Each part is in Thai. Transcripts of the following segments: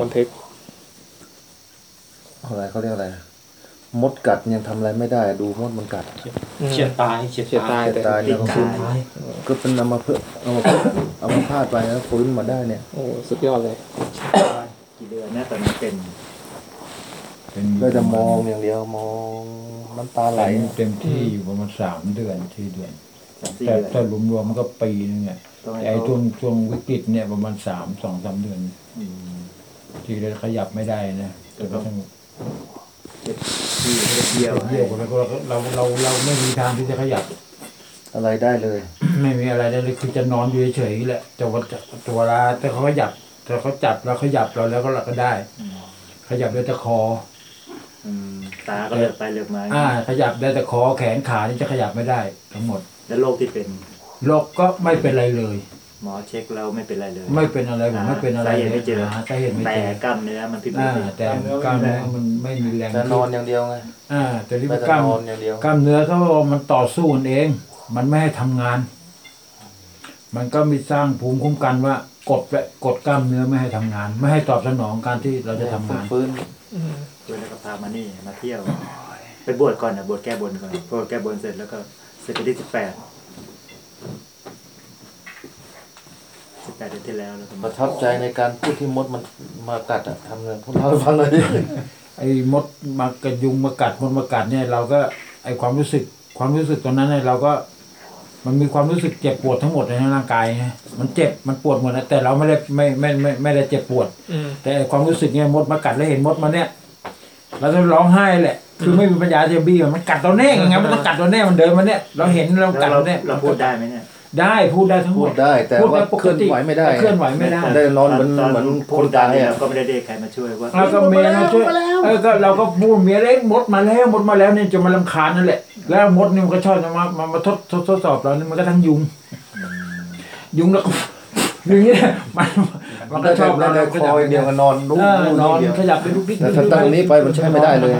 ต้องบันทึกอะไรเขาเรียกอะไรมดกัดยังทำอะไรไม่ได้ ดูมดมันกัดเฉียดตายเฉียดเฉียดตายตายเนี่ยก็ตาฟื้นยก็เป็นเอามาเพื่อเอามาเพื่อเอามาพาดไปแล้วฟื้นมาได้เนี่ยโอ้สุดยอดเลยกี่เดือนนะตอนนั้นเป็นเป็นก็จะมองอย่างเดียวมองน้ำตาไหลเต็มที่อยู่ประมาณสามเดือนที่เดือนสามสี่แต่เดือนถ้ารวมๆมันก็ปีนึงเนี่ยต้องให้ไอ้เขาช่วงช่วงวิกฤตเนี่ยประมาณสามสองสามเดือนอืม ที่เราขยับไม่ได้นะจนกระทั่งที่เที่ยวเยี่ยวกันแล้วก็เราเราเราไม่มีทางที่จะขยับ อะไรได้เลย ไม่มีอะไรได้เลยคือจะนอนอยู่เฉยๆแหละแต่ว่าจะตัวลาแต่เขาขยับแต่เขาจับเราขยับเราแล้วก็เราก็ได้ ขยับได้แต่คออืมตาก็เลือกไปเลือกมาอ่า ขยับได้แต่คอแขนขานี่จะขยับไม่ได้ ทั้งหมด แล้วโรคที่เป็นโรคก็ไม่เป็นไรเลยห มอเช็คแล้วไม่เป็นไรเลยไม่เป็นอะไรผมไม่เป็นอะไรสาเหตุไม่เจอหาสาเหตุไม่แต่เจอกล้ามเนื้อมันผิดปกอ่าติแต่กล้ามเนื้อมันไม่มีแรงจะนอนอย่างเดียวไงอ่าแต่ที่ได้ว่าแต่กล้ามนอนอย่างเดียวกล้ามเนื้อเขาบอกมันต่อสู้กันเอง มันไม่ให้ทำงาน มันก็มีสร้างภูมิคุ้มกันว่ากดและกดกล้ามเนื้อไม่ให้ทำงาน ไม่ให้ตอบสนองการที่เราจะทำงานฟื้นเแล้วก็พามานี่มาเที่ยว ไปบวชก่อนนะบวชแก้บนก่อนพอแก้บนเสร็จแล้วก็เสร็จไปที่สิบแปด สิบแปดเดือนที่แล้วแล้วก็ปมาระทับใจในการพูดที่มดมันมากัดอะทำเลยพูดเล่าให้ฟังเลยดิไอ้มดมากระยุงมากัดมดมากัดเนี่ยเราก็ไอ้ความรู้สึกความรู้สึกตอนนั้นเนี่ยเราก็ มันมีความรู้สึกเจ็บปวดทั้งหมดในร่างกายนะมันเจ็บมันปวดหมดนะแต่เราไม่ได้ไม่ไม่ไม่ไม่ได้เจ็บปวด อืม แต่ความรู้สึกเนี่ยมดมากัดแล้วเห็นมดมาเนี่ยเราจะร้องไห้แหละ คือไม่มีปัญญาจะบี้มันกัดเราแน่ยังไงมันต้องกัดเราแน่มันเดินมาเนี่ย เราเห็นเราแล้วกัดเราเราแน่ เราพูดได้ไหมเนี่ย ได้พูดได้ทั้งหมพูดดได้แต่พูดว่าได้ปเคกลื่อนติไหวไม่ได้เคลื่อนไหวไม่ได้ ได้นอนเหมือนตเหมือนพูคดนตายเนี่ยอะก็ไม่ได้เรียกใครมาช่วยว่า แล้วก็เมียมาช่วยเออก็เราก็พูดเมียเล็กมดมาแล้วมดมาแล้วเนี่ยจะมาลำคาญนั่นแหละ แล้วมดนี่มันก็ชอบจะมามามาทดทดทดสอบเรานี่มันก็ทั้งยุง ยุงแล้วก็ อย่างเงี้ยมันมันก็ได้ชอบได้เราได้เราคออย่างเดียวก็นอนรู้เออรู้นอนเดียวขยับไปลุกดิ๊กแต่ถ้าตั้งนี้ไปมันใช้ไม่ได้เลย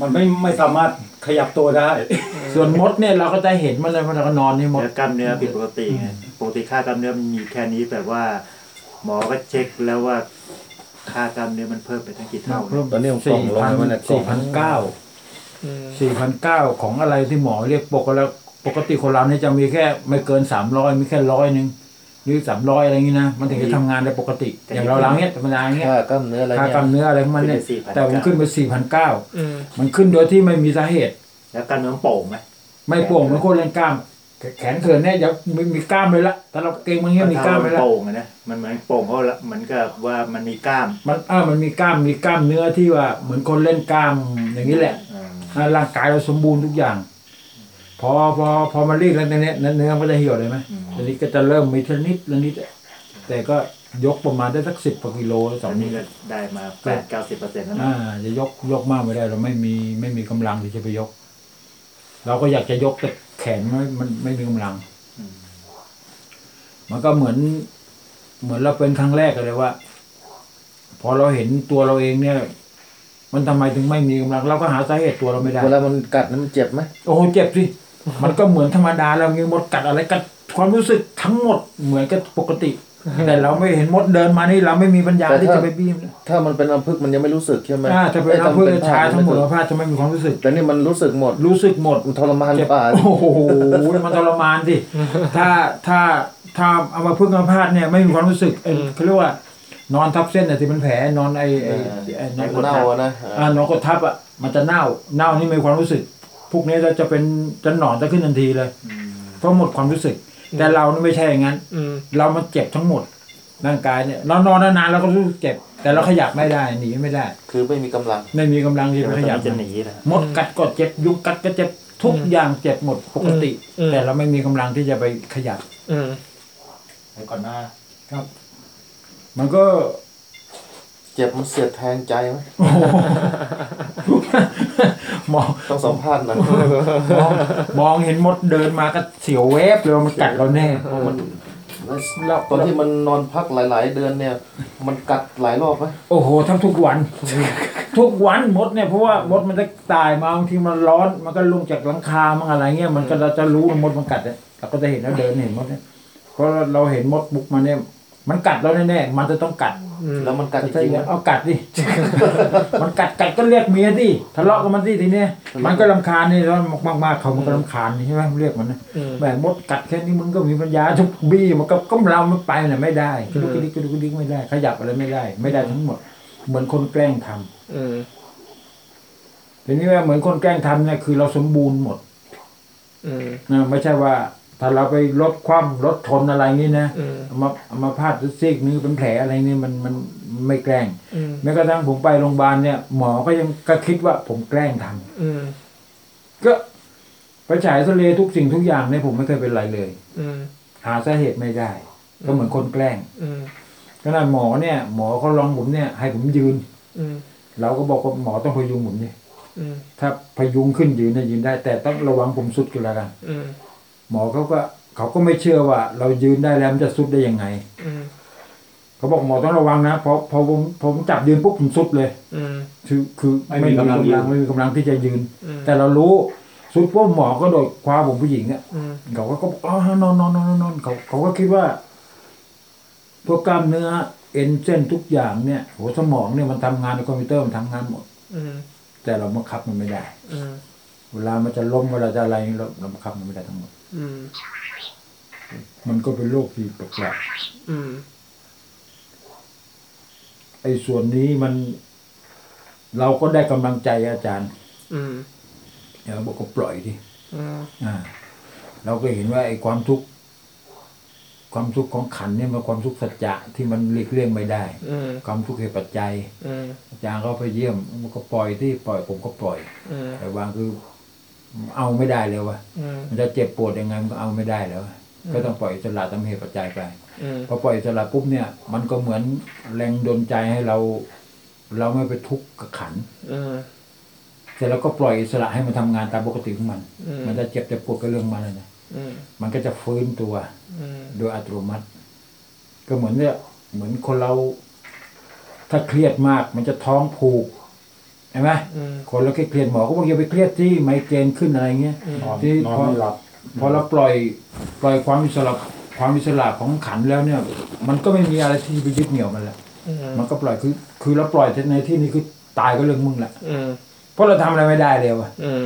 มันไม่ไม่สามารถ ขยับตัวได้ ส่วนมดเนี่ยเราก็จะเห็นมันเลยมันก็นอนนี่มดแล้วกล้ามเนื้อผิดปกติไงปกติค่ากล้ามเนื้อมันมีแค่นี้แต่ว่า หมอก็เช็คแล้วว่าค่ากล้ามเนื้อมันเพิ่มไปตั้งกี่เท่าเพิ่ม ตอนนี้ผมส่สี่งลงพันไปมันในกล่อสี่งพันเก้าอืมสี่พันเก้าของอะไรที่หมอเรียกปกแล้วปกติคนเราเนี่ยจะมีแค่ไม่เกินสามร้อยมีแค่ร้อยหนึ่ง หรือสามร้อยอะไรอย่างนี้นะมันถึงจะทำงานได้ปกติ อย่างเราล้างเนี่ยธรรมดาอย่างเงี้ยค่ากล้ามเนื้ออะไรค่าเนี่ยกล้ามเนื้ออะไรของมันเนี่ยแต่มันขึ้นไปสี่พันเก้าอืมมันขึ้นโดยที่ไม่มีสาเหตุ แล้วกล้ามเนื้อมันโป่งไหมไม่โป่งไม่โคตรเล่นกล้าม แขนเขินเนี่ยอย่ามีมีกล้ามเลยละถ้าเราเก่งมันเงี้ยมีกล้ามมัเลยนละโป่งอะนะมันเหมือนโป่งเพราะละเหมือนกับว่ามันมีกล้ามมันอ่ามันมีกล้ามมีกล้ามเนื้อที่ว่าเหมือนคนเล่นกล้ามอย่างนี้แหละอ่าอ่าร่างกายเราสมบูรณ์ทุกอย่าง พอพอพอมารีดแล้วเนี้ยเนื้อมันก็จะเหี่ยวเลยไหมทีนี้ก็จะเริ่มมีทีละนิดละนิดแต่ก็ยกประมาณได้สักสิบกว่ากิโลสตอองนนี้นิ้วก็ได้มาแปดเก้าสิบเปอร์เซ็นต์แล้วนะอ่าจะยกยกมากไม่ได้เราไม่มีไม่มีกำลังที่จะไปยก เราก็อยากจะยกแต่แขนไม่มันไม่มีกำลังอืมมันก็เหมือน เหมือนเราเป็นครั้งแรกเลยว่า พอเราเห็นตัวเราเองเนี่ย มันทำไมถึงไม่มีกำลัง เราก็หาสาเหตุตัวเราไม่ได้เวลามันกัดนั้นมันเจ็บไหมโอ้โหเจ็บสิ มันก็เหมือนธรรมดาเรามีมดกัดอะไรกัดความรู้สึกทั้งหมดเหมือนกับปกติ แต่เราไม่เห็นมดเดินมานี่เราไม่มีปัญญาที่จะไปบี้มันถ้ามันเป็นอัมพฤกษ์มันยังไม่รู้สึกใช่ไหมอ่าจะเป็นเอาเพื่อชาทั้งหมดแอาพาธจะไม่มีความรู้สึก แต่นี่มันรู้สึกหมด รู้สึกหมดมันทรมานเจ็บป่าโอ้โหมันทรมานสิถ้าถ้าถ้าเอามาพึ่งอาพาธเนี่ยไม่มีความรู้สึกเอ้ยเขาเรียกว่านอนทับเส้นน่ะที่เป็นแผลนอนไอ้ไอ้ไอ้มันั่นนเน่าอะนะอ่านอนกดทับอะมันจะเน่าเน่านี่ไม่มีความรู้สึก พวกนี้จะจะเป็นจะหนอนจะขึ้นทันทีเลยอืมเพราะหมดความรู้สึก แต่เรานี่ไม่ใช่อย่างนั้นอืมเรามันเจ็บทั้งหมดร่างกายเนี่ยเรานอนนานๆเราก็รู้สึกเจ็บ แต่เราขยับไม่ได้หนีไม่ได้ คือไม่มีกำลัง ไม่มีกำลังที่เดี๋ยวจะมันขยับจะหนีนะมดกัดก็เจ็บยุงกัดก็เจ็บทุกอย่างเจ็บหมดปกติอืมแต่เราไม่มีกำลังที่จะไปขยับอืมไปก่อนหน้าครับ มันก็ เจ็บมันเสียดแทงใจไหมโอ้โหมองต้องสัมภาษณ์หนะมองมองเห็นมดเดินมาก็เสียวเวฟเลยว่ามันกัดเราแน่เพราะมันแล้วตอนที่มันนอนพักหลาย ๆ เดือนเนี่ย มันกัดหลายรอบไหมโอ้โหทั้งทุกวัน ทุกวันมดเนี่ยเพราะว่ามดมันจะตายมาบางทีมันร้อนมันก็ลงจากหลังคามั่งอะไรเงี้ยมันก็เราจะรู้ว่ามดมันกัดเนี่ยเราก็จะเห็นแล้วเดินเห็นมดเนี่ยเพราะเราเห็นมดบุกมาเนี่ย มันกัดเราแน่ๆมันจะต้องกัดอืม แล้วมันกัดจใช่ริงๆแล้วนะเอากัดดิ มันกัดกัดก็เรียกเมียดิทะเลาะกับมันดิทีเนี้ยมันก็ลำคาญนี่แล้วมากๆเขามันก็ลำคาญนี่ใช่ไหมเรียกมันนะอืมแหมมดกัดแค่นี้มึงก็มีปัญญาทุกบี้มันก็ก้มเรามันไปน่ะไม่ได้กระดุกกระดิกกระดุกกระดิกไม่ได้ ขยับอะไรไม่ได้ ไม่ได้ทั้งหมด เหมือนคนแกล้งทำอืมทีนี้ว่าเหมือนคนแกล้งทำเนี่ยคือเราสมบูรณ์หมด อืมนะไม่ใช่ว่า ถ้าเราไปลดความลดทนอะไรนี่นะอืมเอามาเอามาพาดหรือซีกนี้เป็นแผลอะไรนี่มันมันไม่แกล้งอืมแม้กระทั่งผมไปโรงพยาบาลเนี่ย หมอก็ยังก็คิดว่าผมแกล้งทำอืมก็ไปฉายทะเลทุกสิ่งทุกอย่างเนี่ยผมไม่เคยเป็นไรเลยอืมหาสาเหตุไม่ได้ ก็เหมือนคนแกล้งอืมขนาดหมอเนี่ย หมอเขาลองผมเนี่ย ให้ผมยืนอืมเราก็บอกว่าหมอต้องพยุงผมเนี่ยอืมถ้าพยุงขึ้นยืนเนี่ยยืนได้ แต่ต้องระวังผมสุดกันแล้วกันอืม หมอเขาก็เขาก็ไม่เชื่อว่า เรายืนได้แล้วมันจะสุดได้ยังไงอืมเขาบอกหมอต้องระวังนะเพราะพอผมผมจับยืนปุ๊บผมสุดเลย อืมคือคือไม่มีกำลังยืนไม่มีกำลังที่จะยืนอืมแต่เรารู้สุดปุ๊บหมอก็โดดคว้าผมผู้หญิงอะอืมเขาก็ก็บอกอ๋อนอนนอนนอนนอนเขาเขาก็คิดว่าพวกกล้ามเนื้อ เอ็นเส้นทุกอย่างเนี่ยหัวสมองเนี่ยมันทำงานในคอมพิวเตอร์มันทำงานหมด อืมแต่เราบังคับมันไม่ได้อืมเวลามันจะล้มเวลาจะอะไรนี่เราเราบังคับมันไม่ได้ทั้งหมดอื มมันก็เป็นโรคที่แปลกอืมๆไอ้ส่วนนี้มัน เราก็ได้กำลังใจอาจารย์ อืมเราบอกก็ปล่อยดิอืมอ่า เราก็เห็นว่าไอ้ความทุกข์ความทุกข์ของขันธ์เนี่ยมันความทุกข์สัจจะที่มันหลีกเลี่ยงไม่ได้อืมความทุกข์เหตุปัจจัยอืมอาจารย์ก็ไปเยี่ยมมันก็ปล่อยที่ปล่อยผมก็ปล่อยอืมแต่วางคือ เอาไม่ได้เลยวะอืมมันจะเจ็บปวดยังไงมันก็เอาไม่ได้แล้วอะก็ต้องปล่อยอิสระตามเหตุปัจจัยไปอืมพอปล่อยอิสระปุ๊บเนี่ย มันก็เหมือนแรงดลใจให้เรา เราไม่ไปทุกข์กับขันธ์อืมเสร็จแล้วก็ปล่อยอิสระให้มันทำงานตามปกติของมันอืมมันจะเจ็บจะปวดก็เรื่องมันเลยนะอืมมันก็จะฟื้นตัวอืมโดยอัตโนมัติ ก็เหมือนเนี่ยเหมือนคนเรา ถ้าเครียดมาก มันจะท้องผูก ใช่ไหมอืมคนเราเครียดๆหมอก็บอกอย่าไปเครียดที่ไมเกรนขึ้นอะไรเงี้ยนอนที่นอนพอไม่หลับพอเราปล่อยปล่อยความอิสระความอิสระของขันธ์แล้วเนี่ย มันก็ไม่มีอะไรที่ไปยึดเหนี่ยวมันแหละอืมมันก็ปล่อยคือคือเราปล่อยในที่นี้คือตายก็เรื่องมึงแหละอืมเพราะเราทำอะไรไม่ได้เลยวะอืม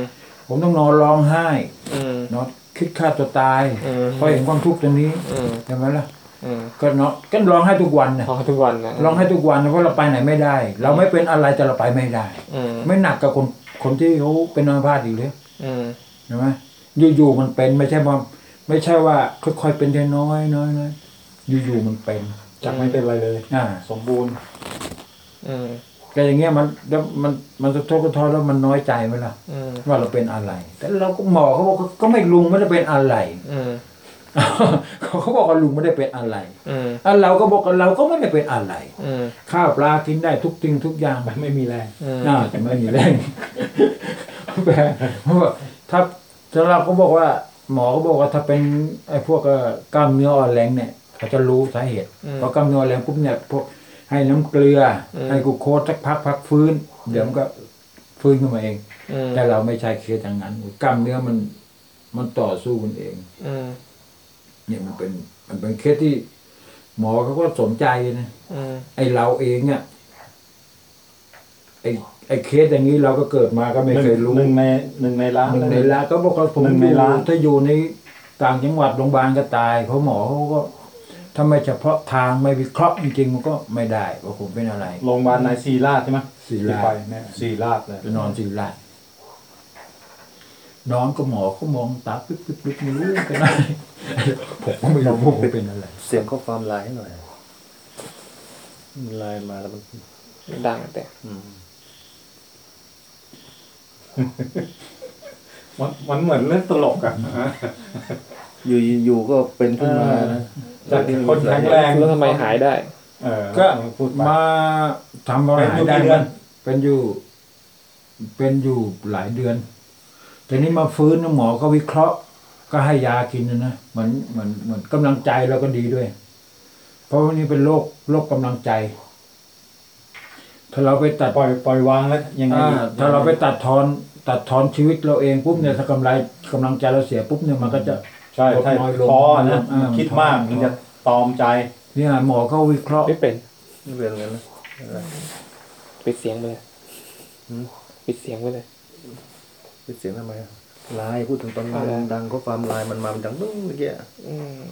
ผมต้องนอนร้องไห้อืมนอนคิดฆ่าตัวตายอืมเพราะเห็นความทุกข์ตรงนี้อืมใช่ไหมล่ะอืม ก็เนาะก็ร้องไห้ทุกวันนะพอทุกวันนะร้องไห้ทุกวันนะเพราะเราไปไหนไม่ได้ เราไม่เป็นอะไรแต่เราไปไม่ได้อืมไม่หนักกับคนคนที่เขาเป็นอัมพาตอีกเลยอืมใช่ไหมอยู่ๆมันเป็นไม่ใช่ว่าไม่ใช่ว่าค่อยๆเป็นทีน้อยน้อยน้อยอยู่ๆมันเป็นจากไม่เป็นอะไรเลยอ่าสมบูรณ์ อืมแต่อย่างเงี้ยมันแล้วมันมันสะทกสะท้อนแล้วมันน้อยใจไหมล่ะอืมว่าเราเป็นอะไร แต่เราก็หมอเขาบอกก็ไม่ลุงไม่ได้เป็นอะไร อืม เขาเขาบอกว่าลุงไม่ได้เป็นอะไรอืมแล้วเราก็บอกว่าเราก็ไม่ได้เป็นอะไรอืมข้าวปลากินได้ทุกสิ่งทุกอย่างมันไม่มีแรงอืมน่าจะไม่มีแรงแปลเพราะว่าถ้าถ้าเราก็บอกว่า หมอก็บอกว่าถ้าเป็นไอ้พวกเอ่อกล้ามเนื้ออ่อนแรงเนี่ยเขาจะรู้สาเหตุพอกล้ามเนื้ออ่อนแรงปุ๊บเนี่ยพวกให้น้ำเกลืออให้กลูโคสสักพักพักฟื้น เดี๋ยวมันก็ฟื้นขึ้นมาเองอืมแต่เราไม่ใช่เคสอย่างนั้นกล้ามเนื้อมันมันต่อสู้มันเองอืม เนี่ยมันเป็นมันเป็นเคสที่ หมอเขาก็สนใจนะอืมไอเราเองเนี่ยไอไอเคสอย่างนี้เราก็เกิดมาก็ไม่เคยรู้หนึ่งในหนึ่งในล้าน หนึ่งในล้านก็บอกว่าผมหนึ่งอในยู่ล้าน ถ้าอยู่ในต่างจังหวัดโรงพยาบาลก็ตายเขาหมอเขาก็ถ้าไม่เฉพาะทางไม่วิเคราะห์จริงๆมันก็ไม่ได้ว่าผมเป็นอะไร โรงพยาบาลนายศรีราชใช่ไหมศรีราช ที่ไปเนี่ยศรีราชเลยไปนอนสิริราช นอนก็หมอก็มองตาปิ๊บปิ๊บปิ๊บไม่รู้เป็นอะไรผมก็ไม่รู้ว่าผมเป็นอะไร เสียงข้อความไลน์ให้หน่อยมันไลน์มาแล้วมันดังแต่อืมมันมันเหมือนเรื่องตลกอะอยู่อยู่ก็เป็นขึ้นมานะจากคนแข็งแรงแล้วทำไมหายได้เออก็พูดไปมาทำอะไรเป็นอยู่ได้กี่เดืมัอนนเป็นอยู่ เป็นอยู่หลายเดือน แต่นี้มาฟื้นนะหมอก็วิเคราะห์ ก็ให้ยากินนะนะเหมือนเหมือนเหมือนกำลังใจเราก็ดีด้วย เพราะว่านี่เป็นโรคโรคกำลังใจ ถ้าเราไปตัดปล่อยปล่อยวางแล้วยังไงอ่าดีถ้าเราไปตัดทอนตัดทอนชีวิตเราเองปุ๊บเนี่ยถ้ากำไรกำลังใจเราเสียปุ๊บเนี่ยมันก็จะใช่ลดถ้าน้อยลงท้อนะอ่าคิดมากมันจะตอมใจเนี่ยหมอเขาวิเคราะห์ไม่เป็นไม่เป็นเหมือนกันนะอะไรปิดเสียงไปเลยหืมปิดเสียงไปเลย ปิดเสียงทำไมอะไลน์พูดถึงตอนเอาเลยดังข้อความไลน์มันมามันดังบึ้งเมื่อกี้อะอืม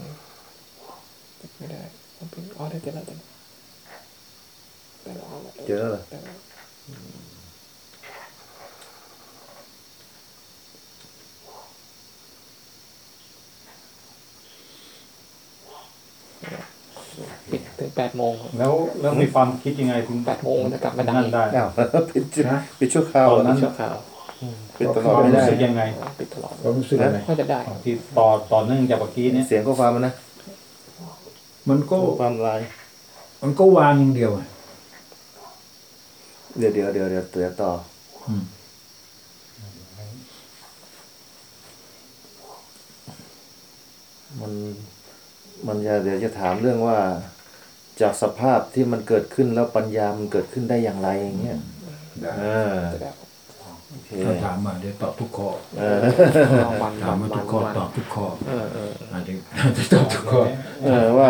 ปิดไม่ได้ต้องปิดอ๋อได้เจอแล้วเจอแล้วได้แล้วเจอแล้วเหรอได้แล้วปิดถึงแปดโมงแล้วแล้วมีความคิดยังไงถึงแปดโมงจะกลับมาดังนั่นอีกได้อ้าวปิดชั่วนะปิดชั่วคราวตอนนั้นชั่วคราว ปิดตลคอดวามไม่รู้ได้สึกยังไงปิดตลอดความรู้สึกอะไรก็จะได้ที่ต่อต่อเนื่องจากเมื่อกี้เนี่ยเสียงข้อความมันนะมันก็ข้อความไลน์มันก็วางอย่างเดียวอะเดี๋ยวเดี๋ยวเดี๋ยวเดี๋ยวเดี๋ยวต่ออืมมันมันจะเดี๋ยวจะถามเรื่องว่า จากสภาพที่มันเกิดขึ้นแล้วปัญญามันเกิดขึ้นได้อย่างไรอย่างเงี้ยได้อ่าจะได้โอเค ถ้าถามมาเดี๋ยวตอบทุกข้อเออวันถามมาทุกข้อตอบทุกข้อเออเอออาจจะอาจจะตอบทุกข้อเออว่า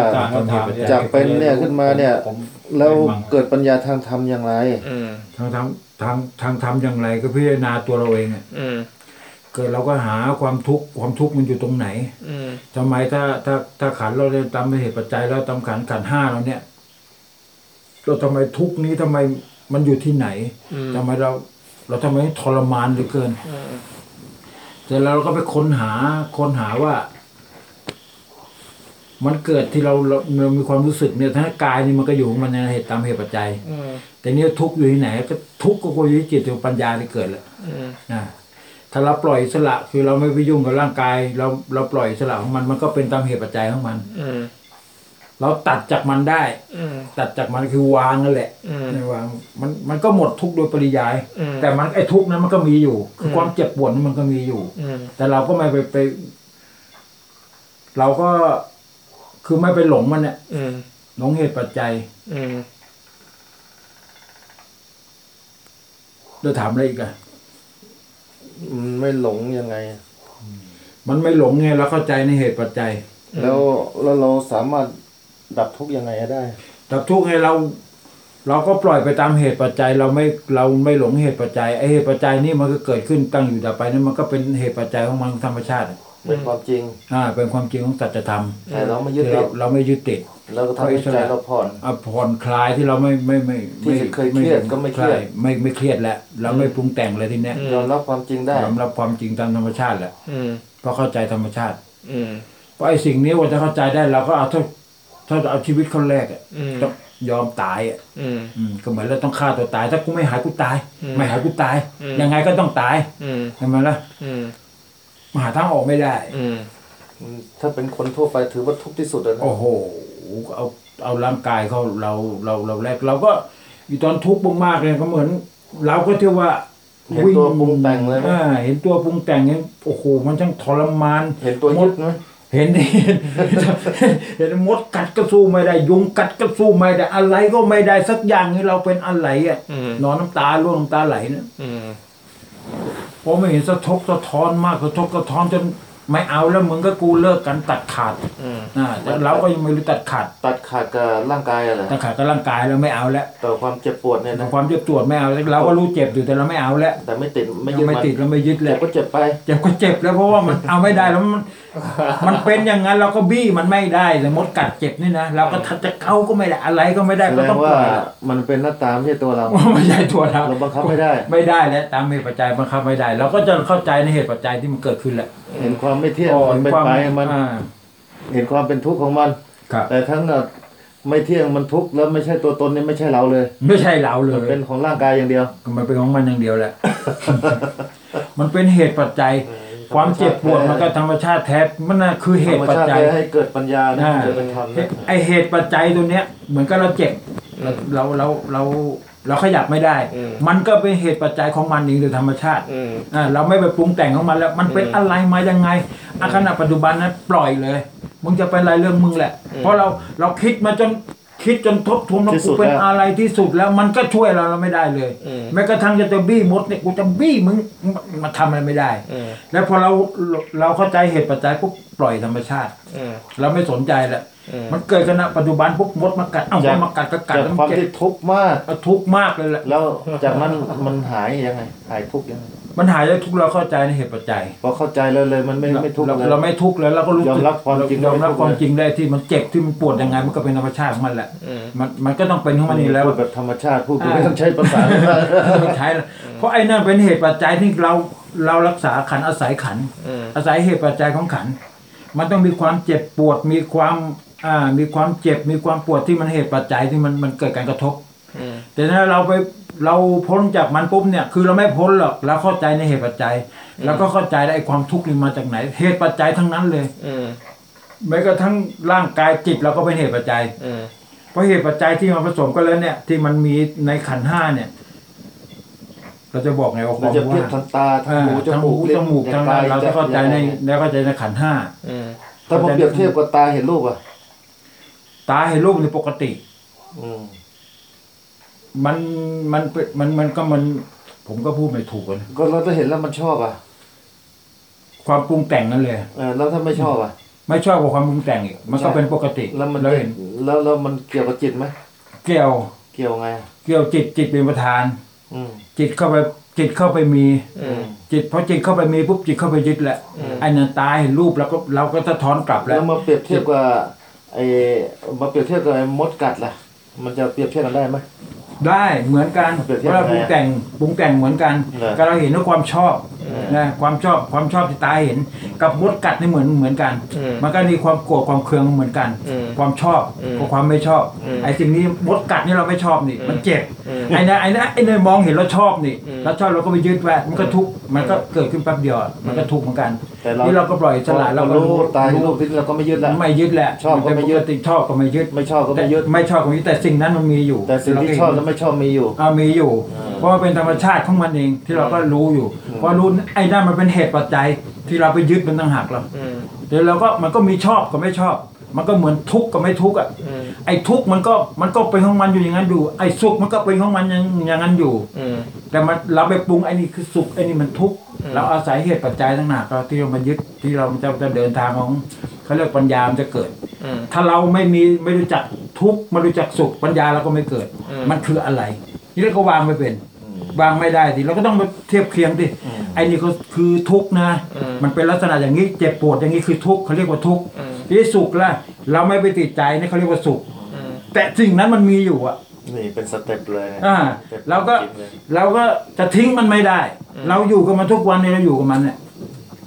จากเป็นเนี่ยขึ้นมาเนี่ยผมแล้วเกิดปัญญาทางธรรมอย่างไรอืมทางทางทางทางทำอย่างไรก็พิจารณาตัวเราเองอะอืมเกิดเราก็หาความทุกข์ความทุกข์มันอยู่ตรงไหนอืมทำไมถ้าถ้าถ้าขันเราได้ตามเหตุปัจจัยแล้วตามขันขันห้าเราเนี่ยเราทำไมทุกข์นี้ทำไมมันอยู่ที่ไหนอืมทำไมเรา เราทำไมทรมานเหลือเกินอืมเสร็จแล้วเราก็ไปค้นหาค้นหาว่า มันเกิดที่เราเราเรามีความรู้สึกเนี่ยทั้งกายนี่มันก็อยู่ของมันในเหตุตามเหตุปัจจัยอืมแต่เนี่ยทุกข์อยู่ที่ไหน ก็ทุกข์ก็อยู่ที่จิตกับปัญญาที่เกิดแหละอืมนะถ้าเราปล่อยอิสละคือเราไม่ไปยุ่งกับร่างกาย เราเราปล่อยอิสละของมันมันก็เป็นตามเหตุปัจจัยของมันอืม เราตัดจากมันได้อืมตัดจากมันคือวางนั่นแหละอืมไม่วางมันมันก็หมดทุกข์โดยปริยายอืมแต่มันไอ้ทุกข์นั้นมันก็มีอยู่คือมความเจ็บปวดนั้นมันก็มีอยู่อืมแต่เราก็ไม่ไปไป เราก็คือไม่ไปหลงมันเนี่ยอืมหลงเหตุปัจจัยอืมเดี๋ยวถามอะไรอีกอะมันไม่หลงยังไง มันไม่หลงไงเราเข้าใจในเหตุปัจจัย แล้วแล้วเราสามารถ ดับทุกข์ยังไงได้แต่ทุกข์ให้เรา เราก็ปล่อยไปตามเหตุปัจจัย เราไม่เราไม่หลงเหตุปัจจัยไอเหตุปัจจัยนี่มันก็เกิดขึ้นตั้งอยู่ดับไปนั่นมันก็เป็นเหตุปัจจัยของมันธรรมชาติอะเป็นความจริง อ่า เป็นความจริงของสัจธรรมแต่เราไม่ยึดที่ติเราดเราไม่ยึดติดเราก็ทำให้ใจเราผ่อนอะผ่อนคลายที่เราไม่ไม่ไม่ที่เคยเครียดก็ไม่เครียดใช่ไม่ไม่เครียดแล้วเราไม่ปรุงแต่งเลยทีเนี้ยยอมรับความจริงได้ยอมรับความจริงตามธรรมชาติแหละอืมเพราะเข้าใจธรรมชาติ อืมเพราะไอ้สิ่งนี้ว่าจะเข้าใจได้เราก็เอา ถ้าถ้าเอาชีวิตคนแรกอะอืมต้องยอมตายอะอืมอืมก็เหมือนเราต้องฆ่าตัวตาย ถ้ากูไม่หายกูตายอืมไม่หายกูตายอืมยังไงก็ต้องตายอืมใช่ไหมล่ะอืมมหาทางออกไม่ได้ อืมถ้าเป็นคนทั่วไปถือว่าทุกข์ที่สุดเลยนะโอ้โห เอาเอาร่างกายเขาเราเราเราแรกเราก็อยู่ตอนทุกข์มากๆเลยก็เหมือน เราก็เที่ยวว่าเห็นตัวปรุงแต่งเลยไหมอ่าเห็นตัวปรุงแต่งเนี่ยโอ้โหมันช่างทรมานเห็นตัวยึดไหม เห็นเห็นเห็นมดกัดก็สู้ไม่ได้ ยุงกัดก็สู้ไม่ได้ อะไรก็ไม่ได้สักอย่างนี่เราเป็นอะไรอะอืมนอนน้ำตาร่วงน้ำตาไหลเนี่ยอืมพอไม่เห็นสะทกสะท้อนมากสะทกสะท้อนจนไม่เอาแล้วมึงก็กูเลิกกันตัดขาดอืมอ่าแต่เราก็ยังไม่รู้ตัดขาด ตัดขาดกับร่างกายอะไรตัดขาดกับร่างกายแล้วไม่เอาแล้วต่อความเจ็บปวดเนี่ยนะความเจ็บปวดไม่เอาแล้วเราก็รู้เจ็บอยู่แต่เราไม่เอาแล้วแต่ไม่ติดไม่ยัยึดงไม่มันติดเราไม่ยึดแล้เจ็บวก็เจ็บไปเจ็บก็เจ็บแล้วเพราะว่ามันเอาไม่ได้แล้วมัน มันเป็นอย่างนั้นเราก็บี้มันไม่ได้แต่มดกัดเจ็บนี่นะเราก็ทัดจะเข้าก็ไม่ได้อะไรก็ไม่ได้แสก็ดต้องงปว่าล่อยมันเป็นหน้าตาไม่ใช่ตัวเรา ไม่ใช่ตัวเราเราบังคับไม่ได้ ไม่ได้แล้วตามเหตุปัจจัยบังคับไม่ได้เราก็จะเข้าใจในเหตุปัจจัยที่มันเกิดขึ้นแหละเห็นความไม่เที่ยงมันเป็นความไปมัน อ่าเห็นความเป็นทุกข์ของมัน ครับ แต่ทั้งน่ะไม่เที่ยงมันทุกข์แล้วไม่ใช่ตัวตนนี่ไม่ใช่เราเลย ไม่ใช่เราเลมันยเป็นของร่างกายอย่างเดียว มันเป็นของมันอย่างเดียวแหละ มันเป็นเหตุปัจจัย ความเจ็บปวดมันก็ธรรมชาติแท้มันน่ะคือเหธรตุรมปัจชาติจัยให้เกิดปัญญานะอ่าเกิดเป็นธรรมนะไอเหตุปัจจัยตัวเนี้ย เหมือนกับเราเจ็บเราเราเราเราขยับไม่ได้อืมมันก็เป็นเหตุปัจจัยของมันเองโดยธรรมชาติอืมอ่าเราไม่ไปปรุงแต่งของมันแล้ว มันเป็นอืมอะไรมายังไงอาขณะปัจจุบันนั้นปล่อยเลย มึงจะเป็นอะไรเรื่องมึงแหละอืมเพราะเราเราคิดมาจน คิดจนทบทวนว่าที่สุกูดเป็นแล้ว อะไรที่สุดแล้วมันก็ช่วยเราเราไม่ได้เลย อืม แม้กระทั่งจะจะบี้มดเนี่ยกูจะบี้มึงมาทำอะไรไม่ได้ อืมแล้วพอเราเราเข้าใจเหตุปัจจัยปุ๊บปล่อยธรรมชาติออืม เราไม่สนใจแหละอืม มันเกิดขณะปัจจุบันปุ๊บมดมากัดเอ้าจากมดมากัดก็กัดจากแล้วคมัวามนเจ็ที่บทุกข์มากก็ทุกข์มากเลยแหละแล้วจากนั้นมันหายยังไง หายทุกข์ยังไง มันหายแล้วทุกข์เราเข้าใจในเหตุปัจจัยพอเข้าใจแล้วเลยมันไม่ไม่ทุกข์เราเลยเราไม่ทุกข์แล้วเราก็รู้สึกยอมรับความจริงยอมรับไม่ทุกข์ความจริงได้ที่มันเจ็บที่มันปวดยังไงมันก็เป็นธรรมชาติของมันแหละอืมมันมันก็ต้องเป็นของมันนี่แล้วพูดแบบธรรมชาติพูดอ่าไม่ต้องใช้ภาษาไม่ใช่แล้วเพราะไอ้นั่นเป็นเหตุปัจจัยที่เราเรารักษาขันอาศัยขันอืมอาศัยเหตุปัจจัยของขัน มันต้องมีความเจ็บปวดมีความอ่ามีความเจ็บมีความปวดที่มันเหตุปัจจัยที่มันมันเกิดการกระทบอืม แต่ถ้าเราไปเราพ้นจากมันปุ๊บเนี่ย คือเราไม่พ้นหรอกเราเข้าใจในเหตุปัจจัย แล้วก็เข้าใจได้ไอ้ความทุกข์นี่มาจากไหน เหตุปัจจัยทั้งนั้นเลยอืมแม้กระทั่งร่างกายจิตเราก็เป็นเหตุปัจจัยอืมเพราะเหตุปัจจัยที่มาผสมกันแล้วเนี่ย ที่มันมีในขันธ์ห้าเนี่ย เราจะบอกไงว่าคเราวามจะเพียบว่าทางตาทางอ่าหูจทั้งมูหูกลิ้จนมูกทั้งกนั้นเราจะเข้าใจในยังไงแล้วเข้าใจในขันธ์ห้าอืมถ้าผมเปรียบเทียบกับตาเห็นรูปอะตาเห็นรูปในปกติ อื มมันมันเป็นมันมันก็มัน ผมก็พูดไม่ถูกอะนะก็เราจะเห็นแล้วมันชอบอะความปรุงแต่งนั่นเลย เออแล้วถ้าไม่ชอบอะ ไม่ชอบกับความปรุงแต่งอีกมันก็ใช่เป็นปกติแล้วมันเราเห็นแล้วแล้วมันเกี่ยวกับจิตไหมเกี่ยว เกี่ยวไงอะเกี่ยวจิตจิตเป็นประธาน อืม จิตเข้าไปจิตเข้าไปมีอืม จิตพอจิตเข้าไปมีปุ๊บจิตเข้าไปยึดแหละไอ้นั่นตาเห็นรูปแล้วก็เราก็สะท้อนกลับแล้แล้ววมาเปรียบเทียบกับไอ้มาเปรียบเทียบกับไอ้มดกัดล่ะ มันจะเปรียบเทียบกันได้ไหม ได้เหมือนกันเปรียบเทียบเวลาปรุงยังไงอะแต่งปรุงแต่งเหมือนกันเหรอ ก็เราเห็นว่าความชอบนะความชอบความชอบที่ตาเห็น กับมดกัดนี่เหมือนเหมือนกัน อืมมันก็มีความโกรธความเคืองเหมือนกัน อืมความชอบอืมกับความไม่ชอบ อืมไอ้สิ่งนี้มดกัดนี่เราไม่ชอบนี่อืมมันเจ็บอืมไอ้นั่นไอ้นั่นไอ้นั่นมองเห็นเราชอบนี่อืม เราชอบเราก็ไปยึดไว้มันก็ทุกข์มันก็เกิดขึ้นแป๊บเดียวอะมันก็ทุกข์เหมือนกันแต่เรานี่เราก็ปล่อยสลายเราเราก็รู้ตาเห็นรูปที่เราก็ไม่ยึดแล้วไม่ยึดแหละชอบก็ไม่ยึด นเป็นปกติชอบก็ไม่ยึด ไม่ชอบก็ไม่ยึดแต่ไม่ชอบก็ไม่ยึดแต่สิ่งนั้นมันมีอยู่แต่สิ่งที่ชอบและไม่ชอบมีอยู่อ่ามีอยู่อ่าเพราะว่าเป็นธรรมชาติของมันเองที่เราก็รู้อยู่เพราะรู้ไอ้นั่นมันเป็นเหตุปัจจัยที่เราไปยึดมันต่างหากเราอืมเดี๋ยวเราก็มันก็มีชอบกับไม่ชอบ มันก็เหมือนทุกข์กับไม่ทุกข์อะอืมไอ้ทุกข์มันก็มันก็เป็นของมันอยู่อย่างนั้นอยู่ ไอ้สุขมันก็เป็นของมันอย่างอย่างนั้นอยู่อืมแต่มันเราไปปรุงไอ้นี่คือสุขไอ้นี่มันทุกข์อืม เราอาศัยเหตุปัจจัยต่างหากเราที่เรามายึดที่เราจะจะเดินทางของเขาเรียกปัญญามันจะเกิดอืมถ้าเราไม่มีไม่รู้จักทุกข์ไม่รู้จักสุขปัญญาเราก็ไม่เกิดอืมมันคืออะไรนี่เราก็วางไม่เป็นวางไม่ได้ดิเราก็ต้องมาเทียบเคียงดิไอ้นี่ก็คือทุกข์นะอืมมันเป็นลักษณะอย่างนี้เจ็บปวดอย่างนี้คือทุกข์เขาเรียกว่าทุกข์อืมที่สุขละเราไม่ไปติดใจนี่เขาเรียกว่าสุขอืมแต่สิ่งนั้นมันมีอยู่อะ นี่เป็น step เลยอ่า step เราก็จงเลยเราก็จะทิ้งมันไม่ได้ เราอยู่กับมันทุกวันเนี่ยเราอยู่กับมันเนี่ย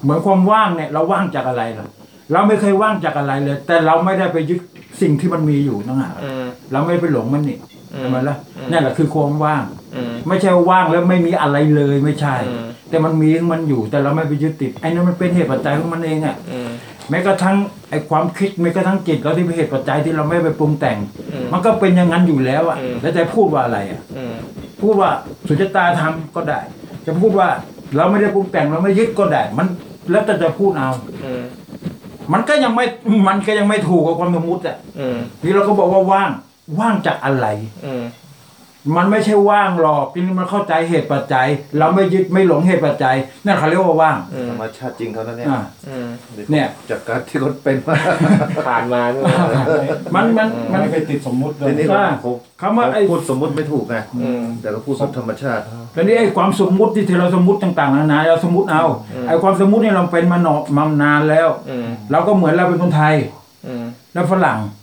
เหมือนความว่างเนี่ยเราว่างจากอะไรล่ะเราไม่เคยว่างจากอะไรเลย แต่เราไม่ได้ไปยึดสิ่งที่มันมีอยู่นั่นแหละอืม เราไม่ไปหลงมันนี่อืมทำไมล่ะอืมนั่นแหละคือความว่าง อืม ไม่ใช่ว่าว่างแล้วไม่มีอะไรเลยไม่ใช่ อืม แต่มันมีของมันอยู่แต่เราไม่ไปยึดติดไอ้นั่นมันเป็นเหตุปัจจัยของมันเองอะ อืม แม้กระทั่งไอ้ความคิดแม้กระทั่งจิตเราที่เป็นเหตุปัจจัยที่เราไม่ไปปรุงแต่ง อืมมันก็เป็นอย่างนั้นอยู่แล้วอะ อืม แล้วจะพูดว่าอะไรอะ อืม พูดว่าสุจตาทำก็ได้ จะพูดว่าเราไม่ได้ปรุงแต่งเราไม่ยึดก็ได้ มันแล้วแต่จะพูดเอา อืม มันก็ยังไม่มันก็ยังไม่ถูกกับความสมมติอะอืม นี่เราก็บอกว่าว่างว่างจากอะไร อืม มันไม่ใช่ว่างหรอกทีนี้มันเข้าใจเหตุปัจจัย เราไม่ยึดไม่หลงเหตุปัจจัยนั่นเขาเรียกว่าว่างอืมธรรมชาติจริงเขานั้นเนี่ยอ่า อืมเนี่ย จากการที่รถเป็นมาผ่านมาด้วย มันมันมัน ไม่ไปติดสมมุติเลทีย นี้อ่าผมคำว่าไอ้ พูดสมมุติไม่ถูกไงอืม แต่ก็พูดแบบธรรมชาติทีนี้ไอ้ความสมมุติที่เราสมมุติต่างๆนานาเราสมมุติเอาอืมไอ้ความสมมุตินี่เราเป็นมาหนอมานานแล้ว อืมเราก็เหมือนเราเป็นคนไทย อืมแล้วฝรั่งอืม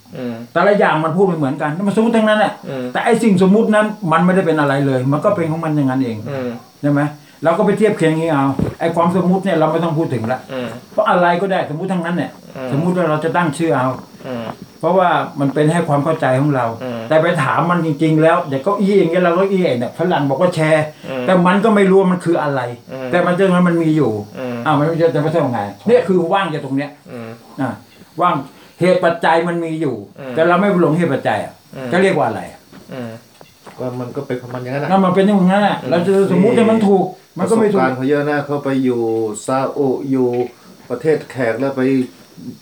แต่ละอย่างมันพูดไม่เหมือนกันมันสมมติทั้งนั้นแหละอืมแต่ไอ้สิ่งสมมุตินั้นมันไม่ได้เป็นอะไรเลย มันก็เป็นของมันอย่างนั้นเองอืมใช่ไหมเราก็ไปเทียบเคียงอย่างนี้เอาไอ้ความสมมุติเนี่ยเราไม่ต้องพูดถึงละอืมเพราะอะไรก็ได้สมมุติทั้งนั้นเนี่ยอืมสมมุติว่าเราจะตั้งชื่อเอาอืมเพราะว่ามันเป็นให้ความเข้าใจของเราอืมแต่ไปถามมันจริง ๆ แล้วเดี๋ยวเก็อี้อย่างเงี้ยเราก็อี้เนี่ยฝรั่งบอกว่าแชร์อืมแต่มันก็ไม่รู้ว่ามันคืออะไรอืมแต่มันจะมันมีอยู่อืมอ้าวมันจะจะไม่ใช่ยังไงเนี่ยคือว่างจากตรงเนี้ยอืมอะว่าง เหตุปัจจัยมันมีอยู่ อืม แต่เราไม่ไปหลงเหตุปัจจัยอะอืมจะเรียกว่าอะไรอะอืม ก็มันก็เป็นของมันอย่างนั้นนะนั่นมันเป็นอย่างนั้นอะเราจะสมมุติให้มันถูกมันก็ไม่ประสถูบกการณ์เขาเยอะนะเขาไปอยู่ซาอุอยู่ประเทศแขกแล้วไป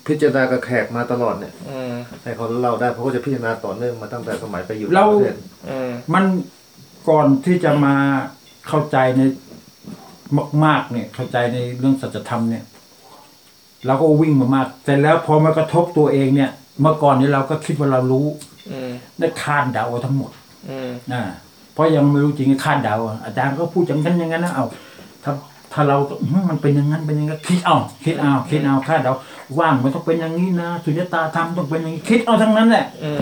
พิจารณากับแขกมาตลอดเนี่ยอืม ให้เขาเล่าได้เพราะเขาจะพิจารณาต่อเนื่องมาตั้งแต่สมัยไปอยู่เราต่างประเทศ อืม มันก่อนที่จะมาเข้าใจในมากๆเนี่ยเข้าใจในเรื่องสัจธรรมเนี่ย เราก็วิ่งมามากเสร็จแล้วพอมากระทบตัวเองเนี่ย เมื่อก่อนนี้เราก็คิดว่าเรารู้อืมได้คาดเดาทั้งหมดอืมอ่าเพราะยังไม่รู้จริงคาดเดาอะอาจารย์ก็พูดอย่างนั้นอย่างนั้นนะเอาถ้าถ้าเราอืมมันเป็นอย่างนั้นเป็นอย่างนั้นคิดเอาคิดเอาคิดเอาคาดเดาว่างมันต้องเป็นอย่างนี้นะสุญญตาธรรมต้องเป็นอย่างนี้คิดเอาทั้งนั้นแหละอืม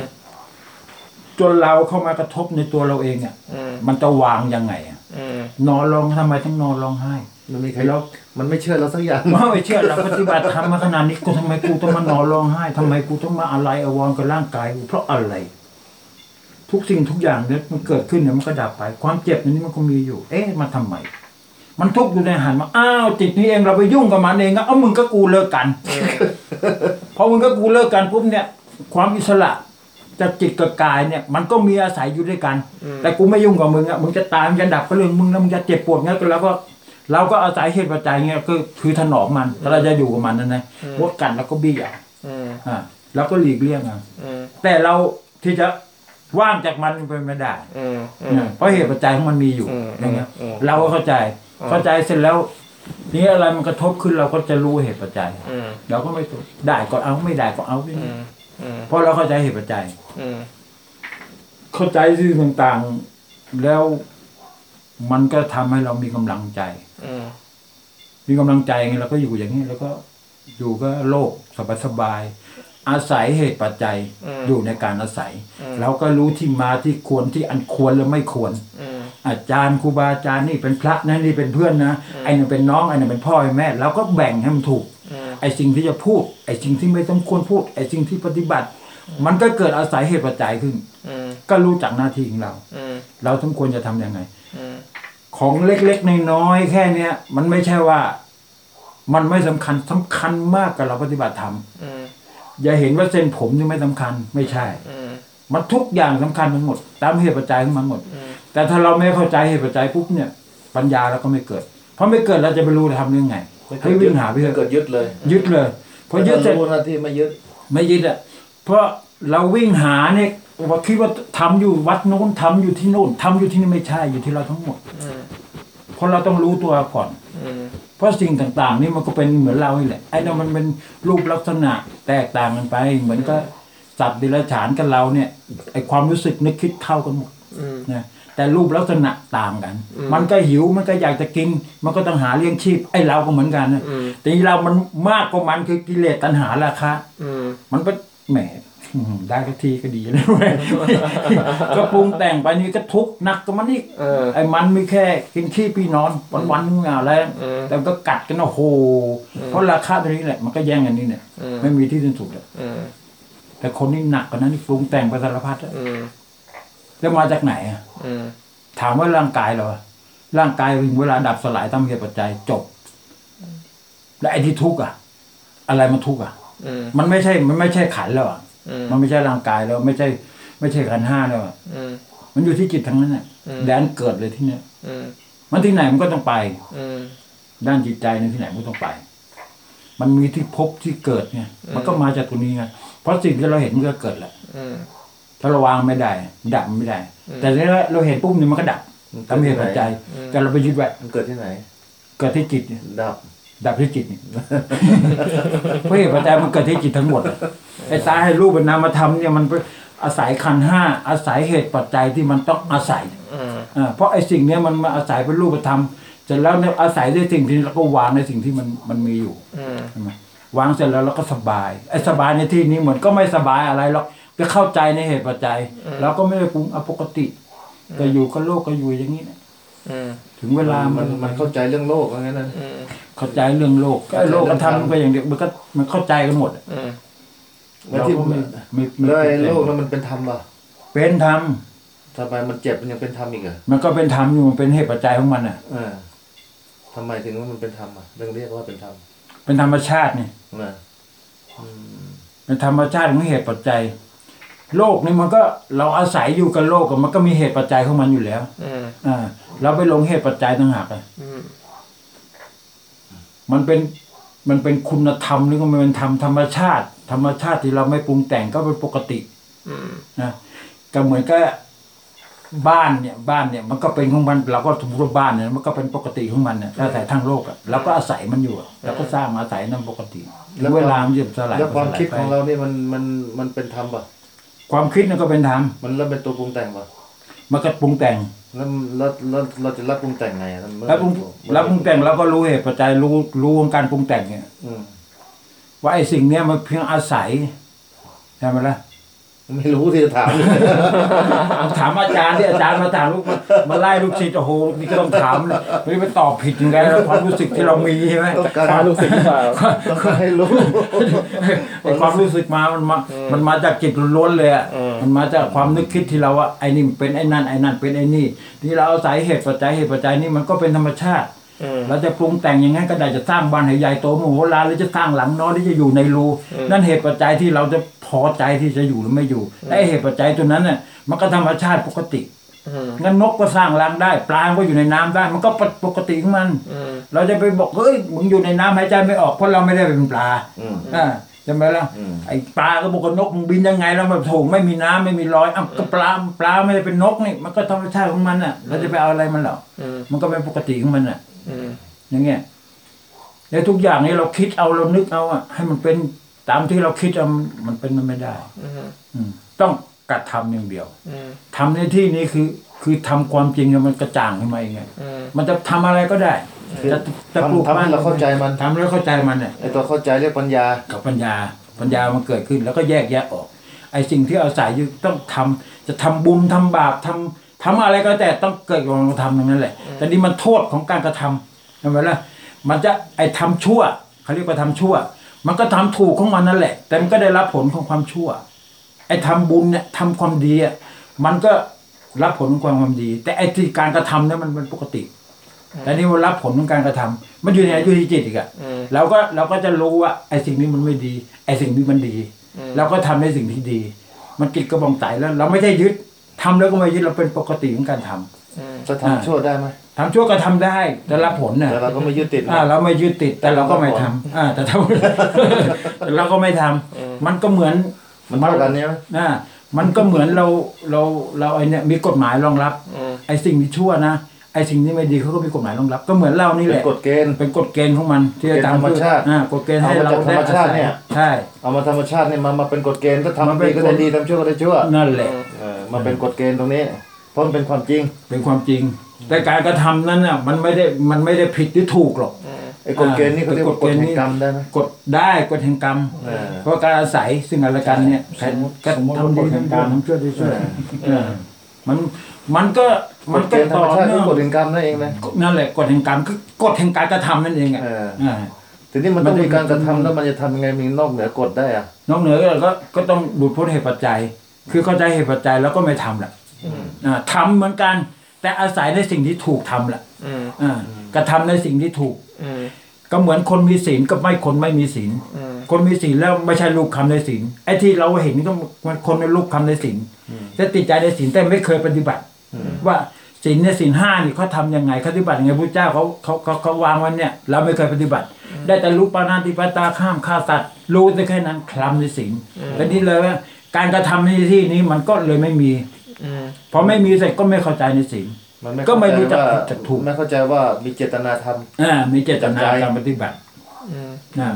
จนเราเข้ามากระทบในตัวเราเองอะอืมมันจะวางยังไงอะอืมนอนร้องทำไมต้องนอนร้องไห้ มันมีใครแล้วมันไม่เชื่อเราสักอย่างว่าไม่เชื่อเราปฏิบัติธรรมมาขนาดนี้กูทำไมกูต้องมานอนร้องไห้ทำไมกูต้องมาอะไรอาวรณ์กับร่างกายกูเพราะอะไร ทุกสิ่งทุกอย่างเนี่ยมันเกิดขึ้นเนี่ยมันก็ดับไป ความเจ็บนี่มันก็มีอยู่ เอ๊ะมันทำไมมันทุกข์อยู่ในหันมาอ้าวจิตนี้เองเราไปยุ่งกับมันเองอะเอ้ามึงก็กูเลิกกันพอมึงก็กูเลิกกันปุ๊บเนี่ย ความอิสระจากจิตกับกายเนี่ย มันก็มีอาศัยอยู่ด้วยกัน แต่กูไม่ยุ่งกับมึงอะมึงจะตายมึงจะดับก็เรื่องมึงแล้วมึงจะเจ็บปวดงั้นก็แล้วก็ เราก็อาศัยเหตุปัจจัยเงี้ยก็คือถนอมมันถ้าเราจะอยู่กับมันนั่นนะวดกันแล้วก็บี้อะอืมอ่าแล้วก็หลีกเลี่ยงอะอืมแต่เราที่จะว่างจากมันเป็นไม่ได้อืมอืนะมเพราะเหตุปัจจัยของมันมีอยู่อืมอย่างเงี้ยอืมเราก็เข้าใจอืมเข้าใจเสร็จแล้วนี่อะไรมันกระทบขึ้นเราก็จะรู้เหตุปัจจัยอืมเราก็ไม่ได้ก็เอาไม่ได้ก็เอาอืมอืมเพราะเราเข้าใจเหตุปัจจัยอืมเข้าใจสิ่งต่างๆ แล้วมันก็ทำให้เรามีกำลังใจอื มมีกำลังใจไงเราก็อยู่อย่างนี้แล้วก็อยู่ก็โลกสบายๆอาศัยเหตุปัจจัยอยู่ในการอาศัยเราก็รู้ที่มาที่ควรที่อันควรและไม่ควรอืมอาจารย์ครูบาอาจารย์นี่เป็นพระนะนี่เป็นเพื่อนนะไอ้นี่นเป็นน้องไอ้นี่นเป็นพ่อเป็นแม่เราก็แบ่งให้มันถูกอืมไอ้สิ่งที่จะพูด ไอ้สิ่งที่ไม่ต้องควรพูด ไอ้สิ่งที่ปฏิบัติ มันก็เกิดอาศัยเหตุปัจจัยขึ้นอืมก็รู้จักหน้าที่ของเราอืมเราสมควรจะทำยังไงอืม ของเล็กๆน้อยๆแค่เนี้ย มันไม่ใช่ว่า มันไม่สำคัญสำคัญมากกับเราปฏิบัติธรรมอืมอย่าเห็นว่าเส้นผมนี่ไม่สำคัญ ไม่ใช่อืมมันทุกอย่างสำคัญทั้งหมด ตามเหตุปัจจัยของมันหมดอืมแต่ถ้าเราไม่เข้าใจเหตุปัจจัยปุ๊บเนี่ย ปัญญาเราก็ไม่เกิด เพราะไม่เกิดเราจะไปรู้จะทำยังไงให้วิ่งหาไปเถเกิอะดยึดเลย ยึดเลยพอยึดเสร็จรู้หน้าที่ไม่ยึด ไม่ยึดอะเพราะเราวิ่งหาเนี่ยว่าคิดว่าทำอยู่วัดโน้นทำอยู่ที่โน่นทำอยู่ที่นี่ไม่ใช่อยู่ที่เราทั้งหมด อืมเพราะเราต้องรู้ตัวก่อนอืมเพราะสิ่งต่างๆ นี่มันก็เป็นเหมือนเรานี่แหละไอ้นั่นมันเป็นรูปลักษณะแตกต่างกันไป เหมือนก็สัตว์ดิลฉานกับเราเนี่ยไอ้ความรู้สึกนึกคิดเท่ากันหมดอืมนะแต่รูปลักษณะต่างกันอืมมันก็หิวมันก็อยากจะกิน มันก็ต้องหาเลี้ยงชีพไอ้เราก็เหมือนกันนะอืมแต่นี่เรามันมากกว่ามันคือกิเลสตัณหาราคะอืมมันก็แหมอืม ได้สักทีก็ดีแล้วเว้ยก็ปรุงแต่งไปนี่ก็ทุกข์หนักกับมันอีกเออไอ้มันไม่แค่กินขี้พี่นอนวันวันๆนึงอะไรอืมแต่มันก็กัดกันโอ้โหเพราะราคาตัวนี้แหละมันก็แย่งกันนี่เนี่ยอืมไม่มีที่สิ้นสุดอะอืมแต่คนนี่หนักกว่านั้นนี่ปรุงแต่งไปสารพัดอะอืมแล้วมาจากไหนอะอืมถามว่าร่างกายเราอะร่างกายถึงเวลาดับสลายตามเหตุปัจจัยจบ และไอ้ที่ทุกข์อะอะไรมันทุกข์อะอืมมันไม่ใช่ มันไม่ใช่ขันแล้วอะอื มมันไม่ใช่ร่างกายแล้วไม่ใช่ ไม่ใช่ขันธ์ห้าแล้วอะอืมมันอยู่ที่จิตทั้งนั้นน่ะอืมแดนเกิดเลยที่เนี้ยอืมมันที่ไหนมันก็ต้องไป อืมด้านจิตใจในที่ไหนมันก็ต้องไป มันมีที่พบที่เกิดเนี่ย มันก็มาจากตรงนี้ไงเพราะสิ่งที่เราเห็นมันก็เกิดแหละอืมถ้าเราวางไม่ได้ ดับมันไม่ได้ แต่ถ้าเราเห็นปุ๊บเนี่ยมันก็ดับตามเหตุปัจจัยแต่เราไปยึดไว้มันเกิดที่ไหน เกิดที่จิตเนี่ยดับ ดับที่จิตเนี่ยเพราะเหตุปัจจัยมันเกิดที่จิตทั้งหมดอะไอ้ตาให้รูปเป็นนามธรรมเนี่ยมันอาศัยขันธ์ห้าอาศัยเหตุปัจจัยที่มันต้องอาศัยอืมอ่าเพราะไอ้สิ่งเนี้ยมันมาอาศัยเป็นรูปธรรมเสร็จแล้วเนี่ยอาศัยด้วยสิ่งที่เราก็วางในสิ่งที่มันมันมีอยู่อืมใช่ไหมวางเสร็จแล้วเราก็สบายไอ้สบายในที่นี้เหมือนก็ไม่สบายอะไรหรอกก็เข้าใจในเหตุปัจจัย แล้วก็ไม่ได้ปรุงอปกติ ก็อยู่ก็โลกก็อยู่อย่างนี้นะอืม ถึงเวลามัมันนมันเข้าใจเรื่องโลกว่างั้นนะอืมเข้าใจเรื่องโลกก็ไอ้โลกก็ทำไปอย่างเดียวมันก็มันเข้าใจกันหมดอะอืมแล้วเราที่ก็ไม่ไม่ไม่แล้วไอ้โลกนั้นมันเป็นธรรมป่ะเป็นธรรมทำไมมันเจ็บมันยังเป็นธรรมอีกเหรอมันก็เป็นธรรมอยู่มันเป็นเหตุปัจจัยของมันอะอ่าทำไมถึงว่ามันเป็นธรรมอะเรื่องเรียกว่าเป็นธรรมเป็นธรรมชาตินี่นะอืมเป็นธรรมชาติของเหตุปัจจัย โลกนี่มันก็เราอาศัยอยู่กับโลกอะมันก็มีเหตุปัจจัยของมันอยู่แล้วอืมอ่าเราไปลงเหตุปัจจัยต่างหากอะอืมมันเป็นมันเป็นคุณธรรมหรือก็มันเป็นธรรมธรรมชาติ ธรรมชาติที่เราไม่ปรุงแต่งก็เป็นปกติอืมนะก็เหมือนกับบ้านเนี่ย บ้านเนี่ยมันก็เป็นของมันเราก็สมมติว่าบ้านเนี่ยมันก็เป็นปกติของมันเนี่ยถ้าแต่ทางโลกอะเราก็อาศัยมันอยู่อะเราก็สร้างอาศัยนั่นปกติ แล้วเวลามันจะสลายแล้วความก็สลยคิดไปของเรานี่มันมันมันเป็นธรรมป่ะ ความคิดนั่นก็เป็นธรรมมันเริ่มเป็นตัวปรุงแต่งป่ะมันก็ปรุงแต่งแล้วแล้วแล้วเราจะรับปรุงแต่งไงอะมันแล้วปรุงแล้วปรุงแต่งเราก็รู้เหตุปัจจัยรู้รู้ของการปรุงแต่งเนี่ยอืมว่าไอ้สิ่งเนี้ยมันเพียงอาศัยใช่ไหมล่ะ ไม่รู้ที่จะถาม ถามอาจารย์ที่อาจารย์มาถามลูกมามาไล่ลูกศิษย์โอ้โหนี่ก็ต้องถามเลยไม่ไปตอบผิดยังไงแล้วความรู้สึกที่เรามีใช่ไหมต้องการฟ้ารู้สึกหรือเปล่าต้องการให้รู้ ไอ้ความรู้สึกมามันมามันมาจากจิตล้วนๆเลยอะอืมมันมาจากความนึกคิดที่เราว่าไอ้นี่มันเป็นไอ้นั่นไอ้นั่นเป็นไอ้นี่ที่เราเอาศัยเหตุปัจจัยเหตุปัจจัยนี่มันก็เป็นธรรมชาติอืม เราจะปรุงแต่งอย่างนั้นก็ได้จะสร้างบ้านให้ใหญ่โตมโหฬารหรือจะสร้างหลังน้อยหรือจะอยู่ในรูอืมนั่นเหตุปัจจัยที่เราจะพอใจที่จะอยู่หรือไม่อยู่และไอ้เหตุปัจจัยตัวนั้นน่ะมันก็ธรรมชาติปกติอืมงั้นนกก็สร้างรังได้ ปลาก็อยู่ในน้ำได้ มันก็ปกติของมันอืมเราจะไปบอกเฮ้ยมึงอยู่ในน้ำหายใจไม่ออกเพราะเราไม่ได้เป็นปลาอืมอ่าใช่ไหมล่ะอืมไอ้ปลาก็บอกว่านกมึงบินยังไงแล้วมันโถงไม่มีน้ำไม่มีรอยอ้าวก็ปลาปลาไม่ได้เป็นนกนี่มันก็ธรรมชาติของมันน่ะ เราจะไปเอาอะไรมันเหรออืมมันก็เป็นปกติของมันน่ะ อืมอย่างเงี้ยแล้วทุกอย่างนี้เราคิดเอาเรานึกเอาอะให้มันเป็นตามที่เราคิดเอามันเป็นมันไม่ได้อืมอืมต้องกระทำอย่างเดียวอืมทำในที่นี้คือ คือทำความจริงเนี่ยมันกระจ่างขึ้นมาเองไงอืมมันจะทำอะไรก็ได้จะจะปลูกทำทำให้เราเข้าใจมันทำแล้วเข้าใจมันเนี่ยไอตัวเข้าใจเรียกปัญญากับปัญญาปัญญามันเกิดขึ้น แล้วก็แยกแยะออก ไอ้สิ่งที่อาศัยอยู่ต้องทำจะทำบุญทำบาปทำ ทำอะไรก็แต่ต้องเกิดความกระทำทั้งนั้นแหละ แต่นี่มันโทษของการกระทำใช่ไหมล่ะมันจะไอ้ทำชั่วเขาเรียกว่าทำชั่ว มันก็ทำถูกของมันนั่นแหละ แต่มันก็ได้รับผลของความชั่ว ไอ้ทำบุญเนี่ยทำความดีอะมันก็รับผลของความความดี แต่ไอ้ที่การกระทำเนี่ยมันเป็นปกติแต่นี่มันรับผลของการกระทำมันอยู่ในอยู่ที่จิตอีกอะอืมเราก็เราก็จะรู้ว่าไอ้สิ่งนี้มันไม่ดี ไอ้สิ่งนี้มันดีอืมเราก็ทำในสิ่งที่ดี มันจิตกระบองไตแล้ว เราไม่ได้ยึด ทำแล้วก็ไม่ยึดเราเป็นปกติของการทำอืมจะทำชั่วได้ไหมทำชั่วก็ทำได้แต่รับผลน่ะแต่เราก็ไม่ยึดติดนะอ่าเราไม่ยึดติดแต่เราก็ไม่ทำอ่า แต่ถ้าแต่เราก็ไม่ทำมันก็เหมือนมันเท่ากันเนี่ยไหมอ่ามันก็เหมือนเราเราเราไอเนี่ยมีกฎหมายรองรับอืมไอสิ่งที่ชั่วนะ ไอสิ่งที่ไม่ดีเขาก็มีกฎหมายรองรับ ก็เหมือนเรานี่แหเป็นละกฎเกณฑ์ เป็นกฎเกณฑ์ของมันที่อาจารย์เกณฑ์ธรรมชาติอ่ากฎเกณฑ์ให้เอามาเราจากธรรมชาติเนี่ย ใช่ เอามาธรรมชาติเนี่ยมามาเป็นกฎเกณฑ์ถ้ามันทำเป็นดีก็ได้ดีทำชั่วก็ได้ชั่วนั่นแหละ เออมาเป็นกฎเกณฑ์ตรงนี้เพราะมันเป็นความจริงเป็นความจริง แต่การกระทำนั้นน่ะมันไม่ได้มันไม่ได้ผิดหรือถูกหรอก ไอ้กฎเกณฑ์นี่เขาเรียกว่ากฎแห่งกรรมได้ไหม กฎได้กฎแห่งกรรม เออเพราะการอาศัยซึ่งกันและกันเนี่ยใครก็สมมติทำดีว่ากฎแห่งกรรมทำชั่วดีชั่วเออเออ มันมันก็กมันฎเกก็ณฑ์ธรต่รอมชาติคืเนื่อองกฎแห่งกรรมนั่นเองนะนั่นแหละกฎแห่งกรรมคือกฎแห่งการกระทำนั่นเองอะเอออ่าทีนี้มันต้องมันจะมีการกระทำแล้วมันจะทำยังไงมีนอกเหนือกฎได้อะนอกเหนือก็ก็ก็ต้องดูดพ้นเหตุปัจจัย คือเข้าใจเหตุปัจจัยแล้วก็ไม่ทำแหละอ่าทำเหมือนกัน แต่อาศัยในสิ่งที่ถูกทำแหละอืมอ่ากระทำในสิ่งที่ถูกอืม ก็เหมือนคนมีศีลกับไม่คนไม่มีศีลอืมคนมีศีลแล้วไม่ใช่ลูกคำในศีลไอ้ที่เราเห็นก็มันคนในลูกคำในศีลแต่ติดใจในศีลแต่ไม่เคยปฏิบัติ ว่าศีลในศีลห้านี่เขาทำยังไงเขาปฏิบัติยังไงพระเจ้าเขาเขาเขาเขาวางไวันเนี่ย เราไม่เคยปฏิบัติ ได้แต่รู้ปานาติปาตาข้ามฆ่าสัตว์รู้แต่แค่นั้นคลำในศีลแต่นี่เลยว่าการกระทำในที่นี้มันก็เลยไม่มีอืมพอไม่มีเสร็จก็ไม่เข้าใจในศีล มันก็ไม่รู้จักเข้าใจว่าจะถูกไม่เข้าใจว่ามีเจตนาทำอ่ามีเจตนาจำใจการปฏิบัติอืมอ่า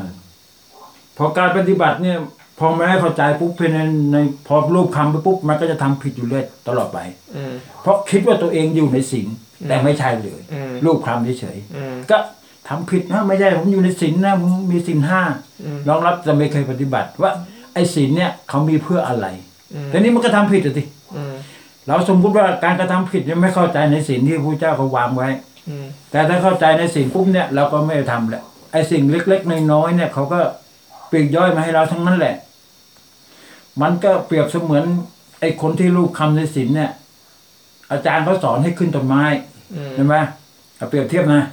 พอการปฏิบัติเนี่ย พอไม่ให้เข้าใจปุ๊บเพียงในในพอรูปคำไปปุ๊บมันก็จะทำผิดอยู่เรื่อยตลอดไปอืมเพราะคิดว่าตัวเองอยู่ในศีลแต่ไม่ใช่เลยอืมรูปคำเฉยอืมๆก็ทำผิดนะไม่ใช่ผมอยู่ในศีลนะผมมีศีลห้าอืมรองรับแต่ไม่เคยปฏิบัติ ว่าไอ้ศีลเนี่ยเขามีเพื่ออะไรอืมแต่นี่มันก็ทำผิดอะสิอืม เราสมมุติว่าการกระทำผิดยังไม่เข้าใจในศีลที่พระเจ้าเขาวางไว้อืมแต่ถ้าเข้าใจในสิ่งปุ๊บเนี่ยเราก็ไม่ทำแหละไอ้สิ่งเล็กๆน้อยๆเนี่ยเขาก็ปลีกย่อยมาให้เราทั้งนั้นแหละ มันก็เปรียบเสมือน ไอ้คนที่รูปคำในศีลเนี่ย อาจารย์เขาสอนให้ขึ้นต้นไม้อืมใช่ไหมเอาเปรียบเทียบนะ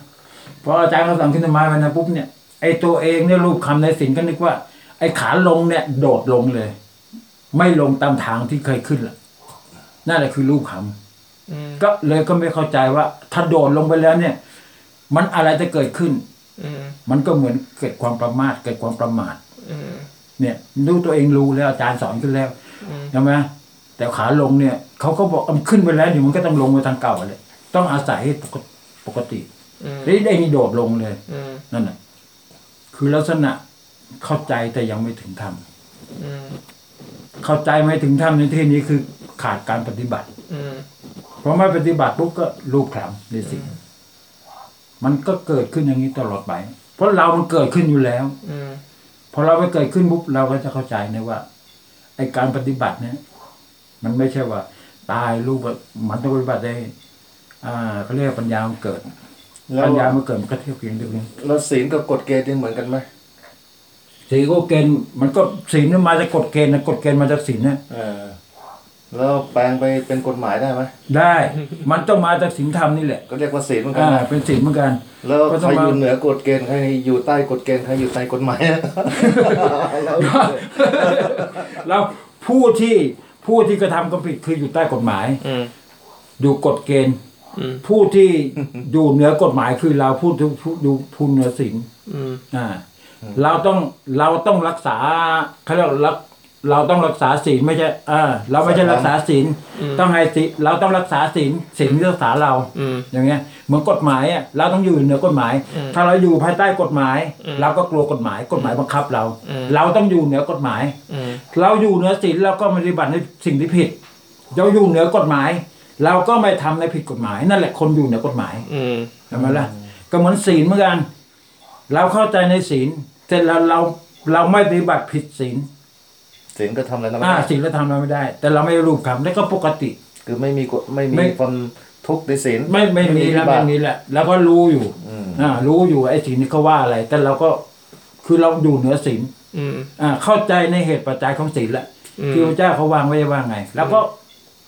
พออาจารย์เขาสอนขึ้นต้นไม้ไปนะปุ๊บเนี่ยไอ้ตัวเองเนี่ยรูปคำในศีลก็นึกว่า ไอ้ขาลงเนี่ย โดดลงเลย ไม่ลงตามทางที่เคยขึ้นละ นั่นแหละคือรูปคำอืมก็เลยก็ไม่เข้าใจว่า ถ้าโดดลงไปแล้วเนี่ย มันอะไรจะเกิดขึ้นอืมมันก็เหมือนเกิดความประมาทเกิดความประมาทอืมเนี่ยรู้ตัวเองรู้แล้วอาจารย์สอนขึ้นแล้วอืมใช่ไหมแต่ขาลงเนี่ยเขาก็บอกเอามันขึ้นไปแล้วเดี๋ยวมันก็ต้องลงไปทางเก่าเลยต้องอาศัยให้ปกติปกติอืมได้ได้นี่โดดลงเลยอืมนั่นน่ะคือลักษณะเข้าใจแต่ยังไม่ถึงธรรมอืมเข้าใจไม่ถึงธรรมในที่นี้คือ ขาดการปฏิบัติอืมเพราะไม่ปฏิบัติปุ๊บก็รูปขลังในสิ่งมันก็เกิดขึ้นอย่างนี้ตลอดไป เพราะเรามันเกิดขึ้นอยู่แล้วอืมพอเราไปเกิดขึ้นปุ๊บเราก็จะเข้าใจนะว่าไอการปฏิบัติเนี่ย มันไม่ใช่ว่า ตายรูปแบบมันต้องปฏิบัติได้ อ่าเขาเรียกว่าปัญญามันเกิดแล้วปัญญามันเกิดมันก็เที่ยวเพียงเดียวเองแล้วศีลกับกฎเกณฑ์นี่เหมือนกันไหมศีลก็เกณฑ์มันก็ศีลมันมาจากกฎเกณฑ์นะกฎเกณฑ์มาจากศีลนะเออ แล้วแปลงไปเป็นกฎหมายได้ไหมได้ มันต้องมาจากศีลธรรมนี่แหละ ก็เรียกว่าศีลเหมือนกันอ่า นะเป็นศีลเหมือนกัน แล้วก็ต้ใคองรมา อยู่เหนือกฎเกณฑ์ใครอยู่ใต้กฎเกณฑ์ใครอยู่ใต้กฎหมายอะแล้วผู้ที่ผู้ที่กระทำความผิดคืออยู่ใต้กฎหมาย อืม อยู่กฎเกณฑ์ อืม ผู้ที่ อยู่เหนือกฎหมายคือเราผู้ที่ผู้อยู่ผู้เหนือศีลอืม อ่า เราต้องเราต้องรักษาเขาเรียกรัก เราต้องรักษาศีลไม่ใช่อ่าเราไม่ใช่รักษาศีลต้องให้ศีลเราต้องรักษาศีลศีลรักษาเราอืมอย่างเงี้ยเหมือนกฎหมายอะเราต้องอยู่เหนือกฎหมายอืมถ้าเราอยู่ภายใต้กฎหมายอืมเราก็กลัวกฎหมายกฎหมายบังคับเราอืมเราต้องอยู่เหนือกฎหมายอืมเราอยู่เหนือศีลเราก็ไม่ปฏิบัติในสิ่งที่ผิด เราอยู่เหนือกฎหมาย เราก็ไม่ทำในผิดกฎหมาย นั่นแหละคนอยู่เหนือกฎหมายอืมใช่ไหมล่ะก็เหมือนศีลเหมือนกัน เราเข้าใจในศีลแต่เราเราเราไม่ปฏิบัติผิดศีล ศีลก็ทำอะไรนะไม่อ่าได้ศีลเราทำเราไม่ได้ แต่เราไม่รูปคำแล้วก็ปกติ คือไม่มีกฎไม่ไม่ มีความทุกข์ในศีลไม่ไม่มีแล้ววิบัไม่ติมีแหละแล้วก็รู้อยู่อืมอ่ารู้อยู่ไอ้สิ่งนี้เขาว่าอะไร แต่เราก็คือเราอยู่เหนือศีลอืม อ่าเข้าใจในเหตุปัจจัยของศีลแหละอืม ที่พระเจ้าเขาวางไว้ว่าไง แล้วก็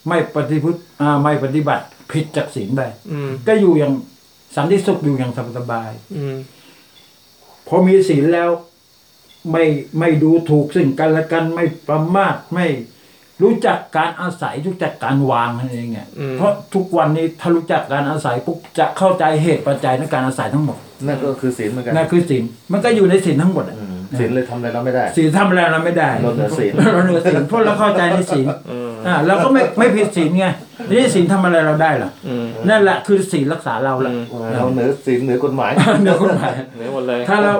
ไม่ปฏิพฤติอ่าไม่ปฏิบัติผิดจากศีลไปอืมก็อยู่อย่างสันติสุขอยู่อย่างสบายๆอืมพอมีศีลแล้ว ไม่ไม่ดูถูกซึ่งกันและกันไม่ประมาทไม่รู้จักการอาศัยรู้จักการวางนั่นเองไงอืมเพราะทุกวันนี้ถ้ารู้จักการอาศัยปุ๊บจะเข้าใจเหตุปัจจัยในการอาศัยทั้งหมดนั่นก็คือศีลเหมือนกันนั่นคือศีลมันก็อยู่ในศีลทั้งหมดอะอืมศีลเลยทำอะไรเราไม่ได้ศีลทำอะไรเราไม่ได้เราเหนือศีลเราเหนือศีลเพราะเราเข้าใจในศีลอืมอ่าเราก็ไม่ไม่ผิดศีลไงนี่ศีลทำอะไรเราได้ล่ะอืมนั่นแหละคือศีลรักษาเราล่ะอืมเราเหนือศีลเหนือกฎหมายเหนือกฎหมายเหนือหมดเลยถ้าเรา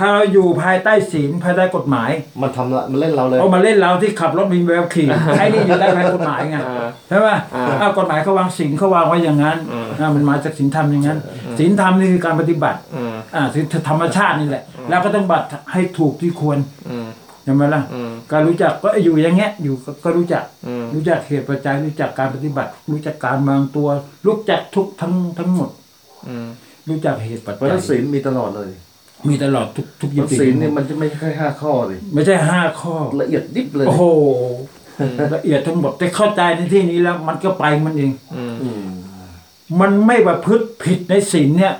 ถ้าเราอยู่ภายใต้ศีลภายใต้กฎหมายมันทำละมันเล่นเราเลยเอามาเล่นเราที่ขับรถมีใบขับขี่ใช้นี่อยู่ได้ภายกฎหมายไงอ่าใช่ไหมอ่าอ้าวกฎหมายเขาวางศีลเขาวางไว้อย่างนั้นอืมอ่ามันมาจากศีลธรรมอย่างนั้นศีลธรรมนี่คือการปฏิบัติอืมอ่าศีลธรรมชาตินี่แหละ แล้วก็ต้องบัตรให้ถูกที่ควรอืมใช่ไหมล่ะอืมการรู้จักก็อยู่อย่างเงี้ยอยู่ก็ก็รู้จักอืมรู้จักเหตุปัจจัยรู้จักการปฏิบัติ รู้จักการวางตัว รู้จักทุกทั้งทั้งหมดอืมรู้จักเหตุปัจเพราะจัฉะยนั้นศีลมีตลอดเลย มีตลอดทุกทุกเพยิบราะศีลเนี่ยมันจะไม่ใช่ห้าข้อเลยไม่ใช่ห้าข้อ ละเอียดยิบเลย โอ้โหละเอียดทั้งหมดแต่เข้าใจในที่นี้แล้ว มันก็ไปมันเองอืมอืมมันไม่ประพฤติผิดในศีลเนี่ย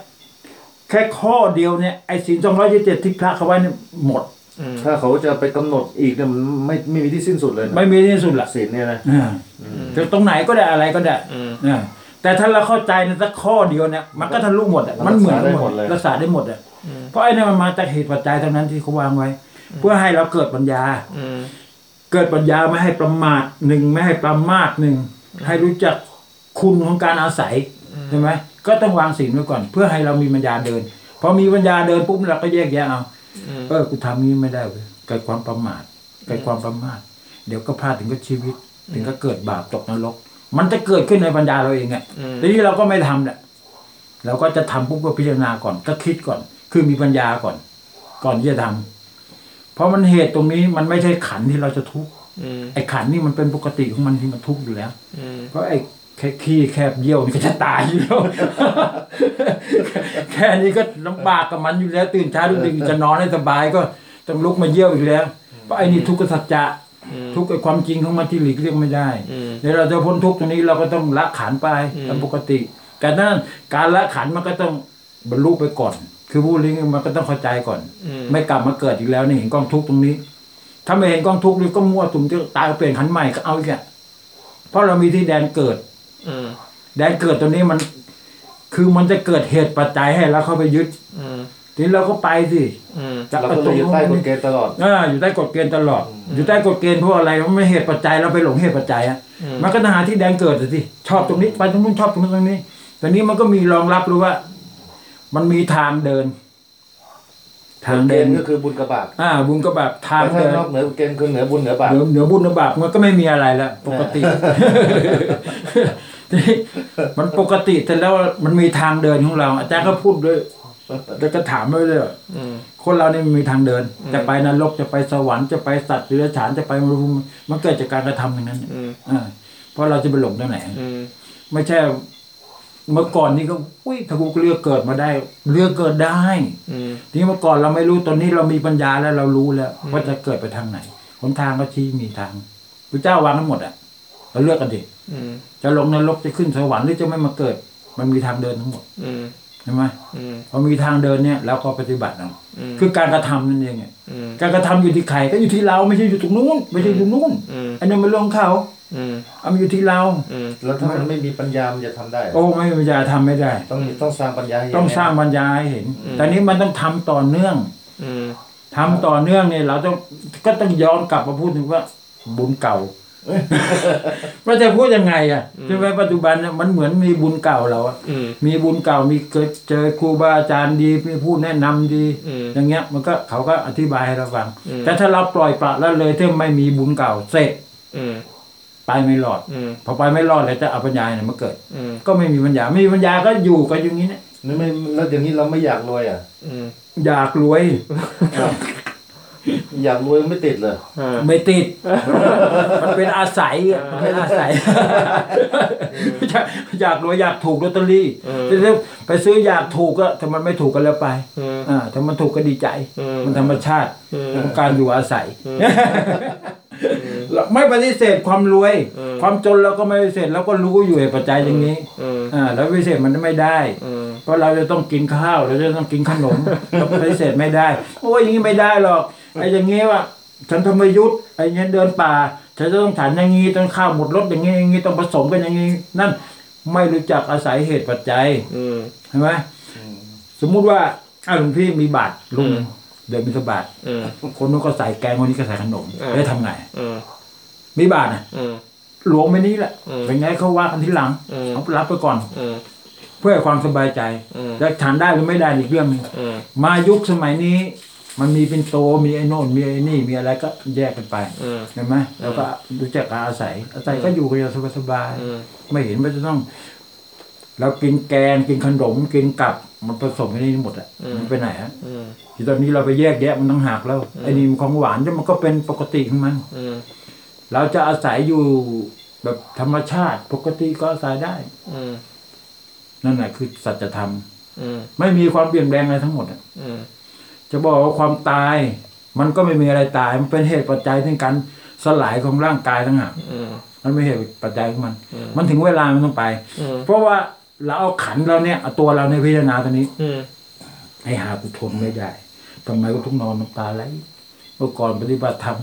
แค่ข้อเดียวเนี่ยไอ้ศีลสองร้อยยี่สิบเจ็ดที่พระเขาไว้เนี่ยหมดอืมถ้าเขาจะไปกำหนดอีกเนี่ยมันไม่ไม่มีที่สิ้นสุดเลยนะไม่มีที่สุดละศีลเนี่ยนะอ่าแต่ตรงไหนก็ได้อะไรก็ได้อืมอ่าแต่ถ้าเราเข้าใจในสักข้อเดียวเนี่ยมันก็ทะลุหมดอะมันเหมือนกันหมดรักษาได้หมดอะ เพราะไอ้นี่มันมาจากเหตุปัจจัยเท่านั้นที่เขาวางไว้ เพื่อให้เราเกิดปัญญาอืมเกิดปัญญาไม่ให้ประมาทหนึ่งไม่ให้ประมาทหนึ่งให้รู้จักคุณของการอาศัยใช่ไหมก็ต้องวางศีลไว้ก่อน เพื่อให้เรามีปัญญาเดินพอมีปัญญาเดินปุ๊บเราก็แยกแยะเอาอืมเออกูทำนี้ไม่ได้เว้ยเกิดความประมาทเกิดความประมาท เดี๋ยวก็พลาดถึงก็ชีวิต ถึงก็เกิดบาปตกนรก มันจะเกิดขึ้นในปัญญาเราเองไงอืมทีนี้เราก็ไม่ทำแหละเราก็จะทำปุ๊บก็พิจารณาก่อนก็คิดก่อน คือมีปัญญาก่อน ก่อนที่จะทำเพราะมันเหตุตรงนี้มันไม่ใช่ขันธ์ที่เราจะทุกข์อืมไอ้ขันธ์นี่มันเป็นปกติของมันที่มันทุกข์อยู่แล้วอืมเพราะไอ้แค่ขี้แคบเยี่ยวนี่ก็จะตายอยู่แล้วแค่นี้ก็ลำบากกับมันอยู่แล้ว ตื่นเช้าดึกๆจะนอนให้สบายก็ต้องลุกมาเยี่ยวอีกแล้วเพราะไอ้นี่ทุกข์สัจจะอืมทุกข์ไอ้ความจริงของมันที่หลีกเลี่ยงไม่ได้อืมเดี๋ยวเราจะพ้นทุกข์ตรงนี้เราก็ต้องละขันไปอืมตามปกติ แต่นั้นการละขันมันก็ต้องบรรลุไปก่อน คือผู้ลิงมันก็ต้องเข้าใจก่อนอืมไม่กลับมาเกิดอีกแล้วนี่เห็นกองทุกข์ตรงนี้ ถ้าไม่เห็นกองทุกข์นี่ก็มั่วสุมจะตายก็เปลี่ยนขันใหม่ก็เอาอีกอะเพราะเรามีที่แดนเกิดอืมแดนเกิดตัวนี้มัน คือมันจะเกิดเหตุปัจจัยให้เราเข้าไปยึดอืมทีนี้เราก็ไปสิอืมจะเราก็เลยอยู่ใต้กฎเกณฑ์ตลอดอ่าอยู่ใต้กฎเกณฑ์ตลอด อยู่ใต้กฎเกณฑ์เพราะอะไรมันไม่เหตุปัจจัยเราไปหลงเหตุปัจจัยอะอืมมันก็ต้องหาที่แดงเกิดสิชอบตรงนี้ไปตรงนู้นชอบตรงนู้นตรงนี้แต่นี้มันก็มีรองรับรู้ว่า มันมีทางเดิน ทางเกเดินณฑ์ก็คือบุญกับบาปอ่า บุญก็แบบทางแต่ถ้าเดินนอกเหนือเกณฑ์คือเหนือบุญเหนือบาปเหนือเหนือบุญเหนือบาปมันก็ไม่มีอะไรแล้วปกติทีนี้มันปกติแต่แล้วมันมีทางเดินของเรา อาจารย์ก็พูดด้วยแล้วก็ถามด้วยเลยอืมคนเราเนี่ยมันมีทางเดิน จะไปนรกจะไปสวรรค์จะไปสัตว์หรือฉานจะไปมรุมมันเกิดจากการกระทำอย่างนั้นอืมอ่าเพราะเราจะไปหลงตรงไหนอืมไม่ใช่ เมื่อก่อนนี่ก็อุ้ยถ้ากูเลือกเกิดมาได้ เลือกเกิดได้อืมทีนี้เมื่อก่อนเราไม่รู้ตอนนี้เรามีปัญญาแล้วเรารู้แล้วว่าจะเกิดไปทางไหนหนทางก็ชี้มีทางพระเจ้าวางทั้งหมดอะเราเลือกกันดิอืมจะลงนรกจะขึ้นสวรรค์หรือจะไม่มาเกิด มันมีทางเดินทั้งหมดอืม ใช่ไหมอืมพอมีทางเดินเนี่ยเราก็ปฏิบัติเอาอืมคือการกระทำนั่นเองไงอืมการกระทำอยู่ที่ใครก็อยู่ที่เราไม่ใช่อยู่ตรงนู้นไม่ใช่อยู่นู้นอืมอันนั้นมันเรื่องของเขาอืมเอามันอยู่ที่เราอืมแล้วถ้ามันไม่มีปัญญามันจะทำได้เหรอโอ้ไม่มีปัญญาทำไม่ได้ ต้องต้องสร้างปัญญาให้เห็นต้องสร้างปัญญาให้เห็น แต่นี้มันต้องทำต่อเนื่องอืมทำต่อเนื่องเนี่ย เราต้องก็ต้องย้อนกลับมาพูดถึงว่าบุญเก่า ว่าจะพูดยังไงอะใช่ไหมปัจจุบันเนี่ยมันเหมือนมีบุญเก่าเราอะอืมมีบุญเก่ามีเกิดเจอครูบาอาจารย์ดีมีผู้แนะนำดีอืมอย่างเงี้ย มันก็เขาก็อธิบายให้เราฟังอืมแต่ถ้าเราปล่อยปละละเลยถ้าไม่มีบุญเก่าเสร็จอืมไปไม่รอดอืมพอไปไม่รอดเลยจะเอาปัญญาเนี่ยมาเกิดอืมก็ไม่มีปัญญาไม่มีปัญญาก็อยู่กันอย่างนี้เนี่ยนี่ไม่แล้วอย่างนี้เราไม่อยากรวยอะอืมอยากรวย อยากรวยไม่ติดเลยอ่าไม่ติด มันเป็นอาศัยอะมันเป็นอาศัยอยากอยากรวยอยากถูกลอตเตอรี่เออแต่ถ้าไปซื้ออยากถูกก็ถ้ามันไม่ถูกก็แล้วไปอืมอ่าถ้ามันถูกก็ดีใจอืมมันธรรมชาติอืม ของการอยู่อาศัยเราไม่ปฏิเสธความรวยอืมความจนเราก็ไม่ปฏิเสธเราก็รู้อยู่เหตุปัจจัยอย่างนี้อืมอ่าแล้วปฏิเสธมันไม่ได้อืมเพราะเราจะต้องกินข้าวเราจะต้องกินขนมเราปฏิเสธไม่ได้ โอ้ยอย่างนี้ไม่ได้หรอกไอ้อย่างงี้ว่าฉันธรรมยุทธ์ไอ้เงี้ยเดินป่าฉันจะต้องฉันอย่างงี้ต้องข้าวหมดรถอย่างงี้อย่างงี้ต้องผสมกันอย่างงี้นั่นไม่รู้จักอาศัยเหตุปัจจัยอืมใช่ไหมสมมุติว่าอ้าวหลวงพี่มีบาตรลุงอืม เดินบิณฑบาตอืมคนนู้นก็ใส่แกงคนนี้ก็ใส่ขนมอืมได้วทำไงอืมมีบาตรนะอืมหลวงไปนี้แหละอืมเป็นไงเขาว่ากันทีหลังอืมเอารับไปก่อนอืมเพื่อให้ความสบายใจอืมจะทานได้หรือไม่ได้อีกเรื่องหนึงอืมมายุคสมัยนี้ มันมีเป็นโตมีไอ้โน่นมีไอ้นี่มีอะไรก็แยกกันไปอืมเห็นไหมแล้วก็รู้จักอาศัยอาศัยก็อยู่กันอย่างสบายอืมๆไม่เห็นว่าจะต้อง เรากินแกงกินขนมกินกับ มันผสมกันนี่หมดอะมันไปไหนอะอืมที่ตอนนี้เราไปแยกแยะมันต้องหักแล้วไอ้นี่มันของหวานมันก็เป็นปกติของมันอืมเราจะอาศัยอยู่แบบธรรมชาติ ปกติก็อาศัยได้อืมนั่นแหละคือสัจธรรมอืมไม่มีความเปลี่ยนแปลงอะไรทั้งหมดอะอืมจะบอกว่าความตาย มันก็ไม่มีอะไรตาย มันเป็นเหตุปัจจัยในการสลายของร่างกายทั้งหากอืมมันไม่เหตุปัจจัยของมันอืมมันถึงเวลามันต้องไปอืมเพราะว่า เราเอาขันเราเนี่ยเอาตัวเราในยพิจารณาตัวนี้ อืมไอ้หากูทนไม่ได้ทำไมกูต้องนอนน้ำตาไหลเมื่อก่อนปฏิบัติธรรม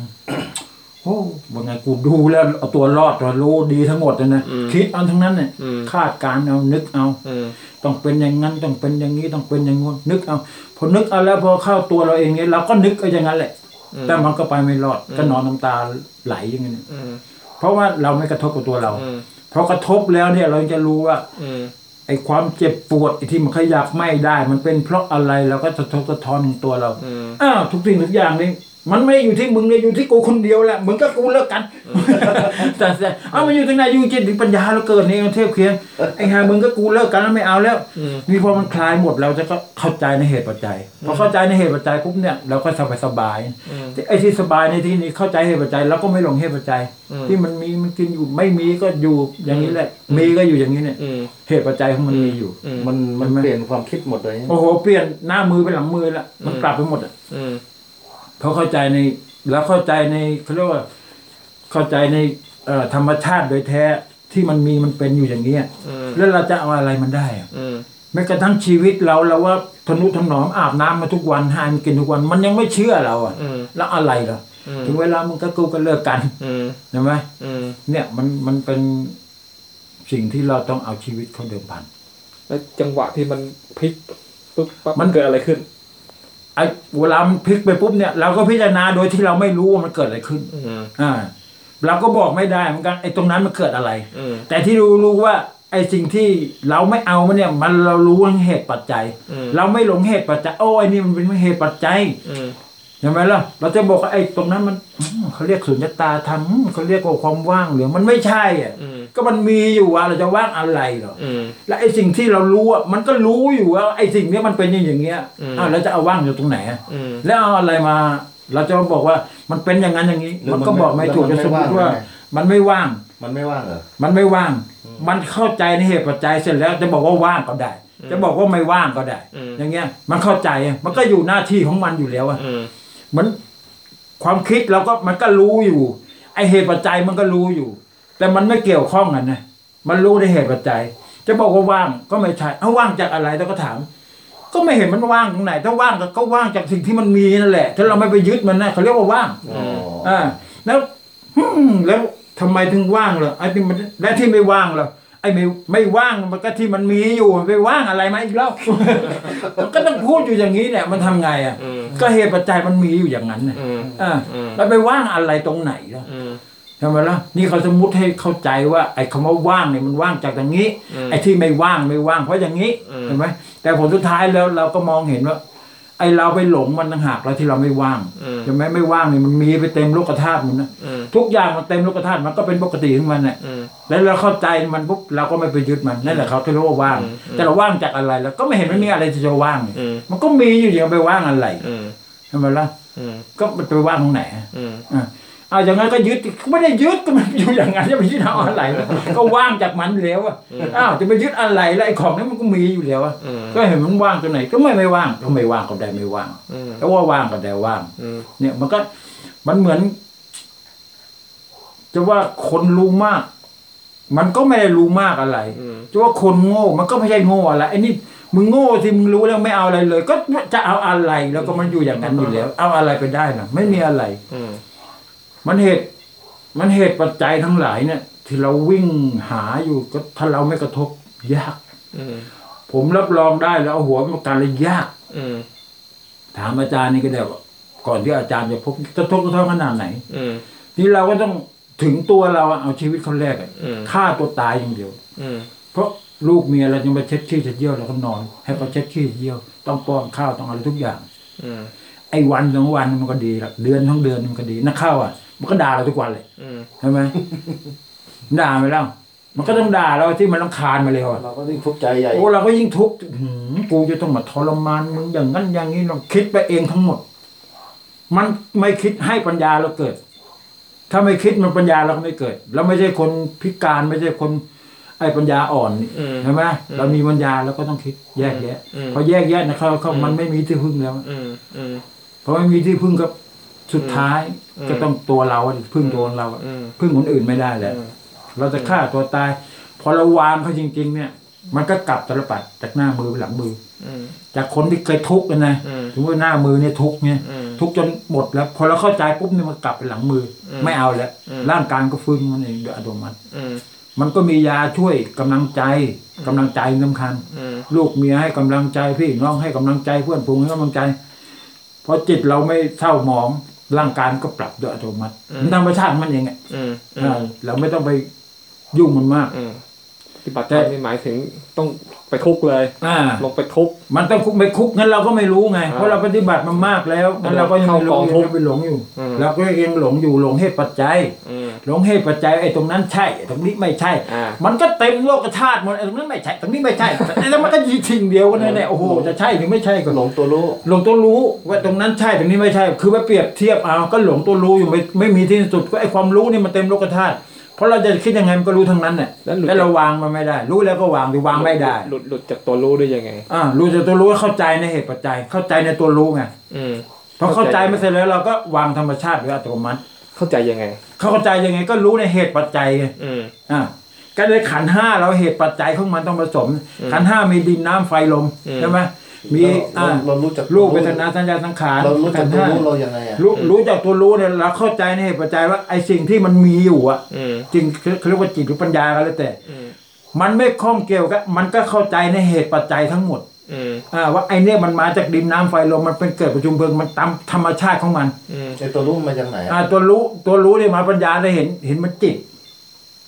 โอ้ว่าไงกูดูแล้วเอาตัวรอดตัวรู้ดีทั้งหมดเลยนะคิดเอาทั้งนั้นเนี่ยอืมคาดการณ์เอานึกเอาอืมต้องเป็นอย่างนั้นต้องเป็นอย่างนี้ต้องเป็นอย่างงู้นนึกเอาพอนึกเอาแล้วพอเข้าตัวเราเองเนี่ยเราก็นึกเอาอย่างนั้นแหละแต่มันก็ไปไม่รอดก็นอนน้ำตาไหลอย่างนี้ยอืมเพราะว่าเราไม่กระทบกับตัวเราอืมพอกระทบแล้วเนี่ยเราจะรู้ว่าอืม ไอ้ความเจ็บปวดไอ้ที่มันขยับไม่ได้ มันเป็นเพราะอะไรเราก็สะทกสะท้อนของตัวเราอืมอ้าวทุกสิ่งทุกอย่างนี่ มันไม่ได้อยู่ที่มึงเลยอยู่ที่กูคนเดียวแหละมึงก็กูเลิกกัน แต่แต่เอามันอยู่ตรงไหนอยู่จิตหรือปัญญาเราเกิดนี่เทียบเคียงไอ้ห่ามึงก็กูเลิกกันแล้วไม่เอาแล้วอืมมีพอมันคลายหมดเราจะก็เข้าใจในเหตุปัจจัยพอเข้าใจในเหตุปัจจัยปุ๊บเนี่ยเราก็สบายสบายอืมไอ้ที่สบายในที่นี้เข้าใจเหตุปัจจัยแล้วก็ไม่หลงเหตุปัจจัยอืมที่มันมีมันกินอยู่ไม่มีก็อยู่อย่างนี้แหละ มีก็อยู่อย่างนี้เนี่ยอืมเหตุปัจจัยของมันมีอยู่อืมมันมันเห็นไหมเปลี่ยนความคิดหมดเลยโอ้โหเปลี่ยนหน้ามือเป็นหลังมือละมันปรับไปหมดอะอืม เพราะเข้าใจในแล้วเข้าใจในเขาเรียกว่าเข้าใจในเอ่อธรรมชาติโดยแท้ที่มันมีมันเป็นอยู่อย่างนี้ยอืมแล้วเราจะเอาอะไรมันได้อะอืมแม้กระทั่งชีวิตเราเราว่าทนุถนอมอาบน้ำมาทุกวันหามันกินทุกวัน มันยังไม่เชื่อเราอะอืมแล้วอะไรล่ะอืมถึงเวลามึงก็กูก็เลิกกันอืมใช่ไหมอืมเนี่ยมันมันเป็นสิ่งที่เราต้องเอาชีวิตเขาเดิมพันแล้วจังหวะที่มันพลิกปุ๊บปั๊บมัมันนเกิดอะไรขึ้น ไอ้เวลามันพลิกไปปุ๊บเนี่ยเราก็พิจารณาโดยที่เราไม่รู้ว่ามันเกิดอะไรขึ้นอืมอ่าเราก็บอกไม่ได้เหมือนกันไอ้ตรงนั้นมันเกิดอะไรอืมแต่ที่รู้รู้ว่าไอ้สิ่งที่เราไม่เอามันเนี่ย มันเรารู้ว่าเหตุปัจจัยอืมเราไม่หลงเหตุปัจจัยโอ้ไอ้นี่มันเป็นเหตุปัจจัยอืม ใช่ไหมล่ะ เราจะบอกว่าไอ้ตรงนั้นมันอืมเขาเรียกสุญญตาธรรมอืมเขาเรียกว่าความว่างเหลือมันไม่ใช่อะอืมก็มันมีอยู่ว่าเราจะว่างอะไรเหรออืมและไอ้สิ่งที่เรารู้อะมันก็รู้อยู่ว่าไอ้สิ่งเนี้ยมันเป็นอย่างเงี้ยอืมอ้าวแล้วจะเอาว่างอยู่ตรงไหนอะอืมแล้วเอาอะไรมา เราจะมาบอกว่ามันเป็นอย่างนั้นอย่างนี้หรือมันก็บอกไม่ถูกมันจะไม่สมมติว่าว่างมันไม่ว่าง มันไม่ว่างเหรอมันไม่ว่าง มันเข้าใจในเหตุปัจจัยเสร็จแล้วจะบอกว่าว่างก็ได้ จะบอกว่าไม่ว่างก็ได้อืมอย่างเงี้ย มันเข้าใจอะมันก็อยู่หน้าที่ของมันอยู่แล้วอะอืม เหมือนความคิดเราก็มันก็รู้อยู่ ไอเหตุปัจจัยมันก็รู้อยู่ แต่มันไม่เกี่ยวข้องกันนะมันรู้ในเหตุปัจจัย จะบอกว่าว่างก็ไม่ใช่เอาว่างจากอะไรเราก็ถาม ก็ไม่เห็นมันว่างตรงไหน ถ้าว่างก็ก็ว่างจากสิ่งที่มันมีนั่นแหละ ถ้าเราไม่ไปยึดมันนะเขาเรียกว่าว่างอ๋ออ่าแล้วอืมแล้วทำไมถึงว่างล่ะไอ้ที่มันและที่ไม่ว่างล่ะไอ้ ไม่ไม่ว่างมันก็ที่มันมีอยู่มันไปว่างอะไรมาอีกแล้วมันก็ต้องพูดอยู่อย่างนี้เนี่ยมันทำไงอะอืมก็เหตุปัจจัยมันมีอยู่อย่างนั้นนะอืมอ่าอืมแล้วไปว่างอะไรตรงไหนล่ะอืมใช่ไหมล่ะนี่เขาสมมติให้เข้าใจว่า ไอ้คำว่าว่างเนี่ยมันว่างจากอย่างนี้อืมไอ้ที่ไม่ว่างไม่ว่างเพราะอย่างนี้อืมเห็นไหมแต่ผลสุดท้ายแล้วเราก็มองเห็นว่า ไอ้เราไปหลงมันต่างหากแล้วที่เราไม่ว่างอืมใช่ไหมไม่ว่างเนี่ยมันมีไปเต็มโลกธาตุมันนะอืมทุกอย่างมันเต็มโลกธาตุมันก็เป็นปกติของมันแหละอืมแล้วเราเข้าใจมันปุ๊บเราก็ไม่ไปยึดมันนั่นแหละเขาที่เรียกว่าว่างอืมอืมแต่เราว่างจากอะไรแล้วก็ไม่เห็นมันมีอะไรที่จะว่างอืมมันก็มีอยู่อย่างไปว่างอะไรอืมใช่ไหมล่ะอืมก็มันไปว่างตรงไหนอะอืมอะ เอาอย่างนั้นก็ยึดไม่ได้ยึดก็มันอยู่อย่างนั้นจะไปยึดเอาอะไรล่ะก็ว่างจากมันแล้วอะอ้าวจะไปยึดอะไรแล้วไอ้ของนั้นมันก็มีอยู่แล้วอะอืมก็เห็นมันว่างตรงไหน ก็ไม่ไม่ว่างก็ไม่ว่างก็ได้ไม่ว่างอืมแล้วว่าว่างก็ได้ว่างอืมเนี่ยมันก็มันเหมือน จะว่าคนรู้มาก มันก็ไม่ได้รู้มากอะไรอืมจะว่าคนโง่ มันก็ไม่ใช่โง่อะไรไอ้นี่มึงโง่ที่มึงรู้แล้วไม่เอาอะไรเลย ก็จะเอาอะไรแล้วก็มันอยู่อย่างนั้นอยู่แล้ว เอาอะไรไปได้นะไม่มีอะไรอื มมันเหตุ มันเหตุปัจจัยทั้งหลายเนี่ย ที่เราวิ่งหาอยู่ก็ถ้าเราไม่กระทบยากอืมผมรับรองได้แล้วเอาหัวมาการเลยยากอืมถามอาจารย์นี่ก็ได้ว่าก่อนที่อาจารย์จะพบกระทบกระทั่งขนาดไหนอืมนี่เราก็ต้องถึงตัวเราอะเอาชีวิตเขาแรกอะอืมฆ่าตัวตายอย่างเดียวอืมเพราะลูกเมียเราจะมาเช็ดขี้เช็ดเยี่ยวเราก็นอน ให้เขาเช็ดขี้เช็ดเยี่ยว ต้องป้อนข้าวต้องอะไรทุกอย่างอืมไอ้วันสองวันมันก็ดีละเดือนทั้งเดือนมันก็ดีนักข้าวอะ มันก็ด่าเราทุกวันเลยอืมใช่ไหมด่าไปแล้ว มันก็ต้องด่าเราที่มันต้องคานมาเร็วอะเราก็ยิ่งทุกข์ใจใหญ่โอ้เราก็ยิ่งทุกข์หืมกูจะต้องมาทรมานมึงอย่างนั้นอย่างนี้เราคิดไปเองทั้งหมด มันไม่คิดให้ปัญญาเราเกิด ถ้าไม่คิดมันปัญญาเราก็ไม่เกิดเราไม่ใช่คนพิการไม่ใช่คนไอ้ปัญญาอ่อนนี่อืมใช่ไหมเรามีปัญญาเราก็ต้องคิดแยกแยะอืมพอแยกแยะนะเขาเขาอืมมันไม่มีที่พึ่งแล้วอืมอืมเพราะไม่มีที่พึ่งก็ สุดท้ายอืมก็ต้องตัวเราอะพึ่งตัวเราอะอืมพึ่งคนอื่นไม่ได้แล้วอืมเราจะฆ่าตัวตาย พอเราวางเขาจริง ๆ เนี่ย มันก็กลับตลปัดจากหน้ามือไปหลังมืออืมจากคนที่เคยทุกข์กันนะอืมถึงว่าหน้ามือเนี่ยทุกข์เนี่ยอืมทุกข์จนหมดแล้วพอเราเข้าใจปุ๊บเนี่ยมันกลับไปหลังมืออมไม่เอาแล้วอืมร่างกายก็ฟื้นมันเองโดยอัตโนมัติอืมมันก็มียาช่วยกำลังใจกำลังใจสำคัญอืมลูกเมียให้กำลังใจพี่น้องให้กำลังใจเพื่อนฝูงให้กำลังใจพอจิตเราไม่เศร้าหมอง ร่างกายมันก็ปรับโดยอัตโนมัติมันธรรมชาติมันเองอะอืมอือ่ามเราไม่ต้องไปยุ่งมันมากอืมป ฏิบัติธรรมนี่หมายถึงต้องไปทุกข์เลยอ่าลงไปทุกข์มันต้องคุกไม่คุกงั้นเราก็ไม่รู้ไงอ่าเพราะเราปฏิบัติมามากแล้วงั้นเราก็ยังไม่รู้เข้ากองทุกข์ยังไปหลงอยู่อืมเราก็ยังหลงอยู่หลงเหตุปัจจัยอืมหลงเหตุปัจจัยไอ้ตรงนั้นใช่ไอ้ตรงนี้ไม่ใช่อ่ามันก็เต็มโลกธาตุหมดไอ้ตรงนั้นไม่ใช่ตรงนี้ไม่ใช่แล้วมันก็ยีทิ้งเดียวกันนั่นแหละโอ้โหจะใช่หรือไม่ใช่ก็หลงตัวรู้หลงตัวรู้ว่าตรงนั้นใช่ตรงนี้ไม่ใช่ คือไปเปรียบเทียบเอาก็หลงตัวรู้อยู่ไม่ไม่มีที่สุดก็ไอ้ความรู้นี่มันเต็มโลกธาตุ เพราะเราจะคิดยังไงมันก็รู้ทั้งนั้นเนี่ยแล้วหลุด แล้วเราวางมันไม่ได้ รู้แล้วก็วางหรือวางไม่ได้หลุดหลุดจากตัวรู้ได้ยังไง อ่ารู้จากตัวรู้เข้าใจในเหตุปัจจัย เข้าใจในตัวรู้ไงอืม พอเข้าใจมาเสร็จแล้วเราก็วางธรรมชาติหรืออัตโนมัติ เข้าใจยังไง เข้าใจยังไงก็รู้ในเหตุปัจจัยไงอืม อ่าก็ในขันธ์ห้าเราเหตุปัจจัยของมันต้องผสมอืมขันธ์ห้ามีดินน้ำไฟลมอืม ใช่ไหม มีเราอ่าเรารู้จักรูปเวทนาสัญญาสังขารเรารู้จัขักนธ์ตัวห้ารู้เรายังไงอะรู้รู้จากตัวรู้เนี่ยเราเข้าใจในเหตุปัจจัยว่าไอ้สิ่งที่มันมีอยู่อะอืมจริงเขาเรียกว่าจิตหรือปัญญาก็แล้วแต่อืมมันไม่ข้องเกี่ยวกับมันก็เข้าใจในเหตุปัจจัยทั้งหมดอืมอ่าว่าไอเนี่ยมันมาจากดินน้ำไฟลมมันเป็นเกิดประชุมเพลิงมันตามธรรมชาติของมันอืมไอตัวรู้มาจากไหนอ่าอะตัวรู้ตัวรู้เนี่ยมาปัญญาได้เห็นเห็นมันจิต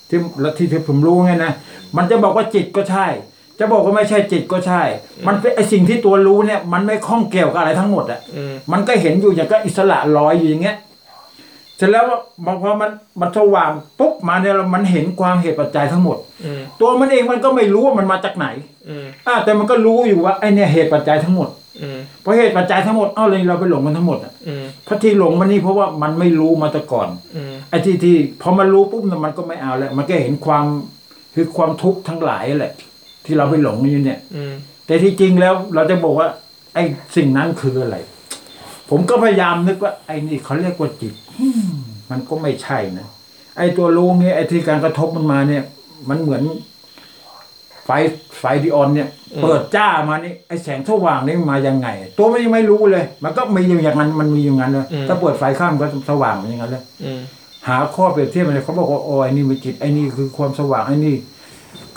ที่แล้วที่ที่ผมรู้ไงนะมันจะบอกว่าจิตก็ใช่ จะบอกว่าไม่ใช่จิตก็ใช่ มันเป็นไอสิ่งที่ตัวรู้เนี่ย มันไม่ข้องเกี่ยวกับอะไรทั้งหมดอะอืมมันก็เห็นอยู่อย่างก็อิสระลอยอยู่อย่างเงี้ยเสร็จแล้วพอมันมันสว่างปุ๊บมาเนี่ยมันเห็นความเหตุปัจจัยทั้งหมดอืมตัวมันเองมันก็ไม่รู้ว่ามันมาจากไหนอืมอ่าแต่มันก็รู้อยู่ว่าไอเนี่ยเหตุปัจจัยทั้งหมดอืมเพราะเหตุปัจจัยทั้งหมดเอ้าเลยเราไปหลงมันทั้งหมดอะอืมเพราะที่หลงมันนี่เพราะว่ามันไม่รู้มาแต่ก่อนอืมไอ้ที่ที่พอมันรู้ปุ๊บเนี่ยมันก็ไม่เอาแล้วมันก็เห็นความคือความทุกข์ทั้งหลายแหละ ที่เราไปหลงอยู่เนี่ยอืมแต่ที่จริงแล้วเราจะบอกว่า ไอ้สิ่งนั้นคืออะไร ผมก็พยายามนึกว่า ไอ้นี่เขาเรียกว่าจิตอืมมันก็ไม่ใช่นะไอ้ตัวรู้เนี่ยไอ้ที่การกระทบมันมาเนี่ย มันเหมือน ไฟไฟดิออนเนี่ย เปิดจ้ามานี่ไอ้แสงสว่างนี่มันมายังไง ตัวมันยังไม่รู้เลย มันก็มีอยู่อย่างนั้นมันมีอย่างนั้นเลยถ้าเปิดไฟข้ามก็สว่างอย่างนั้นเลยอืมหาข้อเปรียบเทียบอะไรเขาบอกว่าโอ้ไอ้นี่มันจิตไอ้นี่คือความสว่างไอ้นี่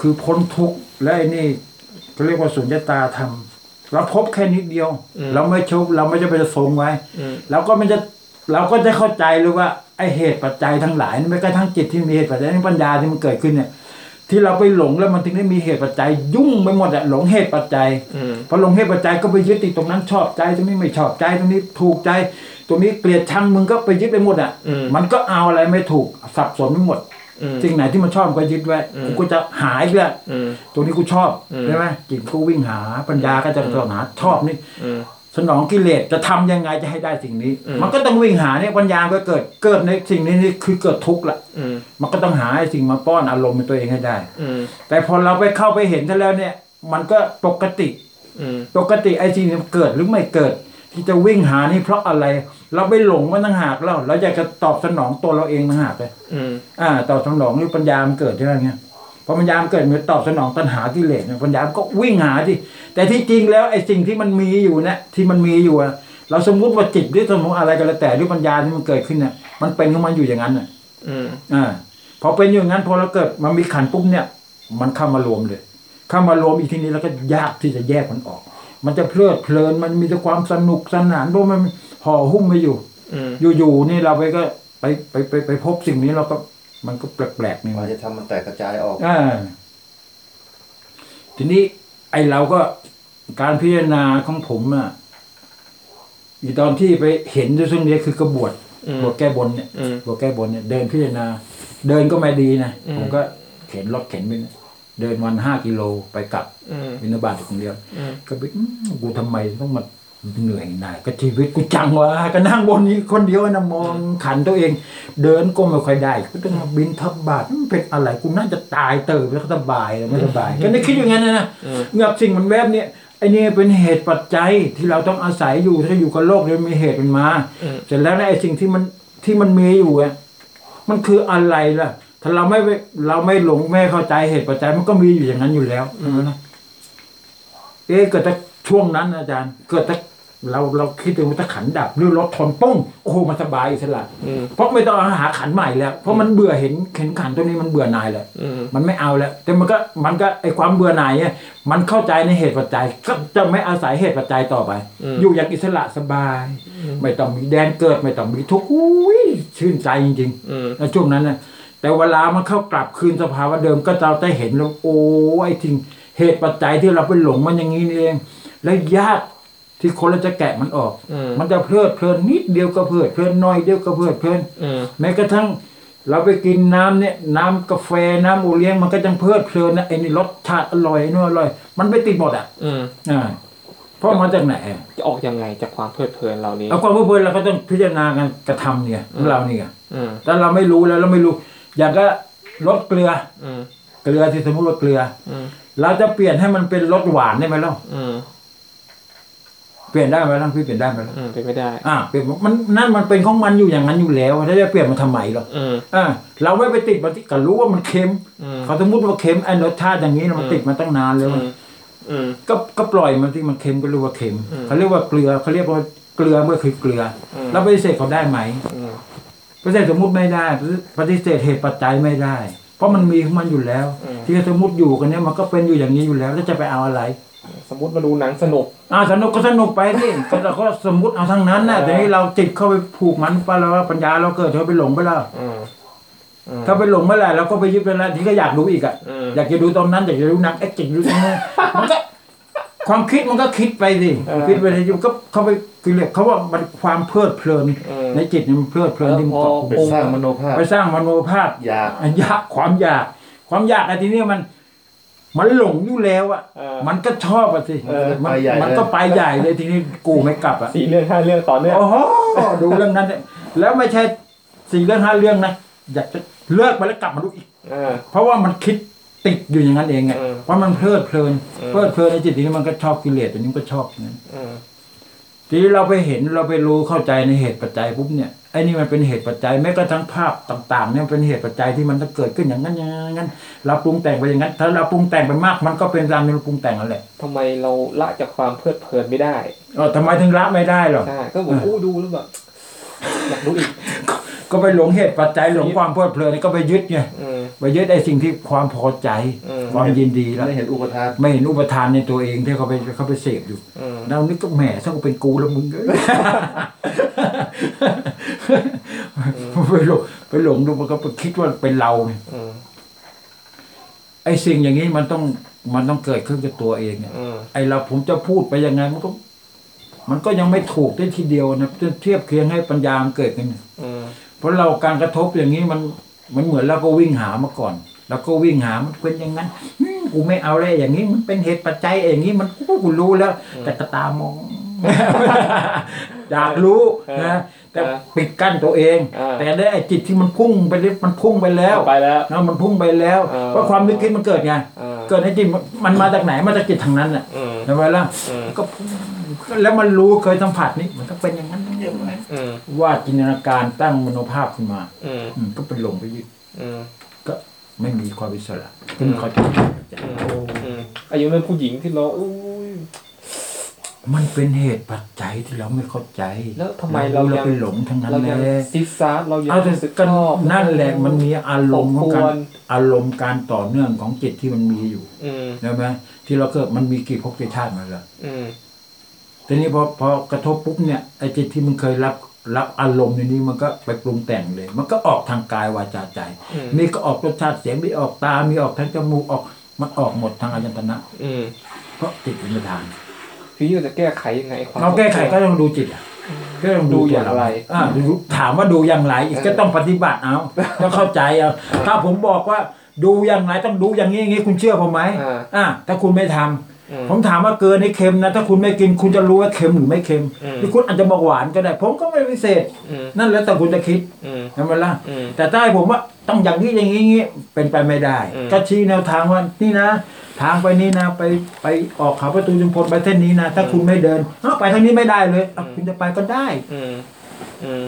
คือพ้นทุกข์และไอ้นี่เขาเรียกว่าสุญญตาธรรมเราพบแค่นิดเดียว เราไม่ชุบเราไม่จะไปทรงไว้อืมเราก็มันจะเราก็จะเข้าใจเลยว่าไอ้เหตุปัจจัยทั้งหลายไม่กระทั่งจิตที่มีเหตุปัจจัยทั้งปัญญาที่มันเกิดขึ้นเนี่ย ที่เราไปหลงแล้วมันถึงได้มีเหตุปัจจัย ยุ่งไปหมดอะหลงเหตุปัจจัยอืมพอหลงเหตุปัจจัยก็ไปยึดติดตรงนั้นชอบใจตรงนี้ไม่ชอบใจตรงนี้ถูกใจ ตรงนี้เกลียดชังมึงก็ไปยึดไปหมดอะอืมมันก็เอาอะไรไม่ถูกสับสนไปหมดอืม สิ่งไหนที่มันชอบมันก็ยึดไว้อืมกูก็จะหายไปละอืมตรงนี้กูชอบอืมใช่ไหมจิตกูวิ่งหาปัญญาก็จะสนองหาชอบนี่อืมสนองกิเลสจะทำยังไงจะให้ได้สิ่งนี้อืมมันก็ต้องวิ่งหาเนี่ยปัญญาก็เกิดเกิดในสิ่งนี้นี่คือเกิดทุกข์ละอืมมันก็ต้องหาไอ้สิ่งมาป้อนอารมณ์ในตัวเองให้ได้อืมแต่พอเราไปเข้าไปเห็นซะแล้วเนี่ย มันก็ปกติอืมปกติไอ้สิ่งนี้มันเกิดหรือไม่เกิด ที่จะวิ่งหานี่เพราะอะไร เราไปหลงมันต่างหากแล้วเราอยากจะตอบสนองตัวเราเองต่างหากเลยอืมอ่า ตอบสนองนี่ปัญญามันเกิดใช่ไหมเงี้ยพอปัญญามันเกิดมันตอบสนองตัณหากิเลสเนี่ยปัญญามันก็วิ่งหาที่แต่ที่จริงแล้วไอ้สิ่งที่มันมีอยู่เนี่ยที่มันมีอยู่อะเราสมมุติว่าจิตหรือสมมติอะไรก็แล้วแต่หรือปัญญาที่มันเกิดขึ้นเนี่ยมันเป็นของมันอยู่อย่างนั้นอะอืมอ่าพอเป็นอย่างนั้นพอเราเกิดมันมีขันธ์ปุ๊บเนี่ย มันเข้ามารวมเลย เข้ามารวมอีกทีนี้แล้วก็ยากที่จะแยกมันออก มันจะเพลิดเพลินมันมีแต่ความสนุกสนานเพราะมันห่อหุ้มไปอยู่อืมอยู่ๆนี่เราไปก็ไปไปไปไปพบสิ่งนี้เราก็มันก็แปลกๆนี่กมัว่านจะทำมันแตกกระจายออกอ่าทีนี้ ไอเราก็การพิจารณาของผมอะอีตอนที่ไปเห็นด้วยซึ่งนี้คือกระบวดอืมบวชแก้บนเนี่ยอืมบวชแก้บนเนี่ย เดินพิจารณา เดินก็ไม่ดีนะอืมผมก็เข็นรถเข็นไปนะ เดินวันห้ากิโลไปกลับอืมวินาบาตคนเดียวอืมก็ไปอื้อกูทำไมต้องมาเหนื่อยหน่ายก็ชีวิตกูจังวะก็นั่งบนนี้คนเดียวนะมองขันตัวเอง เดินก็ไม่ค่อยได้กูต้องมาบินทับบาทมันเป็นอะไรกูน่าจะตายเติบแล้วก็สบายไม่สบายก็ได้คิดอย่างนั้นนะนะอืมเงือบสิ่งมันแวบเนี่ยไอ้นี่เป็นเหตุปัจจัยที่เราต้องอาศัยอยู่ถ้าอยู่กับโลกเนี่ยมีเหตุมันมาอืมเสร็จแล้วนะไอ้สิ่งที่มันที่มันมีอยู่อะมันคืออะไรล่ะ ถ้าเราไม่ไปเราไม่หลงไม่เข้าใจเหตุปัจจัยมันก็มีอยู่อย่างนั้นอยู่แล้วนะเอ๊ะเกิดแต่ช่วงนั้นอาจารย์ เกิดแต่เราเราคิดถึงว่าถ้าขันดับหรือรถชนปุ้งโอ้โหมันสบายอิสระอืมเพราะไม่ต้องหาขันใหม่แล้ว เพราะมันเบื่อเห็นเห็นขันตัวนี้มันเบื่อหน่ายแล้วอืมมันไม่เอาแล้ว แต่มันก็มันก็ไอความเบื่อหน่ายเนี่ยมันเข้าใจในเหตุปัจจัย ก็จะไม่อาศัยเหตุปัจจัยต่อไปอืมอยู่อย่างอิสระสบาย ไม่ต้องมีแดนเกิด ไม่ต้องมีทุกข์อุ้ยชื่นใจจริงอืมๆในช่วงนั้นนะ แต่เวลามันเข้ากลับคืนสภาวะเดิมก็เราได้เห็นแล้วโอ้ไอ้ทิ้งเหตุปัจจัยที่เราไปหลงมันอย่างนี้นี่เอง และยากที่คนเราจะแกะมันออกอืมมันจะเพลิดเพลินนิดเดียวก็เพลิดเพลินน้อยเดียวก็เพลิดเพลินอืมแม้กระทั่งเราไปกินน้ำเนี่ยน้ำกาแฟน้ำโอเลี้ยงมันก็ยังเพลิดเพลินนะไอ้นี่รสชาติอร่อยนู่นอร่อย มันไปติดหมดอะอืมอ่าเพราะมาจากไหนอะจะออกยังไงจากความเพลิดเพลินเหล่านี้เอาความเพลิดเพลินเราก็ต้องพิจารณาการกระทำเนี่ยของเราเนี่ยอืมถ้าเราไม่รู้แล้วเราไม่รู้ อย่างก็รสเกลืออืมเกลือที่สมมติว่าเกลืออืมเราจะเปลี่ยนให้มันเป็นรสหวานได้ไหมล่ะอืมเปลี่ยนได้ไหมล่ะพี่เปลี่ยนได้ไหมล่ะอืมเป็นไม่ได้ อ่าเปลี่ยนมันนั่นมันเป็นของมันอยู่อย่างนั้นอยู่แล้วถ้าจะเปลี่ยนมันทำไมหรออืมอ่าเราไม่ไปติดมันที่ก็รู้ว่ามันเค็มอืมเขาสมมติว่าเค็มไอ้รสชาติอย่างนี้นะมันอืมติดมาตั้งนานแล้วอืมอืมก็ก็ปล่อยมันที่มันเค็มก็รู้ว่าเค็มอืมเขาเรียกว่าเกลือเขาเรียกว่าเกลือเมื่อคือเกลืออมแล้วปฏิเสธเขาได้ไหมอืม ปฏิเสธสมมติไม่ได้ปฏิเสธเหตุปัจจัยไม่ได้ เพราะมันมีของมันอยู่แล้ว อืม ที่สมมติอยู่กันเนี้ยมันก็เป็นอยู่อย่างนี้อยู่แล้ว แล้วจะไปเอาอะไรสมมติมาดูหนังสนุก อ่าสนุกก็สนุกไปสิก็เราก็สมมติเอาทั้งนั้นนะเออแต่นี้เราติดเข้าไปผูกมันไปแล้วว่าปัญญาเราเกิดเขาไปหลงไปแล้ว อืมอืม ถ้าไปหลงเมื่อไหร่เราก็ไปยึดไปแล้วที่ก็อยากดูอีกอะอืม อยากจะดูตรงนั้นอยากจะดูหนังเอ็กซ์อยากจะดูตรงนี้มันก็ ความคิดมันก็คิดไปสิเออคิดไปเลยมันก็เข้าไปคือเรียกเขาว่ามันความเพลิดเพลินเออในจิตเนี่ยมันเพลิดเพลินที่มันเกาะไปสร้างมโนภาพไปสร้างมโนภาพอยากอันอยากความอยาก ความอยากไอ้ทีนี้มัน มันหลงอยู่แล้วอะเออมันก็ชอบอะสิเออมันไปใหญ่มันเลยก็ไปใหญ่เลยทีนี้กูไม่กลับอะสี่เรื่องห้าเรื่องต่อเนื่องโอ้โหดูเรื่องนั้นเนี่ยแล้วไม่ใช่สี่เรื่องห้าเรื่องนะอยากจะเลิกไปแล้วกลับมาดูอีกเออเพราะว่ามันคิด ติดอยู่อย่างนั้นเองไงเออเพราะมันเพลิดเพลินเออเพลิดเพลินในจิตทีนี้มันก็ชอบกิเลสตัวนี้มันก็ชอบอย่างนั้นเออทีนี้เราไปเห็นเราไปรู้เข้าใจในเหตุปัจจัยปุ๊บเนี่ยไอ้นี่มันเป็นเหตุปัจจัยแม้กระทั่งภาพต่างๆเนี่ยมันเป็นเหตุปัจจัยที่มันจะเกิดขึ้นอย่างนั้นอย่างนั้นอย่างนั้นเราปรุงแต่งไปอย่างนั้น ถ้าเราปรุงแต่งไปมาก มันก็เป็นตามที่เราปรุงแต่งนั่นแหละทำไมเราละจากความเพลิดเพลินไม่ได้เออทำไมถึงละไม่ได้หรอกใช่ก็ผมอู้ดูแล้วแบบ อยากดูอีก ก็ไปหลงเหตุปัจจัยหลงความเพลิดเพลินก็ไปยึดไงเออไปยึดไอ้สิ่งที่ความพอใจเออความยินดีแล้วไม่เห็นอุปทานไม่เห็นอุปทานในตัวเองที่เขาไปเขาไปเสพอยู่เออเรานึกก็แหมถ้ากูเป็นกูแล้วมึงเอ้ยไปหลงไปหลงดูมันก็ไปคิดว่าเป็นเราไงเออไอ้สิ่งอย่างนี้มันต้องมันต้องเกิดขึ้นกับตัวเองไงเออไอ้เราผมจะพูดไปยังไงมันก็ มันก็ยังไม่ถูกได้ทีเดียวนะเทียบเคียงให้ปัญญามันเกิดกันเออเพราะเราการกระทบอย่างนี้มันมันเหมือนเราก็วิ่งหามาก่อนแล้วก็วิ่งหามันเป็นอย่างนั้นอืมกูไม่เอาเลยอย่างนี้มันเป็นเหตุปัจจัยอย่างนี้มันกูกูรู้แล้ว แต่กระตามอง อยากรู้นะแต่ปิดกั้นตัวเอง แต่ได้ไอ้จิตที่มันพุ่งไปเลยมันพุ่งไปแล้วไปแล้วนะมันพุ่งไปแล้วเออเพราะความนึกคิดมันเกิดไงเออเกิดในจิตมันมันมาจากไหนมาจากจิตทางนั้นน่ะเออใช่ไหมล่ะเออก็พุ่งแล้วมันรู้เคยสัมผัสนี่มันก็เป็นอย่างนั้นทั้งเดียวเลยเออว่าจินตนาการตั้งมโนภาพขึ้นมาเอออืมก็เป็นหลงไปยึดเออก็ไม่มีความอิสระซึ่งเขาจะเออเอออายุเรื่องผู้หญิงที่เราอุ้ย มันเป็นเหตุปัจจัยที่เราไม่เข้าใจ แล้วทำไมเรายังไปหลงทั้งนั้นเราแหยังละซิดซาร์เรายังเอาแต่รู้สึกกันชอบนั่นแหละมันมีอารมณ์ของการอบอวนอารมณ์การต่อเนื่องของจิตที่มันมีอยู่อืมใช่ไหมที่เราเกิดมันมีกี่ภพกี่ชาติมาแล้วอืมทีนี้พอพอกระทบปุ๊บเนี่ยไอ้จิตที่มันเคยรับรับอารมณ์ในนี้มันก็ไปปรุงแต่งเลย มันก็ออกทางกายวาจาใจอืมมีก็ออกรสชาติเสียงมีออกตา มีออกทางจมูกออกมันออกหมดทางอายตนะอืมเพราะจิตเป็นประ ธานพี่ยูจะแก้ไขยังไงความเราแก้ไขก็ต้องดูจิตอะก็ต้องดูดูอย่างไรอ่าดูถามว่าดูอย่างไรอีกก็ต้องปฏิบัติเอาต้องเข้าใจเอาถ้าผมบอกว่าดูอย่างไรต้องดูอย่างนี้อย่างนี้คุณเชื่อผมไหมอ่าอ่าถ้าคุณไม่ทำอืม ผมถามว่าเกินนี่เค็มนะ ถ้าคุณไม่กินคุณจะรู้ว่าเค็มหรือไม่เค็มอืมหรือคุณอาจจะบอกหวานก็ได้ ผมก็ไม่พิเศษอืมนั่นแล้วแต่คุณจะคิดอืมใช่ไหมล่ะอืมแต่ถ้าให้ผมว่าต้องอย่างนี้อย่างนี้อย่างนี้เป็นไปไม่ได้อืมก็ชี้แนวทางว่านี่นะ ทางไปนี่นะ ไปไปออกเขาประตูจุมพลไปเส้นนี้นะถ้าคุณไม่เดินเอ้าไปทางนี้ไม่ได้เลยเอ้าคุณจะไปก็ได้อืมอืม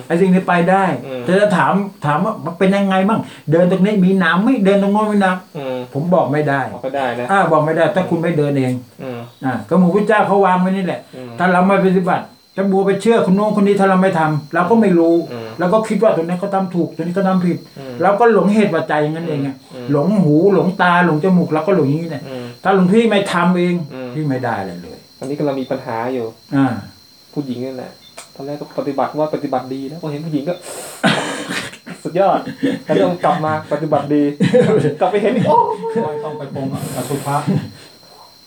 ไอ้สิ่งนี้ไปได้อืมแต่ถ้าถามถามว่ามันเป็นยังไงบ้างเดินตรงนี้มีน้ำไหม่เดินตรงโน้นมีน้อืมำผมบอกไม่ได้บอกก็ได้นะอ่าบอกไม่ได้ ถ้าคุณไม่เดินเองอืมอ่าก็หมู่พระเจ้าเขาวางไว้นี่แหละอืมถ้าเราไม่ปฏิบัติจะบัวไปเชื่อคนโน้นคนนี้ถ้าเราไม่ทำเราก็ไม่รู้อืมเราก็คิดว่าตัวนี้เขาทำถูกตัวนี้เขาทำผิดอืมเราก็หลงเหตุปัจจัยอย่างนั้นเองไงอืมหลงหูหลงตาหลงจมูกเราก็หลงอย่างนี้แหละอืมถ้าหลวงพี่ไม่ทำเองอืมพี่ไม่ได้อะไรเลยตอนนี้กำลังมีปัญหาอยู่ อ่าผู้หญิงนี่แหละ ตอนแรกก็ปฏิบัติว่าปฏิบัติดีแล้วพอเห็นผู้หญิงก็ สุดยอดแล้วต้องกลับมาปฏิบัติดี กลับไปเห็นอีกโอ้ไม่ต้องไปปรงอสุภะ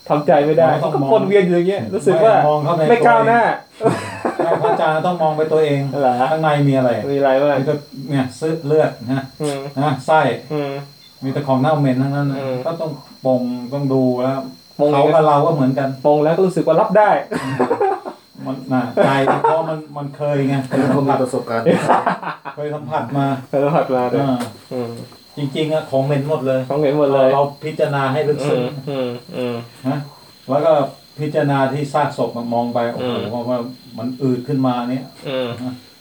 ทำใจไม่ได้เราต้ก็องมองวนเวียนอยู่อย่างเงี้ยรู้สึกว่าไม่มองเข้าในไม่ก้าวหน้าใช่พระอาจารย์ต้องมองไปตัวเองเหรอข้างในมีอะไรมีอะไรบ้างมีแต่เนี่ยซื้อเลือดนะอืมนะไส้อืมมีแต่ของเน่าเหม็นทั้งนั้นนะอืมก็ต้องปรงต้องดูแล้วปรงเขากับเราก็เหมือนกันปรงแล้วก็รู้สึกว่ารับได้ มันน่ะใจเพราะมันมันเคยไงเคยเขาสัมมีผัสประสบการณ์เคยสัมผัสมาแล้วผัดมาด้วยอ่าอืมจริงๆอะของเหม็นหมดเลยต้องเห็นหมดเลยเราพิจารณาให้ลึกอืซึ้งมอืมอืมนะแล้วก็พิจารณาที่ซากศพมองไปโอ้โหอืมเพราะว่ามันอืดขึ้นมาเนี่ยอืม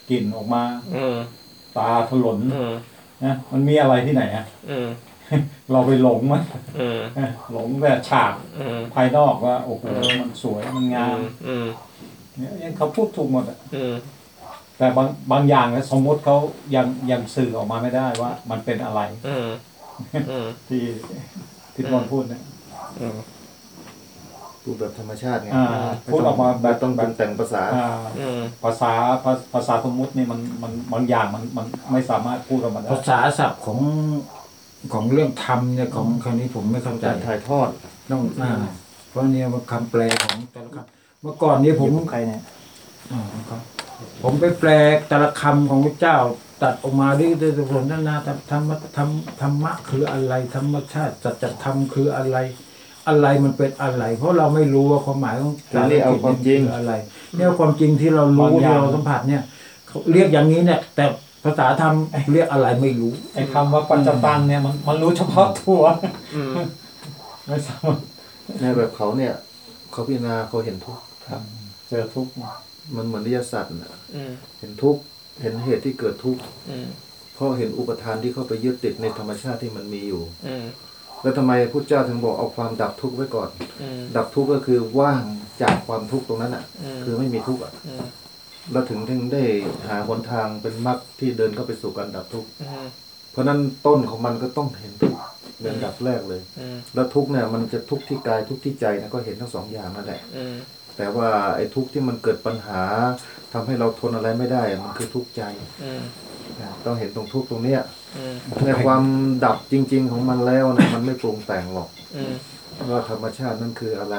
กลิ่นออกมาอืมตาถลนอืมนะมันมีอะไรที่ไหนอะอืมเราไปหลงมันอืมหลงแต่ฉากอืมภายนอกว่าโอ้โหอืมมันสวยมันงามอืม เนี่ยยังเขาพูดถูกหมดอะอืมแต่บางบางอย่างเนี่ยสมมติเขายังยังสื่อออกมาไม่ได้ว่า มันเป็นอะไร อืมอืมที่ที่นนท์พูดเนี่ย อืมทพูดแบบธรรมชาติไงอ่าพูดออกมาแบไม่บต้องแบปรุบงแต่งภาษา อ่า อืมภาษาภาภาษาสมมุตินี่มันมันบางอย่างมันมันไม่สามารถพูดออกมาได้ภาษาศัพท์ของของเรื่องธรรมเนี่ยของคำนี้ผมไม่เข้าใจการถ่ายทอด ต้องอ่าเพราะเนี่ยมันคำแปลของแต่ละคำเมื่อก่อนนี้ผมใครเนี่ยอ่าครับผมไปแปลแต่ละคำของพระเจ้า ตัดออกมาด้วยด้วยผลนานาธรรมธรรมธรรมธรรมะคืออะไร ธรรมชาติสัจธรรมคืออะไร อะไรมันเป็นอะไร เพราะเราไม่รู้ว่าความหมายของแต่นี่เอาความจริงคืออะไรเนี่ยความจริงที่เรารู้บางอย่างที่เราสัมผัสเนี่ยเขาเรียกอย่างนี้เนี่ย แต่ภาษาธรรมเรียกอะไรไม่รู้ไอ้คำว่าปัจจตังเนี่ยมันมันรู้เฉพาะตัวอืมไม่สามารถในแบบเขาเนี่ย เขาพิจารณาเขาเห็นทุกข์ เจอทุกข์มันเหมือนนิยสัตว์น่ะอืมเห็นทุกข์เห็นเหตุที่เกิดทุกข์อืมเพราะเห็นอุปทานที่เข้าไปยึดติดในธรรมชาติที่มันมีอยู่อืมแล้วทำไมพุทธเจ้าถึงบอกเอาความดับทุกข์ไว้ก่อนอืมดับทุกข์ก็คือว่างจากความทุกข์ตรงนั้นอะอืมคือไม่มีทุกข์อะอืมแล้วถึงถึงได้หาหนทางเป็นมรรคที่เดินเข้าไปสู่การดับทุกข์อืมเพราะฉะนั้นต้นของมันก็ต้องเห็นทุกข์ เป็นอันดับแรกเลย อืมแล้วทุกข์เนี่ยมันจะทุกข์ที่กายทุกข์ที่ใจนะก็เห็นทั้งสองอย่างนั่นแหละ อืมแต่ว่าไอ้ทุกข์ที่มันเกิดปัญหาทำให้เราทนอะไรไม่ได้อะมันคือทุกข์ใจอืมนะต้องเห็นตรงทุกข์ตรงเนี้ยอืมในความดับจริง ๆ ของมันแล้วนะมันไม่ปรุงแต่งหรอกอืม ว่าธรรมชาตินั่นคืออะไร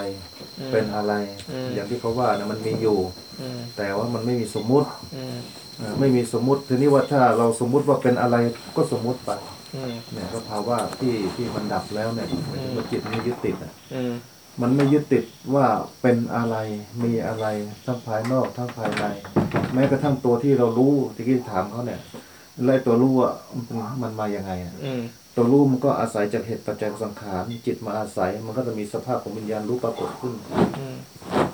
อืมเป็นอะไร อืม อย่างที่เขาว่านะมันมีอยู่ อืมแต่ว่ามันไม่มีสมมุติอืมเอ่อไม่มีสมมุติทีนี้ว่าถ้าเราสมมุติว่าเป็นอะไรก็สมมุติไปอืม เนี่ยก็ภาวะที่ที่มันดับแล้วเนี่ยหมายถึงว่าจิตไม่ยึดติดอะอืมมันไม่ยึดติดว่าเป็นอะไรมีอะไรทั้งภายนอกทั้งภายใน แม้กระทั่งตัวที่เรารู้ที่กี้ถามเขาเนี่ยแล้วไอ้ตัวรู้อะมันเป็นมันมาอย่างไงอะอืมตัวรู้มันก็อาศัยจากเหตุปัจจัยของสังขารจิตมาอาศัย มันก็จะมีสภาพของวิญญาณรู้ปรากฏขึ้นอืม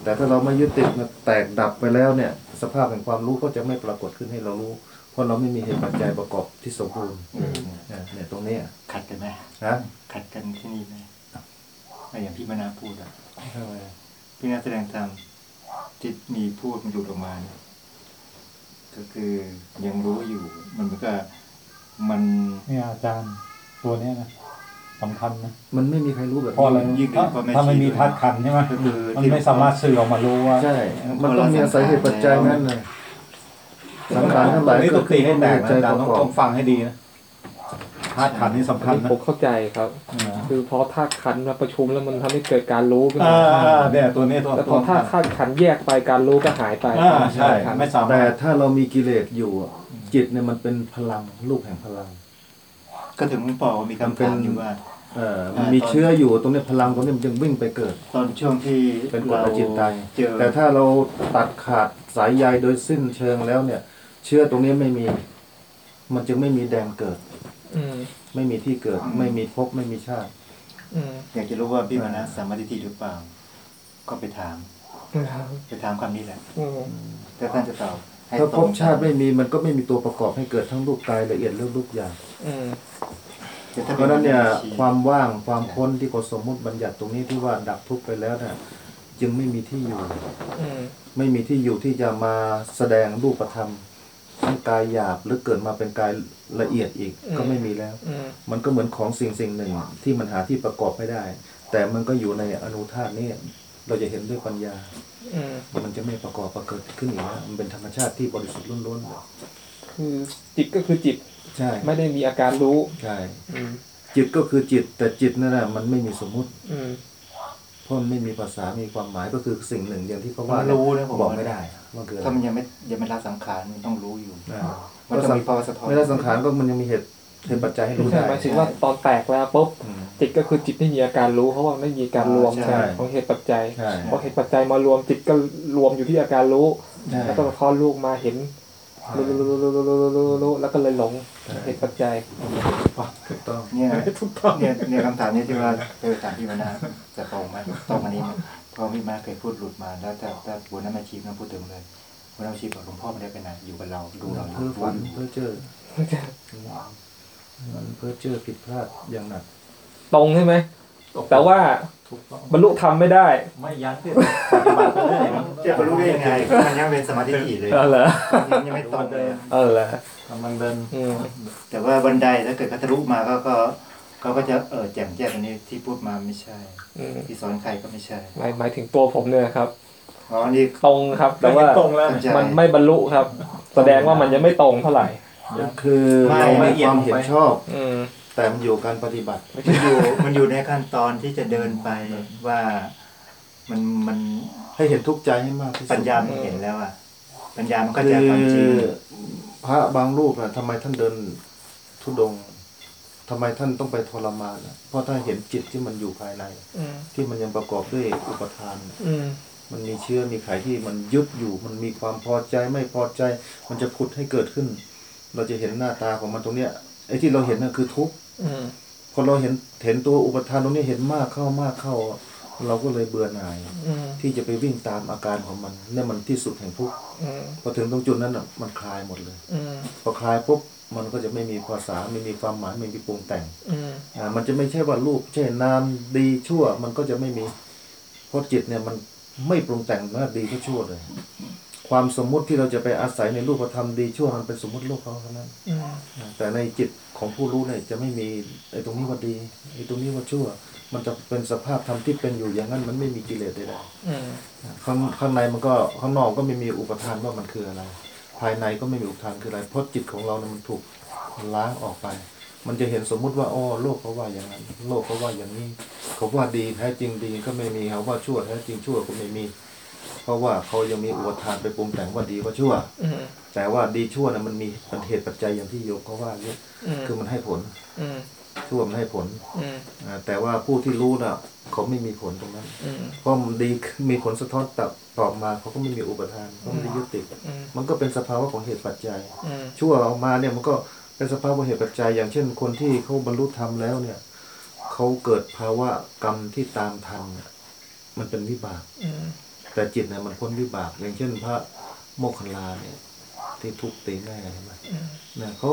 แต่ถ้าเราไม่ยึดติดมันแตกดับไปแล้วเนี่ย สภาพแห่งความรู้ก็จะไม่ปรากฏขึ้นให้เรารู้ เพราะเราไม่มีเหตุปัจจัยประกอบที่สมบูรณ์เนี่ยเนี่ยตรงเนี้ยขัดกันไหมนะขัดกันที่นี่ไหมไม่อย่างพี่มนาพูดอะพี่นาแสดงธรรมที่มีพูดมันหลุดออกมาเนี่ยก็คือยังรู้อยู่ มันก็มันเนี่ยอาจารย์ตัวเนี้ยนะสำคัญนะมันไม่มีใครรู้แบบเพราะอะไรนี้ยิ่งถ้าก็ไม่ถ้าไม่มีชี้ด้วยธาตุขันธ์ใช่ไหมก็คือมันที่ไม่สามารถสื่อออกมารู้ว่าใช่ มันต้องมีอาศัยเหตุปัจจัยนั่นเลย สังขารทั้งหลายนี่ก็ต้องคืตีอให้ไม่แตมีกปัจนะจัยอาจารปย์ระต้องกอบต้องฟังให้ดีนะธาตุขันธ์นี่สำอัคันญนี้นะผมเข้าใจครับ คือพอธาตุขันธ์มาประชุมแล้วมันทำให้เกิดการรู้ขึ้นอ่ามาอ่าเนี่ยตัวนี้ตัวแต่พตัอวธาตุธาตุขันธ์แยกไปการรู้ก็หายไปอ่าใช่ธาตุขันธ์ไม่สามารแต่ถถ้าเรามีกิเลสอยู่อะจิตเนี่ยมันเป็นพลังลูกแห่งพลัง ก็ถึงปอกมีคำถามอยู่ว่าเออมันมีเชื้ออยู่ตรงเนี้ยพลังตรงเนี้ยมันยังวิ่งไปเกิด ตอนช่วงที่เป็นกฎเราจิตใจเจอแต่ถ้าเราตัดขาดสายใยโดยสิ้นเชิงแล้วเนี่ย เชื้อตรงนี้ไม่มี มันจึงไม่มีแดนเกิด อืมไม่มีที่เกิด ไม่มีภพไม่มีชาติ อืมอยากจะรู้ว่าพี่มานะสามารถทิฏฐิหรือเปล่า ก็ไปถามอืมไปถามคำนี้แหละอืมแต่ท่านจะตอบให้ถ้าตภรงพชาติไม่มีมันก็ไม่มีตัวประกอบให้เกิดทั้งรูปกายละเอียดและรูปหยาบอืมแต่ถ้เพราะฉะนั้นเนี่ยชี้ความว่างความพ้นที่เขาสมมติบัญญัติตรงนี้ที่ว่าดับทุกข์ไปแล้วเนี่ยจึงไม่มีที่อยู่ อืมไม่มีที่อยู่ที่จะมาแสดงรูปธรรม ทั้งกายหยาบหรือเกิดมาเป็นกายละเอียดอีกก็ไม่มีแล้วอืมมันก็เหมือนของสิ่งสิ่งหนึ่งที่มันหาที่ประกอบไม่ได้ แต่มันก็อยู่ในอนุธาตุนี่เราจะเห็นด้วยปัญญาอืมมันจะไม่ประกอบประเกิดขึ้นอีกแล้วมันเป็นธรรมชาติที่บริสุทธิ์ล้วนๆเลยคือจิตก็คือจิตใช่ไม่ได้มีอาการรู้ใช่อืมจิตก็คือจิต แต่จิตนั่นแหะมันไม่มีสมมุติ อืมเพราะมันไม่มีภาษามีความหมายก็คือสิ่งหนึ่งอย่างที่เขามัว่านรู้นะผมบอกไม่ได้ ว่าคืออะไรถ้ามันยังไม่ยังไม่ละสังขารมันต้องรู้อยู่อ่ามันจะมีภาวะสะท้อนไม่ได้สังขารก็มันยังมีเหตุเหตุปัจจัยให้รู้ใช่ได้หมายถึงว่าตอนแตกแล้วปุ๊บอืมจิตก็คือจิตไม่มีอาการรู้เพราะว่าไม่มีการรวมใช่ของเหตุปัจจัยใช่พอเหตุปัจจัยมารวมจิตก็รวมอยู่ที่อาการรู้ใช่แล้วก็สะท้อนลูกมาเห็นรู้รู้รู้รู้รู้รู้รู้รู้แล้วก็เลยหลงเหตุปัจจัยถูกต้องเนี่ยเนี่ยเนี่ยคำถามเนี้ที่ว่าเคยถามพี่มานาจะตรงไหมตรงอันนี้ไหม เพราะพี่มาเคยพูดหลุดมาแล้วแต่แต่บุญนั้นมาชีพนะพูดถึงเลยบุญนั้นมาชีพบอกหลวงพ่อไม่ได้ไปไหนอยู่กับเราดูเราอยู่เพ้อฝันรู้อยู่เพ้อเจ้อมันเพ้อเจ้อผิดพลาดอย่างหนักตรงใช่ไหมแต่ว่าถูกต้องบรรลุธรรมไม่ได้ ไม่ยั้งที่ปฏิบัติไปเรื่อยมันจะรู้ได้ยังไงมันยังเป็นสมาธิถี่เลยเออเหรอยังยังไม่ตรงเลยเออเหรอกำลังเดินอืมแต่ว่าบันไดถ้าเกิดเขาทะลุมาก็ก็ เขาก็จะเออแจ่มแจ้งอันนี้ที่พูดมาไม่ใช่ อืมที่สอนใครก็ไม่ใช่หมายหมายถึงตัวผมเนี่ยครับ อ๋อนี่ตรงครับ แต่ว่าตรงแล้วใช่มันไม่บรรลุครับ แสดงว่ามันยังไม่ตรงเท่าไหร่ คือไม่เราไม่มีความเห็นชอบ อืม แต่มันอยู่การปฏิบัติ มันอยู่มันอยู่ในขั้นตอนที่จะเดินไปว่ามันมันให้เห็นทุกข์ใจให้มากที่สุดปัญญามันเห็นแล้วอะ ปัญญามันก็คืจะอความจริงพระบางรูปนะทำไมท่านเดินทุดงค์ ทำไมท่านต้องไปทรมานนะเพราะท่านเห็นจิตที่มันอยู่ภายในอืมที่มันยังประกอบด้วยอุปทานอืมมันมีเชื้อมีไขที่มันยึดอยู่ มันมีความพอใจไม่พอใจ มันจะผุดให้เกิดขึ้น เราจะเห็นหน้าตาของมันตรงเนี้ยไอ้ที่เราเห็นน่ะคือทุกข์อืมพอเราเห็นเห็นตัวอุปทานตรงนี้เห็นมากเข้ามากเข้า เราก็เลยเบื่อหน่ายอืมที่จะไปวิ่งตามอาการของมันเนี่ยมันที่สุดแห่งทุกข์อืมพอถึงตรงจุดนั้นน่ะ มันคลายหมดเลยอืมพอคลายปุ๊บ มันก็จะไม่มีภาษาไม่มีความหมายไม่มีปรุงแต่งอืมอ่ามันจะไม่ใช่ว่ารูปเช่นนามดีชั่ว มันก็จะไม่มีเพราะจิตเนี่ยมันไม่ปรุงแต่งว่าดีก็ชั่วเลย ความสมมุติที่เราจะไปอาศัยในรูปธรรมดีชั่วมันเป็นสมมติโลกเขาเท่านั้นอืมแต่ในจิตของผู้รู้เนี่ยจะไม่มีไอ้ตรงนี้ว่าดีไอ้ตรงนี้ว่าชั่ว มันจะเป็นสภาพธรรมที่เป็นอยู่อย่างนั้น มันไม่มีกิเลสใดอืมๆข้างข้างในมันก็ข้างนอกก็ไม่มีอุปทานว่ามันคืออะไร ภายในก็ไม่มีอุปทานคืออะไร เพราะจิตของเราเนี่ยมันถูกล้างออกไป มันจะเห็นสมมุติว่าอ๋อโลกเขาว่าอย่างนั้น โลกเขาว่าอย่างนี้ เขาว่าดีแท้จริงดีก็ไม่มีเขาว่าชั่วแท้จริงชั่วก็ไม่มี เพราะว่าเขายังมีอุปทานไปปรุงแต่งว่าดีว่าชั่วอืมแต่ว่าดีชั่วนะมันมีมันเหตุปัจจัยอย่างที่โยมเขาว่าเนี่ยอืมคือมันให้ผลอืมชั่วมันให้ผลอืมอ่าแต่ว่าผู้ที่รู้น่ะ เขาไม่มีผลตรงนั้นอืมเพราะมันดีมีผลสะท้อนตอบ ตอบมาเขาก็ไม่มีอุปทานเขาไม่ได้ยึดติดอืมมันก็เป็นสภาวะของเหตุปัจจัยอืมชั่วออกมาเนี่ยมันก็เป็นสภาวะเหตุปัจจัย อย่างเช่น คนที่เขาบรรลุธรรมแล้วเนี่ยเขาเกิดภาวะกรรมที่ตามทันเนี่ยมันเป็นวิบากอืมแต่จิตเนี่ยมันพ้นวิบาก อย่างเช่น พระโมคคัลลาเนี่ย ที่ทุบตีแม่เห็นไหมอืมเนี่ยเขา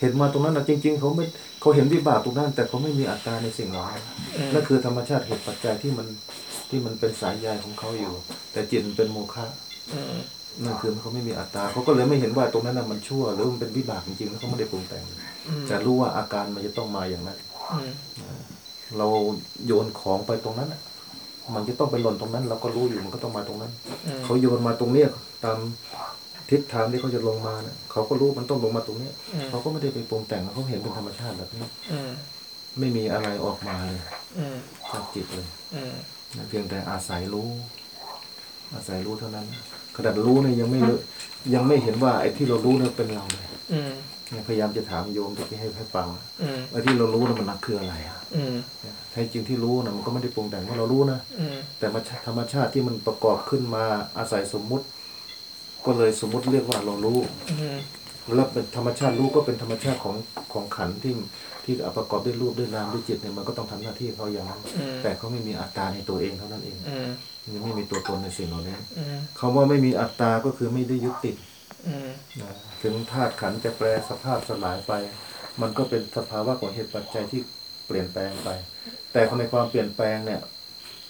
เห็นมาตรงนั้นนะจริง ๆเขาไม่เขาเห็นวิบากตรงนั้น แต่เขาไม่มีอัตตราในสิ่งเหล่านั้นอืมนั่นคือธรรมชาติเหตุปัจจัยที่มัน ที่มันเป็นสายใยของเขาอยู่ แต่จิตมันเป็นโมฆะอืมนั่นคือเขาไม่มีอัตตาเขาก็เลยไม่เห็นว่าตรงนั้นน่ะมันชั่วหรือมันเป็นวิบากจริงๆแล้วเขาไม่ได้ปรุงแต่งอืมแต่รู้ว่าอาการมันจะต้องมาอย่างนั้นอืมเราโยนของไปตรงนั้นน่ะมันจะต้องไปหล่นตรงนั้น เราก็รู้อยู่มันก็ต้องมาตรงนั้นอืมเขาโยนมาตรงเนี้ยตามทิศทางที่เขาจะลงมาเนี่ยเขาก็รู้มันต้องลงมาตรงเนี้ยอืมเขาก็ไม่ได้ไปปรุงแต่งเขาเห็นเป็นธรรมชาติแบบนี้อืมไม่มีอะไรออกมาเลยอืมจากจิตเลยอืม นะเพียงแต่อาศัยรู้ อาศัยรู้เท่านั้นขนาดรู้เนี่ยยังไม่รู้ยังไม่เห็นว่าไอ้ที่เรารู้เนี่ยเป็นเราเลยอืมเนี่ยพยายามจะถามโยมที่ให้ให้ฟังอืมไอ้ที่เรารู้เนี่ยมันนักคืออะไรอะอืมแท้จริงที่รู้นะมันก็ไม่ได้ปรุงแต่งว่าเรารู้นะอืมแต่มาธรรมชาติที่มันประกอบขึ้นมาอาศัยสมมุติ ก็เลยสมมุติเรียกว่าเรารู้อืมแล้วเป็นธรรมชาติรู้ก็เป็นธรรมชาติของของขันธ์ที่ ที่ประกอบด้วยรูปด้วยนามด้วยจิตเนี่ยมันก็ต้องทำหน้าที่เขาอย่างนั้นอืมแต่เขาไม่มีอัตตาในตัวเองเท่านั้นเองอืมยังไม่มีตัวตนในสิ่งเหล่านี้อืมคำว่าไม่มีอัตตาก็คือไม่ได้ยึดติดอืมนะถึงธาตุขันธ์จะแปรสภาพสลายไป มันก็เป็นสภาวะของเหตุปัจจัยที่เปลี่ยนแปลงไป แต่ในความเปลี่ยนแปลงเนี่ย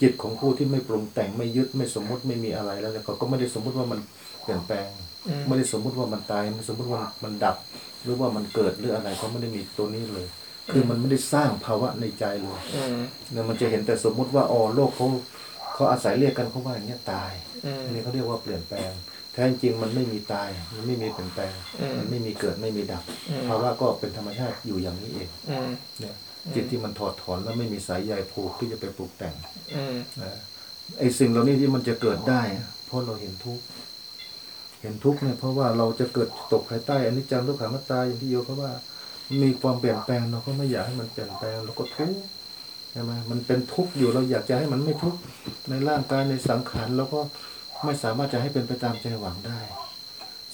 จิตของผู้ที่ไม่ปรุงแต่งไม่ยึดไม่สมมุติไม่มีอะไรแล้วเนี่ยเขาก็ไม่ได้สมมุติว่ามันเปลี่ยนแปลงอืมไม่ได้สมมุติว่ามันตายไม่สมมุติว่ามันดับ หรือว่ามันเกิดหรืออะไรเขาไม่ได้มีตัวนี้เลย คือมันไม่ได้สร้างภาวะในใจเลยอืมเนี่ยมันจะเห็นแต่สมมุติว่าอ๋อโลกเขาเขาอาศัยเรียกกันเขาว่าอย่างเงี้ยตายอืมอันนี้เขาเรียกว่าเปลี่ยนแปลง แท้จริงมันไม่มีตาย มันไม่มีเปลี่ยนแปลงอืมมันไม่มีเกิดไม่มีดับอืมภาวะก็เป็นธรรมชาติอยู่อย่างนี้เองอืมเนี่ยจิตที่มันถอดถอนแล้วไม่มีสายใยผูกที่จะไปปลูกแต่งอืมนะไอ้สิ่งเหล่านี้ที่มันจะเกิดได้ เพราะเราเห็นทุกข์เห็นทุกข์เนี่ยเพราะว่าเราจะเกิดตกภายใต้อนิจจังทุกขังอนัตตาอย่างที่โยเขาว่า มีความเปลี่ยนแปลงเราก็ไม่อยากให้มันเปลี่ยนแปลงเราก็ทุกข์ใช่ไหมมันเป็นทุกข์อยู่เราอยากจะให้มันไม่ทุกข์ในร่างกายในสังขารเราก็ไม่สามารถจะให้เป็นไปตามใจหวังได้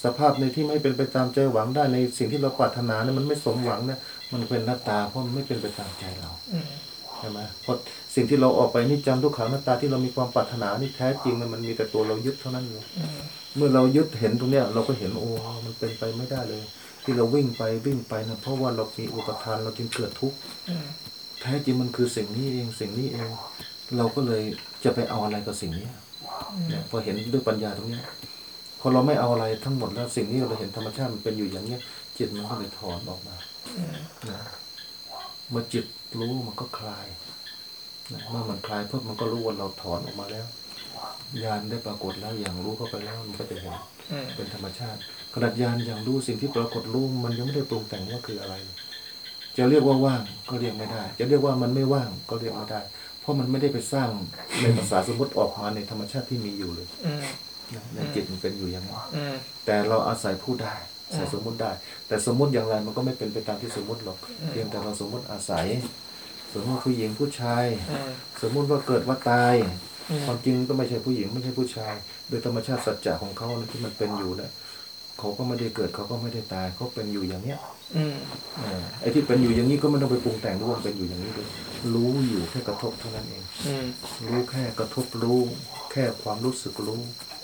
สภาพในที่ไม่เป็นไปตามใจหวังได้ในสิ่งที่เราปรารถนาเนี่ยมันไม่สมหวังเนี่ยมันเป็นหน้าตาเพราะมันไม่เป็นไปตามใจเราใช่ไหมเพราะสิ่งที่เราออกไปนี่จังทุกขังหน้าตาที่เรามีความปรารถนานี่แท้จริงเนี่ยมันมีแต่ตัวเรายึดเท่านั้นเลยอืมเมื่อเรายึดเห็นตรงเนี้ยเราก็เห็นโอ้มันเป็นไปไม่ได้เลย ที่เราวิ่งไปวิ่งไปนะเพราะว่าเรามีอุปทานเราจึงเกิดทุกข์อืมแท้จริงมันคือสิ่งนี้เองสิ่งนี้เอง เราก็เลยจะไปเอาอะไรกับสิ่งเนี้ยเนี่ยพอเห็นด้วยปัญญาตรงเนี้ยพอเราไม่เอาอะไรทั้งหมดแล้วสิ่งนี้เราเห็นธรรมชาติมันเป็นอยู่อย่างเนี้ยจิตมันก็เลยถอนออกมาอืมนะเมื่อจิตรู้มันก็คลายนะเมื่อมันคลายปุ๊บมันก็รู้ว่าเราถอนออกมาแล้วญาณได้ปรากฏแล้วอย่างรู้เข้าไปแล้วมันก็จะเห็นอืมเป็นธรรมชาติ ขนาดญาณอย่างรู้สิ่งที่ปรากฏรู้มันยังไม่ได้ปรุงแต่งว่าคืออะไร จะเรียกว่าว่างก็เรียกไม่ได้ จะเรียกว่ามันไม่ว่างก็เรียกไม่ได้ เพราะมันไม่ได้ไปสร้างในภาษาสมมติออกมาในธรรมชาติที่มีอยู่เลยอืมนะในจิตมันเป็นอยู่อย่างนั้นอืมแต่เราอาศัยพูดได้อาศัยสมมุติได้ แต่สมมุติอย่างไรมันก็ไม่เป็นไปตามที่สมมุติหรอก เพียงแต่เราสมมุติอาศัย สมมติผู้หญิงผู้ชายอืมสมมุติว่าเกิดว่าตายอืมความจริงก็ไม่ใช่ผู้หญิงไม่ใช่ผู้ชาย โดยธรรมชาติสัจจะของเขาที่มันเป็นอยู่เนี่ย เขาก็ไม่ได้เกิดเขาก็ไม่ได้ตายเขาเป็นอยู่อย่างเนี้ยอืมเออไอ้ที่เป็นอยู่อย่างนี้ก็ไม่ต้องไปปรุงแต่งรู้ว่ามันเป็นอยู่อย่างนี้เลยรู้อยู่แค่กระทบเท่านั้นเองอืมรู้แค่กระทบรู้แค่ความรู้สึกรู้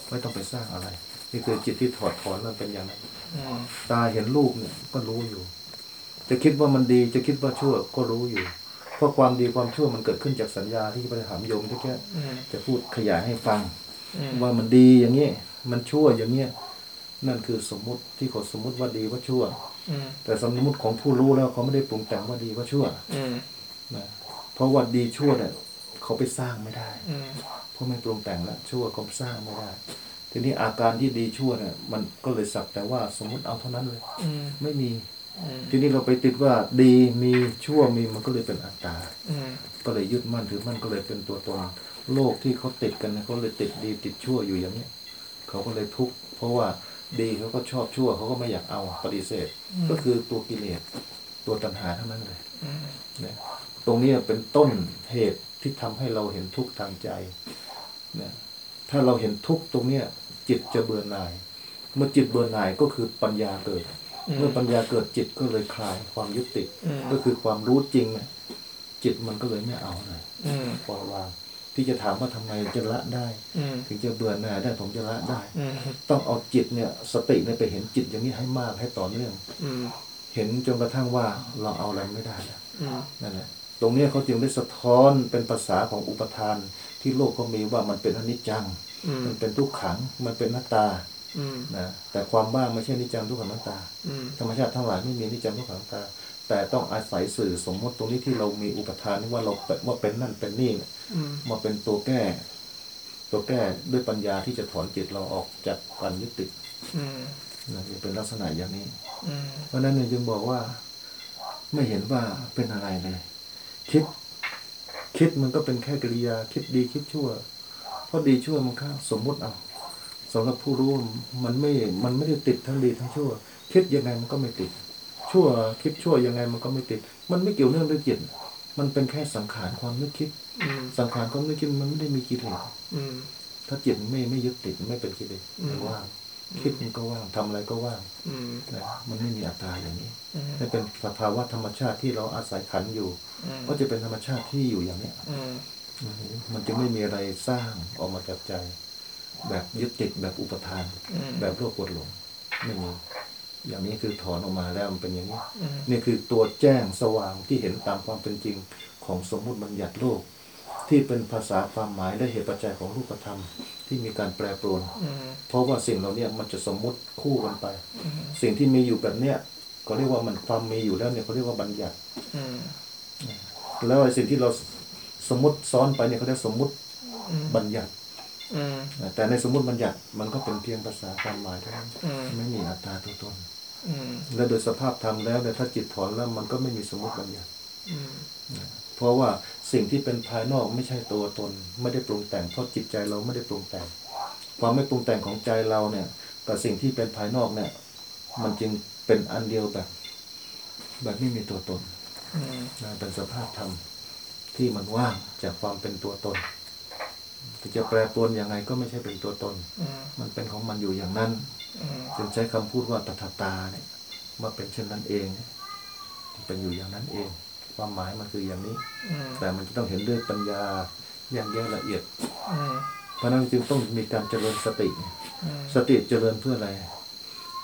ไม่ต้องไปสร้างอะไร นี่คือจิตที่ถอดถอนมันเป็นอย่างนั้นอืมตาเห็นรูปเนี่ยก็รู้อยู่ จะคิดว่ามันดีจะคิดว่าชั่วก็รู้อยู่ เพราะความดีความชั่วมันเกิดขึ้นจากสัญญาที่พระถามโยมที่แค่อืมจะพูดขยายให้ฟังอืมว่ามันดีอย่างนี้มันชั่วอย่างเนี้ย นั่นคือสมมุติที่เขาสมมุติว่าดีว่าชั่วอืมแต่สมมุติของผู้รู้แล้วเขาไม่ได้ปรุงแต่งว่าดีว่าชั่วอืมนะเพราะว่าดีชั่วเนี่ยเขาไปสร้างไม่ได้อืมเพราะไม่ปรุงแต่งแล้วชั่วก็สร้างไม่ได้ทีนี้อาการที่ดีชั่วเนี่ยมันก็เลยสักแต่ว่าสมมุติเอาเท่านั้นเลยอืมไม่มีอืมทีนี้เราไปติดว่าดีมีชั่วมีมันก็เลยเป็นอัตตาอืมก็เลยยึดมั่นถือมั่นก็เลยเป็นตัวตนโลกที่เขาติดกันเนี่ยเขาเลยติดดีติดชั่วอยู่อย่างเนี้ยเขาก็เลยทุกข์เพราะว่า ดีเขาก็ชอบชั่วเขาก็ไม่อยากเอาปฏิเสธ ก็คือตัวกิเลสตัวตัณหาเท่านั้นเลยอืมเนี่ยตรงเนี้ยเป็นต้นเหตุที่ทำให้เราเห็นทุกข์ทางใจเนี่ยถ้าเราเห็นทุกข์ตรงเนี้ย จิตจะเบื่อหน่าย เมื่อจิตเบื่อหน่ายก็คือปัญญาเกิด เมื่อปัญญาเกิดจิตก็เลยคลายความยึดติดอืมก็คือความรู้จริงเนี่ยจิตมันก็เลยไม่เอาเลยอืมปล่อยวาง ที่จะถามว่าทำไมจะละได้อืมถึงจะเบื่อหน่ายได้ผมจะละได้อืมต้องเอาจิตเนี่ยสติเนี่ยไปเห็นจิตอย่างนี้ให้มากให้ต่อเนื่องอืมเห็นจนกระทั่งว่าเราเอาอะไรไม่ได้แล้วอืมนั่นแหละตรงเนี้ยเขาจึงได้สะท้อนเป็นภาษาของอุปทาน ที่โลกก็มีว่ามันเป็นอนิจจังอืมมันเป็นทุกขังมันเป็นหน้าตาอืมนะแต่ความบ้างไม่ใช่นิจจังทุกขังหน้าตาอืมธรรมชาติทั้งหลายไม่มีนิจจังทุกขังหน้าตา แต่ต้องอาศัยสื่อสมมติตรงนี้ที่เรามีอุปทานนี่ว่าเราเป็นว่าเป็นนั่นเป็นนี่เนี่ยอืมมาเป็นตัวแก้ ตัวแก้ด้วยปัญญาที่จะถอนจิตเราออกจากการยึดติดอืมนะจะเป็นลักษณะอย่างนี้อืมเพราะฉะนั้นเนี่ยจึงบอกว่า ไม่เห็นว่าเป็นอะไรเลยคิด คิดมันก็เป็นแค่กริยา คิดดีคิดชั่ว เพราะดีชั่วมันค่าสมมุติเอาสำหรับผู้รู้มันไม่มันไม่ได้ติดทั้งดีทั้งชั่ว คิดยังไงมันก็ไม่ติด ชั่วคิดชั่วยังไงมันก็ไม่ติด มันไม่เกี่ยวเนื่องด้วยจิตมันเป็นแค่สังขารความนึกคิดอืมสังขารความนึกคิดมันไม่ได้มีกิเลสอืมถ้าจิตไม่ไม่ยึดติดไม่เป็นกิเลสอืมมันว่างคิดมันก็ว่างทำอะไรก็ว่างอืมนะมันไม่มีอัตตาอย่างนี้อืมนี่เป็นสภาวะธรรมชาติที่เราอาศัยขันธ์อยู่อืมก็จะเป็นธรรมชาติที่อยู่อย่างเนี้ยอืมมันจะไม่มีอะไรสร้างออกมาจากใจ แบบยึดติดแบบอุปทานอืมแบบโลภโกรธหลงไม่มี อย่างนี้คือถอนออกมาแล้วมันเป็นอย่างนี้อืมนี่คือตัวแจ้งสว่างที่เห็นตามความเป็นจริงของสมมุติบัญญัติโลก ที่เป็นภาษาความหมายและเหตุปัจจัยของรูปธรรมที่มีการแปรปรวนอืมเพราะว่าสิ่งเหล่านี้มันจะสมมุติคู่กันไปอืมสิ่งที่มีอยู่แบบเนี้ยก็เรียกว่ามันความมีอยู่แล้วเนี่ยเขาเรียกว่าบัญญัติอืมแล้วไอ้สิ่งที่เราสมมติซ้อนไปเนี่ยเขาเรียกสมมุติอืมบัญญัติอืมนะแต่ในสมมุติบัญญัติมันก็เป็นเพียงภาษาความหมายเท่านั้นอืมไม่มีอัตตาตัวตนอืม และโดยสภาพธรรมแล้วเนี่ยถ้าจิตถอนแล้วมันก็ไม่มีสมมติบัญญัติอืมเพราะว่าสิ่งที่เป็นภายนอกไม่ใช่ตัวตน ไม่ได้ปรุงแต่งเพราะจิตใจเราไม่ได้ปรุงแต่ง ความไม่ปรุงแต่งของใจเราเนี่ยกับสิ่งที่เป็นภายนอกเนี่ย มันจึงเป็นอันเดียวแบบ แบบไม่มีตัวตนอืมนะเป็นสภาพธรรมที่มันว่างจากความเป็นตัวตนจะแปรปรวนยังไงก็ไม่ใช่เป็นตัวตนอืมมันเป็นของมันอยู่อย่างนั้นอืม จึงใช้คำพูดว่าตถาตาเนี่ยมาเป็นเช่นนั้นเองมันเป็นอยู่อย่างนั้นเอง ความหมายมันคืออย่างนี้อืมแต่มันจะต้องเห็นด้วยปัญญาอย่างแยกละเอียดอืมเพราะฉะนั้นจึงต้องมีการเจริญสติอืมสติเจริญเพื่ออะไร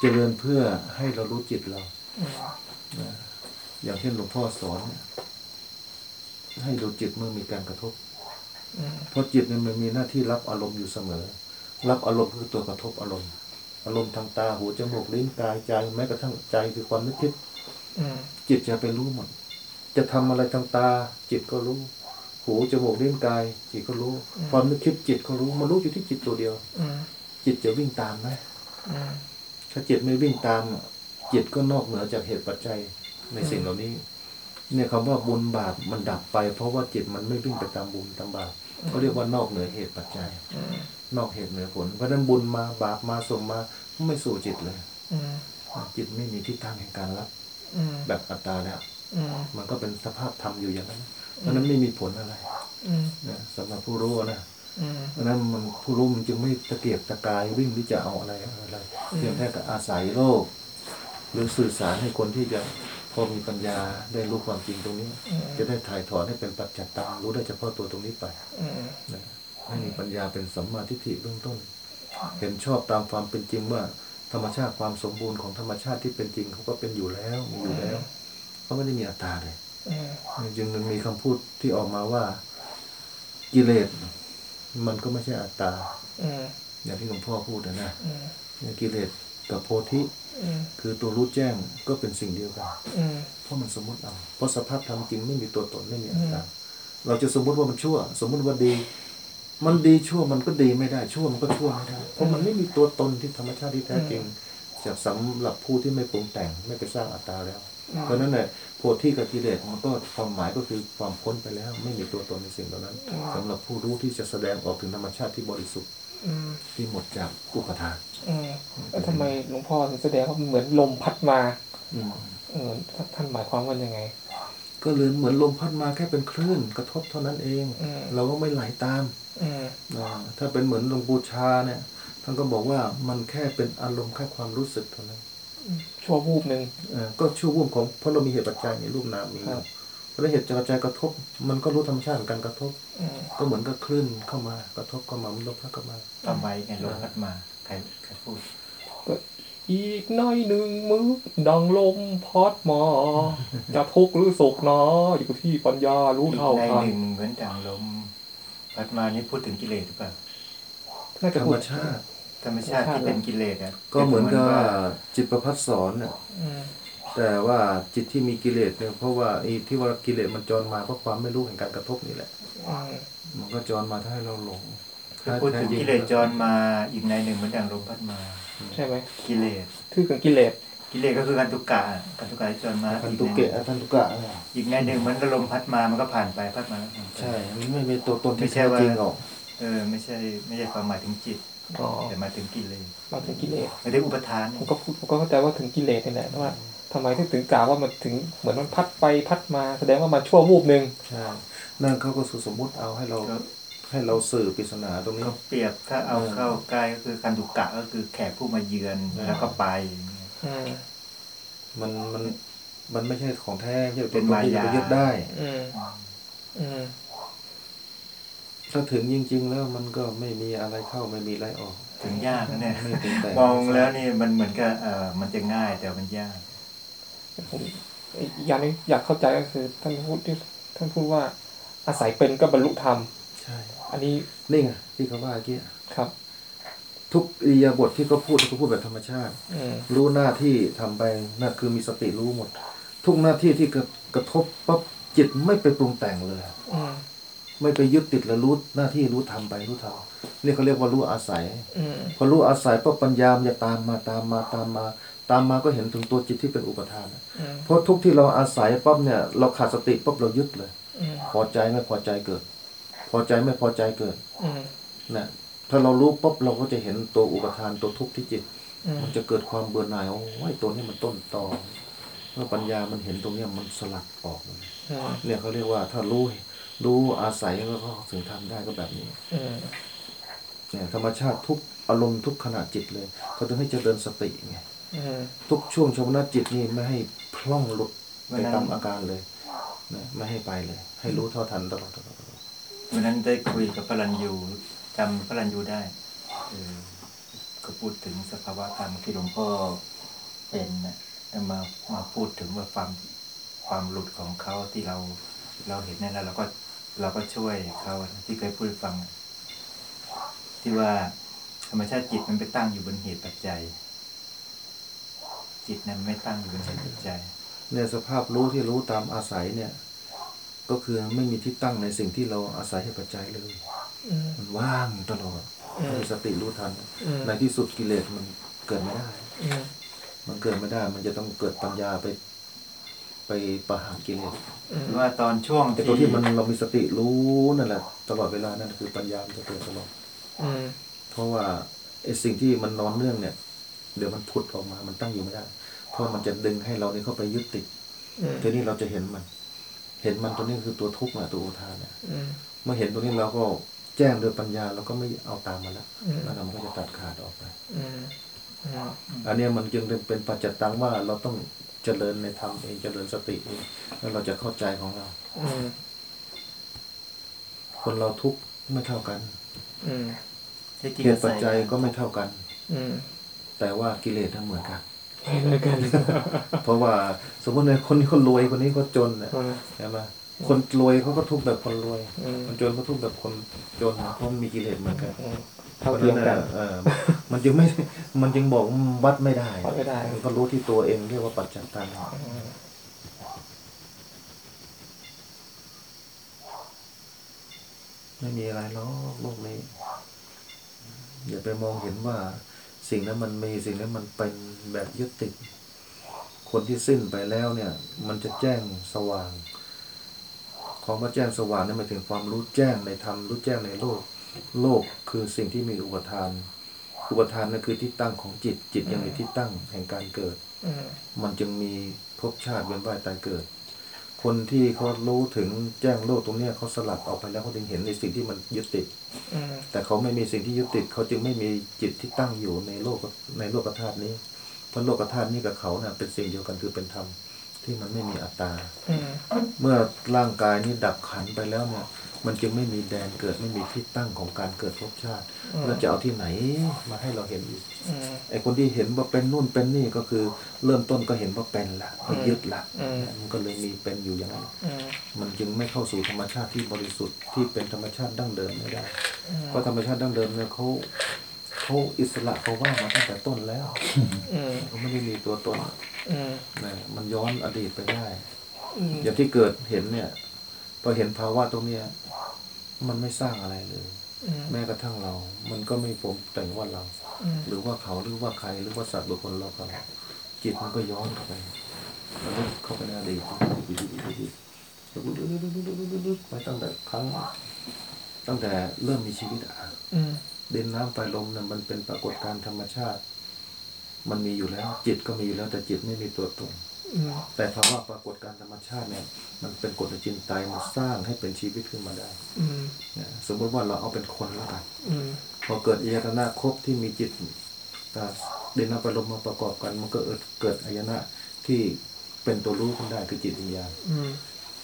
เจริญเพื่อให้เรารู้จิตเราอืมนะอย่างเช่นหลวงพ่อสอนเนี่ยให้ดูจิตเมื่อมีการกระทบอืมเพราะจิตเนี่ยมันมีหน้าที่รับอารมณ์อยู่เสมอ รับอารมณ์คือตัวกระทบอารมณ์ อารมณ์ทางตาหูจมูกลิ้นกายใจแม้กระทั่งใจคือความนึกคิดอืมจิตจะไปรู้หมดจะทำอะไรทางตา จิตก็รู้ หูจมูกลิ้นกาย จิตก็รู้ ความนึกคิดจิตก็รู้มันรู้อยู่ที่จิตตัวเดียวอืมจิตจะวิ่งตามไหมอืมถ้าจิตไม่วิ่งตามอะจิตก็นอกเหนือจากเหตุปัจจัยในสิ่งเหล่านี้ เนี่ยคำว่าบุญบาปมันดับไป เพราะว่าจิตมันไม่วิ่งไปตามบุญตามบาปเขาเรียกว่านอกเหนือเหตุปัจจัยอืม นอกเหตุเหนือผล เพราะฉะนั้นบุญมาบาปมาส่งมาไม่สู่จิตเลยอืมจิตไม่มีทิศทางแห่งการรับอืมแบบอัตตาแล้วอืมมันก็เป็นสภาพธรรมอยู่อย่างนั้นเพราะฉะนั้นไม่มีผลอะไรอืมนะสำหรับผู้รู้นะอืมเพราะฉะนั้นมันผู้รู้มันจึงไม่ตะเกียกตะกายวิ่งที่จะเอาอะไรอะไรเพียงแค่กับอาศัยโลก หรือสื่อสารให้คนที่จะพอมีปัญญาได้รู้ความจริงตรงนี้ จะได้ถ่ายถอนให้เป็นปัจจัตตังรู้ได้เฉพาะตัวตรงนี้ไปอืมนะ ให้มีปัญญาเป็นสัมมาทิฏฐิเบื้องต้น เห็นชอบตามความเป็นจริงว่าธรรมชาติความสมบูรณ์ของธรรมชาติที่เป็นจริงเขาก็เป็นอยู่แล้วมีอยู่แล้วเขาไม่ได้มีอัตตาเลยจึงมันมีคำพูดที่ออกมาว่ากิเลสมันก็ไม่ใช่อัตตาอย่างที่หลวงพ่อพูดนะนะกิเลสกับโพธิคือตัวรู้แจ้งก็เป็นสิ่งเดียวกันเพราะมันสมมติเอาเพราะสภาพธรรมจริงไม่มีตัวตนไม่มีอัตตาเราจะสมมติว่ามันชั่ว สมมติว่าดี มันดีชั่วมันก็ดีไม่ได้ชั่วมันก็ชั่วไม่ได้เพราะมันไม่มีตัวตนที่ธรรมชาติที่แท้จริงจากสำหรับผู้ที่ไม่ปรุงแต่งไม่ไปสร้างอัตตาแล้ว เพราะฉะนั้นเนี่ยโพธิกับกิเลสมันก็ความหมายก็คือความพ้นไปแล้ว ไม่มีตัวตนในสิ่งเหล่านั้นสำหรับผู้รู้ที่จะแสดงออกถึงธรรมชาติที่บริสุทธิ์อืมที่หมดจากอุปทานอืมแล้วทำไมหลวงพ่อถึงแสดงว่ามันเหมือนลมพัดมาอืมเออท่านหมายความว่ายังไง ก็เลยเหมือนลมพัดมาแค่เป็นคลื่นกระทบเท่านั้นเองอืมเราก็ไม่ไหลตามอืมอ่า ถ้าเป็นเหมือนหลวงปู่ชาเนี่ยท่านก็บอกว่ามันแค่เป็นอารมณ์แค่ความรู้สึกเท่านั้นชั่ววูบหนึ่งเออก็ชั่ววูบของเพราะเรามีเหตุปัจจัยในรูปนามมีอครัยู่บเพราะฉะนั้นเหตุปัจจัยกระทบ มันก็รู้ธรรมชาติของการกระทบอืมก็เหมือนกับคลื่นเข้ามากระทบเข้ามามันลบพัดเข้ามาทำไมไงลมพัดมาใครใครพูดอีกหน้อยหนึ่งมือดังลมพัดมาจะทุกข์หรือสุขเนาะอยู่ที่ปัญญารู้อีกเท่าในทันหนึ่งเหมือนดังลม พัดมานี่พูดถึงกิเลสหรือเปล่าน่าจะธรพูรด มชาติ ธรรมชาติที่เป็นกิเลสอะก็เหมือนกับว่าจิตประพัดสอนเนี่ยอืมแต่ว่าจิตที่มีกิเลสเนี่ยเพราะว่าไอ้ที่ว่ากิเลสมันจรมาเพราะความไม่รู้แห่งการกระทบนี่แหละ อืมมันก็จรมาถ้าให้เราหลงคือพูดถึงกิเลสจรมาอีกในหนึ่งเหมือนดังลมพัดมา ใช่ไหมกิเลส คือถึงกิเลส กิเลสก็คือการตุกกะการตุกกะที่จรมาพันอีกตุในเกะพันตุกะเนี่ยอีกในหนึ่งเหมือนกับลมพัดมามันก็ผ่านไปพัดมาแล้วผ่านไปใช่มันไม่มีตัวตนไม่ที่ใช่แท้ว่าจริงหรอกเออไม่ใช่ไม่ใช่ความหมายถึงจิตอ๋อแต่หมายถึงกิเลสมาถึงกิเลสไม่ได้อุปทานผมก็พูดผมก็เข้าใจว่าถึงกิเลสนี่แหละว่าทำไมถึงถึงกล่าวว่ามันถึงเหมือนมันพัดไปพัดมาแสดงว่ามันชั่ววูบหนึ่งใช่นั่นเขาก็สมมุติเอาให้เราก็ให้เราสื่อปริศนาตรงนี้ก็เปรียบถ้าเอาเออเข้าใกล้ก็คือการตุกกะก็คือแขกผู้มาเยือนเออแล้วก็ไปอื มมันมันมันไม่ใช่ของแท้ไม่ใช่เป็ตัวนตนที่จะมายาไปยึดได้อืมอืมถ้าถึงจริง ๆ แล้วมันก็ไม่มีอะไรเข้าไม่มีอะไรออก ถึงยากนะเนี่ยไม่เป็นแต่มองแล้วนี่มันเหมือนกับเออมันจะง่ายแต่มันยากผมอีกอย่างหนึงอยากเข้าใจก็คือ ท่านพูดที่ท่านพูดว่า อาศัยเป็นก็บรรลุธรรมใช่ อันนี้นี่ไงที่เขาว่าเมื่อกี้ครับ ทุกอิริยาบทที่เขาพูดเขาพูดแบบธรรมชาติอืมรู้หน้าที่ทำไปนั่นคือมีสติรู้หมด ทุกหน้าที่ที่กระกระทบปั๊บจิตไม่ไปปรุงแต่งเลยอืมไม่ไปยึดติดแล้วรู้หน้าที่รู้ทำไปรู้ทำนี่เขาเรียกว่ารู้อาศัยอืมพอรู้อาศัยปั๊บปัญญามันจะตามมาตามมาตามมา ตามมาก็เห็นถึงตัวจิตที่เป็นอุปทานอืมเพราะทุกที่เราอาศัยปั๊บเนี่ย เราขาดสติปั๊บเรายึดเลยอืมพอใจไม่พอใจเกิด พอใจไม่พอใจเกิดอืมนะ ถ้าเรารู้ปั๊บเราก็จะเห็นตัวอุปทานตัวทุกข์ที่จิตอืมมันจะเกิดความเบื่อหน่ายโอ้ยตัวนี้มันต้นตอเมื่อปัญญามันเห็นตรงเนี้ยมันสลัดออกเลยอืมเนี่ยเขาเรียกว่าถ้ารู้รู้อาศัยแล้วก็ถึงทำได้ก็แบบนี้อืมเนี่ยธรรมชาติทุกอารมณ์ทุกขณะจิตเลยเขาถึงให้เจริญสติไงอืมทุกช่วงชวนาจิตนี่ไม่ให้พล่องหลุดวัไปนนั้นตามอาการเลยนะไม่ให้ไปเลย ให้รู้เท่าทันตลอดตลอดตลอดวันนั้นได้คุยกับพระรันยู จำพระรันยูได้เออก็พูดถึงสภาวะธรรมที่หลวงพ่อเป็นนะแล้วมามาพูดถึงว่าความความหลุดของเขาที่เราเราเห็นนั่นแล้วเราก็เราก็ช่วยเขาที่เคยพูดฟัง ที่ว่าธรรมชาติจิตมันไปตั้งอยู่บนเหตุปัจจัย จิตนั้นไม่ตั้งอยู่บนเหตุปัจจัยเนี่ยสภาพรู้ที่รู้ตามอาศัยเนี่ย ก็คือไม่มีที่ตั้งในสิ่งที่เราอาศัยให้ปัจจัยเลย มมันว่างตลอดอืมถ้ามีสติรู้ทันอืมในที่สุดกิเลสมันเกิดไม่ได้อืมมันเกิดไม่ได้ มันจะต้องเกิดปัญญาไป ไปประหารกิเลสอืมหรือว่าตอนช่วงไอ้ตัวที่มันเรามีสติรู้นั่นแหละ ตลอดเวลานั่นคือปัญญามันจะเกิดตลอดอืมเพราะว่าไอ้สิ่งที่มันนอนเนื่องเนี่ย เดี๋ยวมันพุดออกมา มันตั้งอยู่ไม่ได้ เพราะมันจะดึงให้เรานี่เข้าไปยึดติดอืมทีนี้เราจะเห็นมัน เห็นมันตัวนี้คือตัวทุกข์นะตัวอุทานเนี่ยอืมเมื่อเห็นตัวนี้เราก็ แจ้งโดยปัญญาเราก็ไม่เอาตามมันแล้วอืมแล้วเรามันก็จะตัดขาดออกไปอืมอืมอันเนี้ยมันจึงเป็นปัจจตังว่าเราต้องเจริญในธรรมเองเจริญสติเองแล้วเราจะเข้าใจของเราอืมคนเราทุกข์ไม่เท่ากันอืมที่จริงเหตุปัจจัยก็ไม่เท่ากันอืมแต่ว่ากิเลสทั้งเหมือนกันเหมือนกันเพราะว่าสมมติในคนนี้คนรวยคนนี้ก็จนเนี่ยอืมใช่ไหม คนรวยเขาก็ทุกข์แบบคนรวยอืมคนจนก็ทุกข์แบบคนจนเพราะมันมีกิเลสเหมือนกันอืมเท่าเทียมกันเออมันจึงไม่ มันจึงบอกวัดไม่ได้วัดไม่ได้มันก็รู้ที่ตัวเองเรียกว่าปัจจัตังอืมไม่มีอะไรหรอกโลกนี้อย่าไปมองเห็นว่า สิ่งนั้นมันมีสิ่งนั้นมันเป็นแบบยึดติดคนที่สิ้นไปแล้วเนี่ย มันจะแจ้งสว่าง ของว่าแจ้งสว่างนี่นหมายถึงความรู้แจ้งในธรรมรู้แจ้งในโลก โลกคือสิ่งที่มีอุปทาน อุปทานนั่นคือที่ตั้งของจิตจิตยังมีที่ตั้งแห่งการเกิดอืมมันจึงมีภพชาติเวียนว่ายตายเกิด คนที่เขารู้ถึงแจ้งโลกตรงเนี้ยเขาสลัดออกไปแล้วเขาถึงเห็นในสิ่งที่มันยึดติดอืมแต่เขาไม่มีสิ่งที่ยึดติดเขาจึงไม่มีจิตที่ตั้งอยู่ในโลกในโลกธาตุนี้เพราะโลกธาตุนี้กับเขาเน่ะเป็นสิ่งเดียวกันคือเป็นธรรม ที่มันไม่มีอัตตาอืมเมื่อร่างกายนี้ดับขันไปแล้วเนี่ยมันจึงไม่มีแดนเกิดไม่มีที่ตั้งของการเกิดภพชาติแล้วจะเอาที่ไหนมาให้เราเห็นอีกอืมไอ้คนที่เห็นว่าเป็นนู่นเป็นนี่ก็คือ เริ่มต้นก็เห็นว่าเป็นละก็ยึดละอืมมันก็เลยมีเป็นอยู่อย่างนั้นอืมมันจึงไม่เข้าสู่ธรรมชาติที่บริสุทธิ์ที่เป็นธรรมชาติดั้งเดิมไม่ได้อืมเพราะธรรมชาติดั้งเดิมเนี่ยเขา เขาอิสระเขาว่างมาตั้งแต่ต้นแล้วอืมเขาไม่ได้มีตัวตนอืมนะมันย้อนอดีตไปได้อืมอย่างที่เกิดเห็นเนี่ย พอเห็นภาวะตรงเนี้ย มันไม่สร้างอะไรเลยอืมแม้กระทั่งเรา มันก็ไม่ผมแต่งว่าเราอืมหรือว่าเขาหรือว่าใครหรือว่าสัตว์บุคคลเราเขาจิตมันก็ย้อนเข้าไปมันก็เข้าไปในอดีตไปตั้งแต่ครั้งตั้งแต่เริ่มมีชีวิตอะอืม ดินน้ำไฟลมเนี่ยมันเป็นปรากฏการณ์ธรรมชาติ มันมีอยู่แล้ว จิตก็มีอยู่แล้วแต่จิตไม่มีตัวตนอืมแต่ภาวะปรากฏการณ์ธรรมชาติเนี่ย มันเป็นกฎจินไตยมันสร้างให้เป็นชีวิตขึ้นมาได้อืมนะสมมติว่าเราเอาเป็นคนแล้วกันอืมพอเกิดอายตนะครบที่มีจิตอ่าดินน้ำไฟลมมาประกอบกัน มันก็เกิดเกิดอายนะที่เป็นตัวรู้ขึ้นได้คือจิตวิญญาณอืม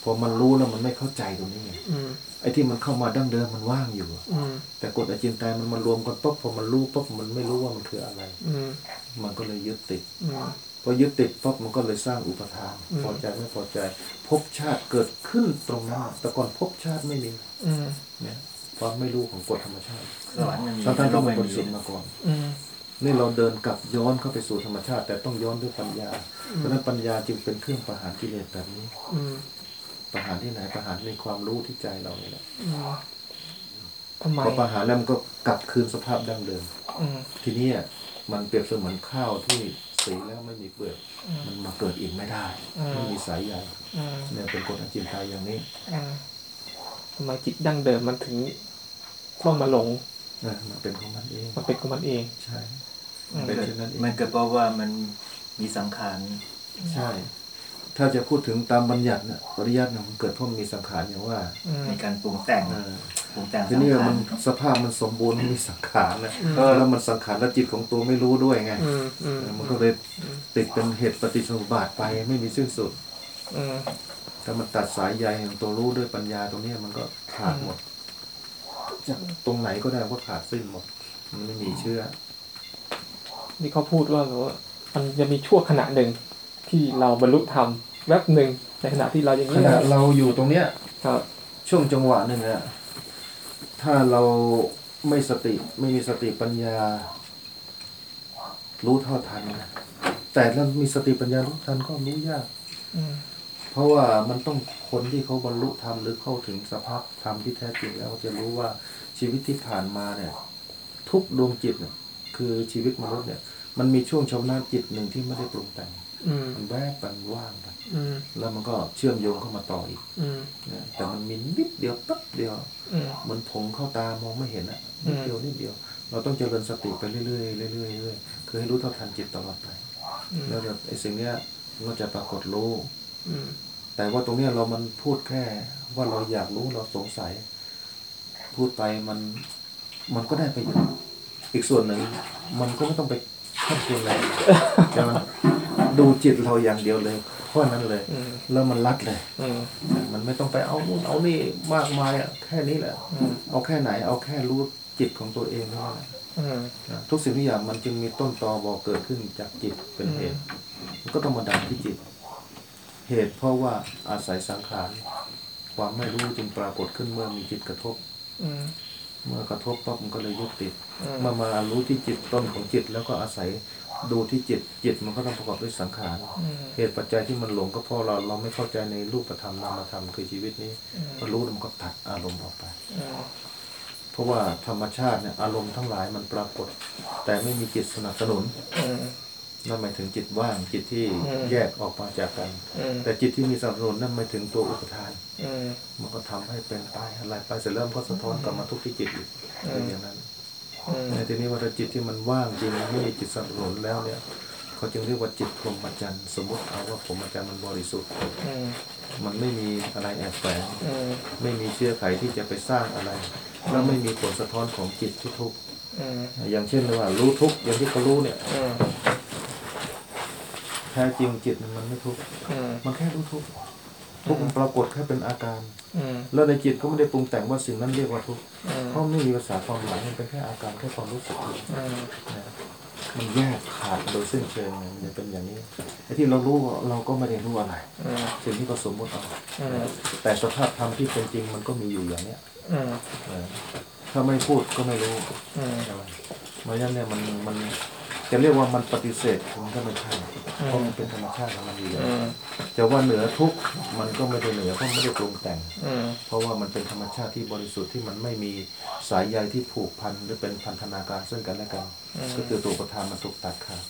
พอมันรู้แล้วมันไม่เข้าใจตรงนี้ไงอืมไอ้ที่มันเข้ามาดั้งเดิมมันว่างอยู่อะอืมแต่กฎอจินไตยมันมารวมกันปุ๊บพอมันรู้ปุ๊บมันไม่รู้ว่ามันคืออะไร อืมมันก็เลยยึดติดอืมพอยึดติดปุ๊บมันก็เลยสร้างอุปทานอืมพอใจไม่พอใจภพชาติเกิดขึ้นตรงนั้นแต่ก่อนภพชาติไม่มีอืมเนี่ยความไม่รู้ของกฎธรรมชาติสวรรค์มันมีทั้งท่านๆก็โลกเป็ไม่นบมีริสุทธิ์มาก่อนอืมนี่เราเดินกลับย้อนเข้าไปสู่ธรรมชาติ แต่ต้องย้อนด้วยปัญญา เพราะฉะนั้นปัญญาจึงเป็นเครื่องประหารกิเลสแบบนี้อืม ประหารที่ไหนประหารในความรู้ที่ใจเราเนี่ยแหละอืมทำไมพอประหารแล้วมันก็กลับคืนสภาพดั้งเดิมอืมทีนี้อะมันเปรียบเสมือนข้าวที่สีแล้วไม่มีเปลือกมันมาเกิดอีกไม่ได้อืมไม่มีสายใยอืมเนี่ยเป็นกฎอจินไตยอย่างนี้อืมทำไมจิตดั้งเดิมมันถึงต้องมาหลงนะมันเป็นของมันเองมันเป็นของมันเองใช่อืมเป็นเช่นนั้นเองมันเกิดเพราะว่ามันมีสังขารใช่ ถ้าจะพูดถึงตามบัญญัติเนี่ยปริยัติเนี่ยมันเกิดเพราะมันมีสังขารอย่างว่าอืมในการปรุงแต่งเออปรุงแต่งทีสังนี้ขารมันสภาพมันสมบูรณ์มันมีสังขารนะอืมแล้วมันสังขารแล้วจิตของตัวไม่รู้ด้วยไงอืมอืมเออมันก็เลยติดเป็นเหตุปฏิสมุปบาทไปไม่มีสิ้นสุดอืมถ้ามันตัดสายใยแห่งตัวรู้ด้วยปัญญาตรงเนี้ยมันก็ขาดหมดจากตรงไหนก็ได้ก็ขาดสิ้นหมด มันไม่มีเชื่อนี่เขาพูดว่าแบบว่ามันจะมีช่วงขณะหนึ่งที่เราบรรลุธรรม แวบหนึ่งในขณะที่เราอย่างขนี้ณะนะเราอยู่ตรงเนี้ยครับช่วงจังหวะหนึ่งอะถ้าเราไม่สติไม่มีสติปัญญา รู้เท่าทันนะแต่เรามีสติปัญญารู้ทันก็รู้ยากอืมเพราะว่ามันต้องคนที่เขาบรรลุธรรมหรือเข้าถึงสภาพธรรมที่แท้จริงแล้วจะรู้ว่าชีวิตที่ผ่านมาเนี่ย ทุกดวงจิตเนี่ย คือชีวิตมนุษย์เนี่ย มันมีช่วงชำนาญจิตหนึ่งที่ไม่ได้ปรุงแต่งอืมมันแวบมันว่างไปอืม แล้วมันก็เชื่อมโยงเข้ามาต่ออีกอืมนะแต่มันมีนิดเดียวแป๊บเดียวอืมเหมือนผงเข้าตามองไม่เห็นอะนิดเดียวนิดเดียว เราต้องเจริญสติไปเรื่อยๆเรื่อยๆเรื่อยๆคือให้รู้เท่าทันจิตตลอดไปอืมแล้วเดี๋ยวไอ้สิ่งเนี้ยมันก็จะปรากฏรู้อืมแต่ว่าตรงเนี้ยเรามันพูดแค่ว่าเราอยากรู้เราสงสัย พูดไปมันมันก็ได้ประโยชน์อีกส่วนหนึ่งมันก็ไม่ต้องไป คาดเคียงอะไรจะมันดูจิตเราอย่างเดียวเลยเพราะนั้นเลยอืมแล้วมันรัดเลยอืมมันไม่ต้องไปเอานู่นเอานี่มากมายอะแค่นี้แหละอืมเอาแค่ไหน เอาแค่รู้จิตของตัวเองเท่านั้นแหละอืมนะทุกสิ่งทุกอย่างมันจึงมีต้นตอบอกเกิดขึ้นจากจิตเป็นเหตุมันก็ต้องมาดับที่จิต เหตุเพราะว่าอาศัยสังขารความไม่รู้จึงปรากฏขึ้นเมื่อมีจิตกระทบอืม เมื่อกระทบปั๊บมันก็เลยยึดติดอืมเมื่อมารู้ที่จิตต้นของจิตแล้วก็อาศัยดูที่จิตจิตมันก็ต้องประกอบด้วยสังขารอืมเหตุปัจจัยที่มันหลงก็เพราะเราเราไม่เข้าใจในรูปธรรมนามธรรมคือชีวิตนี้พอรู้แล้วมันก็ตัดอารมณ์ออกไปอืมเพราะว่าธรรมชาติเนี่ยอารมณ์ทั้งหลายมันปรากฏ แต่ไม่มีจิตสนับสนุนอืม นั่นหมายถึงจิตว่างจิตที่อืมแยกออกมาจากกันอืมแต่จิตที่มีสนับสนุนนั่นหมายถึงตัวอุปทานอืมมันก็ทำให้เป็นไปอะไรไปเสร็จแล้วมันก็สะท้อนกลับมาทุกที่จิตอีกอืมเป็นอย่างนั้นอืมในทีนี้ว่าถ้าจิตที่มันว่างจริงไม่มีจิตสนับสนุนแล้วเนี่ยเขาจึงเรียกว่าจิตพรหมจรรย์สมมติเอาว่าพรหมจรรย์มันบริสุทธิ์อืมมันไม่มีอะไรแอบแฝงอืมไม่มีเชื้อไขที่จะไปสร้างอะไร แล้วไม่มีผลสะท้อนของจิตที่ทุกข์อืมอย่างเช่นเลยว่ารู้ทุกข์อย่างที่เขารู้เนี่ยอืมแท้จริงจิตมันไม่ทุกข์อืมมันแค่รู้ทุกข์ทุกข์มันปรากฏแค่เป็นอาการอืมแล้วในจิตก็ไม่ได้ปรุงแต่งว่าสิ่งนั้นเรียกว่าทุกข์อืมเพราะไม่มีภาษาความหมายมันเป็นแค่อาการแค่ความรู้สึกเองอืมนะมันแยกขาดโดยสิ้นเชิงเนี่ยมันจะเป็นอย่างนี้ไอ้ที่เรารู้เราก็ไม่ได้รู้อะไรอืมสิ่งที่เราสมมติเอาอืมแต่สภาพธรรมที่เป็นจริงมันก็มีอยู่อย่างเนี้ยอืมเออถ้าไม่พูดก็ไม่รู้อืมใช่ไหมเพราะฉะนั้นเนี่ยมันมัน จะเรียกว่ามันปฏิเสธมันก็ไม่ใช่เพราะมันเป็นธรรมชาติของมันอยู่แล้วอืมจะว่าเหนือทุกข์มันก็ไม่ได้เหนือเพราะไม่ได้ปรุงแต่งอืมเพราะว่ามันเป็นธรรมชาติที่บริสุทธิ์ที่มันไม่มีสายใยที่ผูกพันหรือเป็นพันธนาการซึ่งกันและกัน ก็คือตัวประธานมันถูกตัดขาด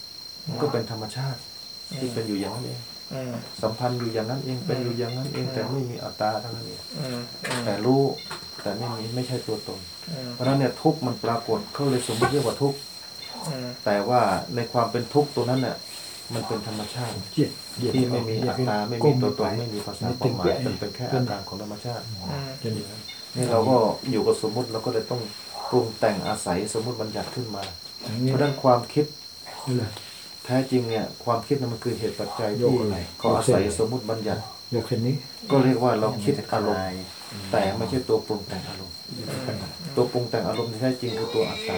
มันก็เป็นธรรมชาติที่เป็นอยู่อย่างนั้นเองอืมสัมพันธ์อยู่อย่างนั้นเองเป็นอยู่อย่างนั้นเองแต่ไม่มีอัตตาเท่านั้นเองอืมอืมแต่รู้แต่ไม่มีไม่ใช่ตัวตนอืมเพราะฉะนั้นเนี่ยทุกข์มันปรากฏเขาเลยสมมติเรียกว่าทุกข์อืม แต่ว่าในความเป็นทุกข์ตัวนั้นเนี่ยมันเป็นธรรมชาติเจ็ดเจ็ดที่ไม่มีอัตตาไม่มีตัวตนก้ไม่มีภาษาความหมายมันเป็นแค่อาการของธรรมชาติอืมจะดีนี่เราก็อยู่กับสมมุติเราก็เลยต้องปรุงแต่งอาศัยสมมุติบัญญัติขึ้นมาอย่างเพนี้ราะฉะนั้นความคิดเลยแท้จริงเนี่ย ความคิดนั้นมันคือเหตุปัจจัยยที่กอะไรเขาอาศัยสมมุติบัญญัติยกเส้นนี้ ก็เรียกว่าเราคิดอารมณ์แต่ไม่ใช่ตัวปรุงแต่งอารมณ์ ตัวปรุงแต่งอารมณ์ที่แท้จริงคือตัวอัตตา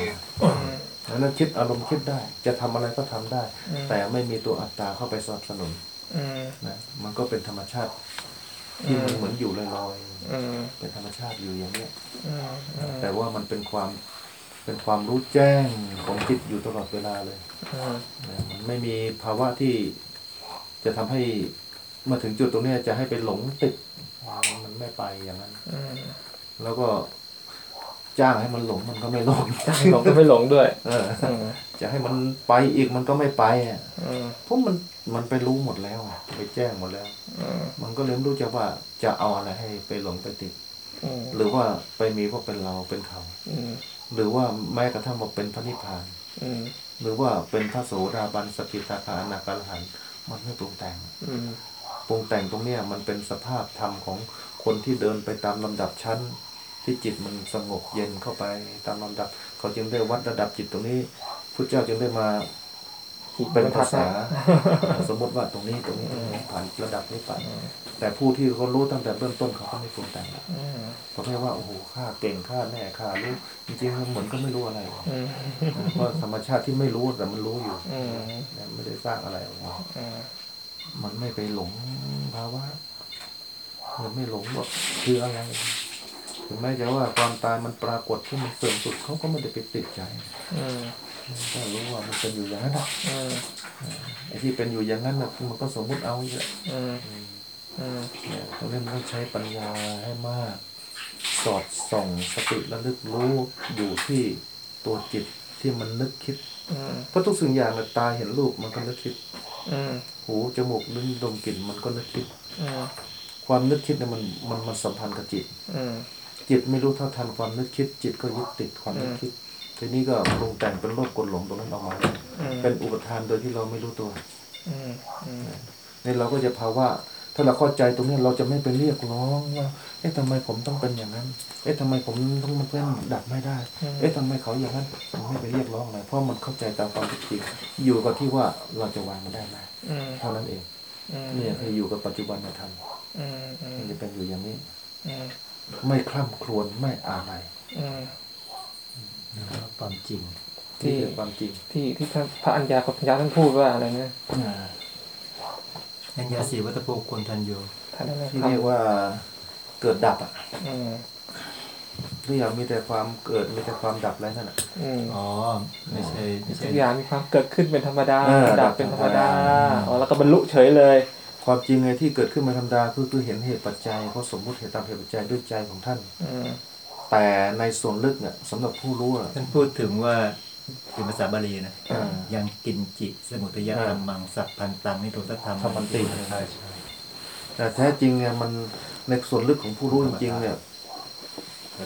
ดังนั้นคิดอารมณ์คิดได้ จะทำอะไรก็ทำได้ แต่ไม่มีตัวอัตตาเข้าไปสนับสนุนอืมนะมันก็เป็นธรรมชาติที่มันเหมือนอยู่ลอยอืมๆเป็นธรรมชาติอยู่อย่างเนี้ยอืมอืมแต่ว่ามันเป็นความเป็นความรู้แจ้งของจิตอยู่ตลอดเวลาเลยอืมนะมันไม่มีภาวะที่จะทำให้มาถึงจุดตรงเนี้ยจะให้ไปหลงติดมันไม่ไปอย่างนั้นอืมแล้วก็ จ้างให้มันหลงมันก็ไม่หลงหลงก็ไม่หลงด้วย เอออืมจะให้มันไปอีกมันก็ไม่ไปอะอืมเพราะมันมันไปรู้หมดแล้วอะไปแจ้งหมดแล้วอืมมันก็เลยไม่รู้จะว่าจะเอาอะไรให้ไปหลงไปติดอืมหรือว่าไปมีว่าเป็นเราเป็นเขาอืมหรือว่าแม้กระทั่งว่าเป็นพระนิพพานอืมหรือว่าเป็นพระโสดาบันสกิทาคาอนาคาหันต์มันไม่ปรุงแต่งอืมปรุงแต่งตรงเนี้ยมันเป็นสภาพธรรมของคนที่เดินไปตามลำดับชั้น ที่จิตมันสงบเย็นเข้าไปตามลำดับ เขาจึงได้วัดระดับจิตตรงนี้พุทธเจ้าจึงได้มาเป็นภาษา สมมติว่าตรงนี้ตรงนี้ตรงนี้ผ่านระดับนี้ไปแต่ผู้ที่เขารู้ตั้งแต่เบื้องต้นเขาก็ไม่ปรุงแต่งอืมเขาไม่ว่าโอ้โหข้าเก่งข้าแน่ข้ารู้จริงๆมันเหมือนก็ไม่รู้อะไรอืมเพราะธรรมชาติที่ไม่รู้แต่มันรู้อยู่อืมแต่ไม่ได้สร้างอะไรออกมาอืมมันไม่ไปหลงภาวะมันไม่หลงว่าคืออะไร ถึงแม้จะว่าความตายมันปรากฏที่มันเสื่อมสุดเขาก็ไม่ได้ไปติดใจอืมถ้ารู้ว่ามันเป็นอยู่อย่างนั้นนะอืมไอ้ที่เป็นอยู่อย่างนั้นนะมันก็สมมุติเอาเยอะอืมอืมเนี่ยตรงนี้มันต้องใช้ปัญญาให้มาก สอดส่องสติระลึกรู้อยู่ที่ตัวจิตที่มันนึกคิดอืมเพราะทุกสิ่งอย่างน่ะตาเห็นรูปมันก็นึกคิดอืมหูจมูกลิ้นดมกลิ่นมันก็นึกคิดอืมความนึกคิดเนี่ยมันมันมันสัมพันธ์กับจิตอืม จิตไม่รู้เท่าทันความนึกคิด จิตก็ยึดติดความนึกคิด ทีนี้ก็ปรุงแต่งเป็นโลกกลหลงตรงนั้นออกมาอืมเป็นอุปทานโดยที่เราไม่รู้ตัวอืมอืมนี่เราก็จะภาวะถ้าเราเข้าใจตรงนี้เราจะไม่ไปเรียกร้องว่า เอ๊ะทำไมผมต้องเป็นอย่างนั้น เอ๊ะทำไมผมต้องมาเป็นดับไม่ได้ เอ๊ะทำไมเขาอย่างนั้นผมไม่ไปเรียกร้องอะไรเพราะมันเข้าใจตามความเป็นจริงอยู่กับที่ว่าเราจะวางมันได้ไหมอืมเท่านั้นเองอืมเนี่ยคืออยู่กับปัจจุบันธรรมอืมอืมมันจะเป็นอยู่อย่างนี้อืม ไม่คล่ำครวญไม่อาลัยอืมความจริง ที่คือความจริง ที่ที่ท่านพระอัญญากับพญาท่านพูดว่าอะไรนะอัญญาสีวัตถุคุณทันโยท่านอะไรที่ครับเรียกว่าเกิดดับอะอืมทุกอย่างมีแต่ความเกิดมีแต่ความดับแล้วนั่นแหละอืมอ๋อไม่ใช่ไม่ทุใช่กอย่างมีความเกิดขึ้นเป็นธรรมดาเออดับเป็นธรรมดาดับธรรมดาอ๋อแล้วก็บรรลุเฉยเลย ความจริงไงที่เกิดขึ้นมาธรรมดาคือคือเห็นเหตุปัจจัยเขาสมมุติเหตุตามเหตุปัจจัยด้วยใจของท่านอืมแต่ในส่วนลึกเนี่ยสำหรับผู้รู้อะท่านพูดถึงว่าเป็นภาษาบาลีนะอ่ายังกินจิสมุทยธรรมังสัพพันตังนิโรธธรรมธรรมันติใช่ใช่แต่แท้จริงเนี่ยมันในส่วนลึกของผู้รู้จริงๆเนี่ย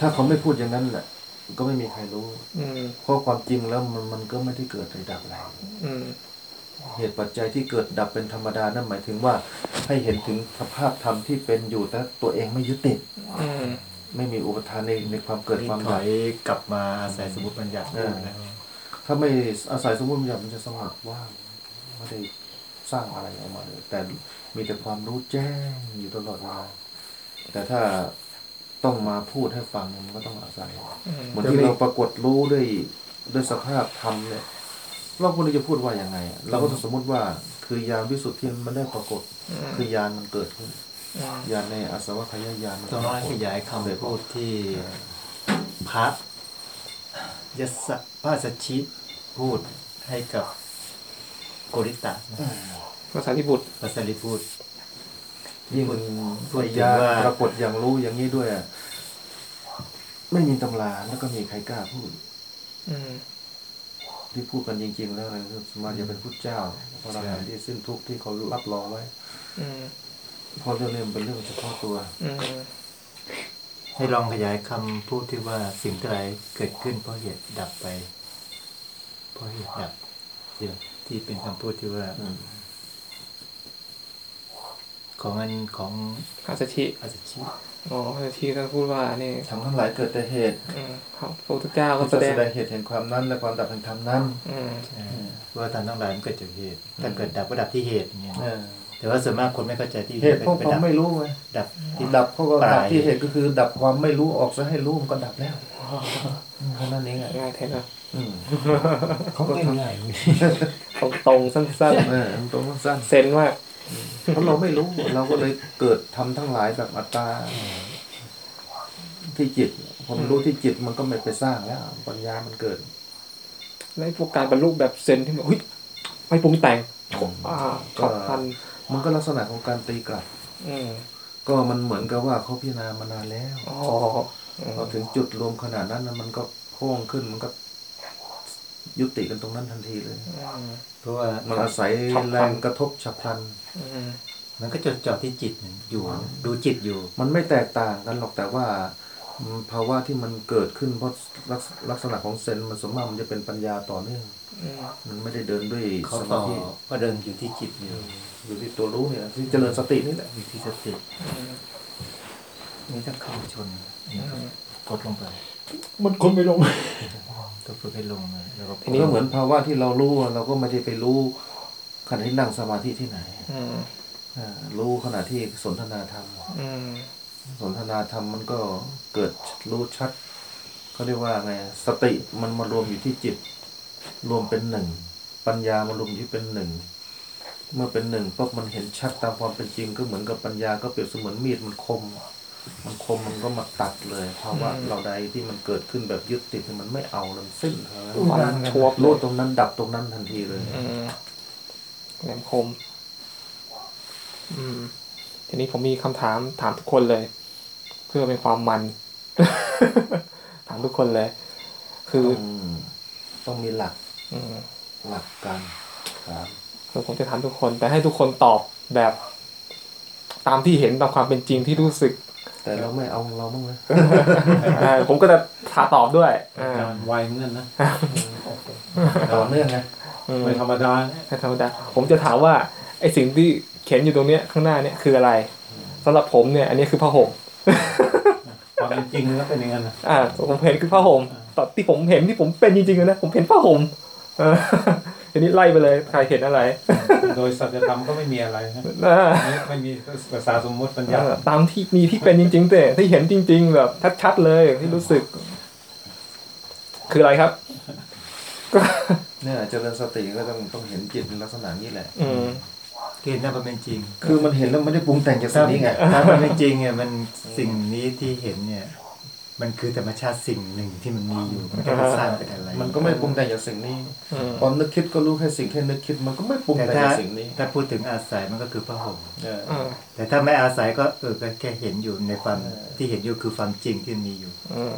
ถ้าเขาไม่พูดอย่างนั้นแหละก็ไม่มีใครรู้อืมเพราะความจริงแล้วมันมันก็ไม่ได้เกิดหรือดับอะไรอืม เหตุปัจจัยที่เกิดดับเป็นธรรมดานั่นหมายถึงว่าให้เห็นถึงสภาพธรรมที่เป็นอยู่แต่ตัวเองไม่ยึดติดอืมไม่มีอุปทานในในความเกิดนี่ความถดัอบยกลับมาอาศัยสมมติบัญญัติพูดแล้วถ้าไม่อาศัยสมมติบัญญัติมันจะสงบว่างไม่ได้สร้างอะไรออกมาเลยแต่มีแต่ความรู้แจ้งอยู่ตลอดเวลาแต่ถ้าต้องมาพูดให้ฟังมันก็ต้องอาศัยอืมเหมือนที่เราปรากฏรู้ด้วยด้วยสภาพธรรมเนี่ย เราควรจะพูดว่าอย่างไงอะเราก็ต้องสมมติว่าคือยานวิสุทธิมันได้ปรากฏ คือยานมันเกิดขึ้นอืมยานในอาสวัคยายานมันต้องปน้อรายกขฏยายคำพูดที่พระยศพระสัชชิพูดให้กับโกริตะนะภาษาที่บุตรพระสารีพูดยิ่งพูดถึงยานว่าปรากฏอย่างรู้อย่างนี้ด้วยอะไม่มีตำราแล้วก็มีใครกล้าพูด อืม ที่พูดกันจริง ๆ แล้วอะไรก็สมมติจะเป็นพุทธเจ้าพระอรหันต์ที่สิ้นทุกข์ที่เขารับรองไว้อืมเพราะเรื่องนี้มันเป็นเรื่องเฉพาะตัวอืมให้ลองขยายคำพูดที่ว่าสิ่งที่ไรเกิดขึ้นเพราะเหตุดับไป เพราะเหตุดับที่ที่เป็นคำพูดที่ว่าอืมของอันของอาสชิอาจจะชี้ อ๋ออาสชิท่านพูดว่านี่ทำทั้งหลายเกิดแต่เหตุอืมครับพระพุทธเจ้าก็ก็แสจะดแสงดงเหตุแห่งความนั้นและความดับแห่งธรรมนั้นอืมว่าทานทั้งหลายมันเกิดจากเหตุถ้าเกิดดับก็ดับที่เหตุอย่างเงี้ยเออแต่ว่าส่วนมากคนไม่เข้าใจที่เหตุเพราะไปความดับไม่รู้ไงดับที่ดับเขาก็ปลายดับที่เหตุก็คือ ดับความไม่รู้ออกซะให้รู้มันก็ดับแล้วแค่นั้นเองอะง่ายแท้นะอืมเขาง่ายตรงตรงๆสั้นเออมันตรงสั้นๆเซนมากๆ เพราะเราไม่รู้ เราก็เลยเกิดทำทั้งหลายแบบอัตตาที่จิตผมรู้ที่จิตมันก็ไม่ไปสร้างแล้วปัญญามันเกิดแล้วไอ้พวกการบรรลุแบบเซนที่แบบเฮ้ยไม่ปรุงแต่งอืมอ่าก็ขับพันมันก็ลักษณะของการตีกลับอืมก็มันเหมือนกับว่าเขาพิจารณามานานแล้วอ๋ออืมพอถึงจุดรวมขนาดนั้นนะมันก็โพ่งขึ้นมันก็ยุติกันตรงนั้นทันทีเลยอืมเพราะว่ามันอาศัยฉับพลันแรงกระทบฉับพลันอื มมันก็จดจ่อที่จิตอยู่ ดูจิตอยู่ มันไม่แตกต่างกันหรอกแต่ว่าอืมภาวะที่มันเกิดขึ้นเพราะลักษลักษณะของเซนมันสมมติมันจะเป็นปัญญาต่อเนื่องอืมมันไม่ได้เดินด้วยเขาสต่มาอธิก็เดินอยู่ที่จิตอยู่อยู่ที่ตัวรู้เนี่ยที่เจริญสตินี่แหละอยู่ที่สติอืมนี่ถ้าเข้าชนนี่ก็กดลงไป มันคนไม่ลงต้องฝึกให้ลงเลยแล้วก็ทีนี้ก็เหมือนภาวะที่เรารู้อะเราก็ไม่ได้ไปรู้ ขณะที่นั่งสมาธิที่ไหนอืมอ่ารู้ขณะที่สนทนาธรรมอืมสนทนาธรรมมันก็เกิดรู้ชัดเขาเรียกว่าไงสติมันมารวมอยู่ที่จิต รวมเป็นหนึ่ง ปัญญามารวมอยู่ที่เป็นหนึ่ง เมื่อเป็นหนึ่งปุ๊บมันเห็นชัดตามความเป็นจริงก็เหมือนกับปัญญาก็เปรียบเสมือนมีดมันคม มันคมมันก็มาตัดเลยเพราะว่าอืมเราใดที่มันเกิดขึ้นแบบยึดติดเนี่ยมันไม่เอาเลยสิ้นเลยฟันชัวบโลดตรงนั้นดับตรงนั้นทันทีเลยอืม แหลมคม อืม ทีนี้ผมมีคำถามถามทุกคนเลย เพื่อเป็นความมัน ถามทุกคนเลย คือ ต้องต้องมีหลัก อืม หลักการถามคือผมจะถามทุกคน แต่ให้ทุกคนตอบแบบ ตามที่เห็นตามความเป็นจริงที่รู้สึก แต่เราไม่เอาของเราบ้างเลยอ่าผมก็จะถาตอบด้วยอ่า การไวเหมือนกันนะ ต่อเนื่องไงอืม ไม่ธรรมดาเนี่ยไม่ธรรมดา ผมจะถามว่าไอสิ่งที่เขียนอยู่ตรงเนี้ยข้างหน้าเนี่ยคืออะไรสำหรับผมเนี่ย อันนี้คือผ้าห่มความเป็นจริงแล้วเป็นอย่างนั้นนะอ่าผมเห็นคือผ้าห่มตอนที่ผมเห็นที่ผมเป็นจริงๆเลยนะผมเห็นผ้าห่มเออทีนี้ไล่ไปเลยใครเห็นอะไร โดยสัจธรรมก็ไม่มีอะไรนะอ่าไม่ไม่มีภาษาสมมุติปัญญาเออตามที่มีที่เป็นจริงๆแต่ที่เห็นจริง ๆ แบบชัดๆเลยที่รู้สึก คืออะไรครับ เนี่ยเจริญสติก็ต้องต้องเห็นจิตในลักษณะนี้แหละ อืมเห็นหน้ามันเป็นจริงคือมันเห็นแล้วไม่ได้ปรุงแต่งจากสิ่ถ้างนี้ไงถ้ามันเป็นจริงเนี่ยมันสิ่งนี้ที่เห็นเนี่ย มันคือธรรมชาติสิ่งหนึ่งที่มันมีอยู่มันจะไม่สร้างเป็นอะไร มันก็ไม่ปรุงแต่งจากสิ่งนี้อืมพอนึกคิดก็รู้แค่สิ่งแค่นึกคิด มันก็ไม่ปรุงแต่แต่งถ้าจากสิ่งนี้ ถ้าพูดถึงอาศัยมันก็คือพระห่มเอออืมแต่ถ้าไม่อาศัยก็เออก็แค่เห็นอยู่ในความเออที่เห็นอยู่คือความจริงที่มันมีอยู่อืม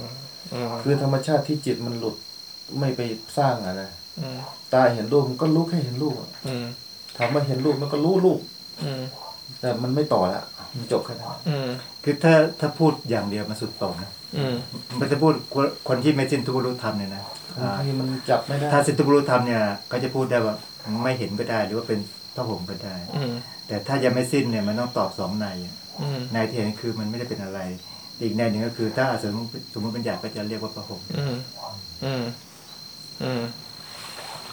อืมคือธรรมชาติที่จิตมันหลุดไม่ไปสร้างอะนะอืม ตาเห็นรูปมันก็รู้แค่เห็นรูปอะอืมถามว่าเห็นรูปมันก็รู้รูปอืมแต่มันไม่ต่อละมันจบแค่นั้นอืมคือถ้าถ้าพูดอย่างเดียวมันสุดโต่งนะอืมมันจะพูดคนคนที่ไม่สิ้นทุกข์รู้ธรรมเนี่ยนะอ่าบางทีมันจับไม่ได้ถ้าสิ้นทุกข์รู้ธรรมเนี่ยก็จะพูดได้ว่าไม่เห็นก็ได้หรือว่าเป็นพระห่มก็ได้อืมแต่ถ้ายังไม่สิ้นเนี่ยมันต้องตอบสองในอะอืมในที่เห็นคือมันไม่ได้เป็นอะไร อีกในหนึ่งก็คือ ถ้าสมมติสมมติเป็นอยากก็จะเรียกว่าพระห่มอืมอืมอืม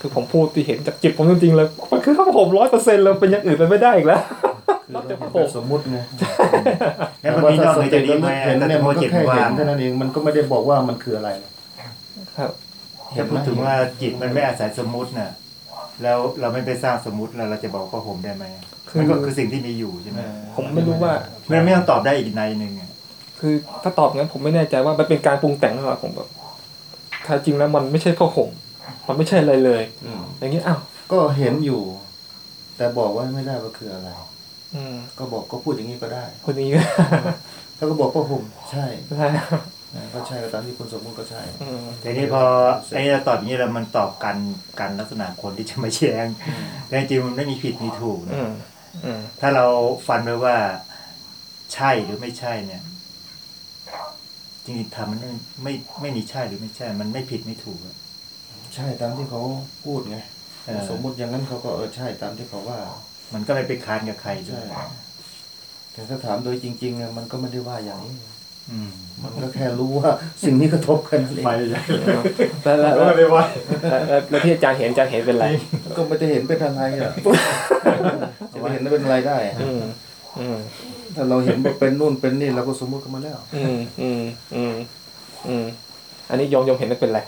คือผมพูดที่เห็นจากจิตผมจริงๆเลยมันคือข้าวผมร้อยเปอร์เซ็นต์เลยเป็นอย่างอื่นไปไม่ได้อีกแล้วคือเราเห็นแบบสมมุติไงแล้วมันมีนอกเหนือจากนี้ไหมเห็นถ้าเนี่ยสมมมันติก็จิตแค่ว่าเห็นแค่นั้นเองมันก็ไม่ได้บอกว่ามันคืออะไรครับเห็ถ้านพูไหมดถึงว่าจิตมันไม่อาศัยสมมุติน่ะ แล้วเราไม่ไปสร้างสมมุติแล้วเราจะบอกพระห่มได้ไหมคือมันก็คือสิ่งที่มีอยู่ใช่ไหมผมไม่รู้ว่ามันไม่ต้องตอบได้อีกในหนึ่งอะคือถ้าตอบงั้นผมไม่แน่ใจว่ามันเป็นการปรุงแต่งหรือเปล่าผมแบบถ้าจริงแล้วมันไม่ใช่ข้าวหง มันไม่ใช่อะไรเลยอืมอย่างนี้อ้าวก็เห็นอยู่ แต่บอกว่าไม่ได้ว่าคืออะไรอืมก็บอกก็พูดอย่างนี้ก็ได้คนนี้ก็ถ้าก็บอกว่าผมใช่ใช่นะก็ใช่ก็ตามที่คุณสมมุติก็ใช่อืมแต่นี่พอไอ้นี่เราตอบอย่างนี้แล้วมันตอบกันกันลักษณะคนที่จะมาแย้งแต่จริงๆมันไม่มีผิดมีถูกนะอืมอืมถ้าเราฟันไปว่าใช่หรือไม่ใช่เนี่ย จริงๆทำมันไม่ไม่ไม่มีใช่หรือไม่ใช่ มันไม่ผิดไม่ถูกอะ ใช่ตามที่เขาพูดไงเออ สมมุติอย่างนั้นเขาก็เออใช่ตามที่เขาว่า มันก็ไม่ไปค้านกับใครด้วใช่ ยแต่ถ้าถามโดยจริงๆอะมันก็ไม่ได้ว่าอย่างนี้ อืมมันก็แค่รู้ว่า สิ่งนี้กระทบกันนั่นเองแล้วแล้วแล้วแล้วแล้วแล้วที่อาจารย์เห็นอาจารย์เห็นเป็นไรก็ไม่ได้เห็นเป็นอะไรอะจะไปเห็นว่าเป็นอะไรได้อะอืมอืมถ้าเราเห็นว่าเป็นนู่นเป็นนี่เราก็สมมุติกันมาแล้ว อืมอืมอืมอืมอันนี้โยมโยมเห็นว่าเป็นไร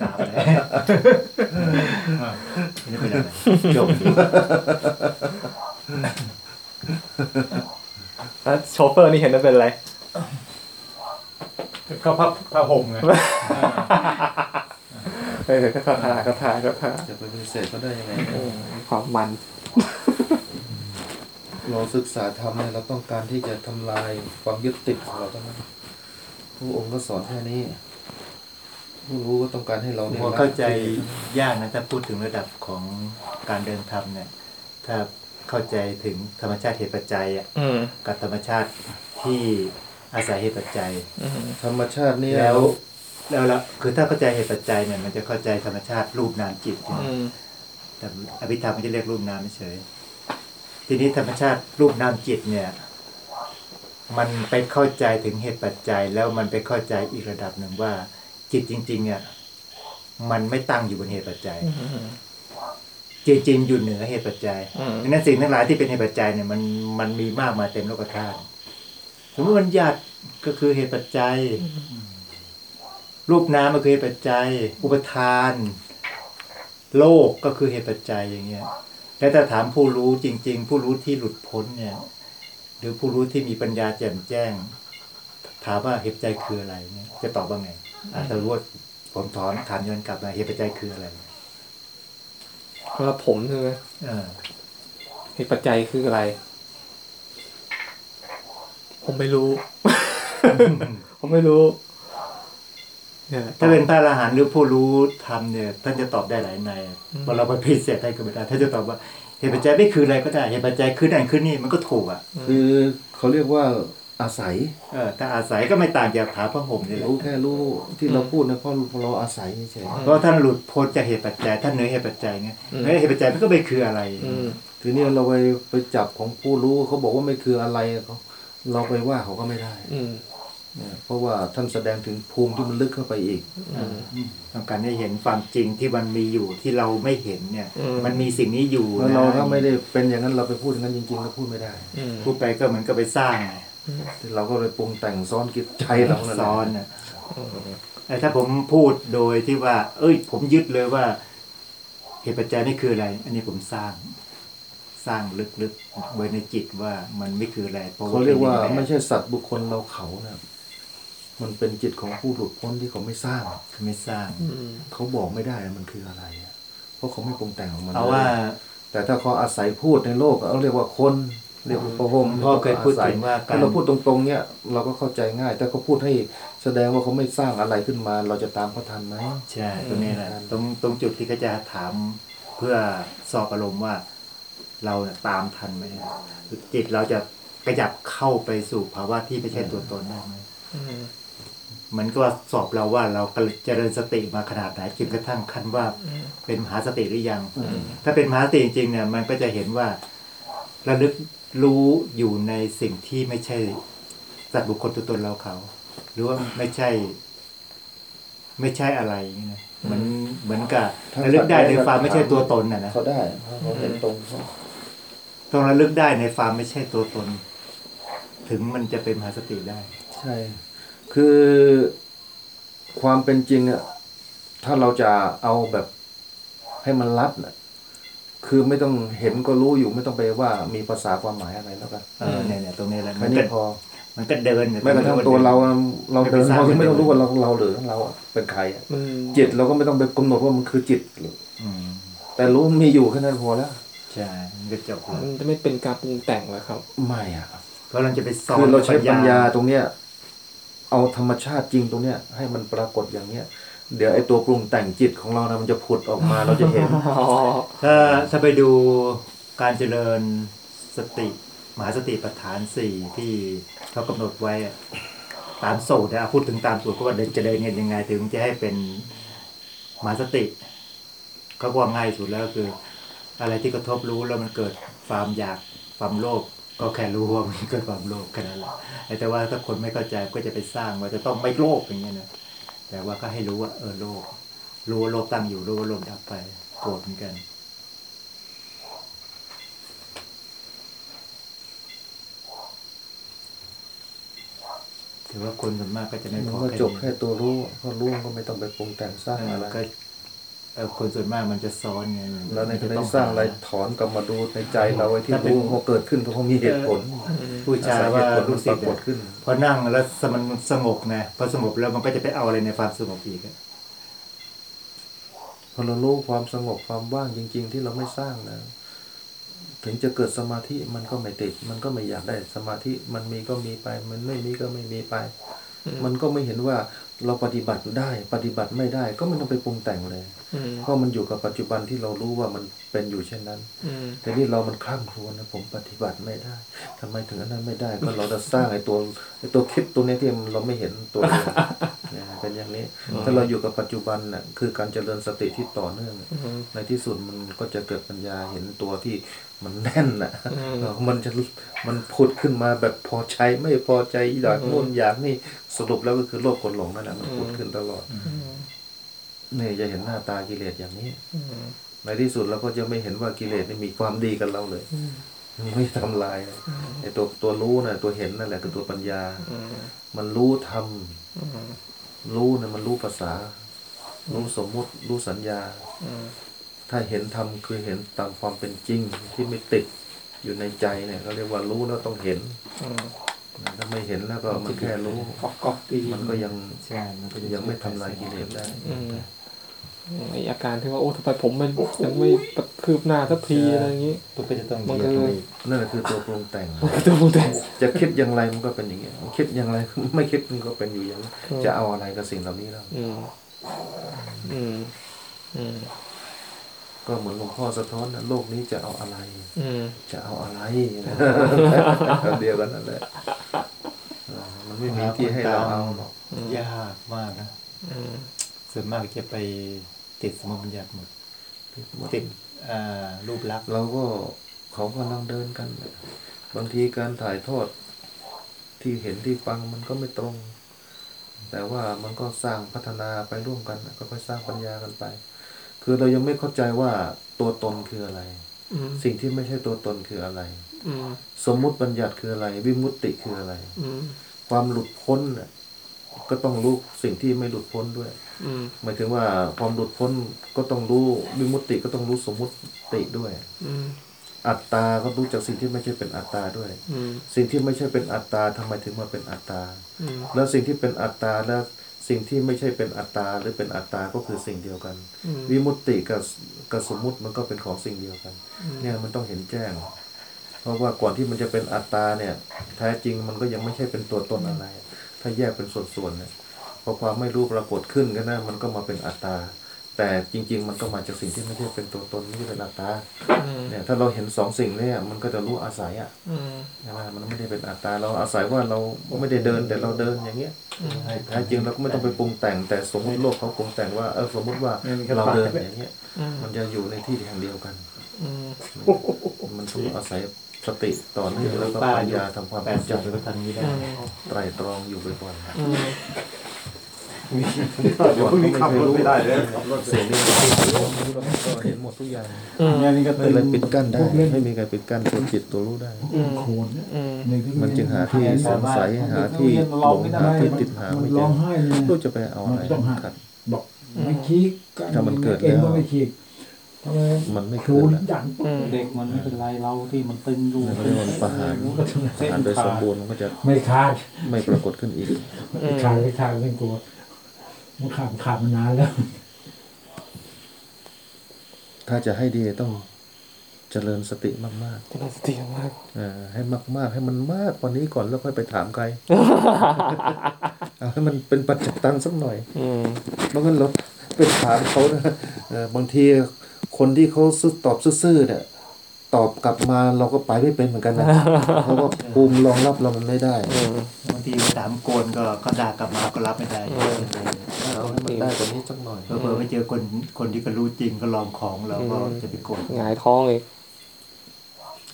กราบเลยไม่เป็นอะไรจบแล้วโชเฟอร์นี่เห็นว่าเป็นอะไรก็พระพระห่มไงเออก็ถ่ายก็ถ่ายก็ถ่าจะไปปฏิเสธเขาได้ยังไงความมันเราศึกษาธรรมเนี่ยเราต้องการที่จะทำลายความยึดติดของเราเท่านั้นผู้องค์ก็สอนแค่นี้ ผู้รู้ก็ต้องการให้เราเนี่ยพอเข้าใจยากนะถ้าพูดถึงระดับของการเดินธรรมเนี่ย ถ้าเข้าใจถึงธรรมชาติเหตุปัจจัยอะอืมกับธรรมชาติที่อาศัยเหตุปัจจัยอืมธรรมชาติเนี่ยแล้ว แล้วละคือถ้าเข้าใจเหตุปัจจัยเนี่ยมันจะเข้าใจธรรมชาติรูปนามจิตใช่ไหมอืมแต่อภิธรรมมันจะเรียกรูปนามเฉยทีนี้ธรรมชาติรูปนามจิตเนี่ย มันไปเข้าใจถึงเหตุปัจจัย แล้วมันไปเข้าใจอีกระดับหนึ่งว่า จิตจริงๆเนี่ยมันไม่ตั้งอยู่บนเหตุปัจจัยอืมจริงๆอยู่เหนือเหตุปัจจัยอืมดังนั้นสิ่งทั้งหลายที่เป็นเหตุปัจจัยเนี่ยมันมันมีมากมายเต็มโลกธาตุสมมติมันหยาดก็คือเหตุปัจจัย รูปน้ำก็คือเหตุปัจจัย อุปทาน โลกก็คือเหตุปัจจัยอย่างเงี้ยแล้วถ้าถามผู้รู้จริง ๆ ผู้รู้ที่หลุดพ้นเนี่ย หรือผู้รู้ที่มีปัญญาแจ่มแจ้ง ถามว่าเหตุใจจคืออะไรเนี่ยจะตอบว่าไง อาจจะรู้ว่าผมถอนถามย้อนกลับมาเหตุปัจจัยคืออะไรสำหรับผมใช่ไหมเออเหตุปัจจัยคืออะไร ผมไม่รู้ ผมไม่รู้เนี่ยถ้าเป็นพระอรหันต์หรือผู้รู้ธรรมเนี่ย ท่านจะตอบได้หลายในพอเราไปพิเศษได้ก็ไม่ได้ท่านจะตอบว่าเหตุปัจจัยไม่คืออะไรก็ได้เหตุปัจจัยคือนั่นคือนี่มันก็ถูกอะ คือเขาเรียกว่า อาศัยเออถ้าอาศัยก็ไม่ต่างจากผาพระห่มนี่แหละรู้แค่รู้ที่เราพูดนะเพราะเราอาศัยเฉยเพราะท่านหลุดพ้นจากเหตุปัจจัย ท่านเหนือเหตุปัจจัยไงเหนือเหตุปัจจัยมันก็ไม่คืออะไรอืมๆทีนี้เราไปไปจับของผู้รู้เขาบอกว่าไม่คืออะไรเขาเราไปว่าเขาก็ไม่ได้ อืมเนี่ยเพราะว่าท่านแสดงถึงภูมิที่มันลึกเข้าไปอีกอืมต้องการให้เห็นความจริงที่มันมีอยู่ที่เราไม่เห็นเนี่ยอืมมันมีสิ่งนี้อยู่แล้วนะเราถ้าไม่ได้เป็นอย่างนั้นเราไปพูดอย่างนั้นจริงๆก็พูดไม่ได้อืมพูดไปก็เหมือนกับไปสร้างไง เราก็เลยปรุงแต่งซ้อนคิดใจเรานั่นแหละซ้อนน่ะแต่ถ้าผมพูดโดยที่ว่า เอ้ย ผมยึดเลยว่า เหตุปัจจัยนี่คืออะไร อันนี้ผมสร้าง สร้างลึกๆไว้ในจิตว่ามันไม่คืออะไรเพราะเขาเรียกว่าป็นองไม่นั้นใช่สัตว์บุคคลเราเขานะมันเป็นจิตของผู้หลุดพ้นที่เขาไม่สร้างไม่สร้างอืมเขาบอกไม่ได้มันคืออะไรอะเพราะเขาไม่ปรุงแต่งออกมาเอาว่า แต่ถ้าเขาอาศัยพูดในโลกเขาเรียกว่าคน เรียกว่าพระพรหมพ่อเคยพูดถึงว่าการถ้าเราพูดตรงๆเนี่ยเราก็เข้าใจง่าย แต่เขาพูดให้แสดงว่าเขาไม่สร้างอะไรขึ้นมา เราจะตามเขาทันไหมใช่ตรงนี้แหละอืมตรงตรงจุดที่เขาจะถามเพื่อสอบอารมณ์ว่าเราเนี่ยตามทันไหมจิตเราจะกระยับเข้าไปสู่ภาวะที่ไม่ใช่ตัวตนได้ไหมอืมเหมันก็สอบเราว่าเราเจริญสติมาขนาดไหนจนกระทั่งขั้นว่าเป็นมหาสติหรือยัง ถ้าเป็นมหาสติจริงๆเนี่ย มันก็จะเห็นว่าระลึก รู้อยู่ในสิ่งที่ไม่ใช่สัตว์บุคคลตัวตนเราเขา หรือว่าไม่ใช่ ไม่ใช่อะไรอย่างเงี้ยนะเหมือนเหมือนกับระลึกได้ในความไม่ใช่ตัวตนน่ะนะเขาได้เพราะเขาเห็นตรงเขาต้องระลึกได้ในความไม่ใช่ตัวตน ถึงมันจะเป็นมหาสติได้ ใช่ คือความเป็นจริงอะถ้าเราจะเอาแบบให้มันรัดน่ะ คือไม่ต้องเห็นก็รู้อยู่ไม่ต้องไปว่ามีภาษาความหมายอะไรแล้วกันเออเนี่ยเนี่ยตรงนี้แหละแค่มันนี้ก็พอ มันก็เดินเนี่ยแม้กระทั่งตัวเราอะเราเดินไม่ไปสร้างเรายังไม่ต้องรู้ไม่ว่าได้เราเราหรือเราเป็นใครอะมันจิตเราก็ไม่ต้องไปกำหนดว่ามันคือจิตอืมแต่รู้มันมีอยู่แค่นั้นพอแล้วใช่มันก็จบแล้วมันจะไม่เป็นการปรุงแต่งแล้วครับ ไม่อะเพราะเราจะไปสอนคือเราใช้ปัญญาตรงเนี้ย เอาธรรมชาติจริงตรงเนี้ย ให้มันปรากฏอย่างเนี้ย เดี๋ยวไอ้ตัวปรุงแต่งจิตของเรานะมันจะผุดออกมาเราจะเห็นอ๋อถ้าถ้าไปดูการเจริญสติมหาสติปัฏฐานสี่ที่เขากำหนดไว้อะตามสูตรนะพูดถึงตามสูตรก็ว่าเดินจะเดินยังไงถึงจะให้เป็นมหาสติ ก็ว่าง่ายสุดแล้วก็คือ อะไรที่กระทบรู้แล้วมันเกิดความอยากความโลภก็แค่รู้ว่ามันเกิดความโลภแค่นั้นแหละแต่ว่าถ้าคนไม่เข้าใจก็จะไปสร้างว่าจะต้องไม่โลภอย่างเงี้ยนะ แต่ว่าก็ให้รู้ว่า เออโลภรู้ว่าโลภตั้งอยู่รู้ว่าโลภดับไปโกรธเหมือนกัน ถือว่าคนส่วนมากก็จะไม่มันพอก็แค่จบนี้แค่ตัวรู้พอรู้ก็ไม่ต้องไปปรุงแต่งสร้างเออะอไรก็เออ คนส่วนมากมันจะซ้อนไงแล้วในมัขณะต้ที่สร้างอะไรถอนกลับมาดูในใจเราไอ้ที่ถ้าเป็นรู้เขาเกิดขึ้นก็เพราะมีเหตุผลผู้ชายอาศัยว่าเหตุผลรู้มันสึปกรากฏขึ้นพอนั่งแล้วมันสงบไงพอสงบแล้วมันก็จะไปเอาอะไรในความสงบอีกอะพอเรารู้ความสงบความว่างจริง ๆ ที่เราไม่สร้างนะถึงจะเกิดสมาธิมันก็ไม่ติด มันก็ไม่อยากได้สมาธิมันมีก็มีไป มันไม่มีก็ไม่มีไป มันก็ไม่เห็นว่าเราปฏิบัติได้ ปฏิบัติไม่ได้ ก็ไม่ต้องไปปรุงแต่งเลยอืมเพราะมันอยู่กับปัจจุบันที่เรารู้ว่ามันเป็นอยู่เช่นนั้นอืมแต่นี่เรามันคลั่งครวญนะผมปฏิบัติไม่ได้ทำไมถึงอันนั้นไม่ได้ ก็เราจะสร้างไอ้ตัวไอ้ตัวคิดตัวนี้ที่เราไม่เห็นตัวเองเนี่ยเป็นอย่างนี้ ถ้าเราอยู่กับปัจจุบันน่ะคือการเจริญสติที่ต่อเนื่องอืมในที่สุดมันก็จะเกิดปัญญาเห็นตัวที่ มันแน่นน่ะอืมเออมันจะมันผุดขึ้นมาแบบพอใจไม่พอใจอยากนู่นอยากนี่สรุปแล้วก็คือโลภกดหลงนั่นแหละมันผุดขึ้นตลอดอืมนี่จะเห็นหน้าตากิเลสอย่างนี้อืมในที่สุดเราก็จะไม่เห็นว่ากิเลสนี่มีความดีกับเราเลยอืมมันไม่ทำลายเลยไอ้ตัวตัวรู้น่ะ ตัวเห็นนั่นแหละคือตัวปัญญาอืมมันรู้ทอืมำรู้น่ะมันรู้ภาษา รู้สมมุติรู้สัญญาอืม ถ้าเห็นธรรมคือเห็นตามความเป็นจริงที่ไม่ติดอยู่ในใจเนี่ยเขาเรียกว่ารู้แล้วต้องเห็นอืมถ้าไม่เห็นแล้วก็มันแค่รู้ก๊อกก๊อกดีมันก็ยังใช่มันก็จะยังไม่ทำลายกิเลสได้อืมไออาการที่ว่าโอ้ทำไมผมมันยังไม่คืบหน้าสักทีอะไรอย่างงี้มันก็จะต้องมันเหก็ยียบตัวเองนั่นแหละคือตัวปรุงแต่งตัวผมแต่จะคิดอย่างไรมันก็เป็นอย่างเงี้ยคิดอย่างไรไม่คิดมันก็เป็นอยู่อย่างนี้จะเอาอะไรกับสิ่งเหล่านี้แล้วอืมอืมอืม ก็เหมือนหลวงพ่อสะท้อนนะโลกนี้จะเอาอะไรอืมจะเอาอะไรเดียวกันนั่นแหละเออมันไม่มีที่ให้เราเอาหรอกยากมากนะอืมส่วนมากจะไปติดสมมติบัญญัติหมดติดอ่ารูปลักษณ์เราก็เขากำลังเดินกันน่ะบางทีการถ่ายทอดที่เห็นที่ฟังมันก็ไม่ตรง แต่ว่ามันก็สร้างพัฒนาไปร่วมกันน่ะก็ค่อยสร้างปัญญากันไป คือเรายังไม่เข้าใจว่าตัวตนคืออะไรอืมสิ่งที่ไม่ใช่ตัวตนคืออะไรอืมสมมุติบัญญัติคืออะไร วิมุตติคืออะไรอืมความหลุดพ้นน่ะก็ต้องรู้สิ่งที่ไม่หลุดพ้นด้วยอืมหมายถึงว่าความหลุดพ้นก็ต้องรู้วิมุตติก็ต้องรู้สมมุติด้วยอืมอัตตาก็รู้จากสิ่งที่ไม่ใช่เป็นอัตตาด้วยอืมสิ่งที่ไม่ใช่เป็นอัตตาทำไมถึงมาเป็นอัตตาอืมแล้วสิ่งที่เป็นอัตตาและ สิ่งที่ไม่ใช่เป็นอัตตาหรือเป็นอัตตาก็คือสิ่งเดียวกันอืมวิมุตติกับกับสมมุติมันก็เป็นของสิ่งเดียวกัน เนี่ยมันต้องเห็นแจ้ง เพราะว่าก่อนที่มันจะเป็นอัตตาเนี่ย แท้จริงมันก็ยังไม่ใช่เป็นตัวตนอะไร ถ้าแยกเป็นส่วนๆเนี่ยพอความไม่รู้ปรากฏขึ้นก็นะมันก็มาเป็นอัตตา แต่จริง ๆ มันก็มาจากสิ่งที่ไม่ใช่เป็นตัวตนไม่ใช่เป็นอัตตาอืมเนี่ยถ้าเราเห็นสองสิ่งเนี่ยมันก็จะรู้อาศัยอะอืมใช่ไหมมันไม่ได้เป็นอัตตาเราอาศัยว่าเราไม่ได้เดินแต่เราเดินอย่างเงี้ยแท้จริงเราก็ไม่ต้องไปปรุงแต่ง แต่สมมติโลกเขาปรุงแต่งว่าเออสมมติว่าเราเดินอย่างเงี้ยอืมมันจะอยู่ในที่แห่งเดียวกันอืมมันต้องอาศัยสติต่อเนื่องแล้วก็ปัญญาทำความแปเข้าดใจสิบก็ทำนี้ได้อืมไตรตรองอยู่บ่อย อืมๆก่อนเขาไม่เคยรู้สิ่งนี้ก็เห็นหมดทุกอย่างอืมเนี่ยนี่ก็ไม่ตื่นเลยปิดกั้นได้พวกเล่นไม่มีใครปิดกั้นตัวจิตตัวรู้ได้อืมโขนเนี่ยอืมเด็กที่มันจึงหาที่สงสัยหาที่หลงหาที่ติดหามันไม่เจร้อองไห้เลยรู้จะไปเอาอะไรมันต้องหาขัดบอกไม่ขี้กัถ้ามันเกิดเองแล้วก็ไม่ขี้ทำไมมันไม่ครูเกิดนี่แล้วดังอืมเด็กมันไม่เป็นไรเราที่มันตึงอยู่มันก็โดนประหารประหารโดยสมบูรณ์มันก็จะไม่ขาดไม่ปรากฏขึ้นอีกอืมขาดไม่ขาดไม่กลัว มันขาดขาดมานานแล้ว ถ้าจะให้ดีต้องเจริญสติมากจะได้สติมากๆเออให้มากๆ ให้มันมากกว่านี้ก่อนแล้วค่อยไปถามใครเอาให้มันเป็นปัจจตังสักหน่อยอืมบางคนเราไปถามเขานะเออบางทีคนที่เขาซื่อตอบซื่อๆเนี่ย ตอบกลับมาเราก็ไปไม่เป็นเหมือนกันนะ เพราะว่าภูมิรองรับเรามันไม่ได้อืมบางทีถามโกนก็ก็ด่ากลับมาก็รับไม่ได้อืมเอาให้มันได้กว่านี้สักหน่อยเผื่อๆไปเจอคนคนที่ก็รู้จริงก็ลองของเราก็จะไปโกนหงายท้องอีก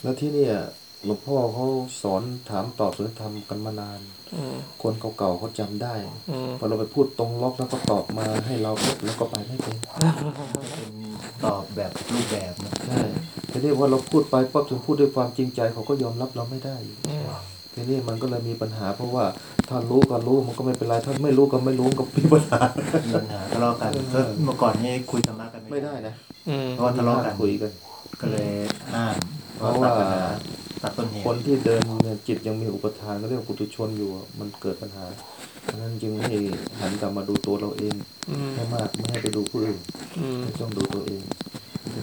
แล้วที่เนี่ยหลวงพ่อเขาสอนถามตอบสุนธรรมกันมานานอืมคนเก่าๆเขาจำได้อืมพอเราไปพูดตรงล็อกแล้วก็ตอบมาให้เราปุ๊บแล้วก็ไปไม่เป็นเป็นตอบแบบรูปแบบนะใช่ ทีนี้ว่าเราพูดไปปั๊บถึงพูดด้วยความจริงใจเขาก็ยอมรับเราไม่ได้อีกอืมทีนี้มันก็เลยมีปัญหาเพราะว่าถ้ารู้ก็รู้มันก็ไม่เป็นไรถ้าไม่รู้ก็ไม่รู้ก็มีปัญหามีปัญหาทะเลาะกันก็เมื่อก่อนนี้คุยธรรมะกันไม่ได้นะอืมเพราะว่าทะเลาะกันคุยกัน ก็เลยห้ามเพราะว่าตัดปัญหาตัดต้นเหตุคนที่เดินเนี่ยจิตยังมีอุปทานก็เรียกว่าปุถุชนอยู่อะมันเกิดปัญหาเพราะฉะนั้นจึงให้หันกลับมาดูตัวเราเองอืมให้มากไม่ให้ไปดูผู้อื่นอืมไม่ต้องดูตัวเอง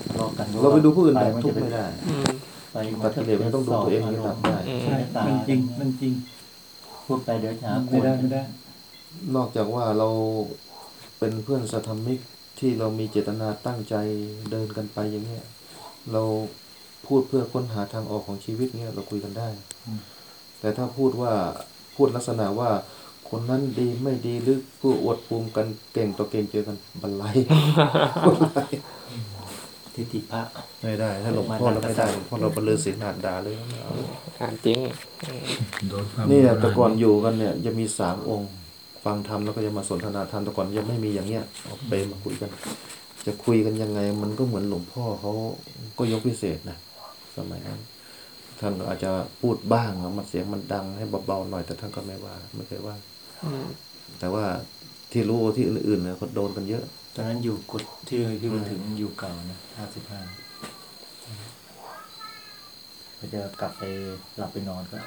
ทะเลาะกันเราไปดูผู้อื่นแบบทุกข์ไม่ได้อืมไปตัดกิเลสมันต้องดูตัวเองให้ตัดได้อืมใช่มันจริงมันจริงพูดไปเดี๋ยวจะหาไม่ได้ไม่ได้ นอกจากว่าเราเป็นเพื่อนสัทธมิกที่เรามีเจตนาตั้งใจเดินกันไปอย่างเงี้ยเราพูดเพื่อค้นหาทางออกของชีวิตเงี้ยเราคุยกันได้ แต่ถ้าพูดว่าพูดลักษณะว่าคนนั้นดีไม่ดีหรือผู้อวดภูมิกันเก่งต่อเก่งเจอกันบันไล ทิฏฐิพระไม่ได้ ถ้าหลวงพ่อเราไม่ได้หลวงพ่อเราบรรลือศีลหนาดด่าเลยไม่เอาอ่านจริงโดนความนี่แหละแต่ก่อนอยู่กันเนี่ย จะมีสามองค์ ฟังธรรมแล้วก็จะมาสนทนาธรรมแต่ก่อนยังไม่มีอย่างเงี้ยออกไปมาคุยกัน จะคุยกันยังไง มันก็เหมือนหลวงพ่อเขาก็ยกพิเศษนะสมัยนั้นท่านก็อาจจะพูดบ้างอะมันเสียงมันดังให้เบาๆหน่อยแต่ท่านก็ไม่ว่าไม่เคยว่าอืมแต่ว่าที่รู้ที่อื่นๆนะเขาโดนกันเยอะ ตอนนั้นอยู่กดที่ที่มาถึงอยู่เก่านะห้าสิบห้าก็จะกลับไปหลับไปนอนก็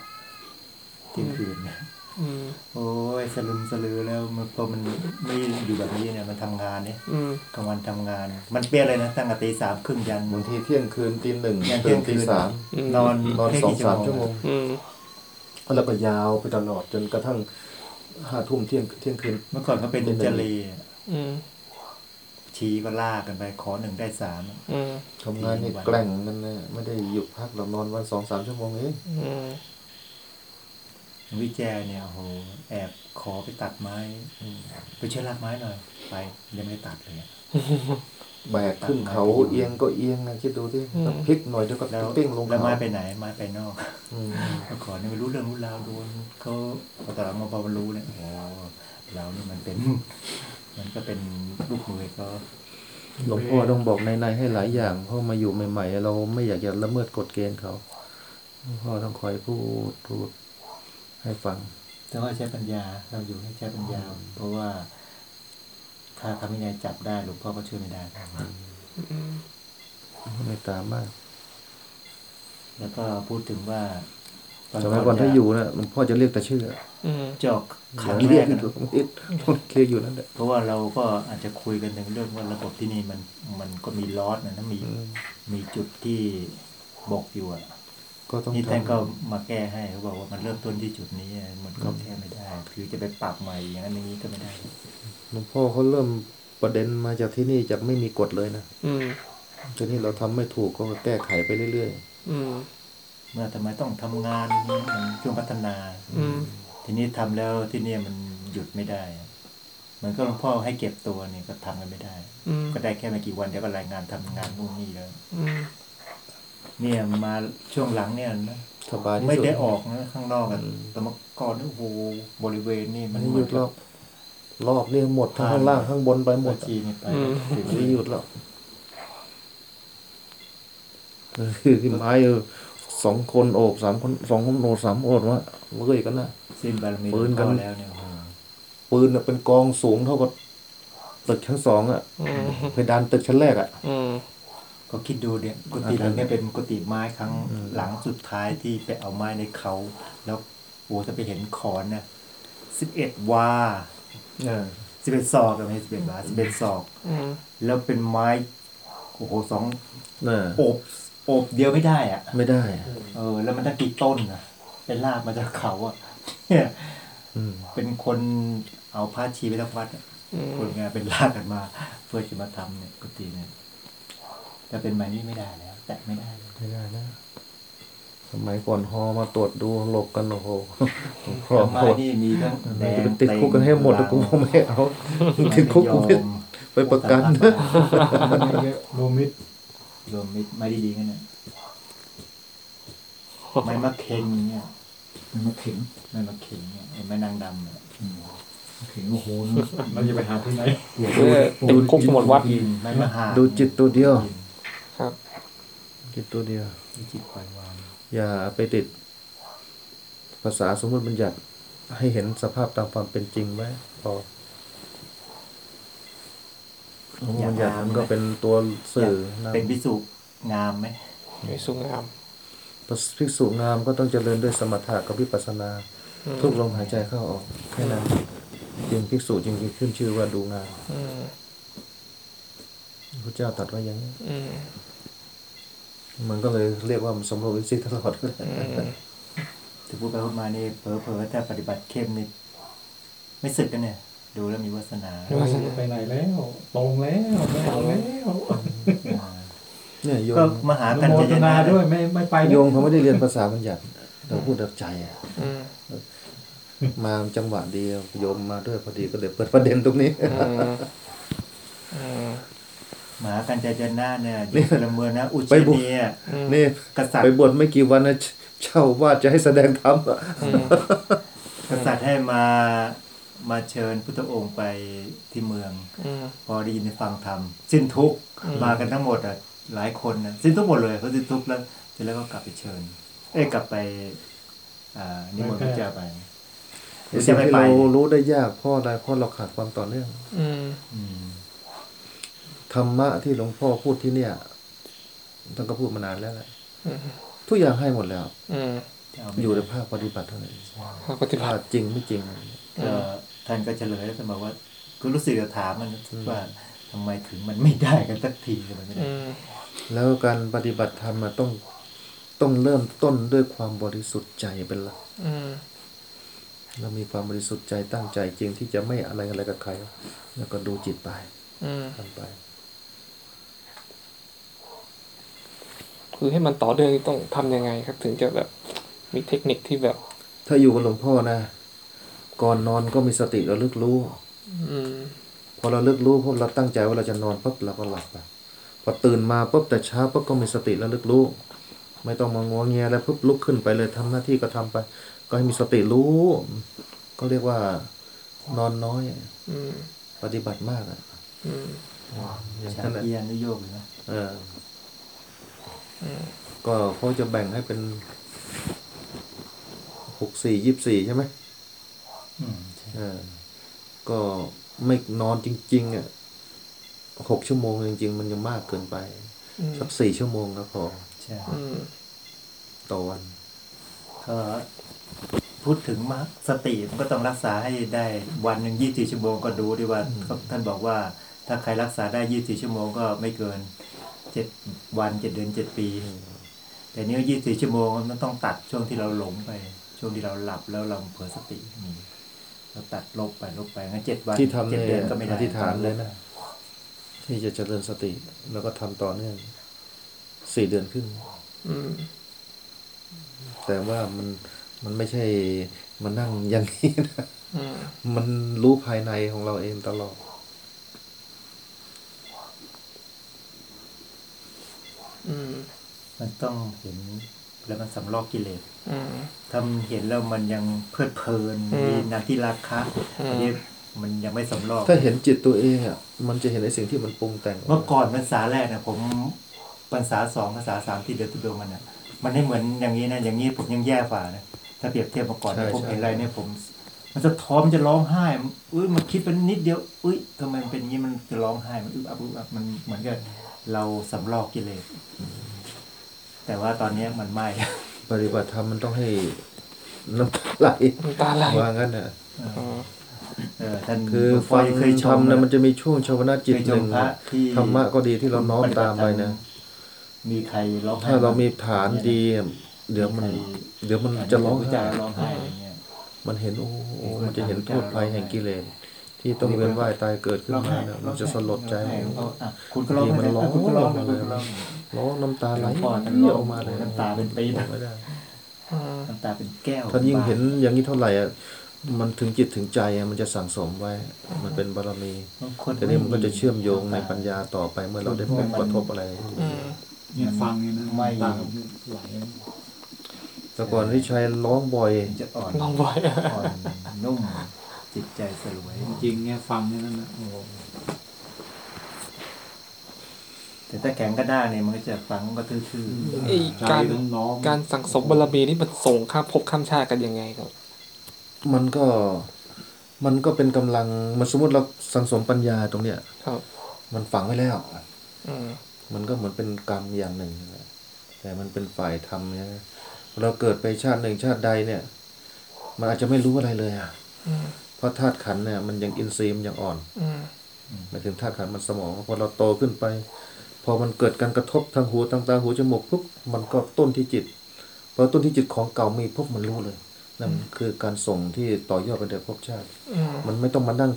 เที่ยงคืนนะอืมโอ้ยสลึมสลือแล้วมันพอมันไม่อยู่แบบนี้เนี่ยมันทำงานเนี่ยอืมกลางวันทำงาน มันเปรี้ยเลยนะตั้งแต่ตีสามครึ่งยันบางทีเที่ยงคืนตีหนึ่งยันตื่เที่ยนงคืตีนสามนอนนอนแค่สองกี่สามชั่วโมงอืมแล้วก็ยาวไปตลอดจนกระทั่งห้าทุ่มเที่ยงเที่ยงคืนเมื่อก่อนก็เป็นเจเลอืม ชี้ก็ลากกันไปขอหนึ่งได้สามอืมทำงานนี่แกล้งนั่นนะไม่ได้หยุดพักเรานอนวันสองสามชั่วโมงเองอืมวิแจเนี่ยโอ้โหแอบขอไปตัดไม้อืมไปช่วยลากไม้หน่อย ไปยังไม่ได้ตัดเลยอะแบกขึ้นเขาเอียงก็เอียงนะคิดดูที่พลิกหน่อยเดี๋ยวก็แล้วปิ้งลงแล้วเขาไม้ไปไหนไม้ไปนอกอืมเมื่อก่อนเนี่ยไม่รู้เรื่องรู้ราวโดนเขาพอตอนหลังมาพอมันรู้เนี่ยโอ้โหเรานี่มันเป็น มันก็เป็นลูกมือเขาหลวงพ่อต้องบอกในๆให้หลายอย่าง เพราะมาอยู่ใหม่ๆ เราไม่อยากจะละเมิดกฎเกณฑ์เขาหลวงพ่อต้องคอยพูดพูดให้ฟัง แต่ว่าใช้ปัญญาเราอยู่ให้ใช้ปัญญา เพราะว่าถ้าคำวินัยจับได้หลวงพ่อก็ช่วยไม่ได้อืมไม่ตามมากแล้วก็พูดถึงว่าสมัยก่อนถ้าอยู่นะหลวงพ่อจะเรียกแต่ชื่ออืมจอก ครั้งอย่าแรเรียกกที่อะถูกเรียกเรียกอยู่นั่นแหละเพราะว่าเราก็อาจจะคุยกันถึงเรื่องว่าระบบที่นี่มันมันก็มีลอสนะนะมีอืมมีจุดที่บอกอยู่อะก็ต้องนี่ทท่านก็มาแก้ให้เขาบอกว่ามันเริ่มต้นที่จุดนี้อะมันก็แก้ไม่ได้คือจะไปปรับใหม่อย่างนั้นอย่างนี้ก็ไม่ได้ำหลวงพ่อเขาเริ่มประเด็นมาจากที่นี่จากไม่มีกฎเลยนะอืมทีนี้เราทำไม่ถูกก็แก้ไขไปเรื่อยอืมเมื่อทำไมต้องทำงานมันช่วงพัฒนา อืม ทีนี้ทำแล้วที่เนี่ยมันหยุดไม่ได้อะเหมือนก็หลวงพ่อให้เก็บตัวเนี่ยก็ทำกันไม่ได้อืมก็ได้แค่ไม่กี่วันเดี๋ยวก็รายงานทำงานนู่นนี่แล้วอืมเนี่ยมาช่วงหลังเนี่ยนะๆสบายที่ไม่สุดได้ออกนะข้างนอกกันอืมแต่เมื่อก่อนโอ้โหบริเวณนี่มันไม่หยุดหรอกรอบนี่หมดทั้งข้างล่างข้างบนไปหมดจีนี่ไปไม่หยุดหรอกเออคือไม้เออ สองคนโอบสามคนสองคนโอบสามโอบว่าเมื่อยกันนะสิ้นบารมีปืนกันหลวงพ่อแล้วเนี่ยโอ้โหปืนน่ะเป็นกองสูงเท่ากับตึกชั้นสองอะอืมเพดานตึกชั้นแรกอะอืมก็คิดดูเนี่ยกุฏิหลังเนี่ยเป็นกุฏิไม้ครั้งหลังสุดท้ายที่ไปเอาไม้ในเขา แล้วโอ้จะไปเห็นขอนนะสิบเอ็ดวาเออสิบเอ็ดศอกอะไม่ใช่สิบเอ็ดวาสิบเอ็ดศอกอืมแล้วเป็นไม้โอ้โหสองน่ะโอบ โอบเดียวไม่ได้อะ ไม่ได้เออ แล้วมันตั้งกี่ต้นนะเป็นลากมาจากเขาอะเนี่ยอืม เป็นคนเอาผ้าชีไปทั้งวัดอะอืมคนงานเป็นลากกันมา เพื่อจะมาทำเนี่ยกุฏิเนี่ยแต่เป็นไม้นี่ไม่ได้แล้ว แตะไม่ได้เลยไม่ได้นะ สมัยก่อนฮอมาตรวจดูหลบกันโอ้โหหลวงพ่อแล้วไม้โหดนี่มีทั้งแดจะงไปติดคุกกันให้หมดเต็งกูไม่เอาติดคุกกูไม่ไปประกันโรวมมิดร วมมิตรไม้ดีๆงั้นน่ะไม้มะเข็งเนี่ยมันมาถึงไม้มะเข็งเนี่ยไอ้ไม้นางดำเนี่ยถึงโอ้โหเราจะไปหาที่ไหนเพื่อติดคุกสมุดวัดกินไม้มะหาดูจิตตัวเดียว ครับ จิตตัวเดียวดูจิตปล่อยวางอย่าไปติด ภาษาสมมติบัญญัติให้เห็นสภาพตามความเป็นจริงไว้พอสมมติ บัญญัติมันก็เป็นตัวสื่ออยากเป็นนำพิสุงามไหมมีสุงามภิกษุงามก็ต้องเจริญด้วยสมถะกับวิปัสสนา ทุกลมหายใจเข้าออกแค่นั้นจึงภิกษุจึงขึ้นชื่อว่าดูงามอืมพระเจ้าตรัดไว้อย่างนี้อืมมันก็เลยเรียกว่าสมรู้วิสิทธิ์ตลอดอืมถึงพูดไปพูดมานี่เผลอๆถ้าปฏิบัติเข้มนี่ไม่สึกกันเนี่ย ดูแล้วมีวาสนาไปไหนแล้ว ตรงแล้วไม่เอาแล้วเนี่ยโยก็มมาหาอนุกันโมจะทนาด้วยไม่ไม่ไปโยมเขาไม่ได้เรียนภาษาบัญญัติเราพูดจากใจอะอืมมาจังหวะเดียวโยมมาด้วยพอดีก็เลยเปิดประเด็นตรงนี้อืมอืมมาหากันใจเจนหน้าเนี่ยอยู่พลเมืองนะอุชไปบุกเนียนี่กษัตริไปย์บวชไม่กี่วันนะเช่าว่าจะให้แสดงธรรมอะอืมกษัตริย์ให้มา มาเชิญพุทธองค์ไปที่เมืองอืมพอได้ยินได้ฟังธรรมสิ้นทุกข์อืมมากันทั้งหมดอะหลายคนนะสิ้นทุกข์หมดเลยเขาสิ้นทุกข์แล้วเสร็จแล้วก็กลับไปเชิญ เอ้ยกลับไปอ่านิมนต์พระเจ้าไปพหรือสิ่จะงไม่ที่ไปเรารู้ได้ยากเพราะอะไรเพราะเราขาดความต่อเนื่องอืมอืมธรรมะที่หลวงพ่อพูดที่เนี่ยท่านก็พูดมานานแล้วแหละอืมทุกอย่างให้หมดแล้วอืมจะเาไม่อยู่ในได้ภาคปฏิบัติเท่านั้นภาคปฏิบัว่าติจริงไม่จริงก็ ท่านก็เฉลยแล้วท่านบอกว่าก็รู้สึกจะถามมันว่าทำไมถึงมันไม่ได้กันสักทีทำไมไม่ได้อืมแล้วการปฏิบัติธรรมมันต้องต้องเริ่มต้นด้วยความบริสุทธิ์ใจเป็นหลักอืมเรามีความบริสุทธิ์ใจตั้งใจจริงที่จะไม่อะไรอะไรกับใคร แล้วก็ดูจิตไปอืมทำไป คือให้มันต่อเนื่องนี่ต้องทำยังไงครับ ถึงจะแบบมีเทคนิคที่แบบ ถ้าอยู่กับหลวงพ่อนะ ก่อนนอนก็มีสติระลึกรู้อืมพอเราเลิกรู้พอเราตั้งใจว่าเราจะนอนปุ๊บเราก็หลับไปพอตื่นมาปุ๊บแต่เช้าปุ๊บก็มีสติระลึกรู้ไม่ต้องมางัวเงียแล้วปุ๊บลุกขึ้นไปเลยทำหน้าที่ก็ทำไป ก็ให้มีสติรู้ ก็เรียกว่านอนน้อยอืมปฏิบัติมากอะอืมอย่างชานั้นแหละเอียนนุโยกเลยนะเอออก็เขาจะแบ่งให้เป็นหกสี่ยี่สี่ใช่ไหมอืมใช่เออ ก็ไม่นอนจริง ๆ อะหกชั่วโมงจริง ๆ มันยังมากเกินไปอืมสักสี่ชั่วโมงก็พอใช่อืมต่อวันก็พูดถึงมาสติมันก็ต้องรักษาให้ได้วันหนึ่งยี่สิบชั่วโมงก็ดูดีว่าเขาท่านบอกว่า ถ้าใครรักษาได้ยี่สิบชั่วโมงก็ไม่เกินเจ็ดวันเจ็ดเดือนเจ็ดปี แต่นี่ยี่สิบชั่วโมงมันต้องตัดช่วงที่เราหลงไป ช่วงที่เราหลับแล้วเราเผลอสติมี เราตัดลบไปลบไปงั้นเจ็ดวันที่ทำเจ็ดเนี่ยเดือนก็ไม่ได้อธิษฐานเลยนะที่จะเจริญสติ แล้วก็ทำต่อเนื่องสี่เดือนครึ่งอืมแต่ว่ามันมันไม่ใช่มันนั่งอย่างนี้นะอืมมันรู้ภายในของเราเองตลอดอืมมันต้องเห็น แล้วมันสำลอกกิเลสอืมถ้ามันเห็นแล้วมันยังเพลิดเพลินอืมมีนาที่ราคะอืมอันนี้มันยังไม่สำลอก ถ้าเห็นจิตตัวเองอะมันจะเห็นในสิ่งที่มันปรุงแต่ง เมื่อก่อนภาษาแรกเนี่ยผมภาษาสองภาษาสามที่เดือนตุดงมันเนี่ยมันไม่เหมือนอย่างนี้นะอย่างนี้ผมยังแย่ฝ่านะถ้าเปรียบเทียบเมื่อก่อนเนี่ยผมเห็นอะไรเนี่ยผม มันจะท้อมนจะร้องไห้มันอุ้ยมันคิดเป็นนิดเดียวอุ้ยทำไมมันเป็นอย่างนี้มันจะร้องไห้มันอึบอับอึบอับมันเหมือนกับเราสำลอกกิเลส แต่ว่าตอนเนี้ยมันไม่ปฏิบัติธรรมมันต้องให้น้ำตาไหลน้ำตาไหลว่างั้นน่ะอืมเออท่านคือหลวงพ่ฟังเคยชธรรมมเนี่ยมันจะมีช่วงชาวนาจิตเคยหชนึ่มงพระที่ธรรมะก็ดีที่เราน้อมตามไปนะมีใครร้องไห้ถ้าเรามีฐานดีอะเดี๋ยวมัน เดี๋ยวมันจะร้องใจไห้ร้องไห้อะไรเงี้ยมันเห็นโอ้โอ้มันจะเห็นโทษภัยแห่งกิเลส ที่ต้องเวียนว่ายตายเกิดขึ้นมาเนี่ยมันจะสลดใจร้องไห้อะคุณก็ร้องบางทีมันร้องคุณก็ร้องออกมาเลยคุณก็ร้องร้องน้ำตาไหลหลวงพ่อท่านเยร้อะองออกมาเลยน้ำตาเป็นปี๊ดบอกไม่ได้อืมน้ำตาเป็นแก้วถ้ายิ่งเห็นอย่างนี้เท่าไหร่อะมันถึงจิตถึงใจอะมันจะสั่งสมไว้ มันเป็นบารมีบางคนทีนี้มันก็จะเชื่อมโยงในปัญญาต่อไปเมื่อเราได้พบกระทบอะไรอืมเนี่ยฟังเนี่ยนะไม่ตามไหลแต่ก่อนที่ชัยร้องบ่อยจะอ่อนน้องบอยอ่อนนุ่ม จิตใจสลวย จริงเนี่ยฟังเนี่ยนั่นนะโอ้โหแต่ถ้าแข็งกระด้างเนี่ยมันก็จะฟังก็ทื่อไอ้ใจการต้องน้อมการสั่งสมบารมีนี่มันส่งข้ามภพข้ามชาติกันยังไงครับ มันก็มันก็เป็นกำลังมันสมมติเราสังสมปัญญาตรงเนี้ย ครับ มันฝังไว้แล้ว อืมมันก็เหมือนเป็นกรรมอย่างหนึ่งนั่นแหละแต่มันเป็นฝ่ายธรรมเนี่ยนะเราเกิดไปชาติหนึ่งชาติใดเนี่ย มันอาจจะไม่รู้อะไรเลยอะ อืมเพ ราะธาตุขันธ์เนี่ยมันยังอินทรีย์มันยังอ่อนอืมหมายถึงธาตุขันธ์มันสมองพอเราโตขึ้นไป พอมันเกิดการกระทบทางหูทางตาหูจมูกปุ๊บมันก็ต้นที่จิตพอต้นที่จิตของเก่ามีปุ๊บมันรู้เลยนั่นคือการส่งที่ต่อยอดไปในภพชาติอืมมันไม่ต้องมานั่ง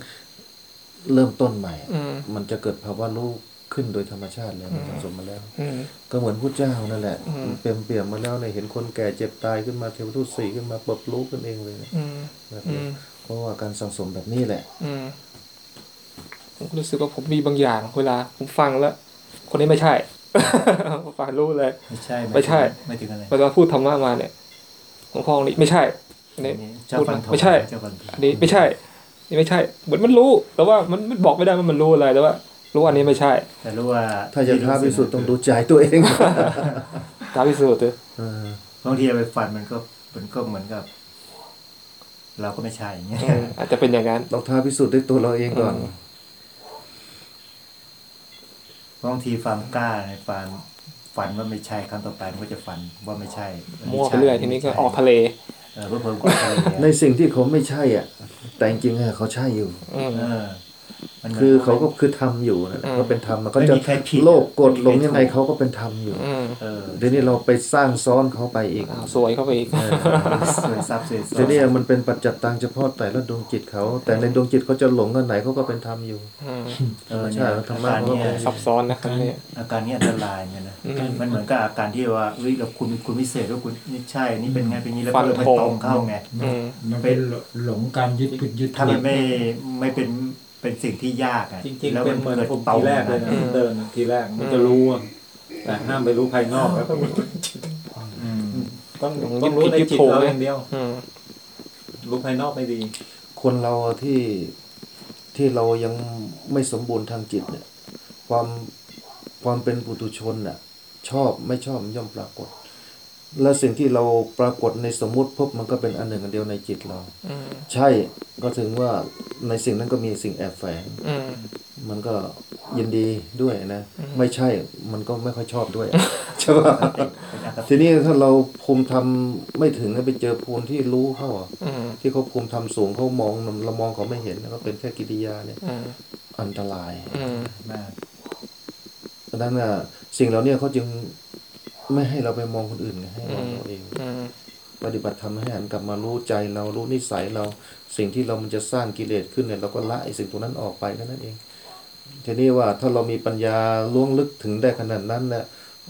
เริ่มต้นใหม่อืมมันจะเกิดภาวะรู้ขึ้นโดยธรรมชาติเลยมันสะสมมาแล้วอืมก็เหมือนพระเจ้านั่นแหละอืมเปลี่ยนเปลี่ยนมาแล้วเนี่ยเห็นคนแก่เจ็บตายขึ้นมาเทวทูตสี่ขึ้นมาปลดรู้ขึ้นเองเลยนะอืมแบบอืนี้ม เพราะว่าการสั่งสมแบบนี้แหละ อืมผมก็รู้สึกว่าผมมีบางอย่างเวลา ผมฟังแล้ว คนนี้ไม่ใช่ฟังรู้เลยๆไม่ใช่ ไม่ใช่ ไม่ถึงอะไรเวลาพูดธรรมะมาเนี่ยหลวงพ่อองค์นี้ไม่ใช่อันนี้เจ้าฟันธงไม่ใช่เจ้าฟันธงอันนี้ไม่ใช่นี่ไม่ใช่ เหมือนมันรู้ แต่ว่ามันมันบอกไม่ได้ว่ามันรู้อะไรแต่ว่า รู้ว่าอันนี้ไม่ใช่ แต่รู้ว่าถ้าจะท้าพิสูจน์ต้องดูใจตัวเองตามพิสูจน์เถอะเออบางทีเอาไปฟันมันก็มันก็เหมือนกับ เราก็ไม่ใช่อย่างเงี้ยอืมอาจจะเป็นอย่างนั้นต้องท้าพิสูจน์ด้วยตัวเราเองก่อนอืมบางทีความกล้าในความฝันว่าไม่ใช่ครั้งต่อไปมันก็จะฝันว่าไม่ใช่มั่วไปเรื่อยทีนี้ก็ออกทะเลเออเพื่อเพิ่มความทะเลในสิ่งที่เขาไม่ใช่อะ แต่จริงๆอะเขาใช่อยู่อืมเออมันหมืน คือเขาก็คือทำอยู่นะอืมเขาเป็นธรรมมันก็ไม่จะมีใครผิดโลกกดหลงไม่มีใครยังไงถูกเขาก็เป็นธรรมอยู่อืมเออเดี๋ยวนี้เราไปสร้างซ้อนเขาไปอีกอ้าวสวยเข้าไปอีกสวยซับสวยซ้อเดี๋ยวนี้มันเป็นปัจจัตตังเฉพาะแต่ละดวงจิตเขา แต่ในดวงจิตเขาจะหลงกันไหนเขาก็เป็นธรรมอยู่อืมเออใช่เนี่ยธรอารมะการเขาก็เนี่ยเป็นซับซ้อนนะครับเนี่ยอาการนี้อันตรายเนี่ยนะอืมมันเหมือนกับอาการที่ว่าเฮ้ยเราคุณคุณพิเศษว่าคุณนี่ใช่นี่เป็นไงเป็นงี้แล้วฟันก็เลยไม่ธงตรงเข้าไงอืมมันเป็นหลงการยึดผิดยึดถ้าผิมัดนไม่ไม่เป็น เป็นสิ่งที่ยากอะจริงแล้วๆเป็นเหมือนกิดผมตรทีงแรกเลยนะอืมเดินทีแรกมันจะรู้อะแต่ห้ามไปรู้ภายนอกแล้วอืมต้องอืมต้องรู้ในยึดผิดจิตถูกเราเลยอย่างเดียวอืมรู้ภายนอกไม่ดี คนเราที่ที่เรายังไม่สมบูรณ์ทางจิตเนี่ย ความความเป็นปุถุชนน่ะ ชอบไม่ชอบมันย่อมปรากฏ และสิ่งที่เราปรากฏในสมมุติพบมันก็เป็นอันหนึ่งอันเดียวในจิตเราอืมใช่ก็ถึงว่าในสิ่งนั้นก็มีสิ่งแอบแฝงอืมมันก็ยินดีด้วยนะอืมไม่ใช่มันก็ไม่ค่อยชอบด้วยใช่ป่ะเป็นอคติทีนี้ถ้าเราภูมิทำไม่ถึงนะไปเจอภูมิที่รู้เขาอะอืมที่เขาภูมิทำสูงเขามองเรามองเขาไม่เห็นนะก็เป็นแค่กิริยาเนี่ยอืมอันตรายอืมมากเพราะฉะนั้นน่ะสิ่งเหล่านี้เขาจึง ไม่ให้เราไปมองคนอื่นไงให้มองเราเองอืมปฏิบัติทำให้หันกลับมารู้ใจเรารู้นิสัยเราสิ่งที่เรามันจะสร้างกิเลสขึ้นเนี่ยเราก็ละไอ้สิ่งตรงนั้นออกไปแค่นั้นเองทีนี้ว่าถ้าเรามีปัญญาล่วงลึกถึงได้ขนาดนั้นเนี่ย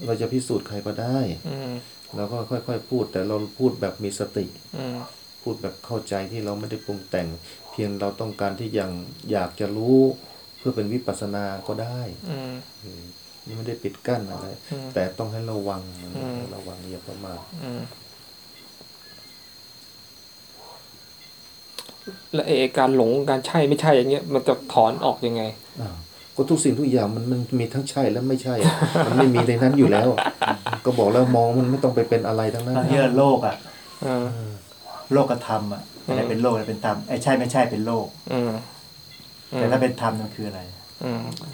เราจะพิสูจน์ใครก็ได้อืมเราก็ค่อยๆพูด แต่เราพูดแบบมีสติอืมพูดแบบเข้าใจที่เราไม่ได้ปรุงแต่ง เพียงเราต้องการที่ยังอยากจะรู้เพื่อเป็นวิปัสสนาก็ได้อืมอืม นี่ไม่ได้ปิดกั้นอะไรอืมแต่ต้องให้ระวังนะอืมให้ระวังอย่าประมาทอืมแล้วไอ้การหลงการใช่ไม่ใช่อย่างเงี้ยมันจะถอนออกยังไงอ้าวก็ทุกสิ่งทุกอย่างมันมันมีทั้งใช่และไม่ใช่อะมันไม่มีในนั้นอยู่แล้ว ก็บอกแล้วมองมันไม่ต้องไปเป็นอะไรทั้งนั้นบางทีโลกอะอืมโลกธรรมอะอะไรเป็นโลกอะไรเป็นธรรมไอ้ใช่ไม่ใช่เป็นโลกอืมแต่ถ้าเป็นธรรมมันคืออะไรอืม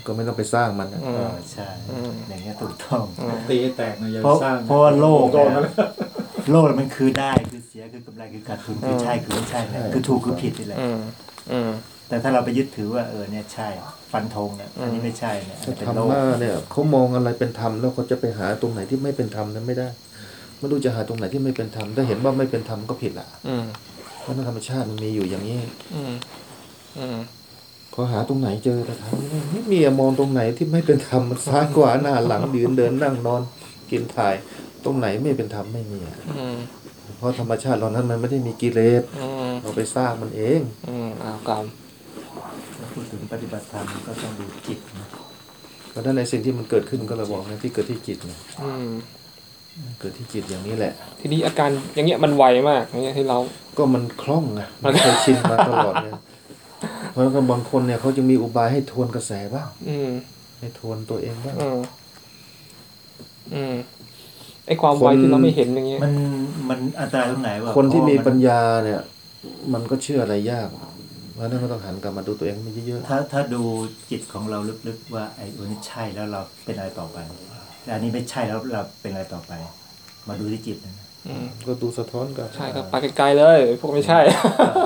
ก็ไม่ต้องไปสร้างมันนะอืเอมอใช่อืมอย่างเงี้ยถูกต้องอืมตีให้แตกนะอย่าเพราะสร้างเพราะว่าโลกโดนเนี่มายแล้วโลกมันคือได้คือเสียคือกำไรคือขาดทุนคือใช่คือไม่ใช่เนี่ยคือถูกคือผิดนี่แหละอืมอืมแต่ถ้าเราไปยึดถือว่าเออเนี่ยใช่ ฟันธงเนี่ยอันนี้ไม่ใช่เนี่ยอันถ้านี้เป็นธรโลรกมะเนี่ยเขามองอะไรเป็นธรรมแล้วเขาจะไปหาตรงไหนที่ไม่เป็นธรรมนั้นไม่ได้ไม่รู้จะหาตรงไหนที่ไม่เป็นธรรมถ้าเห็นว่าไม่เป็นธรรมก็ผิดละอืมเพราะธรรมชาติมันมีอยู่อย่างนี้ อืมอืมเขาหาตรงไหนเจอแต่ทำไม่ไม่มีอะมองตรงไหนที่ไม่เป็นธรรมมันซ้ายขวาหน้าหลังยืนเดินนั่งนอน กินถ่าย ตรงไหนไม่เป็นธรรมไม่มีอะอืมเพราะธรรมชาติเรานั้นมันไม่ได้มีกิเลสอืมเราไปสร้างมันเองอืมอ้าวกรรมพูดถึงปฏิบัติธรรมก็ต้องดูจิตนะเพราะฉะนั้นในสิ่งที่มันเกิดขึ้นก็เราบอกนะที่เกิดที่จิตนะอืมเกิดที่จิตอย่างนี้แหละ ทีนี้อาการอย่างเงี้ยมันไวมากอย่างเงี้ยที่เรา ก็มันคล่องไงมันเคยชินมาตลอดเนี่ย เพราะฉะนั้นบางคนเนี่ยเขาจะมีอุบายให้ทวนกระแสบ้างอืมให้ทวนตัวเองบ้างอืมอืมไอความไวคนที่เราไม่เห็นอย่างเงี้ยมันมันอันตรายตรงไหนวะคนที่มีเพราะว่าปัญญาเนี่ย มันก็เชื่ออะไรยากเพราะฉะนั้นก็ต้องหันกลับมาดูตัวเองให้เยอะถ้าถ้าดูจิตของเราลึกๆว่าไอ้อันนี้ใช่แล้วเราเป็นอะไรต่อไปแต่อันนี้ไม่ใช่แล้วเราเป็นอะไรต่อไป มาดูที่จิตนะอืมๆ ก็ดูสะท้อนกันใช่ครับไปไกลๆเลย พวกไม่ใช่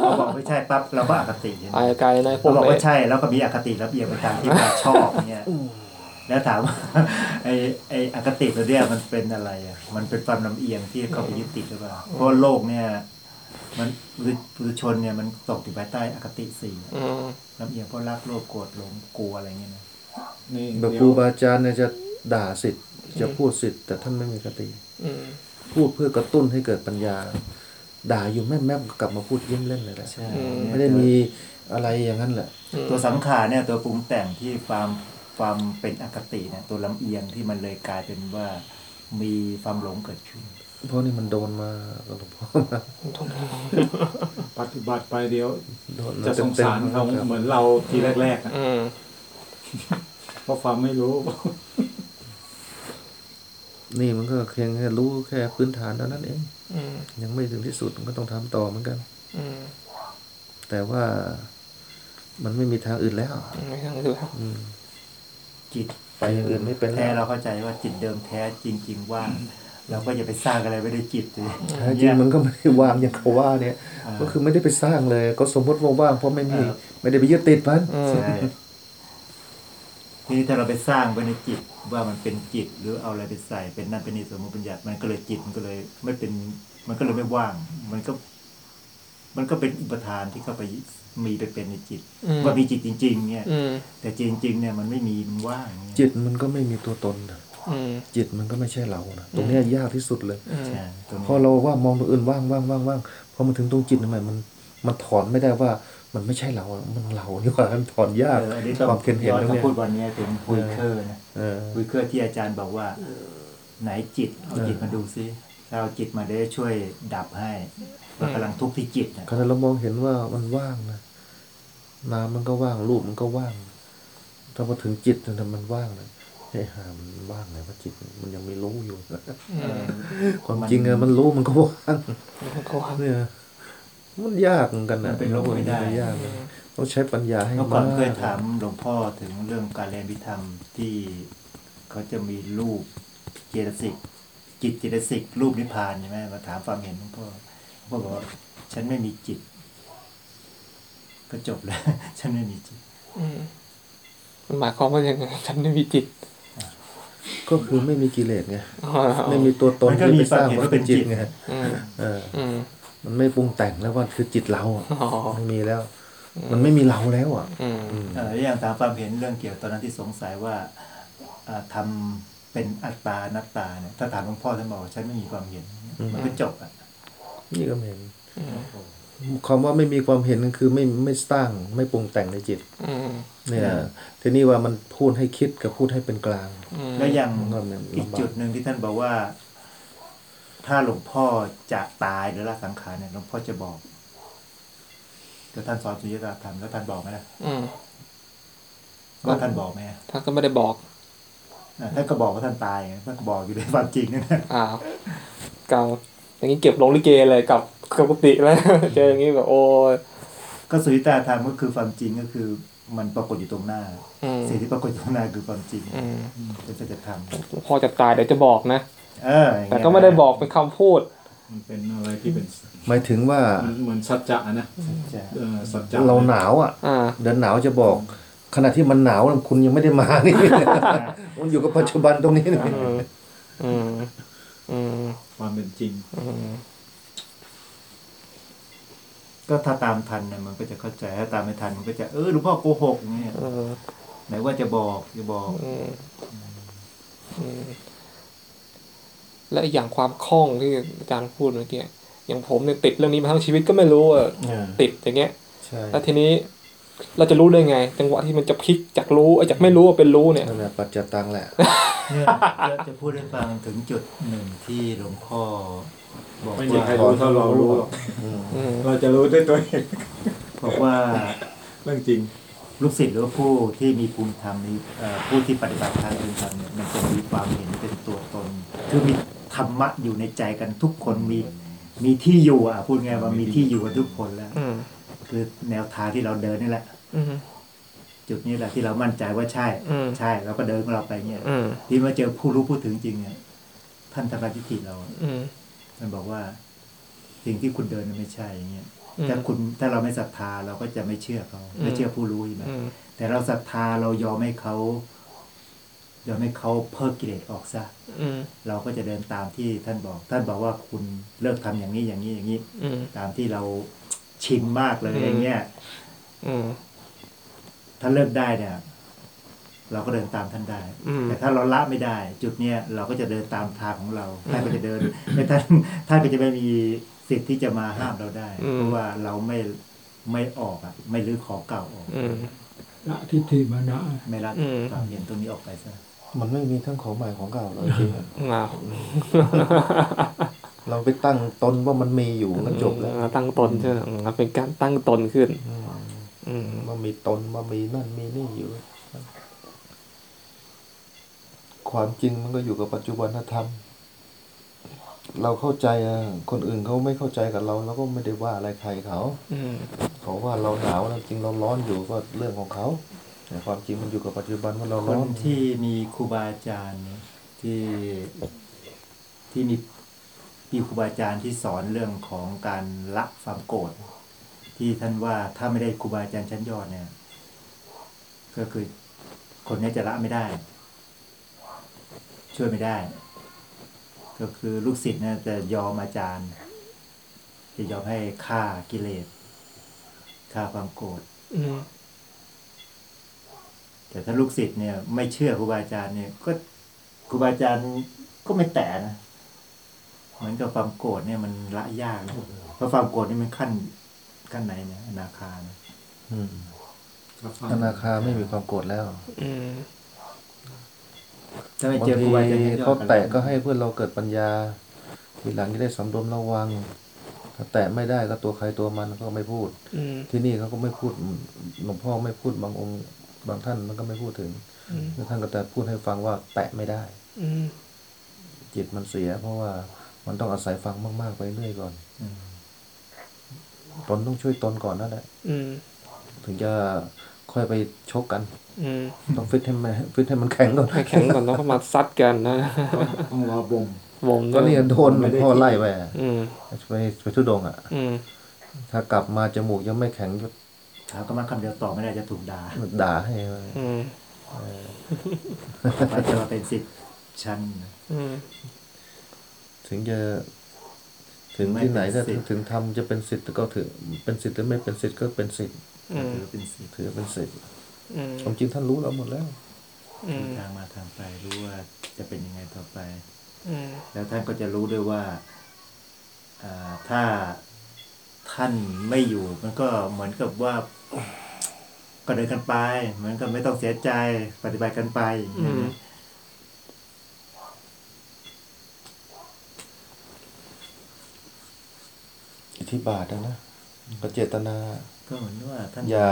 พอบอกไม่ใช่ปั๊บเราก็อคติใช่ไหไปมไกลนะพพวอกบอกนี้ว่าใช่แล้วก็มีอคติแล้วเอียงไปตามที่เราชอบเนี่ยแล้วถามว่าไอ้ไอ้อคติตัวเนี้ยมันเป็นอะไรอะมันเป็นความลำเอียงที่เขาไปยึดติดหรือเปล่าเพราะโลกเนี่ย มันปุถุชนเนี่ยมันตกอยู่ภายใต้อคติสี่อืมลำเอียงเพราะรักโลภโกรธหลงกลัวอะไรเงี้ยนะนี่แบบเดี๋ครูยวบาอาจารย์เนี่ยจะด่าสิทธิ์จะพูดสิทธิ์แต่ท่านไม่มีกติ อืม พูดเพื่อกระตุ้นให้เกิดปัญญา ด่าอยู่แม่แม่กลับมาพูดยิ้มเล่นเลยแหละใช่ไม่ได้มีอะไรอย่างนั้นแหละ ตัวสังขารเนี่ยตัวปรุงแต่งที่ความความเป็นอคติเนี่ยตัวลำเอียงที่มันเลยกลายเป็นว่ามีความหลงเกิดขึ้นเพราะนี่มันโดนมาก็หลวงพ่อมาปฏิบัติไปเดี๋ยวโดนมจะสงสารเขาต็มๆเหมือนเราทีแรกๆอะอืมเพราะความไม่รู้ นี่มันก็เพียงแค่รู้แค่พื้นฐานเท่านั้นเองอืมยังไม่ถึงที่สุดมันก็ต้องทำต่อเหมือนกัน อืมแต่ว่ามันไม่มีทางอื่นแล้วไม่ต้องดูแล้วอืมจิตไปอย่างอื่นไม่เป็นแท้แล้วเราเข้าใจว่าจิตเดิมแท้จริง ๆ ว่างเราก็อย่าไปสร้างอะไรไว้ในจิตเลยแท้จริงมันก็ไม่ได้ว่างอย่างเขาว่าเนี่ยอ่าก็คือไม่ได้ไปสร้างเลย ก็สมมติว่าว่างเพราะไม่มีเออไม่ได้ไปยึดติดมันอืมใช่ทีนี้ถ้าเราไปสร้างไว้ในจิต ว่ามันเป็นจิตหรือเอาอะไรไปใส่เป็นนั่นเป็นนี่สมมติปัญญามันก็เลยจิตมันก็เลยไม่เป็น มันก็เลยไม่ว่าง มันก็ มันก็เป็นอุปาทานที่เข้าไปมีไปเป็นในจิตอืมว่ามีจิตจริง ๆ เนี่ยอืมแต่จริง ๆ เนี่ยมันไม่มีมันว่างเนี่ยจิตมันก็ไม่มีตัวตนนะอืมจิตมันก็ไม่ใช่เรานะตรงเนี้ยยากที่สุดเลยอืมใช่ตรงนี้พอเราว่ามองตัวอื่นว่างว่างว่างว่างพอมาถึงตรงจิตทำไมมันมันถอนไม่ได้ว่า มันไม่ใช่เราอะมันเรานี่หว่ามันถอนยากเอออันนี้ต้องความเห็นเห็นย้อนตรงคำเนี้ยพูดวันนี้ถึงคุยเคอร์นะเออคุยเคอร์ที่อาจารย์บอกว่า ไหนจิต เอาจิตมาดูซิถ้าเอาจิตมาได้ช่วยดับให้ว่ากำลังทุกข์ที่จิตนะขณะเรามองเห็นว่ามันว่างนะนามมันก็ว่างรูปมันก็ว่างถ้าพอถึงจิตนะมันว่างนะไอ้หามันว่างไงว่าจิตมันยังไม่รู้อยู่อืมความจริงอะมันรู้มันก็ว่างมันก็ว่าเนี่ย มันยากเหมือนกันนะมันเป็นโลกไม่ได้ยากนะต้องใช้ปัญญาให้เมื่อก่อนมากเคยถามหลวงพ่อถึงเรื่องการเรียนวิธรรมที่เขาจะมีรูปเจตสิกจิตเจตสิกรูปนิพพานใช่ไหมมาถามความเห็นหลวงพ่อหลวงพ่อบอกว่าฉันไม่มีจิต ก็จบแล้ว ฉันไม่มีจิตอืมมันหมายความว่ายังไงฉันไม่มีจิต ก็คือไม่มีกิเลสไงอ๋อไม่มีตัวตนมันก็ที่มีไปสร้างความเห็นว่าว่าเป็เป็นนจิตจิตไงอืมเอออื มมันไม่ปรุงแต่งแล้วว่าคือจิตเราอะอ๋อไม่มีแล้ว มันไม่มีเราแล้วอะอืมอืมเอออย่างตามความเห็นเรื่องเกี่ยวตอนนั้นที่สงสัยว่าอ่าทำเป็นอัตตานัตตาเนี่ยถ้าถามหลวงพ่อท่านบอกว่าฉันไม่มีความเห็น มันก็จบอะนี่ก็เห็นคำว่าไม่มีความเห็นก็คือไม่ไม่สร้างไม่ปรุงแต่งในจิตอืมเนี่ยทีนี้ว่ามันพูดให้คิดกับพูดให้เป็นกลางอืมแล้วอย่างมันก็เนี่ยอีกลำบากจุดหนึ่งที่ท่านบอกว่า ถ้าหลวงพ่อจะตายหรือละสังขารเนี่ยหลวงพ่อจะบอกก็ท่านสอนสุญญตาธรรมแล้วท่านบอกไหมล่ะอืมว่าท่านบอกไหมอะท่านก็ไม่ได้บอกอะท่านก็บอกว่าท่านตายไงท่านก็บอกอยู่ในความจริงนั่นแหละอ้าวเก่าอย่างนี้เก็บลงลิเกเลยกับกับกุฏิแล้วเจออย่างนี้แบบโอ้ยก็สุญญตาธรรมก็คือความจริงก็คือ มันปรากฏอยู่ตรงหน้าอืมสิ่งที่ปรากฏอยู่ตรงหน้าคือความจริงอืมเป็นสัจธรรมพอจะตายเดี๋ยวจะบอกนะ เอออย่างแต่เงี้ยก็ไม่ได้บอกเป็นคำพูด มันเป็นอะไรที่เป็นหมายถึงว่ามันเหมือนสัจจะนะใช่เออสัจจะเราหนาวอะอ่าเดินหนาวจะบอก ขณะที่มันหนาวคุณยังไม่ได้มานี่มันอยู่กับปัจจุบันตรงนี้นี่อืมอืมอืมความเป็นจริงอืมก็ถ้าตามทันเนี่ยมันก็จะเข้าใจถ้าตามไม่ทันมันก็จะเออหลวงพ่อโกหกอย่างเงี้ยเออไหนว่าจะบอกจะบอกอืมอืม และอีกอย่างความคล่องที่อาจารย์พูดเมื่อกี้อย่างผมเนี่ยติดเรื่องนี้มาทั้งชีวิตก็ไม่รู้อะติดอย่างเงี้ยใช่แล้วทีนี้เราจะรู้ได้ไง จังหวะที่มันจะพลิกจากรู้ไอ้จากไม่รู้ว่าเป็นรู้เนี่ยนั่นแหละปัจจตังแหละเนี่ยจะจะพูดให้ฟังถึงจุดหนึ่งที่หลวงพ่อบอกไม่มีว่าใครรู้เท่าเรารู้หรอกอืมเราจะรู้ด้วยตัวเองบอกว่าเรื่องจริงลูกศิษย์หรือว่าผู้ที่มีภูมิธรรมนี้เอ่อผู้ที่ปฏิบัติทางภูมิธรรมเนี่ยมันจะมีความเห็นเป็นตัวตนคือมีธ รรมะอยู่ในใจกันทุกคนมีมีที่อยู่อะพูดไงว่ามีที่อยู่กันทุกคนแล้วอืมคือแนวทางที่เราเดินนี่แหละอืมจุดนี้แหละที่เรามั่นใจว่าใช่อืมใช่เราก็เดินของเราไปเนี่ยอืมที่มาเจอผู้รู้ผู้ถึงจริงเนี่ยท่านธรรมทิฏฐิเราอืมท่านบอกว่า สิ่งที่คุณเดินน่ะไม่ใช่อย่างเงี้ยอืมถ้าคุณถ้าเราไม่ศรัทธาเราก็จะไม่เชื่อเขาไม่อืมเชื่อผู้รู้ใช่ไหมอืมแต่เราศรัทธาเรายอมให้เขา ยอมให้เขาเพิกกิเลสออกซะอืมเราก็จะเดินตามที่ท่านบอก ท่านบอกว่าคุณเลิกทำอย่างนี้อย่างนี้อย่างนี้อืมตามที่เราชินมากเลยอืมอย่างเงี้ยอืมถ้าเลิกได้เนี่ย เราก็เดินตามท่านได้อืมแต่ถ้าเราละไม่ได้ จุดเนี้ยเราก็จะเดินตามทางของเราท่านก็จะเดินไม่ท่านท่านก็จะไม่มีสิทธิ์ที่จะมาห้ามเราได้อืมเพราะว่าเราไม่ไม่ออกอะ ไม่รื้อของเก่าออกอืมละทิฏฐิมานะไม่ละอืมความเห็นตรงนี้ออกไปซะ มันไม่มีทั้งของใหม่ของเก่าเลยจริงอะอ้าวเราไปตั้งตนว่ามันมีอยู่ก็จบแล้วอ่าตั้งตนใช่ไหมอืมเป็นการตั้งตนขึ้นอืมว่ามีตนว่ามีนั่นมีนี่อยู่ ความจริงมันก็อยู่กับปัจจุบันธรรม เราเข้าใจอะคนอื่นเขาไม่เข้าใจกับเราเราก็ไม่ได้ว่าอะไรใครเขาอืมเขาว่าเราหนาวนะจริงเราร้อนอยู่ก็เรื่องของเขา แต่ความจริงมันอยู่กับปัจจุบันว่าเราคร้นอนที่มีครูบาอาจารย์เนี่ยที่ที่มีมีครูบาอาจารย์ที่สอนเรื่องของการละความโกรธที่ท่านว่าถ้าไม่ได้ครูบาอาจารย์ชั้นยอดเนี่ย ก็คือคนเนี้จะละไม่ได้ ช่วยไม่ได้ ก็คือลูกศิษย์เนี่ยจะยอมอาจารย์ จะยอมให้ฆ่ากิเลสฆ่าความโกรธอืม แต่ถ้าลูกศิษย์เนี่ย ไม่เชื่อครูบาอาจารย์เนี่ยก็ครูบาอาจารย์ก็ไม่แตะนะเหมือนกับความโกรธเนี่ยมันละยากนะเพราะความโกรธนี่มันขั้นขั้นไหนเนี่ยอนาคานะอืมอนาคาไม่มีความโกรธแล้วอืมถ้าไม่บางเจอครูทีบาอาจารย์ชั้นยอดเขาแตะก็ให้เพื่อนเราเกิดปัญญา ทีหลังจะได้สำรวมระวังถ้าแตะไม่ได้ก็ตัวใครตัวมันก็ไม่พูดอืมที่นี่เขาก็ไม่พูดหลวงพ่อไม่พูดบางองค์ บางท่านมันก็ไม่พูดถึงอืมท่านก็แต่พูดให้ฟังว่าแตะไม่ได้อืมจิตมันเสีย เพราะว่ามันต้องอาศัยฟังมาก ๆ ไปเรื่อยก่อนอืมตนต้องช่วยตนก่อนนั่นแหละอืมถึงจะค่อยไปชกกันอืมต้องฟิตให้มันฟิตให้มันแข็งก่อนให้แข็งก่อนแล้วก็มาซัดกันนะต้องรอบ่มวงก็นี่โดนหลวงพ่อไล่ไปอืมไปไปทุดงค์อะอืมถ้ากลับมาจมูกยังไม่แข็งก็ ถามก็มาคำเดียวตอบไม่ได้จะถูกด่าด่าให้อืมว่าจะมาเป็นสิทธิ์ชั้นนะอืมถึงจะ ถึงไม่ที่ไหนเป็นถ้าสิทธิ์ ถึงทำจะเป็นสิทธิ์ก็ถือเป็นสิทธิ์หรือไม่เป็นสิทธิ์ก็เป็นสิทธิ์อืมถือเป็นสิทธิ์ถือเป็นสิทธิ์อืมความจริงท่านรู้เราหมดแล้ว อืมทางมาทางไปรู้ว่าจะเป็นยังไงต่อไป อืมแล้วท่านก็จะรู้ด้วยว่าอ่าถ้า ท่านไม่อยู่ มันก็เหมือนกับว่าก็เดินกันไปเหมือนกับไม่ต้องเสียใจปฏิบัติกันไปอย่างอืเงี้ยมนะอิทธิบาทนะนะก็เจตนา ก็เหมือนว่าท่านอย่า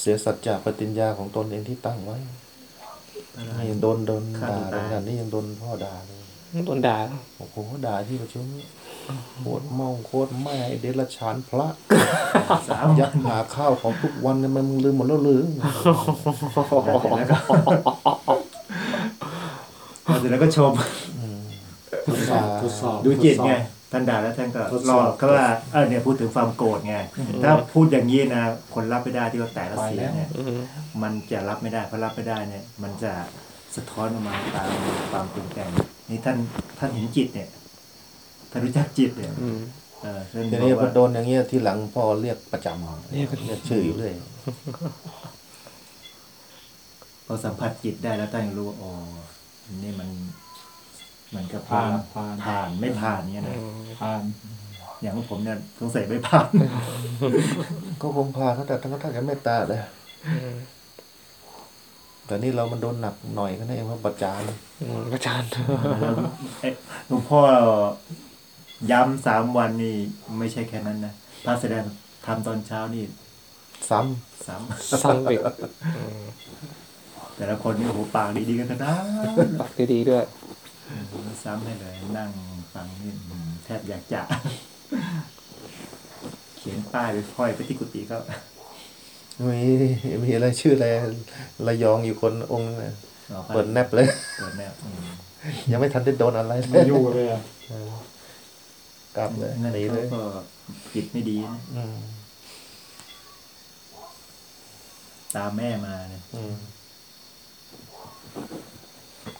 เสียสัจจะปฏิญญาของตนเองที่ตั้งไว้พระรานี่ชยังโดนโดนฆ่าด่าตัวขตายนาดนี้ยังโดนพ่อด่าเลยโดนด่าโอ้โหด่าที่ประชุม โคตรเมาโคตรแม่ไอ้เดรัจฉานพระสามยัดหาข้าวของทุกวันเนี่ยมันมึงลืมหมดแล้วหรือแล้วก็แล้วเสร็จแล้วก็ชมทดสอบทดสอบดูจิตทสอบไงท่านด่าแล้วท่านก็ทดรสออบก็ว่าเออเนี่ยพูดถึงความโกรธไงถ้าพูดอย่างนี้นะคนรับไม่ได้ที่ว่าแต่ละเสียงเนี่ยอืมมันจะรับไม่ได้เพราะรับไม่ได้เนี่ย มันจะสะท้อนออกมาตามความปรุงแต่งนี่ท่านท่านเห็นจิตเนี่ย ท่านรู้จักจิตเนี่ยอืมเออท่านทีบนี้อกพอว่าโดนอย่างเงี้ยที่หลังพ่อเรียกประจำเรียกเรียกชื่ออยู่เลยพอสัมผัสจิตได้แล้วท่านรู้ว่าอ๋อนี่มันเหมือนกับผ่านว่าผ่าน ผ่านไม่ผ่านเนี่ยนะผ่านอย่างของผมเนี่ยสงสัยไม่ผ่าน ก็คงพาเขาแต่ทั้งท่านจะเมตตาเลยอืมแต่นี่เรามันโดนหนักหน่อยก็นั่นเองเพราะประจาน อืมอาจารย์เอ๊ะหลวงพ่อ ย้ำสามวันนี่ไม่ใช่แค่นั้นนะพระแสดงทำตอนเช้านี่ซ้สามสร้างเด็กอืมแต่ละคนนี่โอ้โหปากดีๆกันทั้งนะปากดีๆด้วย ซ้ำให้เลยนั่งฟังนี่อืมแทบอยากจะ เขียนป้ายไปห้อยไปที่กุฏิก็ำมีมีอะไรชื่ออะไรระยองอยู่คนองค์น่ะอาไปเปิดแนบเลยเปิดแนบอืมยังไม่ทันได้โดนอะไรเลไม่ยอยู่เลยอะ กลับเลยนั่นหนีเลเขายก็จิตไม่ดีนะอืมตามแม่มาเนี่ยอืม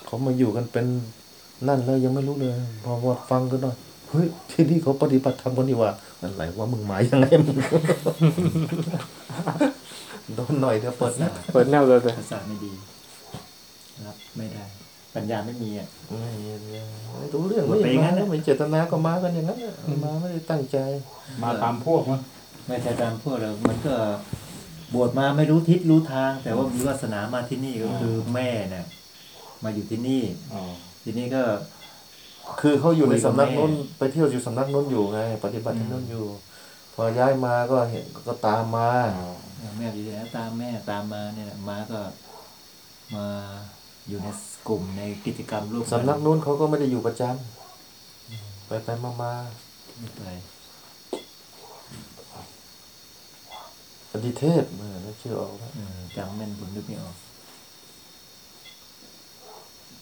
เขามาอยู่กันเป็นนั่นแล้วยังไม่รู้เลย พอว่าฟังกันหน่อยเฮ้ยที่นี่เขาปฏิบัติธรรมกันนี่หว่าอะไรว่ามึงหมายยังไงมึงโดนหน่อยเดี๋ยวเปิดนะเปิดแนวเลยเลยภาษาไม่ดีรับไม่ได้ ปัญญาไม่มีอะ ไม่ไม่รู้เรื่องหมดไม่ไปอย่างนั้มานน่ะไม่เจตนาก็มากันอย่างนั้นน่ะมาไม่ได้ตั้งใจ มาตามพวกมั้งไม่ใช่ตามพวกเรามันก็บวชมาไม่รู้ทิศรู้ทาง แต่ว่ามีวาสนามาที่นี่ก็คือแม่เนี่ยมาอยู่ที่นี่อ๋อทีนี้ก็ คือเขาอยู่ในสำนักคุยกับแม่นู้นไปเที่ยวอยู่สำนักนู้นอยู่ไง ปฏิบัติที่นู้นอยู่ พอย้ายมาก็เห็นก็ตามมาแม่อยู่ที่ไหนตามแม่ตามมาเนี่ยแหละมาก็มาอยู่ใน กลุ่มในกิจกรรมร่วมกัสำนักนู้นเขาก็ไม่ได้อยู่ประจไปไปมามาไม่ไปอดีเทพเออแล้วชื่อออกแล้วเออจำแม่นผมนึกไม่ออก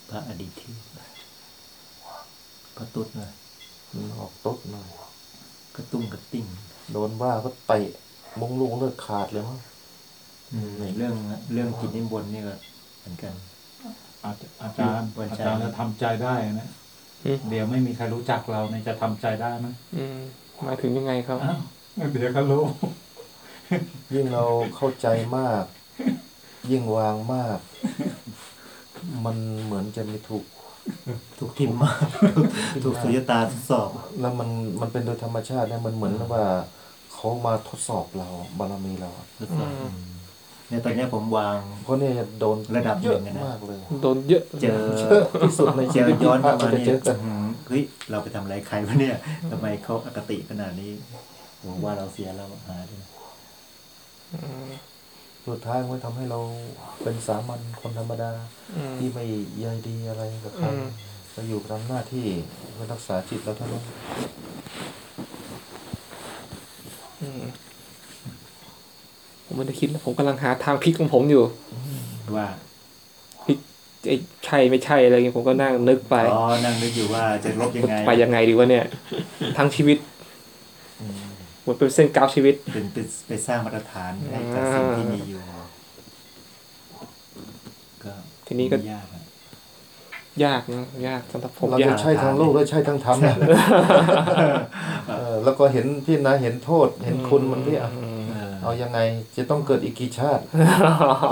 พระอดีตที่พระตุ๊ดนะมันออกต๊ดหน่อยกระตุ้งกระติ่งโดนว่าก็เตะมงลูกเลือดขาดเลยมั้งในเรื่องเรื่องกินนิมนต์นี่ก็เหมือนกัน อาจจะอาจารย์วันอาจันทร์จารย์จะทำใจได้นะอืมเดี๋ยวไม่มีใครรู้จักเราเนี่ยจะทำใจได้ไหมอืมหมายถึงยังไงครับอ้าวเดี๋ยวก็รู้ยิ่งเราเข้าใจมาก ยิ่งวางมาก มันเหมือนจะไม่ถูกถูกทิมมาก ถูกสุญญตาทดสอบ แล้วมันมันเป็นโดยธรรมชาติเนี่ยมันเหมือนว่าเขามาทดสอบเราบารมีเราอะทดสอบ เนี่ยตอนเนี้ยผมวาง เพราะเนี่ยโดนระดับเยอะหนึ่งอะนะ มากเลย โดนเยอะเจอเยอะที่สุดในเจชีอวิตย้อนพระเข้ามาจะเนี่เจยอกันอื้อหือเฮ้ยเราไปทำอะไรใครวะเนี่ยทำไมเขาอคติขนาดนี้ผมว่าเราเสียแล้วหาด้วย สุดท้ายมันทำให้เราเป็นสามัญคนธรรมดา อืม ที่ไม่ใยดีอะไรกับใครอืม เราอยู่ตามหน้าที่เพื่อรักษาจิตเราเท่านั้น อืม ผมไม่ได้คิดแล้วผมกำลังหาทางพลิกของผมอยู่ว่าพลิกไอ้ใช่ไม่ใช่อะไรเงี้ยผมก็นั่งนึกไปอ๋อนั่งนึกอยู่ว่าจะลบยังไงไปยังไงดีวะเนี่ย ทั้งชีวิตอืมหมดเป็นเส้นกราฟชีวิตเป็นเป็นไปสร้างมาตรฐานให้กับสิ่งที่มีอยู่ก็ทีนี้ก็ไม่ยากอะยากนะยากสำหรับผมเรายาจะกใช่ทางโลกและใช่ทางธรรมนะเออแล้วก็เห็นพี่นะเห็นโทษ เห็นคุณมันพี่อะอืม เออเอายังไงจะต้องเกิดอีกกี่ชาติ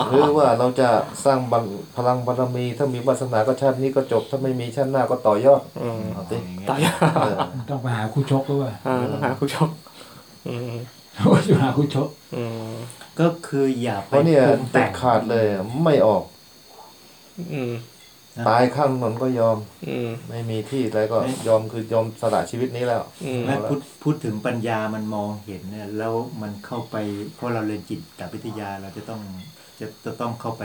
หรือว่าเราจะสร้างบัลพลังบารมี ถ้ามีวาสนาก็ชาตินี้ก็จบ ถ้าไม่มีชาติหน้าก็ต่อยอดอืมเอาสิอย่างเงี้ยตายเออต้องไปหาคู่ชกด้วยอ่าต้องหาคู่ชกอืมว่าจะหาคู่ชกอืมก็คืออย่าเพไปราะเนี่ยปรุงติแต่ดงขาดเลยไม่ออก อืมนะ ตายข้างถนนก็ยอม อืม ไม่มีที่อะไรก็ยอมคือยอมสละชีวิตนี้แล้วอืมไม่พูดพูดถึงปัญญามันมองเห็นเนี่ยแล้วมันเข้าไปเพราะเราเรียนจิตตวิทยาเราจะต้องจะจะต้องเข้าไป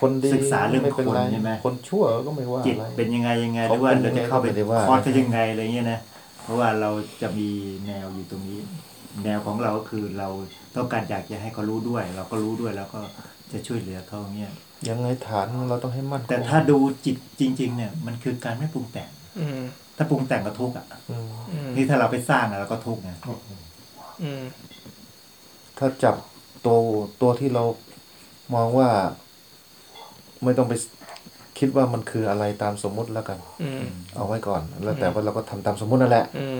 คนดีศึกษาเรื่องไม่เป็นไรคนใช่ไหม คนชั่วก็ไม่ว่าจิตอะไร เป็นยังไงยังไงหเขารือว่าเป็นเราจะเข้าไปยังไงก็ไม่ได้ว่า คอร์สเขายังไงอะไรเงี้ยนะเพราะว่าเราจะมีแนวอยู่ตรงนี้ แนวของเราก็คือเราต้องการอยากจะให้เขารู้ด้วย เราก็รู้ด้วยแล้วก็จะช่วยเหลือเขาเงี้ย ยังไงฐานเราต้องให้มั่นคงแต่ถ้าดูจิตจริง ๆ เนี่ย มันคือการไม่ปรุงแต่งอืมถ้าปรุงแต่งก็ทุกข์อะอืมอืมนี่ถ้าเราไปสร้างอะเราก็ทุกข์ไงอืมถ้าจับตัวตัวที่เรามองว่า ไม่ต้องไปคิดว่ามันคืออะไรตามสมมุติแล้วกันอืมเอาไว้ก่อน แล้วแต่ว่าเราก็ทำตามสมมุตินั่นแหละอืม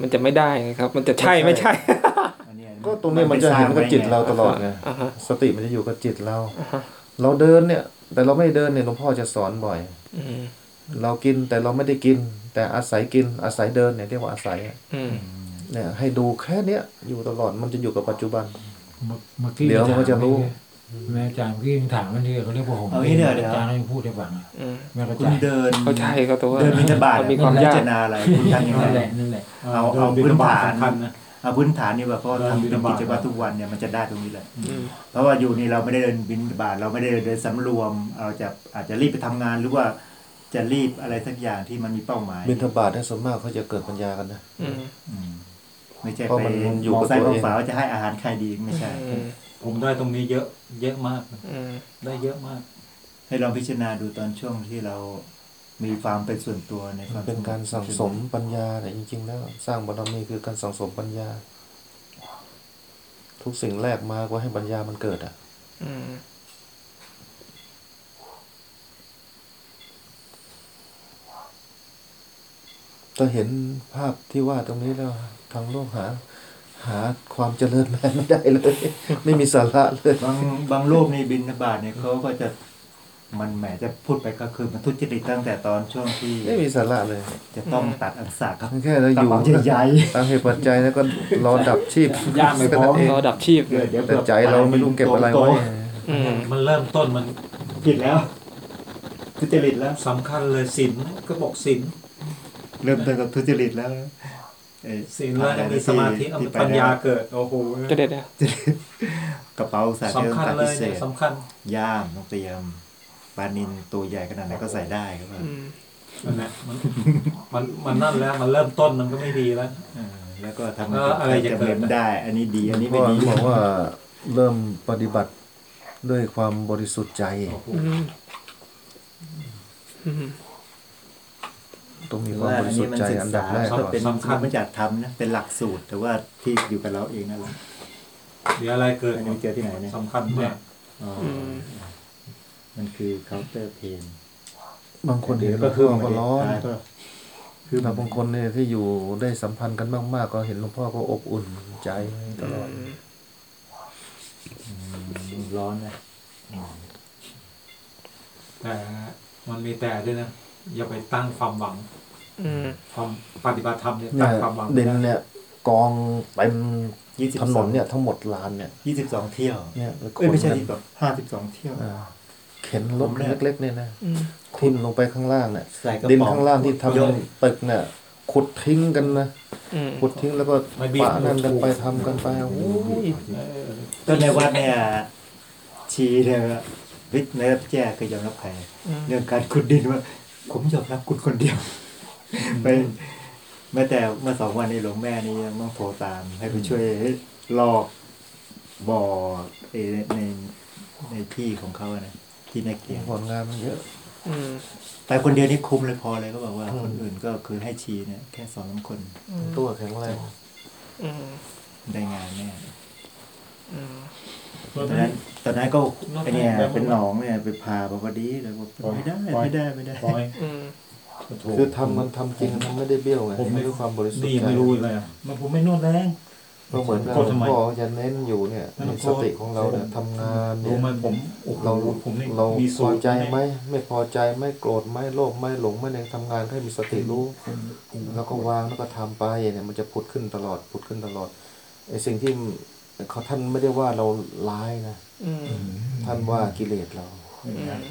มันจะไม่ได้ไงครับ มันจะใช่ไม่ใช่อันเนี้ย ก็ตรงนี้มันจะเห็นกับจิตเราตลอดไงอ่าฮะสติมันจะอยู่กับจิตเราอ่าฮะเราเดินเนี่ย แต่เราไม่เดินเนี่ยหลวงพ่อจะสอนบ่อยอืมเรากินแต่เราไม่ได้กิน แต่อาศัยกินอาศัยเดินเนี่ยเรียกว่าอาศัยอะอืมเนี่ย ให้ดูแค่เนี้ยอยู่ตลอดมันจะอยู่กับปัจจุบันเมื่อเมื่อกี้เดี๋ยวมันก็จะรู้แม่อาจารย์เมื่อกี้ยังถามมันที่เขาเรียกว่าผมเอางี้เดี๋ยวเดี๋ยวอาจารย์ยังพูดให้ฟังอะอืมแม่เข้าคุใจณเดินเข้าใจก็ตัวว่าเดินบิณฑบาตมันมีความยากพิจารณาอะไรคุณทำยังไงนั่นแหละนั่นแหละเอาเอาดิพื้นบาฐานสำคัญนะ เอาพื้นฐานนี่แบบเพราะเดินทำบิณฑเป็นบาตกิจวัตรทุกวันเนี่ยมันจะได้ตรงนี้แหละอืมเพราะว่าอยู่นี่เราไม่ได้เดินบินบาตเราไม่ได้เดินสำรวมเราจะอาจจะรีบไปทำงานหรือว่าจะรีบอะไรสักอย่างที่มันมีเป้าหมายบิณฑบาตเนี่ยส่วนมากเขาจะเกิดปัญญากันนะอืมอืมไม่ใช่เพราะไปมันอยู่มองกับซ้ายตัวมองเองขวาว่าจะให้อาหารใครดีไม่ใช่อืมผมได้ตรงนี้เยอะ เยอะมากอืมได้เยอะมาก ให้ลองพิจารณาดูตอนช่วงที่เรา มีความเป็นส่วนตัวในความเป็นการสั่งสมปัญญาแต่จริง ๆ แล้ว สร้างบารมีคือการสั่งสมปัญญา ทุกสิ่งแรกมาก็ให้ปัญญามันเกิด อะอืมก็เห็นภาพที่ว่าตรงนี้แล้วทางโลกหา หาความเจริญแม่ไม่ได้เลย ไม่มีสาระเลย บางบางรูปนี่บินบาตเนี่ยเขาก็จะ มันแหมจะพูดไปก็คือมันทุจริตตั้งแต่ตอนช่วงที่ไม่มีสาระเลย จะต้องตัดอักษรครับแค่เราอยู่กระเป๋าใหญ่ตามเหตุปัจจัยแล้วก็รอดับชีพย่างไม่พอเองรอดับชีพเดี๋ยวเดี๋ยวแต่ใจเราไม่รู้เก็บอะไรไว้อืมมันเริ่มต้นมันผิดแล้วทุจริตแล้วสำคัญเลยศีลก็บอกศีลเริ่มต้นกับทุจริตแล้วเอ่อศีลแล้วยังมีสมาธิเอาที่ไปปัญญาแล้วเกิดโอ้โหจะเด็ดอะกระเป๋าใส่สำคัญตัดเลพิยเศเนี่ยษสำคัญย่ามต้องเตรียมป ลานินตัวใหญ่ขนาดไหนก็ใส่ได้ครับอืมมันนะมันมันมันนั่นแล้วมันเริ่มต้นมันก็ไม่ดีแล้วเออแล้วก็ทำเอออะไรจะเกิดเหมือนได้ อันนี้ดีอันนี้เพไม่ราะว่าดีบอกว่าเริ่มปฏิบัติด้วยความบริสุทธิ์ใจอืมอืมต้องมีหรือความว่าบอัรินสุนี้ทธิ์มันใจศึกอันดับษาแรกก็ก่อนเป็นสำคัญมันจากทำนะเป็นหลักสูตร แต่ว่าที่อยู่กับเราเองนั่นแหละเดี๋ยวอะไรเกิดอันนี้เจอที่ไหนเนี่ยสำคัญเนี่ยอ๋ออ มันคือเคาน์เตอร์เพนบางคนเห็นก็ก็คืคืออก็ร้อนก็คือบางคนเนี่ยที่อยู่ได้สัมพันธ์กันมาก ๆ ก็เห็นหลวงพ่อก็อบอุ่นใจตลอดร้อนนะแต่มันมีแต่ด้วยนะอย่าไปตั้งความหวังอืมความปฏิบัติธรรมเนี่ยเนี่ตั้ยงความหวังดินเนี่ย กองเต็มยี่สิบถนนเนี่ย ทั้งหมดลานเนี่ยยี่สิบสองเที่ยวเนี่ยแล้วเอ้ยไม่ใช่คนที่แบบห้าสิบสองเที่ยวอ่า เข็นรถผมเนี่ยเล็กๆเนี่ยนะอืมทิ่มลงไปข้างล่างเนี่ยใส่กระดินป๋องข้างล่างที่ทำยกตึกเนี่ยขุดทิ้งกันนะอืมขุดทิ้งแล้วก็ปะนั่นกันไปทำกันไปโอ้ยเออก็ในวัดเนี่ยชี้เนี่ยวิทย์ในรับแจ้ก็ยอมรับใครอืมเรื่องการขุดดินว่า ผมยอมรับคุณคนเดียวไปแม้แต่เมื่อสองวันนี้หลวงแม่นี่ยังต้องโทรตาม ให้ไปช่วยลอกบ่อเอ่อในในที่ของเขาอะ นะที่ในเกียงผลงานมันเยอะอืมไปคนเดียวนี่คุ้มเลยพอเลยก็บอกว่าอืมคนอื่นก็คือให้ชีเนี่ยแค่สองสามคน ตัวแข็งแรงอืมได้งานแน่อืมตอนนั้นตอนนั้นก็ไอเนี่ยเป็นหนองเนี่ยไปพาบอกว่าดีเลยบอกไม่ได้ไม่ได้ไม่ได้ปล่อยอืมโถ่คือทำมันทำจริงมันไม่ได้เบี้ยวไงผมไม่ด้วยความบริสุทธิ์นี่ใจไม่รู้เลยอะมันผมไม่นวดแรง ก็เหมือนกับโทษทำไมพ่อจะเน้นอยู่เนี่ยนั่นในโทสษติของเราเนี่ยทำงานรู้เนี่ยไหมผมโอ้โหเราผมนี่เรามีพสูอตรใจไหมไม่พอใจไม่โกรธไม่โลภไม่หลงไม่ในทำงานให้มีสติรู้ แล้วก็วางแล้วก็ทำไปเนี่ยมันจะผุดขึ้นตลอดผุดขึ้นตลอดไอ้สิ่งที่เขาท่านไม่ได้ว่าเราร้ายนะอืมท่านว่ากิเลสเรา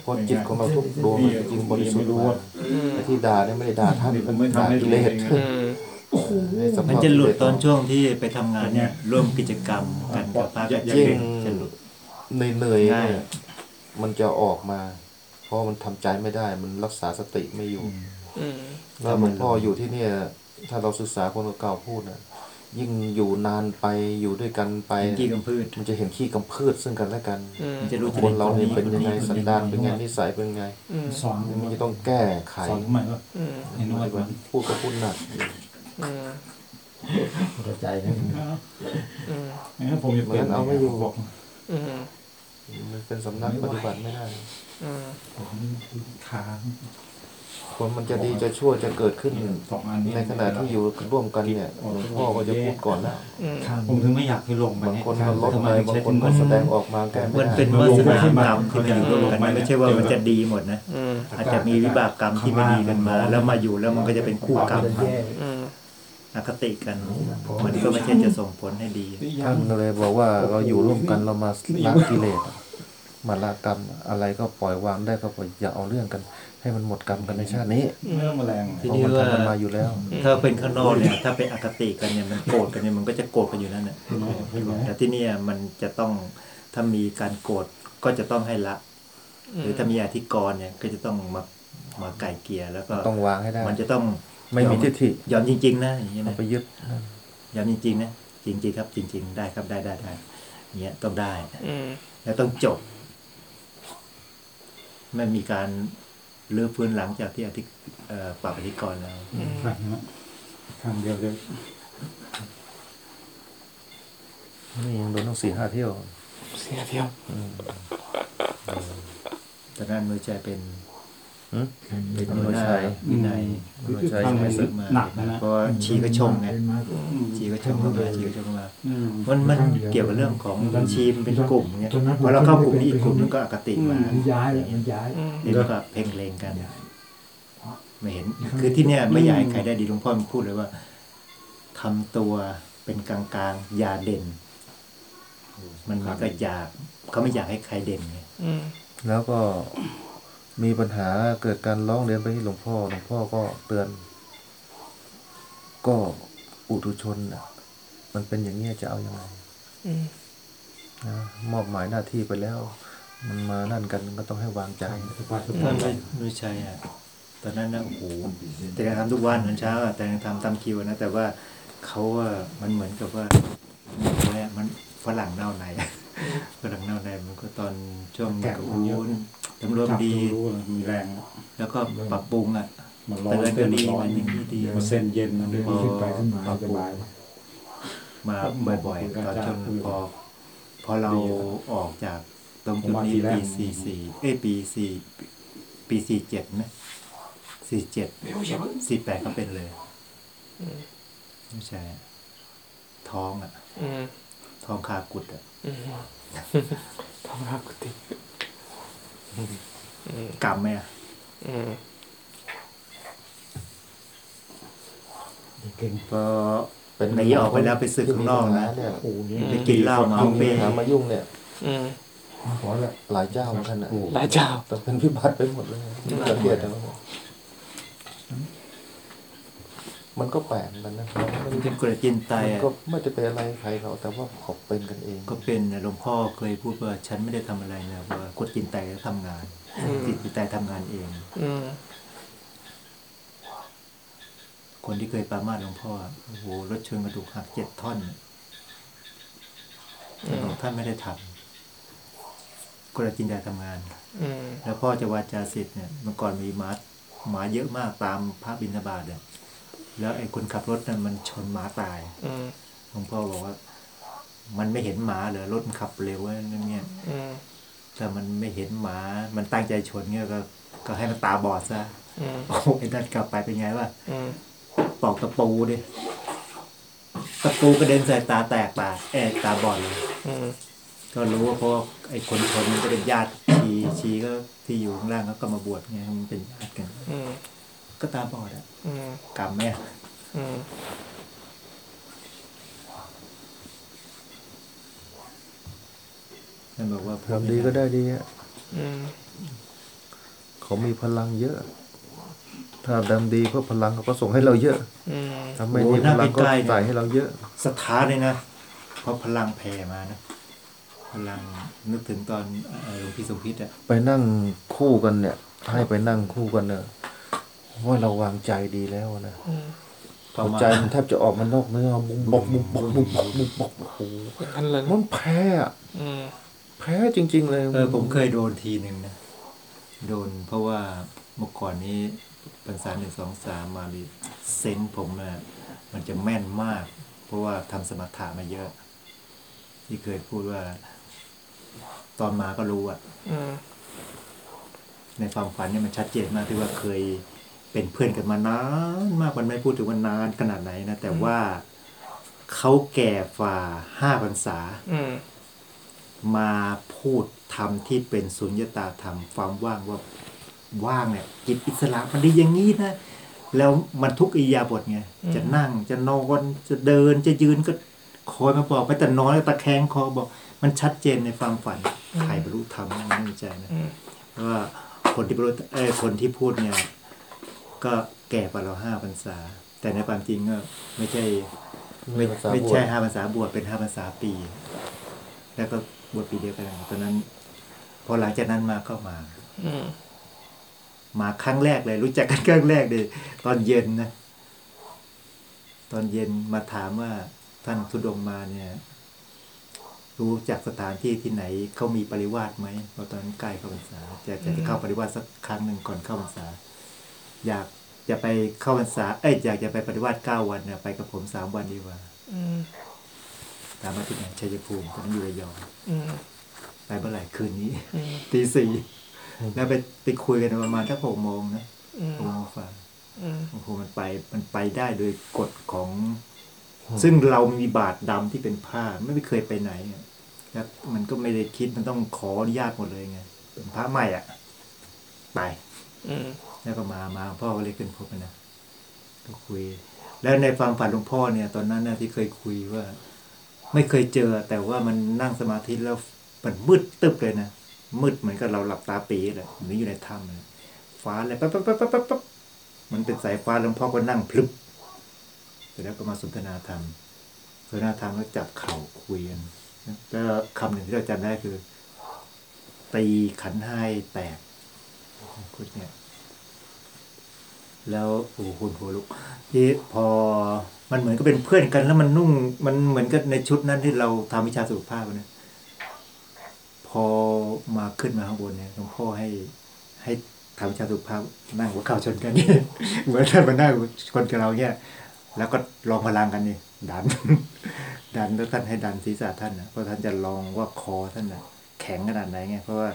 เพราะจิตของเราทุกดวงมันจริงบริสุทธิ์มากอืมไอ้ที่ด่าเนี่ยไม่ได้ด่าท่านผมไม่ด่าทำให้กิดูเลเอส งอืมในสภาพมันจะหลุดตอนกิเลสช่วงที่ไปทำงานเนี่ยร่วมกิจกรรมกันกับพระกับยิ่เด็งกจะหลุดเหนื่อยๆง่ายเนี่ยมันจะออกมา เพราะมันทำใจไม่ได้ มันรักษาสติไม่อยู่อืมแล้วหลวงพ่ออยู่ที่เนี่ย ถ้าเราศึกษาคนเก่าๆพูดนะยิ่งอยู่นานไปอยู่ด้วยกันไปเป็นที่กำพืชมันจะเห็นขี้กำพืชซึ่งกันและกันอืมมันจะรู้คนเราเนี่ยคเป็นยังไงคสันดานเป็นไงนิสัยเป็นไงอืมสอนมันจะต้องแก้ไขสอนทำไมวะอืมไอ้นวดมันพูดก็พูดหนัก อืมเข้าใจนะอืมงั้นผมจะเปลี่ยนเหมือนเอาไม่อยู่บอกอืมมันเป็นสำนักปฏิบัติไม่ได้อืมผมขาคนมันจะดีจะชั่วจะเกิดขึ้นสองอันนี้ในขณะที่อยู่ร่วมกันเนี่ยหลวงพ่อก็จะพูดก่อนแล้วอืมผมถึงไม่อยากให้ลงไปบางเนี่ยคนมันลดไปบางคนก็แสดงออกมาแก้ไม่มันได้เป็นวาสนากรรมที่มันอยู่ร่วมกันมันไม่ใช่ว่ามันจะดีหมดนะอืมอาจจะมีวิบากกรรมที่ไม่ดีกันมา แล้วมาอยู่แล้วมันก็จะเป็นคู่กรรมอืมอ คติกัน มันก็ไม่ใช่จะส่งผลให้ดีท่านก็เลยบอกว่าเราอยู่ร่วมกันเรามาละกิเลสมาละกรรมอะไรก็ปล่อยวางได้ก็ปล่อยอย่าเอาเรื่องกัน ให้มันหมดกรรมกันในชาตินี้เรื่องแมลงทีเพราะนี้มันว่าทำกันมาอยู่แล้ว ถ้าเป็นข้างนอกเนี่ยถ้าเป็นอคติกันเนี่ยมันโกรธกันเนี่ยมันก็จะโกรธกันอยู่นั่นแหละแต่ที่เนี่ยมันจะต้องถ้ามีการโกรธก็จะต้องให้ละ หรือถ้ามีอธิกรณ์เนี่ยก็จะต้องมามาไก่เกลียแล้วก็ต้องวางให้ได้ มันจะต้อง ไม่มีทิฏฐิยอมจริง ๆ นะอย่างเงี้ยเอานะไปยึดยอมจริงๆนะจริง ๆ ครับ จริง ๆ ได้ครับได้ได้ได้อย่างเงี้ยต้องได้อืมแล้วต้องจบ ไม่มีการเลือฟื้นหลังจากที่อธิเอ่อปรับอธิกรณ์แล้วข้างนะข้างเดียวเดียวนี่ยังโดนต้องสี่ห้าเที่ยวเสียเที่ยวตอนนั้นมือใจเป็นหืม เป็นอำนหัววยหน้าชัยวินัยอำนวยชัยไม่สึกหนักนะนะเพราะชีก็ชงไงชีก็ชงเข้ามาชีก็ชงเข้ามามันมันเกี่ยวกับเรื่องของชีมนเป็นกลุ่มเนี่ยพอเราเข้ากลุ่มนี้อีกกลุ่มนึงก็อคติมามันย้ายมันย้ายนี่ก็เพ่งเลงกันไม่เห็น คือที่เนี่ยไม่อยากให้ใครได้ดีหลวงพ่อพูดเลยว่าทำตัวเป็นกลางๆอย่าเด่น มันมือนก็อยากเขาไม่อยากให้ใครเด่นไงแล้วก็ มีปัญหาเกิดการร้องเรียนไปที่หลวงพ่อหลวงพ่อก็เตือน ก็อุทุชนน่ะมันเป็นอย่างนี้ยจะเอาอยัางไงอืมนะมอบหมายหน้าที่ไปแล้ว มันมานั่นกันก็ต้องให้วางใจสบายสบาท่ายนไม่ไม่ใช่อะตอนนั้นนะโอ้โหแต่ยังทำทุกวันตอนเช้าอะแต่ยังทำตามคิวนะ แต่ว่าเขาอะมันเหมือนกับว่าอะไรอะมันฝรั่งเน่าในฝรั่งเน่าในมันก็ตอนช่วงแกะโอ้มันเยอะโห ตำรวจจับดีรู้เลยมีแรงแล้วแล้วก็ปรับปรุงอะมันร้อนเตือนก็เส้นดีร้อนมันอย่างนี้ดีมันเส้นเย็นมันพอขึ้นไปขึ้นมาปรับสปรุงบายมาบ่อยๆตอนช่วงพอพอเราออกจากตรงจุดนี้ปีสี่สี่เอ้ยปีสี่ปีสี่เจ็ดไหมสี่เจ็ดสี่แปดก็เป็นเลยไม่ใช่ ท้องอะอืมท้องคากุดอะอืมทำรัก กุฏิอืมกำไหมอะอืมเก่งพอหนีออกไปแล้วไปสึกข้างนอกนะเนี่ยโอ้นี่ไปกินเหล้าเมายุ่งเป้หามายุ่งเนี่ยอืมพอแล้วหลายเจ้าเหมือนกันนะหลายเจ้าแต่เป็นพิบัติไปหมดเลยสังเกตนะ มันก็แปลกเหมือนกันนะมันเป็นกระจินไตมันอะก็ไม่จะเป็นอะไรใครเขาแต่ว่าเขาเป็นกันเอง ก็เป็นนะหลวงพ่อเคยพูดว่าฉันไม่ได้ทำอะไรนะว่ากดจินไตก็ทำงานอืมจิตไตทำงานเองอืมคนที่เคยปรามาสหลวงพ่อโอ้โหรถเชิงกระดูกหักเจ็ดท่อนท่านบอกท่านไม่ได้ทำกระจินไตทำงานอืมแล้วพ่อจะวาจาสิทธิ์เนี่ยเมื่อก่อนมีหมาหมาเยอะมากตามพระบิณฑบาตเนี่ย แล้วไอ้คนขับรถนั้นมันชนหมาตายอืมหลวงพ่อบอกว่า มันไม่เห็นหมาเหรอรถมันขับเร็วว่านั่นเนี่ยอืมถ้ามันไม่เห็นหมา มันตั้งใจชนเนี่ยก็ ก็ให้มันตาบอดซะอืมโอ้ไอ้นั่นกลับไปเป็นไงวะอืมปอกตะปูดิตะปูกระเด็นใส่ตาแตกตาเอยตาบอดเลยอืมก็รู้ว่าเพราะว่าไอ้คนชนมันก็เป็นญาติชีชีก็ที่อยู่ข้างล่างเขาก็มาบวชไงมันเป็นญาติกันอืม ก็ตาบอดอะอืมกรรมแม่อืมท่านบอกว่าทำดีก็ได้ดีอะอืมเขามีพลังเยอะ ถ้าดำดีก็พลังเขาก็ส่งให้เราเยอะอืมถ้าไม่ดีพลังก็ใส่ให้เราเยอะสถานเลยนะเพราะพลังแผ่มานะพลังนึกถึงตอนเอ่อหลวงพี่สมพิษอะไปนั่งคู่กันเนี่ย ให้ไปนั่งคู่กันเนี่ย ว่าเราวางใจดีแล้วนะอืมประหัวมาณใจมันแทบจะออกมานอกเนื้อบุบบอกบุบบอกบุบบอกบุบบอกโอ้โหอย่างนั้นเลยนะมันแพ้อะอืมแพ้จริง ๆ เลยเออผมเคยโดนทีหนึ่งนะโดนเพราะว่าเมื่อก่อนนี้พรรษาหนึ่งสองสามมาลีเซนส์ผมอะมันจะแม่นมาก เพราะว่าทำสมถะมาเยอะ ที่เคยพูดว่า ตอนมาก็รู้อะอืมในความฝันเนี่ยมันชัดเจนมากที่ว่าเคย เป็นเพื่อนกันมานานมากมันไม่พูดถึงว่านานขนาดไหนนะ แต่ว่าเขาแก่ฝ่าห้าพรรษาอืมมาพูดธรรมที่เป็นสุญญตาธรรมความว่างว่าว่างเนี่ยจิตอิสระมันดีอย่างนี้นะ แล้วมันทุกอิริยาบทไงจะนั่งจะนอนจะเดินจะยืนก็คอยมาบอกไปแต่นอนตะแคงคอบอก มันชัดเจนในความฝันใครบรรลุธรรมนั่นในใจนะอืมเพราะว่าคนที่บรรลุเออคนที่พูดเนี่ย ก็แก่กว่าเราห้าพรรษา แต่ในความจริงก็ไม่ใช่ไม่ภาษาไม่บวใช่ชห้าพรรษาบวชเป็นห้าพรรษาปี แล้วก็บวชปีเดียวกันตอนนั้น พอหลังจากนั้นมาก็มาอืมมาครั้งแรกเลย รู้จักกันครั้งแรกเลยตอนเย็นนะตอนเย็นมาถามว่าท่านทุดงค์มาเนี่ย รู้จักสถานที่ที่ไหนเขามีปริวาสไหมเพราะตอนนั้นใกล้เข้าพรรษาจะจะจะเข้าปริวาสสักครั้งหนึ่งก่อนเข้าพรรษา อยากจะไปเข้าพรรษาเอ้ยอยากจะไปปฏิวัติเก้าวันเนี่ยไปกับผมสามวันดีกว่าอืมตามมาที่ไหนชัยภูมิตอนนั้นอยู่ระยองอืมไปเมื่อไหร่คืนนี้อืมตีสี่แล้วไปไปคุยกันประมาณสักหกโมงนะอืมหกโมงฝ่าอืมโอ้โหมันไปมันไปได้โดยกฎของ ซึ่งเรามีบาทดำที่เป็นผ้าไม่เคยไปไหนอะแล้วมันก็ไม่ได้คิดมันต้องขออนุญาตหมดเลยไงเป็นพระใหม่อะ ไป อืม แล้วก็มามาพ่อก็เลยขึ้นพบนะก็คุย แล้วในความฝันหลวงพ่อเนี่ย ตอนนั้นนะที่เคยคุยว่า ไม่เคยเจอ แต่ว่ามันนั่งสมาธิแล้วมันมืดตึ๊บเลยนะมืดเหมือนกับเราหลับตาปีเลยเหมืออยู่ในถ้ำเลยฟ้าเลยปั๊บปั๊บปั๊บปั๊บปั๊บมันเป็นสายฟ้าหลวงพ่อก็นั่งพลึบเสร็จแล้วก็มาสนทนาธรรมสนทนาธรรมแล้วจับเข่าคุยกันแล้วคำหนึ่งที่เราจำได้คือตีขันห้าให้แตกพูดเนี่ย แล้วโอ้โหคุณหัวลุกที่พอมันเหมือนก็เป็นเพื่อนกัน แล้วมันนุ่ง มันเหมือนกับในชุดนั้นที่เราทำวิชาสุขภาพนะพอมาขึ้นมาข้างบนเนี่ยหลวงพ่อให้ให้ทำวิชาสุขภาพนั่งหัวเข่าชนกันเหมือนท่านมานั่งคนกับเราเนี่ยแล้วก็ลองพลังกันนี่ดัน ดันแล้วท่านให้ดันศีรษะท่านนะเพราะท่านจะลองว่าคอท่านนะแข็งขนาดไหนไงเพราะว่า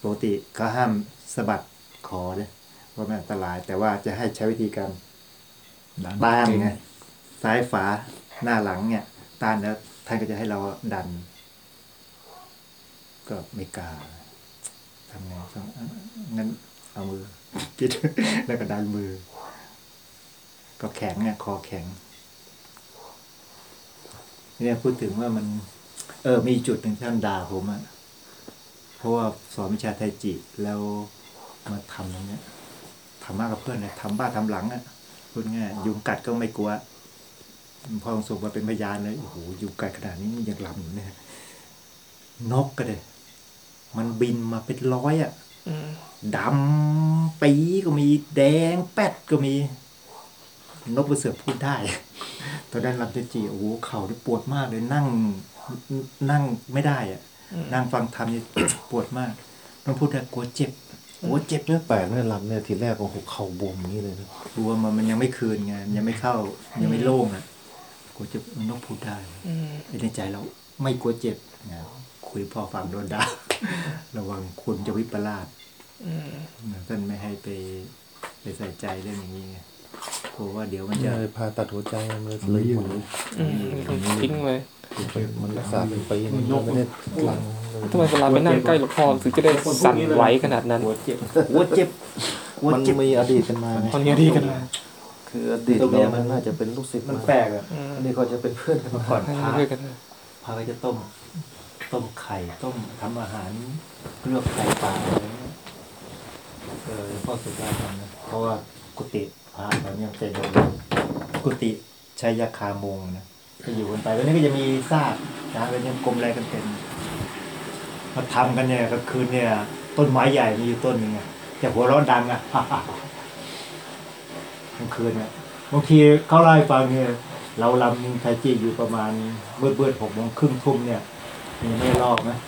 ปกติเขาห้ามสะบัดคอเลย เพราะมันอันตราย แต่ว่าจะให้ใช้วิธีการต้านไงซ้ายฝาหน้าหลังเนี่ย ต้านแล้วท่านก็จะให้เราดัน ก็ไม่กล้าทำไงต้องอะงั้นเอามือคิดแล้วก็ดันมือ ก็แข็งเนี่ยคอแข็งเนี่ยพูดถึงว่ามัน เออ มีจุดหนึ่งที่ท่านด่าผมอะเพราะว่าสอนวิชาไทจิแล้วมาทำอย่างเนี้ย ทำมากกับเพื่อนเลยทำบ้าทำหลังอะพูดง่ายยุงกัดก็ไม่กลัวพอองค์สุมาเป็นพยานเลยโอ้โหยุงกัดขนาดนี้มันยังลำอยู่เนี่ยนกก็เลยมันบินมาเป็นร้อยอะอืมดำปีก็มีแดงแป๊ดก็มี นกกระเสือกพูดได้ ตอนนั้นรับเจจีโอ้โหเข่าที่ปวดมากเลยนั่งนั่งไม่ได้อะนั่งฟังธรรมนี่ปวดมากต้องพูดแต่กลัวเจ็บ กลัวเจ็บเนี่ยแปลกเนี่ยลำเนี่ยทีแรกโอ้โหเข่าบวมอย่างนี้เลยนะกลัวมันมันยังไม่คืนไงมันยังไม่เข้ายังไม่โล่งอะกลัวเจ็บนกพูดได้อืมในใจเราไม่กลัวเจ็บนะคุยพอฟังโดนด่าระวังคุณจะวิปลาสอืมท่านไม่ให้ไปไปใส่ใจเรื่องอย่างนี้ไง กลัวว่าเดี๋ยวมันจะเลยผ่าตัดหัวใจมันเลยอยู่อืมทิ้งเลยมันรักษาเป็นปีมันไม่ได้หลังทำไมเวลาไปนั่งใกล้หลวงพ่อถึงจะได้สั่นไหวขนาดนั้นกลัวเจ็บกลัวเจ็บกลัวมันเจ็บมีอดีตกันมาไงตอนนี้ดีกันเลยคืออดีตเรามันน่าจะเป็นลูกศิษย์มันมาแปลกอะอืมอันนี้เขาจะเป็นเพื่อนกันมาก่อนให้พาด้วยกันเลยพาไปจะต้ม ต้มไข่ต้มทำอาหารเลือกไข่ปลาอะไรเงี้ยเออพ่อสุดยอดทำนะเพราะว่ากุฏิ พระตอนนี้เป็นกุฏิชัยยาคามงนะก็อยู่กันไปแล้วนี่ก็จะมีซากนะเป็นยังกลมอะไรกันเป็นมาทำกันเนี่ยกลางคืนเนี่ย ต้นไม้ใหญ่มีอยู่ต้นนึงอะแต่หัวร้อนดังอะกลางคืนเนี่ยบางทีเขาเล่ฟังเนี่ย เราลำไทจีอยู่ประมาณเบิดเบิดหกโมงครึ่งทุ่มเนี่ยยังไม่รอบนะ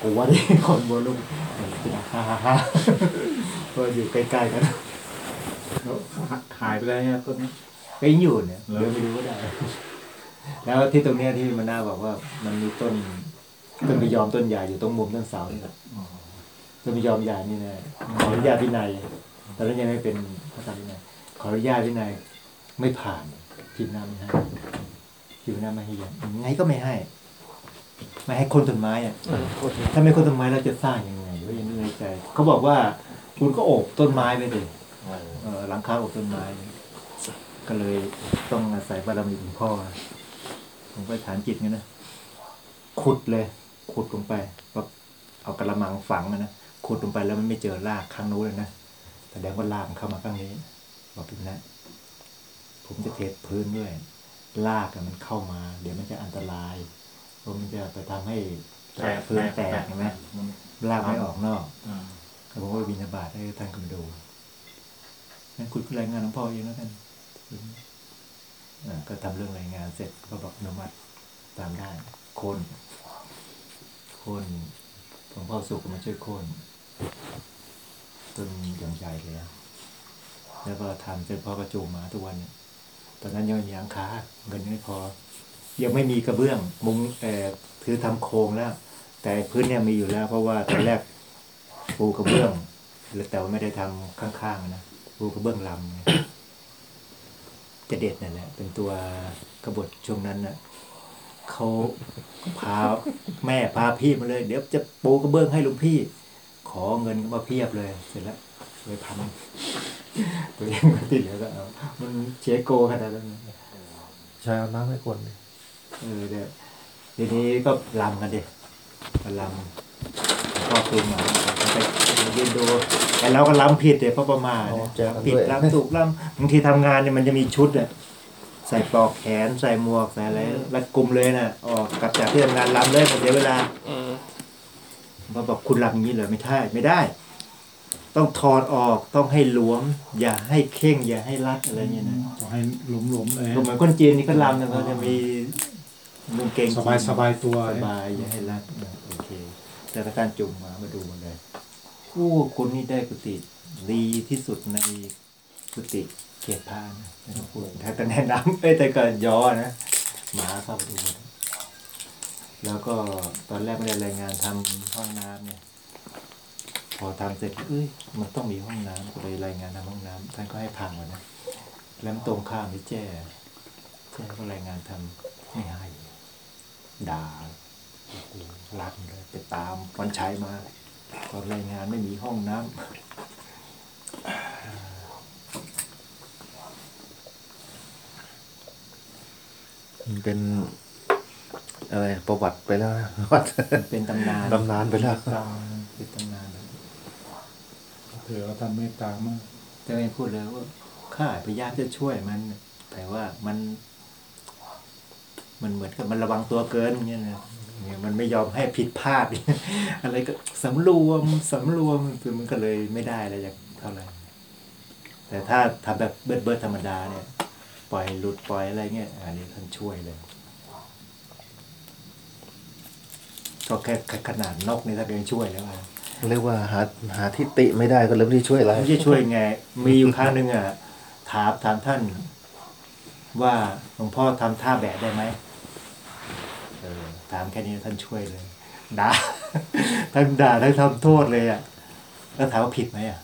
กูว่าที่คนบนลุกฮ่าฮ่าฮ่าก็อยู่ใกล้ๆกัน หายไปแล้วเนี่ยต้นนี้ก็ยังอยู่เนี่ยเดินไปดูก็ได้ แล้วที่ตรงเนี้ยที่มันน่าบอกว่ามันมีต้นต้นพยอมต้นใหญ่อยู่ตรงมุมต้นเสาเนี่ยต้นพยอมใหญ่นี่นะขออนุญาตวินัยตอนนั้นยังไม่เป็นพระธรรมวินัยขออนุญาตวินัยไม่ผ่านพิมพ์หน้าไม่ให้พิมพ์หน้าไม่ให้ยังไงก็ไม่ให้ไม่ให้คนต้นไม้อะถ้าไม่คนต้นไม้เราจะสร้างยังไงก็ยังไม่ในใจเขาบอกว่าคุณก็โอบต้นไม้ไปเลยเออ หลังคาโอบต้นไม้ก็เลยต้องอาศัยบารมีหลวงพ่อ ผมก็ฐานจิตไงนะ ขุดเลย ขุดลงไปแบบเอากระมังฝังอะนะ ขุดลงไปแล้วมันไม่เจอรากข้างนู้นเลยนะแสดงว่ารากมันเข้ามาข้างนี้ บอกพี่นะ ผมจะเทพื้นด้วยรากอะมันเข้ามา เดี๋ยวมันจะอันตรายเพราะมันจะไปทำให้พื้นแตกใช่ไหมรากไม่ออกนอกแล้วผมก็ไปบินบาตให้ท่านคุณดู งั้นคุณรายงานหลวงพ่อเองแล้วกันอ่าก็ทำเรื่องรายงานเสร็จก็บอกอนุมัติตามได้โคนโคนหลวงพ่อสุขก็มาช่วยโคนต้นอย่างใหญ่เลยอะแล้วก็ทำเสร็จพ่อก็จูงมาทุกวันเนี่ยตอนนั้นยังม่มีหลังคาเงินไม่พอ ยังไม่มีกระเบื้อง มุงเอ่ถือทำโครงแล้ว แต่พื้นเนี่ยมีอยู่แล้ว เพราะว่าตอนแรกปูกระเบื้องแต่ว่าไม่ได้ทำข้างๆนะ ปูกระเบื้องลำไงจะเด็ดนั่นแหละ เป็นตัวกบฏช่วงนั้นน่ะเขาพาแม่พาพี่มาเลย เดี๋ยวจะปูกระเบื้องให้ลุงพี่ ขอเงินมาเพียบเลย เสร็จแล้วเลยพันตัวเองก็ติดแล้วก็เอามันเชโกขนาดนั้นใช้เอาน้ำให้คนเออเดี๋ยวทีนี้ก็ลำกันดิมาลำ ก็คือมาไปยืนดูแต่เราก็ลำผิดเดี๋ยวเพราะประมาทอ๋อเนี่ยแจกกันผิดด้วยลำถูกลำบางทีทำงานเนี่ยมันจะมีชุดอะใส่ปลอกแขนใส่หมวกใส่อะไรรัดกลุ่มเลยน่ะออกกลับจากที่ทำงานลำเลยหมดเสียเวลา อืมมาบอกคุณลำอย่างนี้เลยไม่ได้ไม่ได้ ต้องถอดออกต้องให้หลวม อย่าให้เข่ง อย่าให้รัดอะไรเงี้ยนะต้องให้หลวมๆเลยก็เหมือนคนจีนนี่ก็ลำนะเขาจะมีมุงเกงสบายสบายตัวสบายอย่าให้รัดนะโอเค แต่ถ้าการจุ่มมามาดูหมดเลยโอ้คุณนี่ได้กุฏิดีที่สุดในกุฏิเขตพานะไม่ต้องพูดถ้าก็แนะนำเอ้ยแต่ก็ย่อนะหมาเข้าไปดูหมดแล้วก็ตอนแรกไม่ได้รายงานทำห้องน้ำเนี่ย พอทำเสร็จเอ้ยมันต้องมีห้องน้ำก็เลยรายงานทำห้องน้ำท่านก็ให้พังมานะแล้วตรงข้ามนี่แจ้แจ้ก็รายงานทำไม่ให้ด่าโอ้โห รันเลยไปตามวันชัยมาตอนรายงานไม่มีห้องน้ำมันเป็นอะไรประวัติไปแล้วนะประวัติเป็นตำนานตำนานไปแล้วเป็นตำนานเลยเผื่อเขาทำเมตตามากจะไม่พูดเลยว่าข้าพยายามจะช่วยมันแต่ว่ามัน มันเหมือนกับมันระวังตัวเกินเงี้ยนะเนี่ย มันไม่ยอมให้ผิดพลาด อะไรก็สำรวมสำรวมคือมันก็เลยไม่ได้อะไรอย่างเท่าไหร่แต่ถ้าทำแบบเบิดเบิดๆธรรมดาเนี่ย ปล่อยหลุดปล่อยอะไรเงี้ยอันนี้ท่านช่วยเลยก็แค่ขนาดนกนี่ท่านก็ยังช่วยแล้วอะเรียกว่าหาหาที่ติไม่ได้ก็เลยไม่ได้ช่วยอะไรไม่ใช่ช่วยไง มีอยู่ครั้งหนึ่งอะถามถามท่าน ว่าหลวงพ่อทำท่าแบะได้ไหมเออ ถามแค่นี้ท่านช่วยเลยด่าทั้งด่าทั้งทำโทษเลยอะ แล้วถามว่าผิดไหมอะ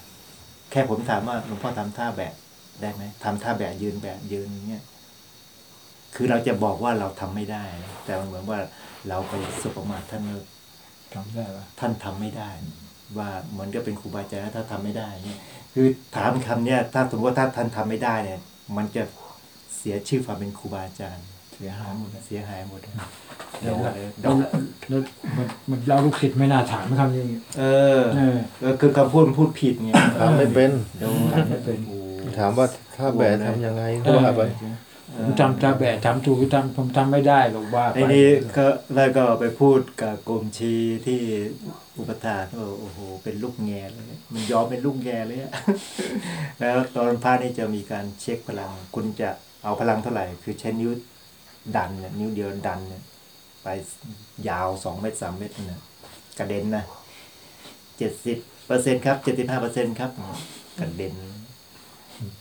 แค่ผมถามว่าหลวงพ่อทำท่าแบะได้ไหมทำท่าแบะยืนแบะยืนอย่างเงี้ยคือเราจะบอกว่าเราทำไม่ได้ แต่มันเหมือนว่าเราไปสุประมาทท่านว่าทำได้ปะท่านทำไม่ได้ ว่าเหมือนกับเป็นครูบาอาจารย์ถ้าทำไม่ได้เนี่ยคือถามคำเนี้ยถ้าสมมติว่าถ้าท่านทำไม่ได้เนี่ย มันจะเสียชื่อความเป็นครูบาอาจารย์ เสียหายหมดเลยเสียหายหมดเดี๋ยวเลยแล้วแล้วมันมันเราลูกศิษย์ไม่น่าถามคำนี้เออเออเออคือคำพูดมันพูดผิดไงถามไม่เป็นโดนถามไม่เป็นโอ้โหถามว่าถ้าแบะทำยังไงเอก็อว่าไปผมทำตาแบะทำถูกทำผมทำไม่ได้หรอกว่าไปไอ้นี่ก็แล้วก็ไปพูดกับกรมชีที่อุปถากก็บอกโอ้โห เป็นลูกแงเลย มันยอมเป็นลูกแงเลยอะแล้วตอนพระนี่จะมีการเช็คพลัง คุณจะเอาพลังเท่าไหร่ คือใช้นิ้ว ดันเนี่ยนิ้วเดียวดันเนี่ยไปยาวสองเมตรสามเมตรเนี่ยกระเด็นนะเจ็ดสิบเปอร์เซ็นครับเจ็ดสิบห้าเปอร์เซ็นครับกระเด็น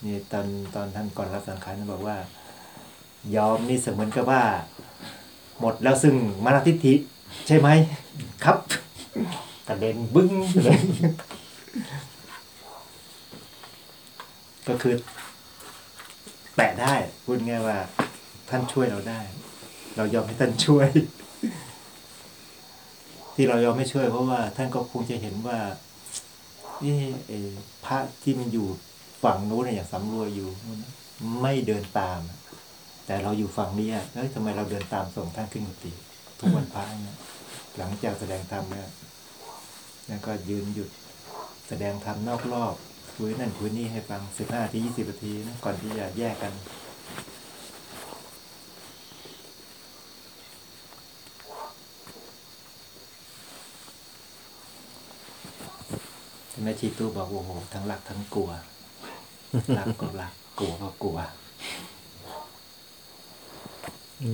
นี่ตอนตอนท่านก่อนรับสังขารท่านบอกว่า ยอมนี่เสมือนกับว่า หมดแล้วซึ่งมานาทิฏฐิใช่ไหมครับกระเด็นบึ้งเลยก็คือ แปะได้พูดง่ายว่า ท่านช่วยเราได้ เรายอมให้ท่านช่วย ที่เรายอมไม่ช่วย เพราะว่าท่านก็คงจะเห็นว่าเอเอพระที่มันอยู่ฝั่งนู้นอย่างสำรวยอยู่ ไม่เดินตาม แต่เราอยู่ฝั่งนี้อะเฮ้ยทำไมเราเดินตามส่งท่านขึ้นกุฏิทุกวันพระเนี่ยหลังจากแสดงธรรมเนี่ยแล้วก็ยืนหยุดแสดงธรรมนอกรอบคุยนั่นคุยนี่ให้ฟังสิบห้าทียี่สิบนาทีนะก่อนที่จะแยกกัน แม่ชีตู้บอกโอ้โหทั้งรักทั้งกลัวรักก็รักกลัวก็กลัว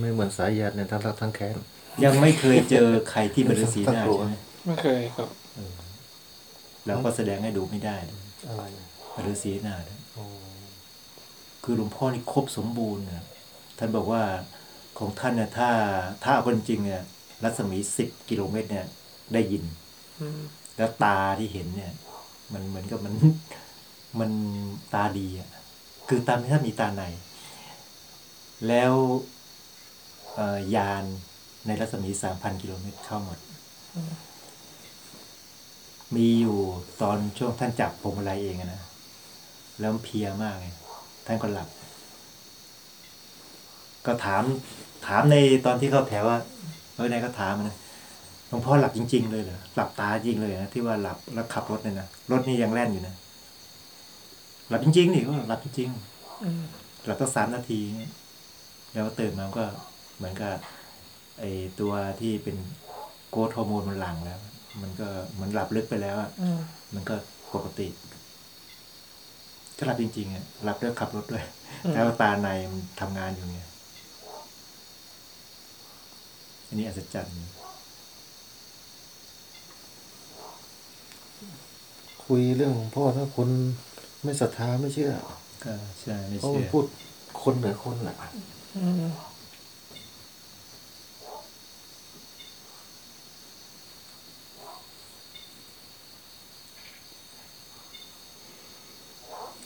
ไม่เหมือนสายญาติเนี่ยทั้งรักทั้งแค้นยังไม่เคยเจอใครที่เป็นฤาษีหน้าทั้งกลัวใช่ไหมไม่เคยครับแล้วก็แสดงให้ดูไม่ได้ด้วยอะไรฤาษีหน้าด้วยคือหลวงพ่อนี่ครบสมบูรณ์นะท่านบอกว่าของท่านเนี่ยถ้าถ้าเอาคนจริงเนี่ย รัศมีสิบกิโลเมตรเนี่ย ได้ยินอืมแล้วตาที่เห็นเนี่ย มันเหมือนกับมันมันตาดีอะคือตาไม่ถ้ามีตาใน แล้วยานในรัศมีสามพันกิโลเมตรเข้าหมด มีอยู่ตอนช่วงท่านจับพงมาลัยเองนะแล้วเพียมากเลยท่านก็หลับ ก็ถาม ถามในตอนที่เขาแถวว่าเออไหนก็ถามนะ ลวงพ่อหลับจริง ๆ เลยเหรอหลับตาจริงเลยนะที่ว่าหลับแล้วขับรถเนี่ยนะรถนี่ยังแล่นอยู่นะหลับจริงๆนี่ก็หลับจริงอืมๆหลับตั้งสามนาทีเนี่ยแล้วตื่นมาก็เหมือนกับไอตัวที่เป็นโกรทฮอร์โมนมันหลั่งแล้ว มันก็เหมือนหลับลึกไปแล้วอะอืมมันก็ปกติก็หลับจริงๆอะหลับด้วยขับรถด้วย แล้วตาในมันทำงานอยู่ไงอันนี้อัศจรรย์ คุยเรื่องของพ่อถ้าคนไม่ศรัทธาไม่เชื่อก็ใช่ไม่เพราะเชื่มันอพูดคนเหนือคนแหละอืม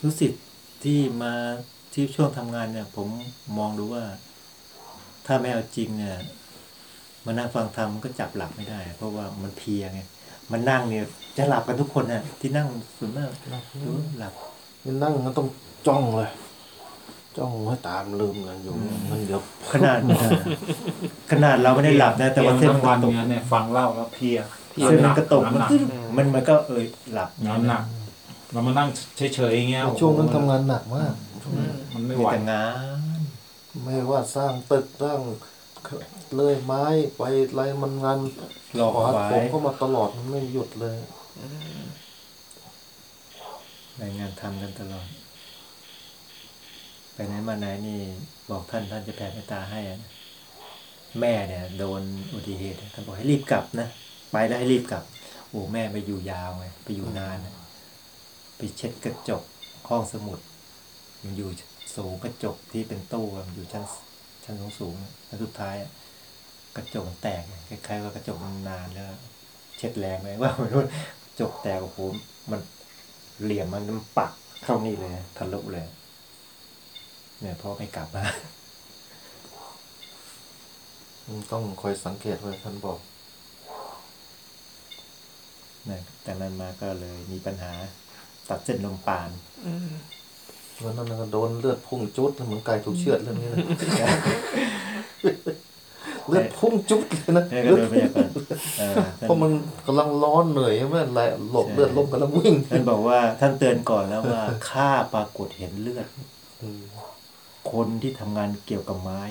รู้สึกที่มาที่ช่วงทำงานเนี่ย ผมมองดูว่า ถ้าไม่เอาจริงเนี่ย มานั่งฟังธรรมก็จับหลับไม่ได้ เพราะว่ามันเพลียไง มันนั่งเนี่ย จะหลับกันทุกคนน่ะที่นั่งส่วนมากหลับหลับมันนั่งมันต้องจ้องเลย จ้องให้ตามนลืมกันอยู่เนี่ยมันเดี๋ยวขนาดขนาดเราไม่ได้หลับนะ แต่ว่าเส้นทั้งมัวันนกระตกเนี่ยเนี่ยฟังเล่าแล้วเพลียเส้นมันกระตกงานมันหนักมันมันก็เอยหลับงานหนักเรามานั่งเฉยๆอย่างเงี้ยช่วงนั้นทำงานหนักมากมันไม่มีไหวแต่งาน ไม่ว่าสร้างตึกสร้าง เลื่อยไม้ไปอะไรมันงานรอขวาไว้ผมเข้ามาตลอดมันไม่หยุดเลยรายงานทำกันตลอด ไปไหนมาไหนนี่บอกท่านท่านจะแผ่เมตตาให้อะนะแม่เนี่ย โดนอุบัติเหตุท่านบอกให้รีบกลับนะ ไปแล้วให้รีบกลับ โอ้แม่ไปอยู่ยาวไงไปอยู่นานอะไปเช็ดกระจกห้องสมุด มันอยู่สูงกระจกที่เป็นตู้อะมันอยู่ชั้นชั้นสูงสูงๆอะแล้วสุดท้ายอะ กระจกมันแตกอะคล้ายๆว่ากระจกมันนานแล้ว เช็ดแรงไหมว่าไม่รู้กระจกแตกโอ้โหมันเหลี่ยมมันมันปักเข้านี่เลยทะลุเลย เนี่ยพ่อไม่กลับมามันต้องคอยสังเกตไว้ท่านบอกเนี่ยแต่นั้นมาก็เลยมีปัญหาตัดเส้นลมปานอืมวันนั้นก็โดนเลือดพุ่งจุดเหมือนไก่ถูกเชือดเรื่องนี้นะ เลือดพุ่งจุดเลยนะเนี่ยก็เลือเลดยไม่พุ่งอยากไปเออเพราะมันกำลังร้อนเหนื่อยใช่ไหมไหลหลบเลือดลมกำลังวิ่งท่านบอกว่าท่านเตือนก่อนแล้วว่าค่าปรากฏเห็นเลือดอืมคนที่ทำงานเกี่ยวกับไม้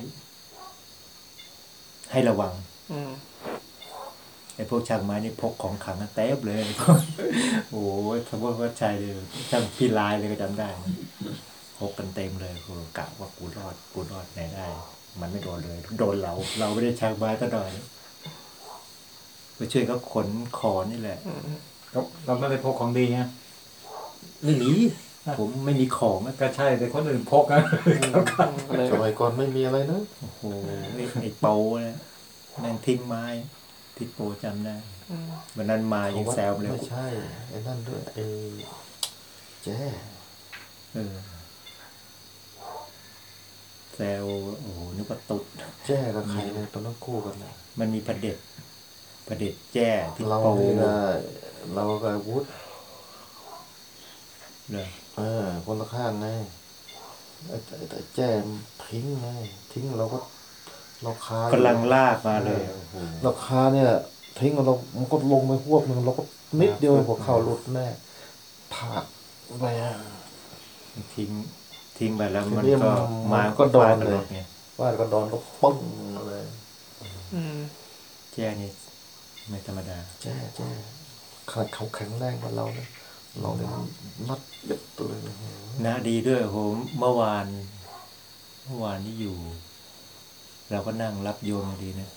ให้ระวังอืมไอ้พวกช่างไม้นี่พกของขลังกันเต็มเลยโอ้ยสมมติว่าชัยเลยช่างพี่ลายเลยก็จำได้นะพกกันเต็มเลยโอ้กะว่ากูรอดกูรอดไหนได้ มันไม่โดนเลย โดนเรา เราไม่ได้ช่างไม้ก็หน่อยไปช่วยเขาขนขอนนี่แหละเราเราไม่ได้พกของดีไงไม่มีผมไม่มีของอะก็ใช่แต่คนอื่นพกนะเลยสมัยก่อนไม่มีอะไรนะโอ้โหไอ้ไอ้โปเนี่ยแม่งทิ้งไม้ที่โปจำได้อืมวันนั้นมายังแซวเลยไม่ใช่ไอ้นั่นด้วยไอ้แจ้เออ แซวโอ้โหนึกว่าตุ๊ดแจ้กับใครเนี่ยตอนนั้นคู่กันนะมันมีประเด็จประเด็จแจ้ที่เราโปนี่ก็เรากับวุฒิเลยเออคนละข้างไงไอ้ไอ้แต่แจ้มทิ้งไงทิ้งเราก็เราคากำลังลากมาเลยโอ้โหเราคาเนี่ย ทิ้งเรามันก็ลงไปหวบหนึ่งเราก็นิดเดียวหัวเข่าหลุดแน่ผาดไปอะทิ้ง ทิ้งไปแล้วมันทีนี้ก็มันมาก็โดนฟากับเลยรถไงว่าก็ดอนก็ปึ้งเลยอืมแจ้นี่ไม่ธรรมดาแจ้แจ้ขนาดเขาแข็งแรงกว่าเราเนี่ยเราเนี่ยนัดเด็ดตัวเลยนะนะดีด้วยโอ้โหเมื่อวาน เมื่อวานที่อยู่ เราก็นั่งรับโยมอยู่ดีนะ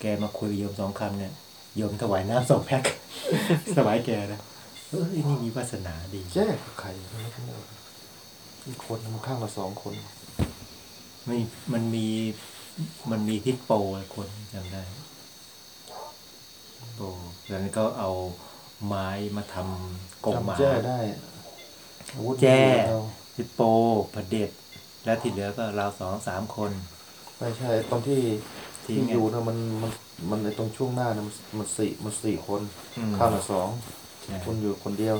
แกมาคุยกับโยมสองคำเนี่ยโยมถวายน้ำสองแพ็คถวายแกนะเออนี่มีวาสนาดีแจ้กับใครไม่รู้อี กคนมันข้างละสองคนมันมันมีมันมีที่โปรคนจำได้โปรแล้วนี่ก็เอาไม้มาทำกรงหมาจำแจ้ได้อาวุธแจ้เราที่โปรพระเด็จแล้วที่เหลือก็เราสองสามคนไม่ใช่ตอนที่ที่ที่ไงอยู่นะมันมันมันในตรงช่วงหน้านะมันมันสี่มันสี่คนอืมข้างละสองใช่คนอยู่คนเดียว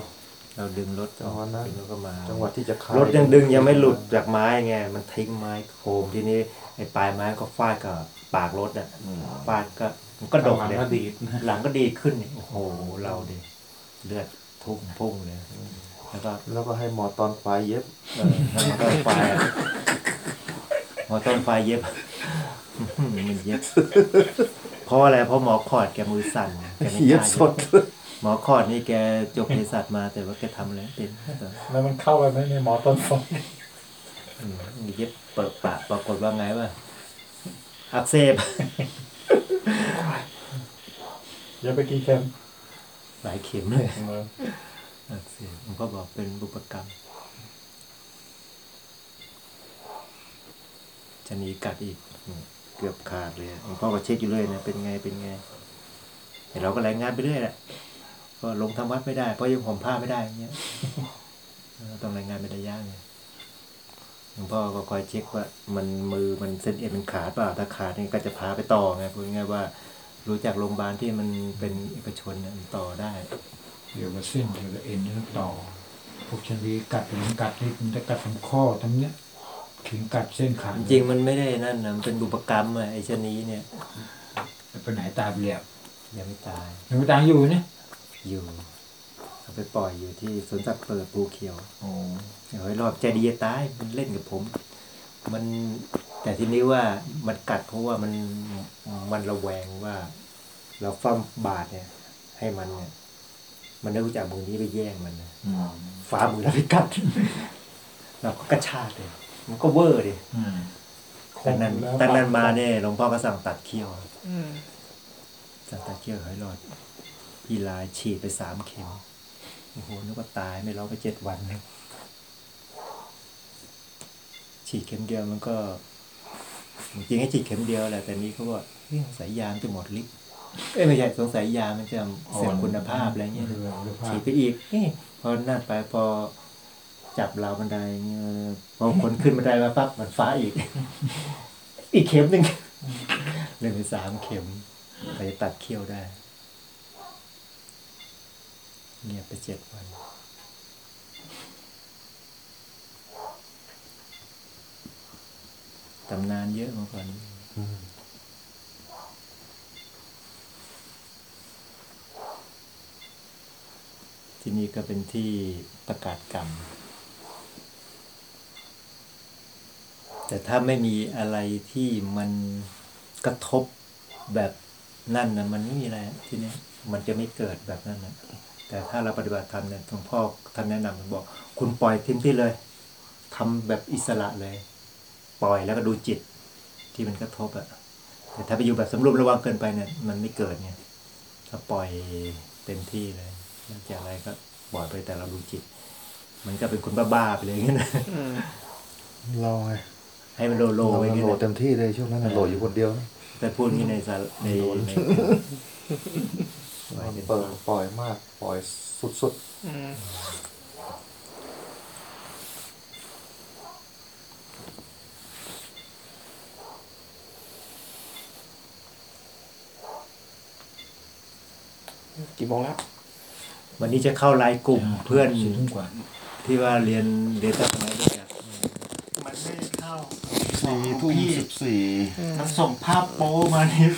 เราดึงรถจังหวะนั้นดึงรถก็มาจังหวะที่จะขายรถยังดึงยังไม่หลุดจากไม้ไงมันทิ้งไม้โคมทีนี้ไอ้ปลายไม้ก็ฟาดกับปากรถอะอืมฟาดก็มันก็ดกหลังเลยก็ดีดนะหลังก็ดีขึ้นเนี่ยโอ้โหเราดิเลือดทุ่งพุ่งเลยแล้วก็แล้วก็ให้หมอตอนควายเย็บเออแล้วมันก็ไฟอะหมอต้นไฟเย็บมันเย็บเพราะอะไรเพราะหมอขอดแกมือสั่นแกไม่กเย็บล้าสด หมอคลอดนี่แกจบเภสัชมาแต่ว่าแกทำอะไรไม่เป็นแล้วมันเข้าไปไหมในหมอต้นฝนอืมมีเย็บเปิดปะปรากฏว่าไงวะอักเสบเดี๋ยวไปกี่เข็มหลายเข็มเลยอักเสบผมก็บอกเป็นบุปกรรมชะนีกัดอีกอืมเกือบขาดเลยหลวงพ่อก็เช็คอยู่เลยนะเป็นไงเป็นไงแต่เราก็รายงานไปเรื่อยแหละ ก็ลงทำวัดไม่ได้ เพราะยังห่มผ้าไม่ได้อย่างเงี้ยเออต้องรายงานเป็นระยะไงหลวงพ่อก็คอยเช็คว่า มันมือมันเส้นเอ็นมันขาดเปล่าถ้าขาดนี่ก็จะพาไปต่อไงพูดง่ายๆว่า รู้จักโรงพยาบาลที่มันเป็นเอกชนเนี่ยมันต่อได้เดี๋ยวกับเส้นเดี๋ยวกับเอ็นนี่ต่อพวกชนีกัดหรือกัดนี่มันจะกัดทั้งข้อทั้งเนี้ยถึงกัดเส้นขาดจริงๆมันไม่ได้นั่นนะมันเป็นบุปกรรมอะไอ้ชะนี้เนี่ยไปไหนตายไปแล้วยังไม่ตายยังไม่ตายอยู่เนี่ย อยู่เอาไปปล่อยอยู่ที่สวนสัตว์เปิดภูเขียวโอ้เดี๋ยวไอ้รอบใจดีจะตายมันเล่นกับผม มันแต่ทีนี้ว่ามันกัดเพราะว่ามันมันระแวงว่า เราฟั่มบาดเนี่ย ให้มันเนี่ยมันได้รู้จักมือนี้ไปแย่งมันนะอืมฟ้ามือเราไปกัดเราก็กระชากเลย มันก็เวอร์ดิอืมตั้งนั้นตั้งนั้นมาเนี่ยหลวงพ่อก็สั่งตัดเขี้ยวอืมสั่งตัดเขี้ยวให้รอด พี่ลายฉีดไปสามเข็มโอ้โหนึกว่าตายไม่ร้องไปเจ็ดวันนะฉีดเข็มเดียวมันก็จริงให้ฉีดเข็มเดียวแหละแต่นี้เขาบอกเฮ้ยสงสัยยามันจะหมดฤทธิ์เอ้ยไม่ใช่สงสัยยามันจะเสื่อมคุณภาพอะไรเงี้ยฉีดไปอีกเอ๊ะพอนั่นไปพอจับราวบันไดพอคนขึ้นบันไดมาปั๊บมันฟ้าอีก อีกเข็มหนึ่งเลยไปสามเข็มไปตัดเขี้ยวได้ เงียบไปเจ็ดวัน ตำนานเยอะมาก่อนที่นี่ก็เป็นที่ประกาศกรรม แต่ถ้าไม่มีอะไรที่มันกระทบแบบนั่นนะมันไม่มีอะไรที่นี่มันจะไม่เกิดแบบนั้นนะ แต่ถ้าเราปฏิบัติธรรมเนี่ยหลวงพ่อท่านแนะนำท่านบอก คุณปล่อยทิ้งที่เลยทำแบบอิสระเลย ปล่อยแล้วก็ดูจิตที่มันกระทบอะแต่ถ้าไปอยู่แบบสำรวมระวังเกินไปเนี่ยมันไม่เกิดไงถ้าปล่อยเต็มที่เลยนอกจากอะไรก็ปล่อยไปแต่เราดูจิต มันก็เป็นคนบ้าๆไปเลยอย่างเงี้ยนะอืมรอไงให้มันโลโลเราไว้อย่างเงี้ยโหลดนะเต็มที่เลยช่วงนั้นน่ะโหลดอยู่คนเดียวนะแต่พูดงี้ในสารในใน เปิดปล่อยมาก ปล่อยสุดอืมกี่โมงแล้ววันนี้จะเข้าไลน์กลุ่มเพื่อนสี่ทุ่มกว่าที่ว่าเรียนเรียนตั้งแต่ด้วยกันมันไม่ได้เข้าๆสี่ทุ่มสิบสี่มันส่งภาพโป๊มานี่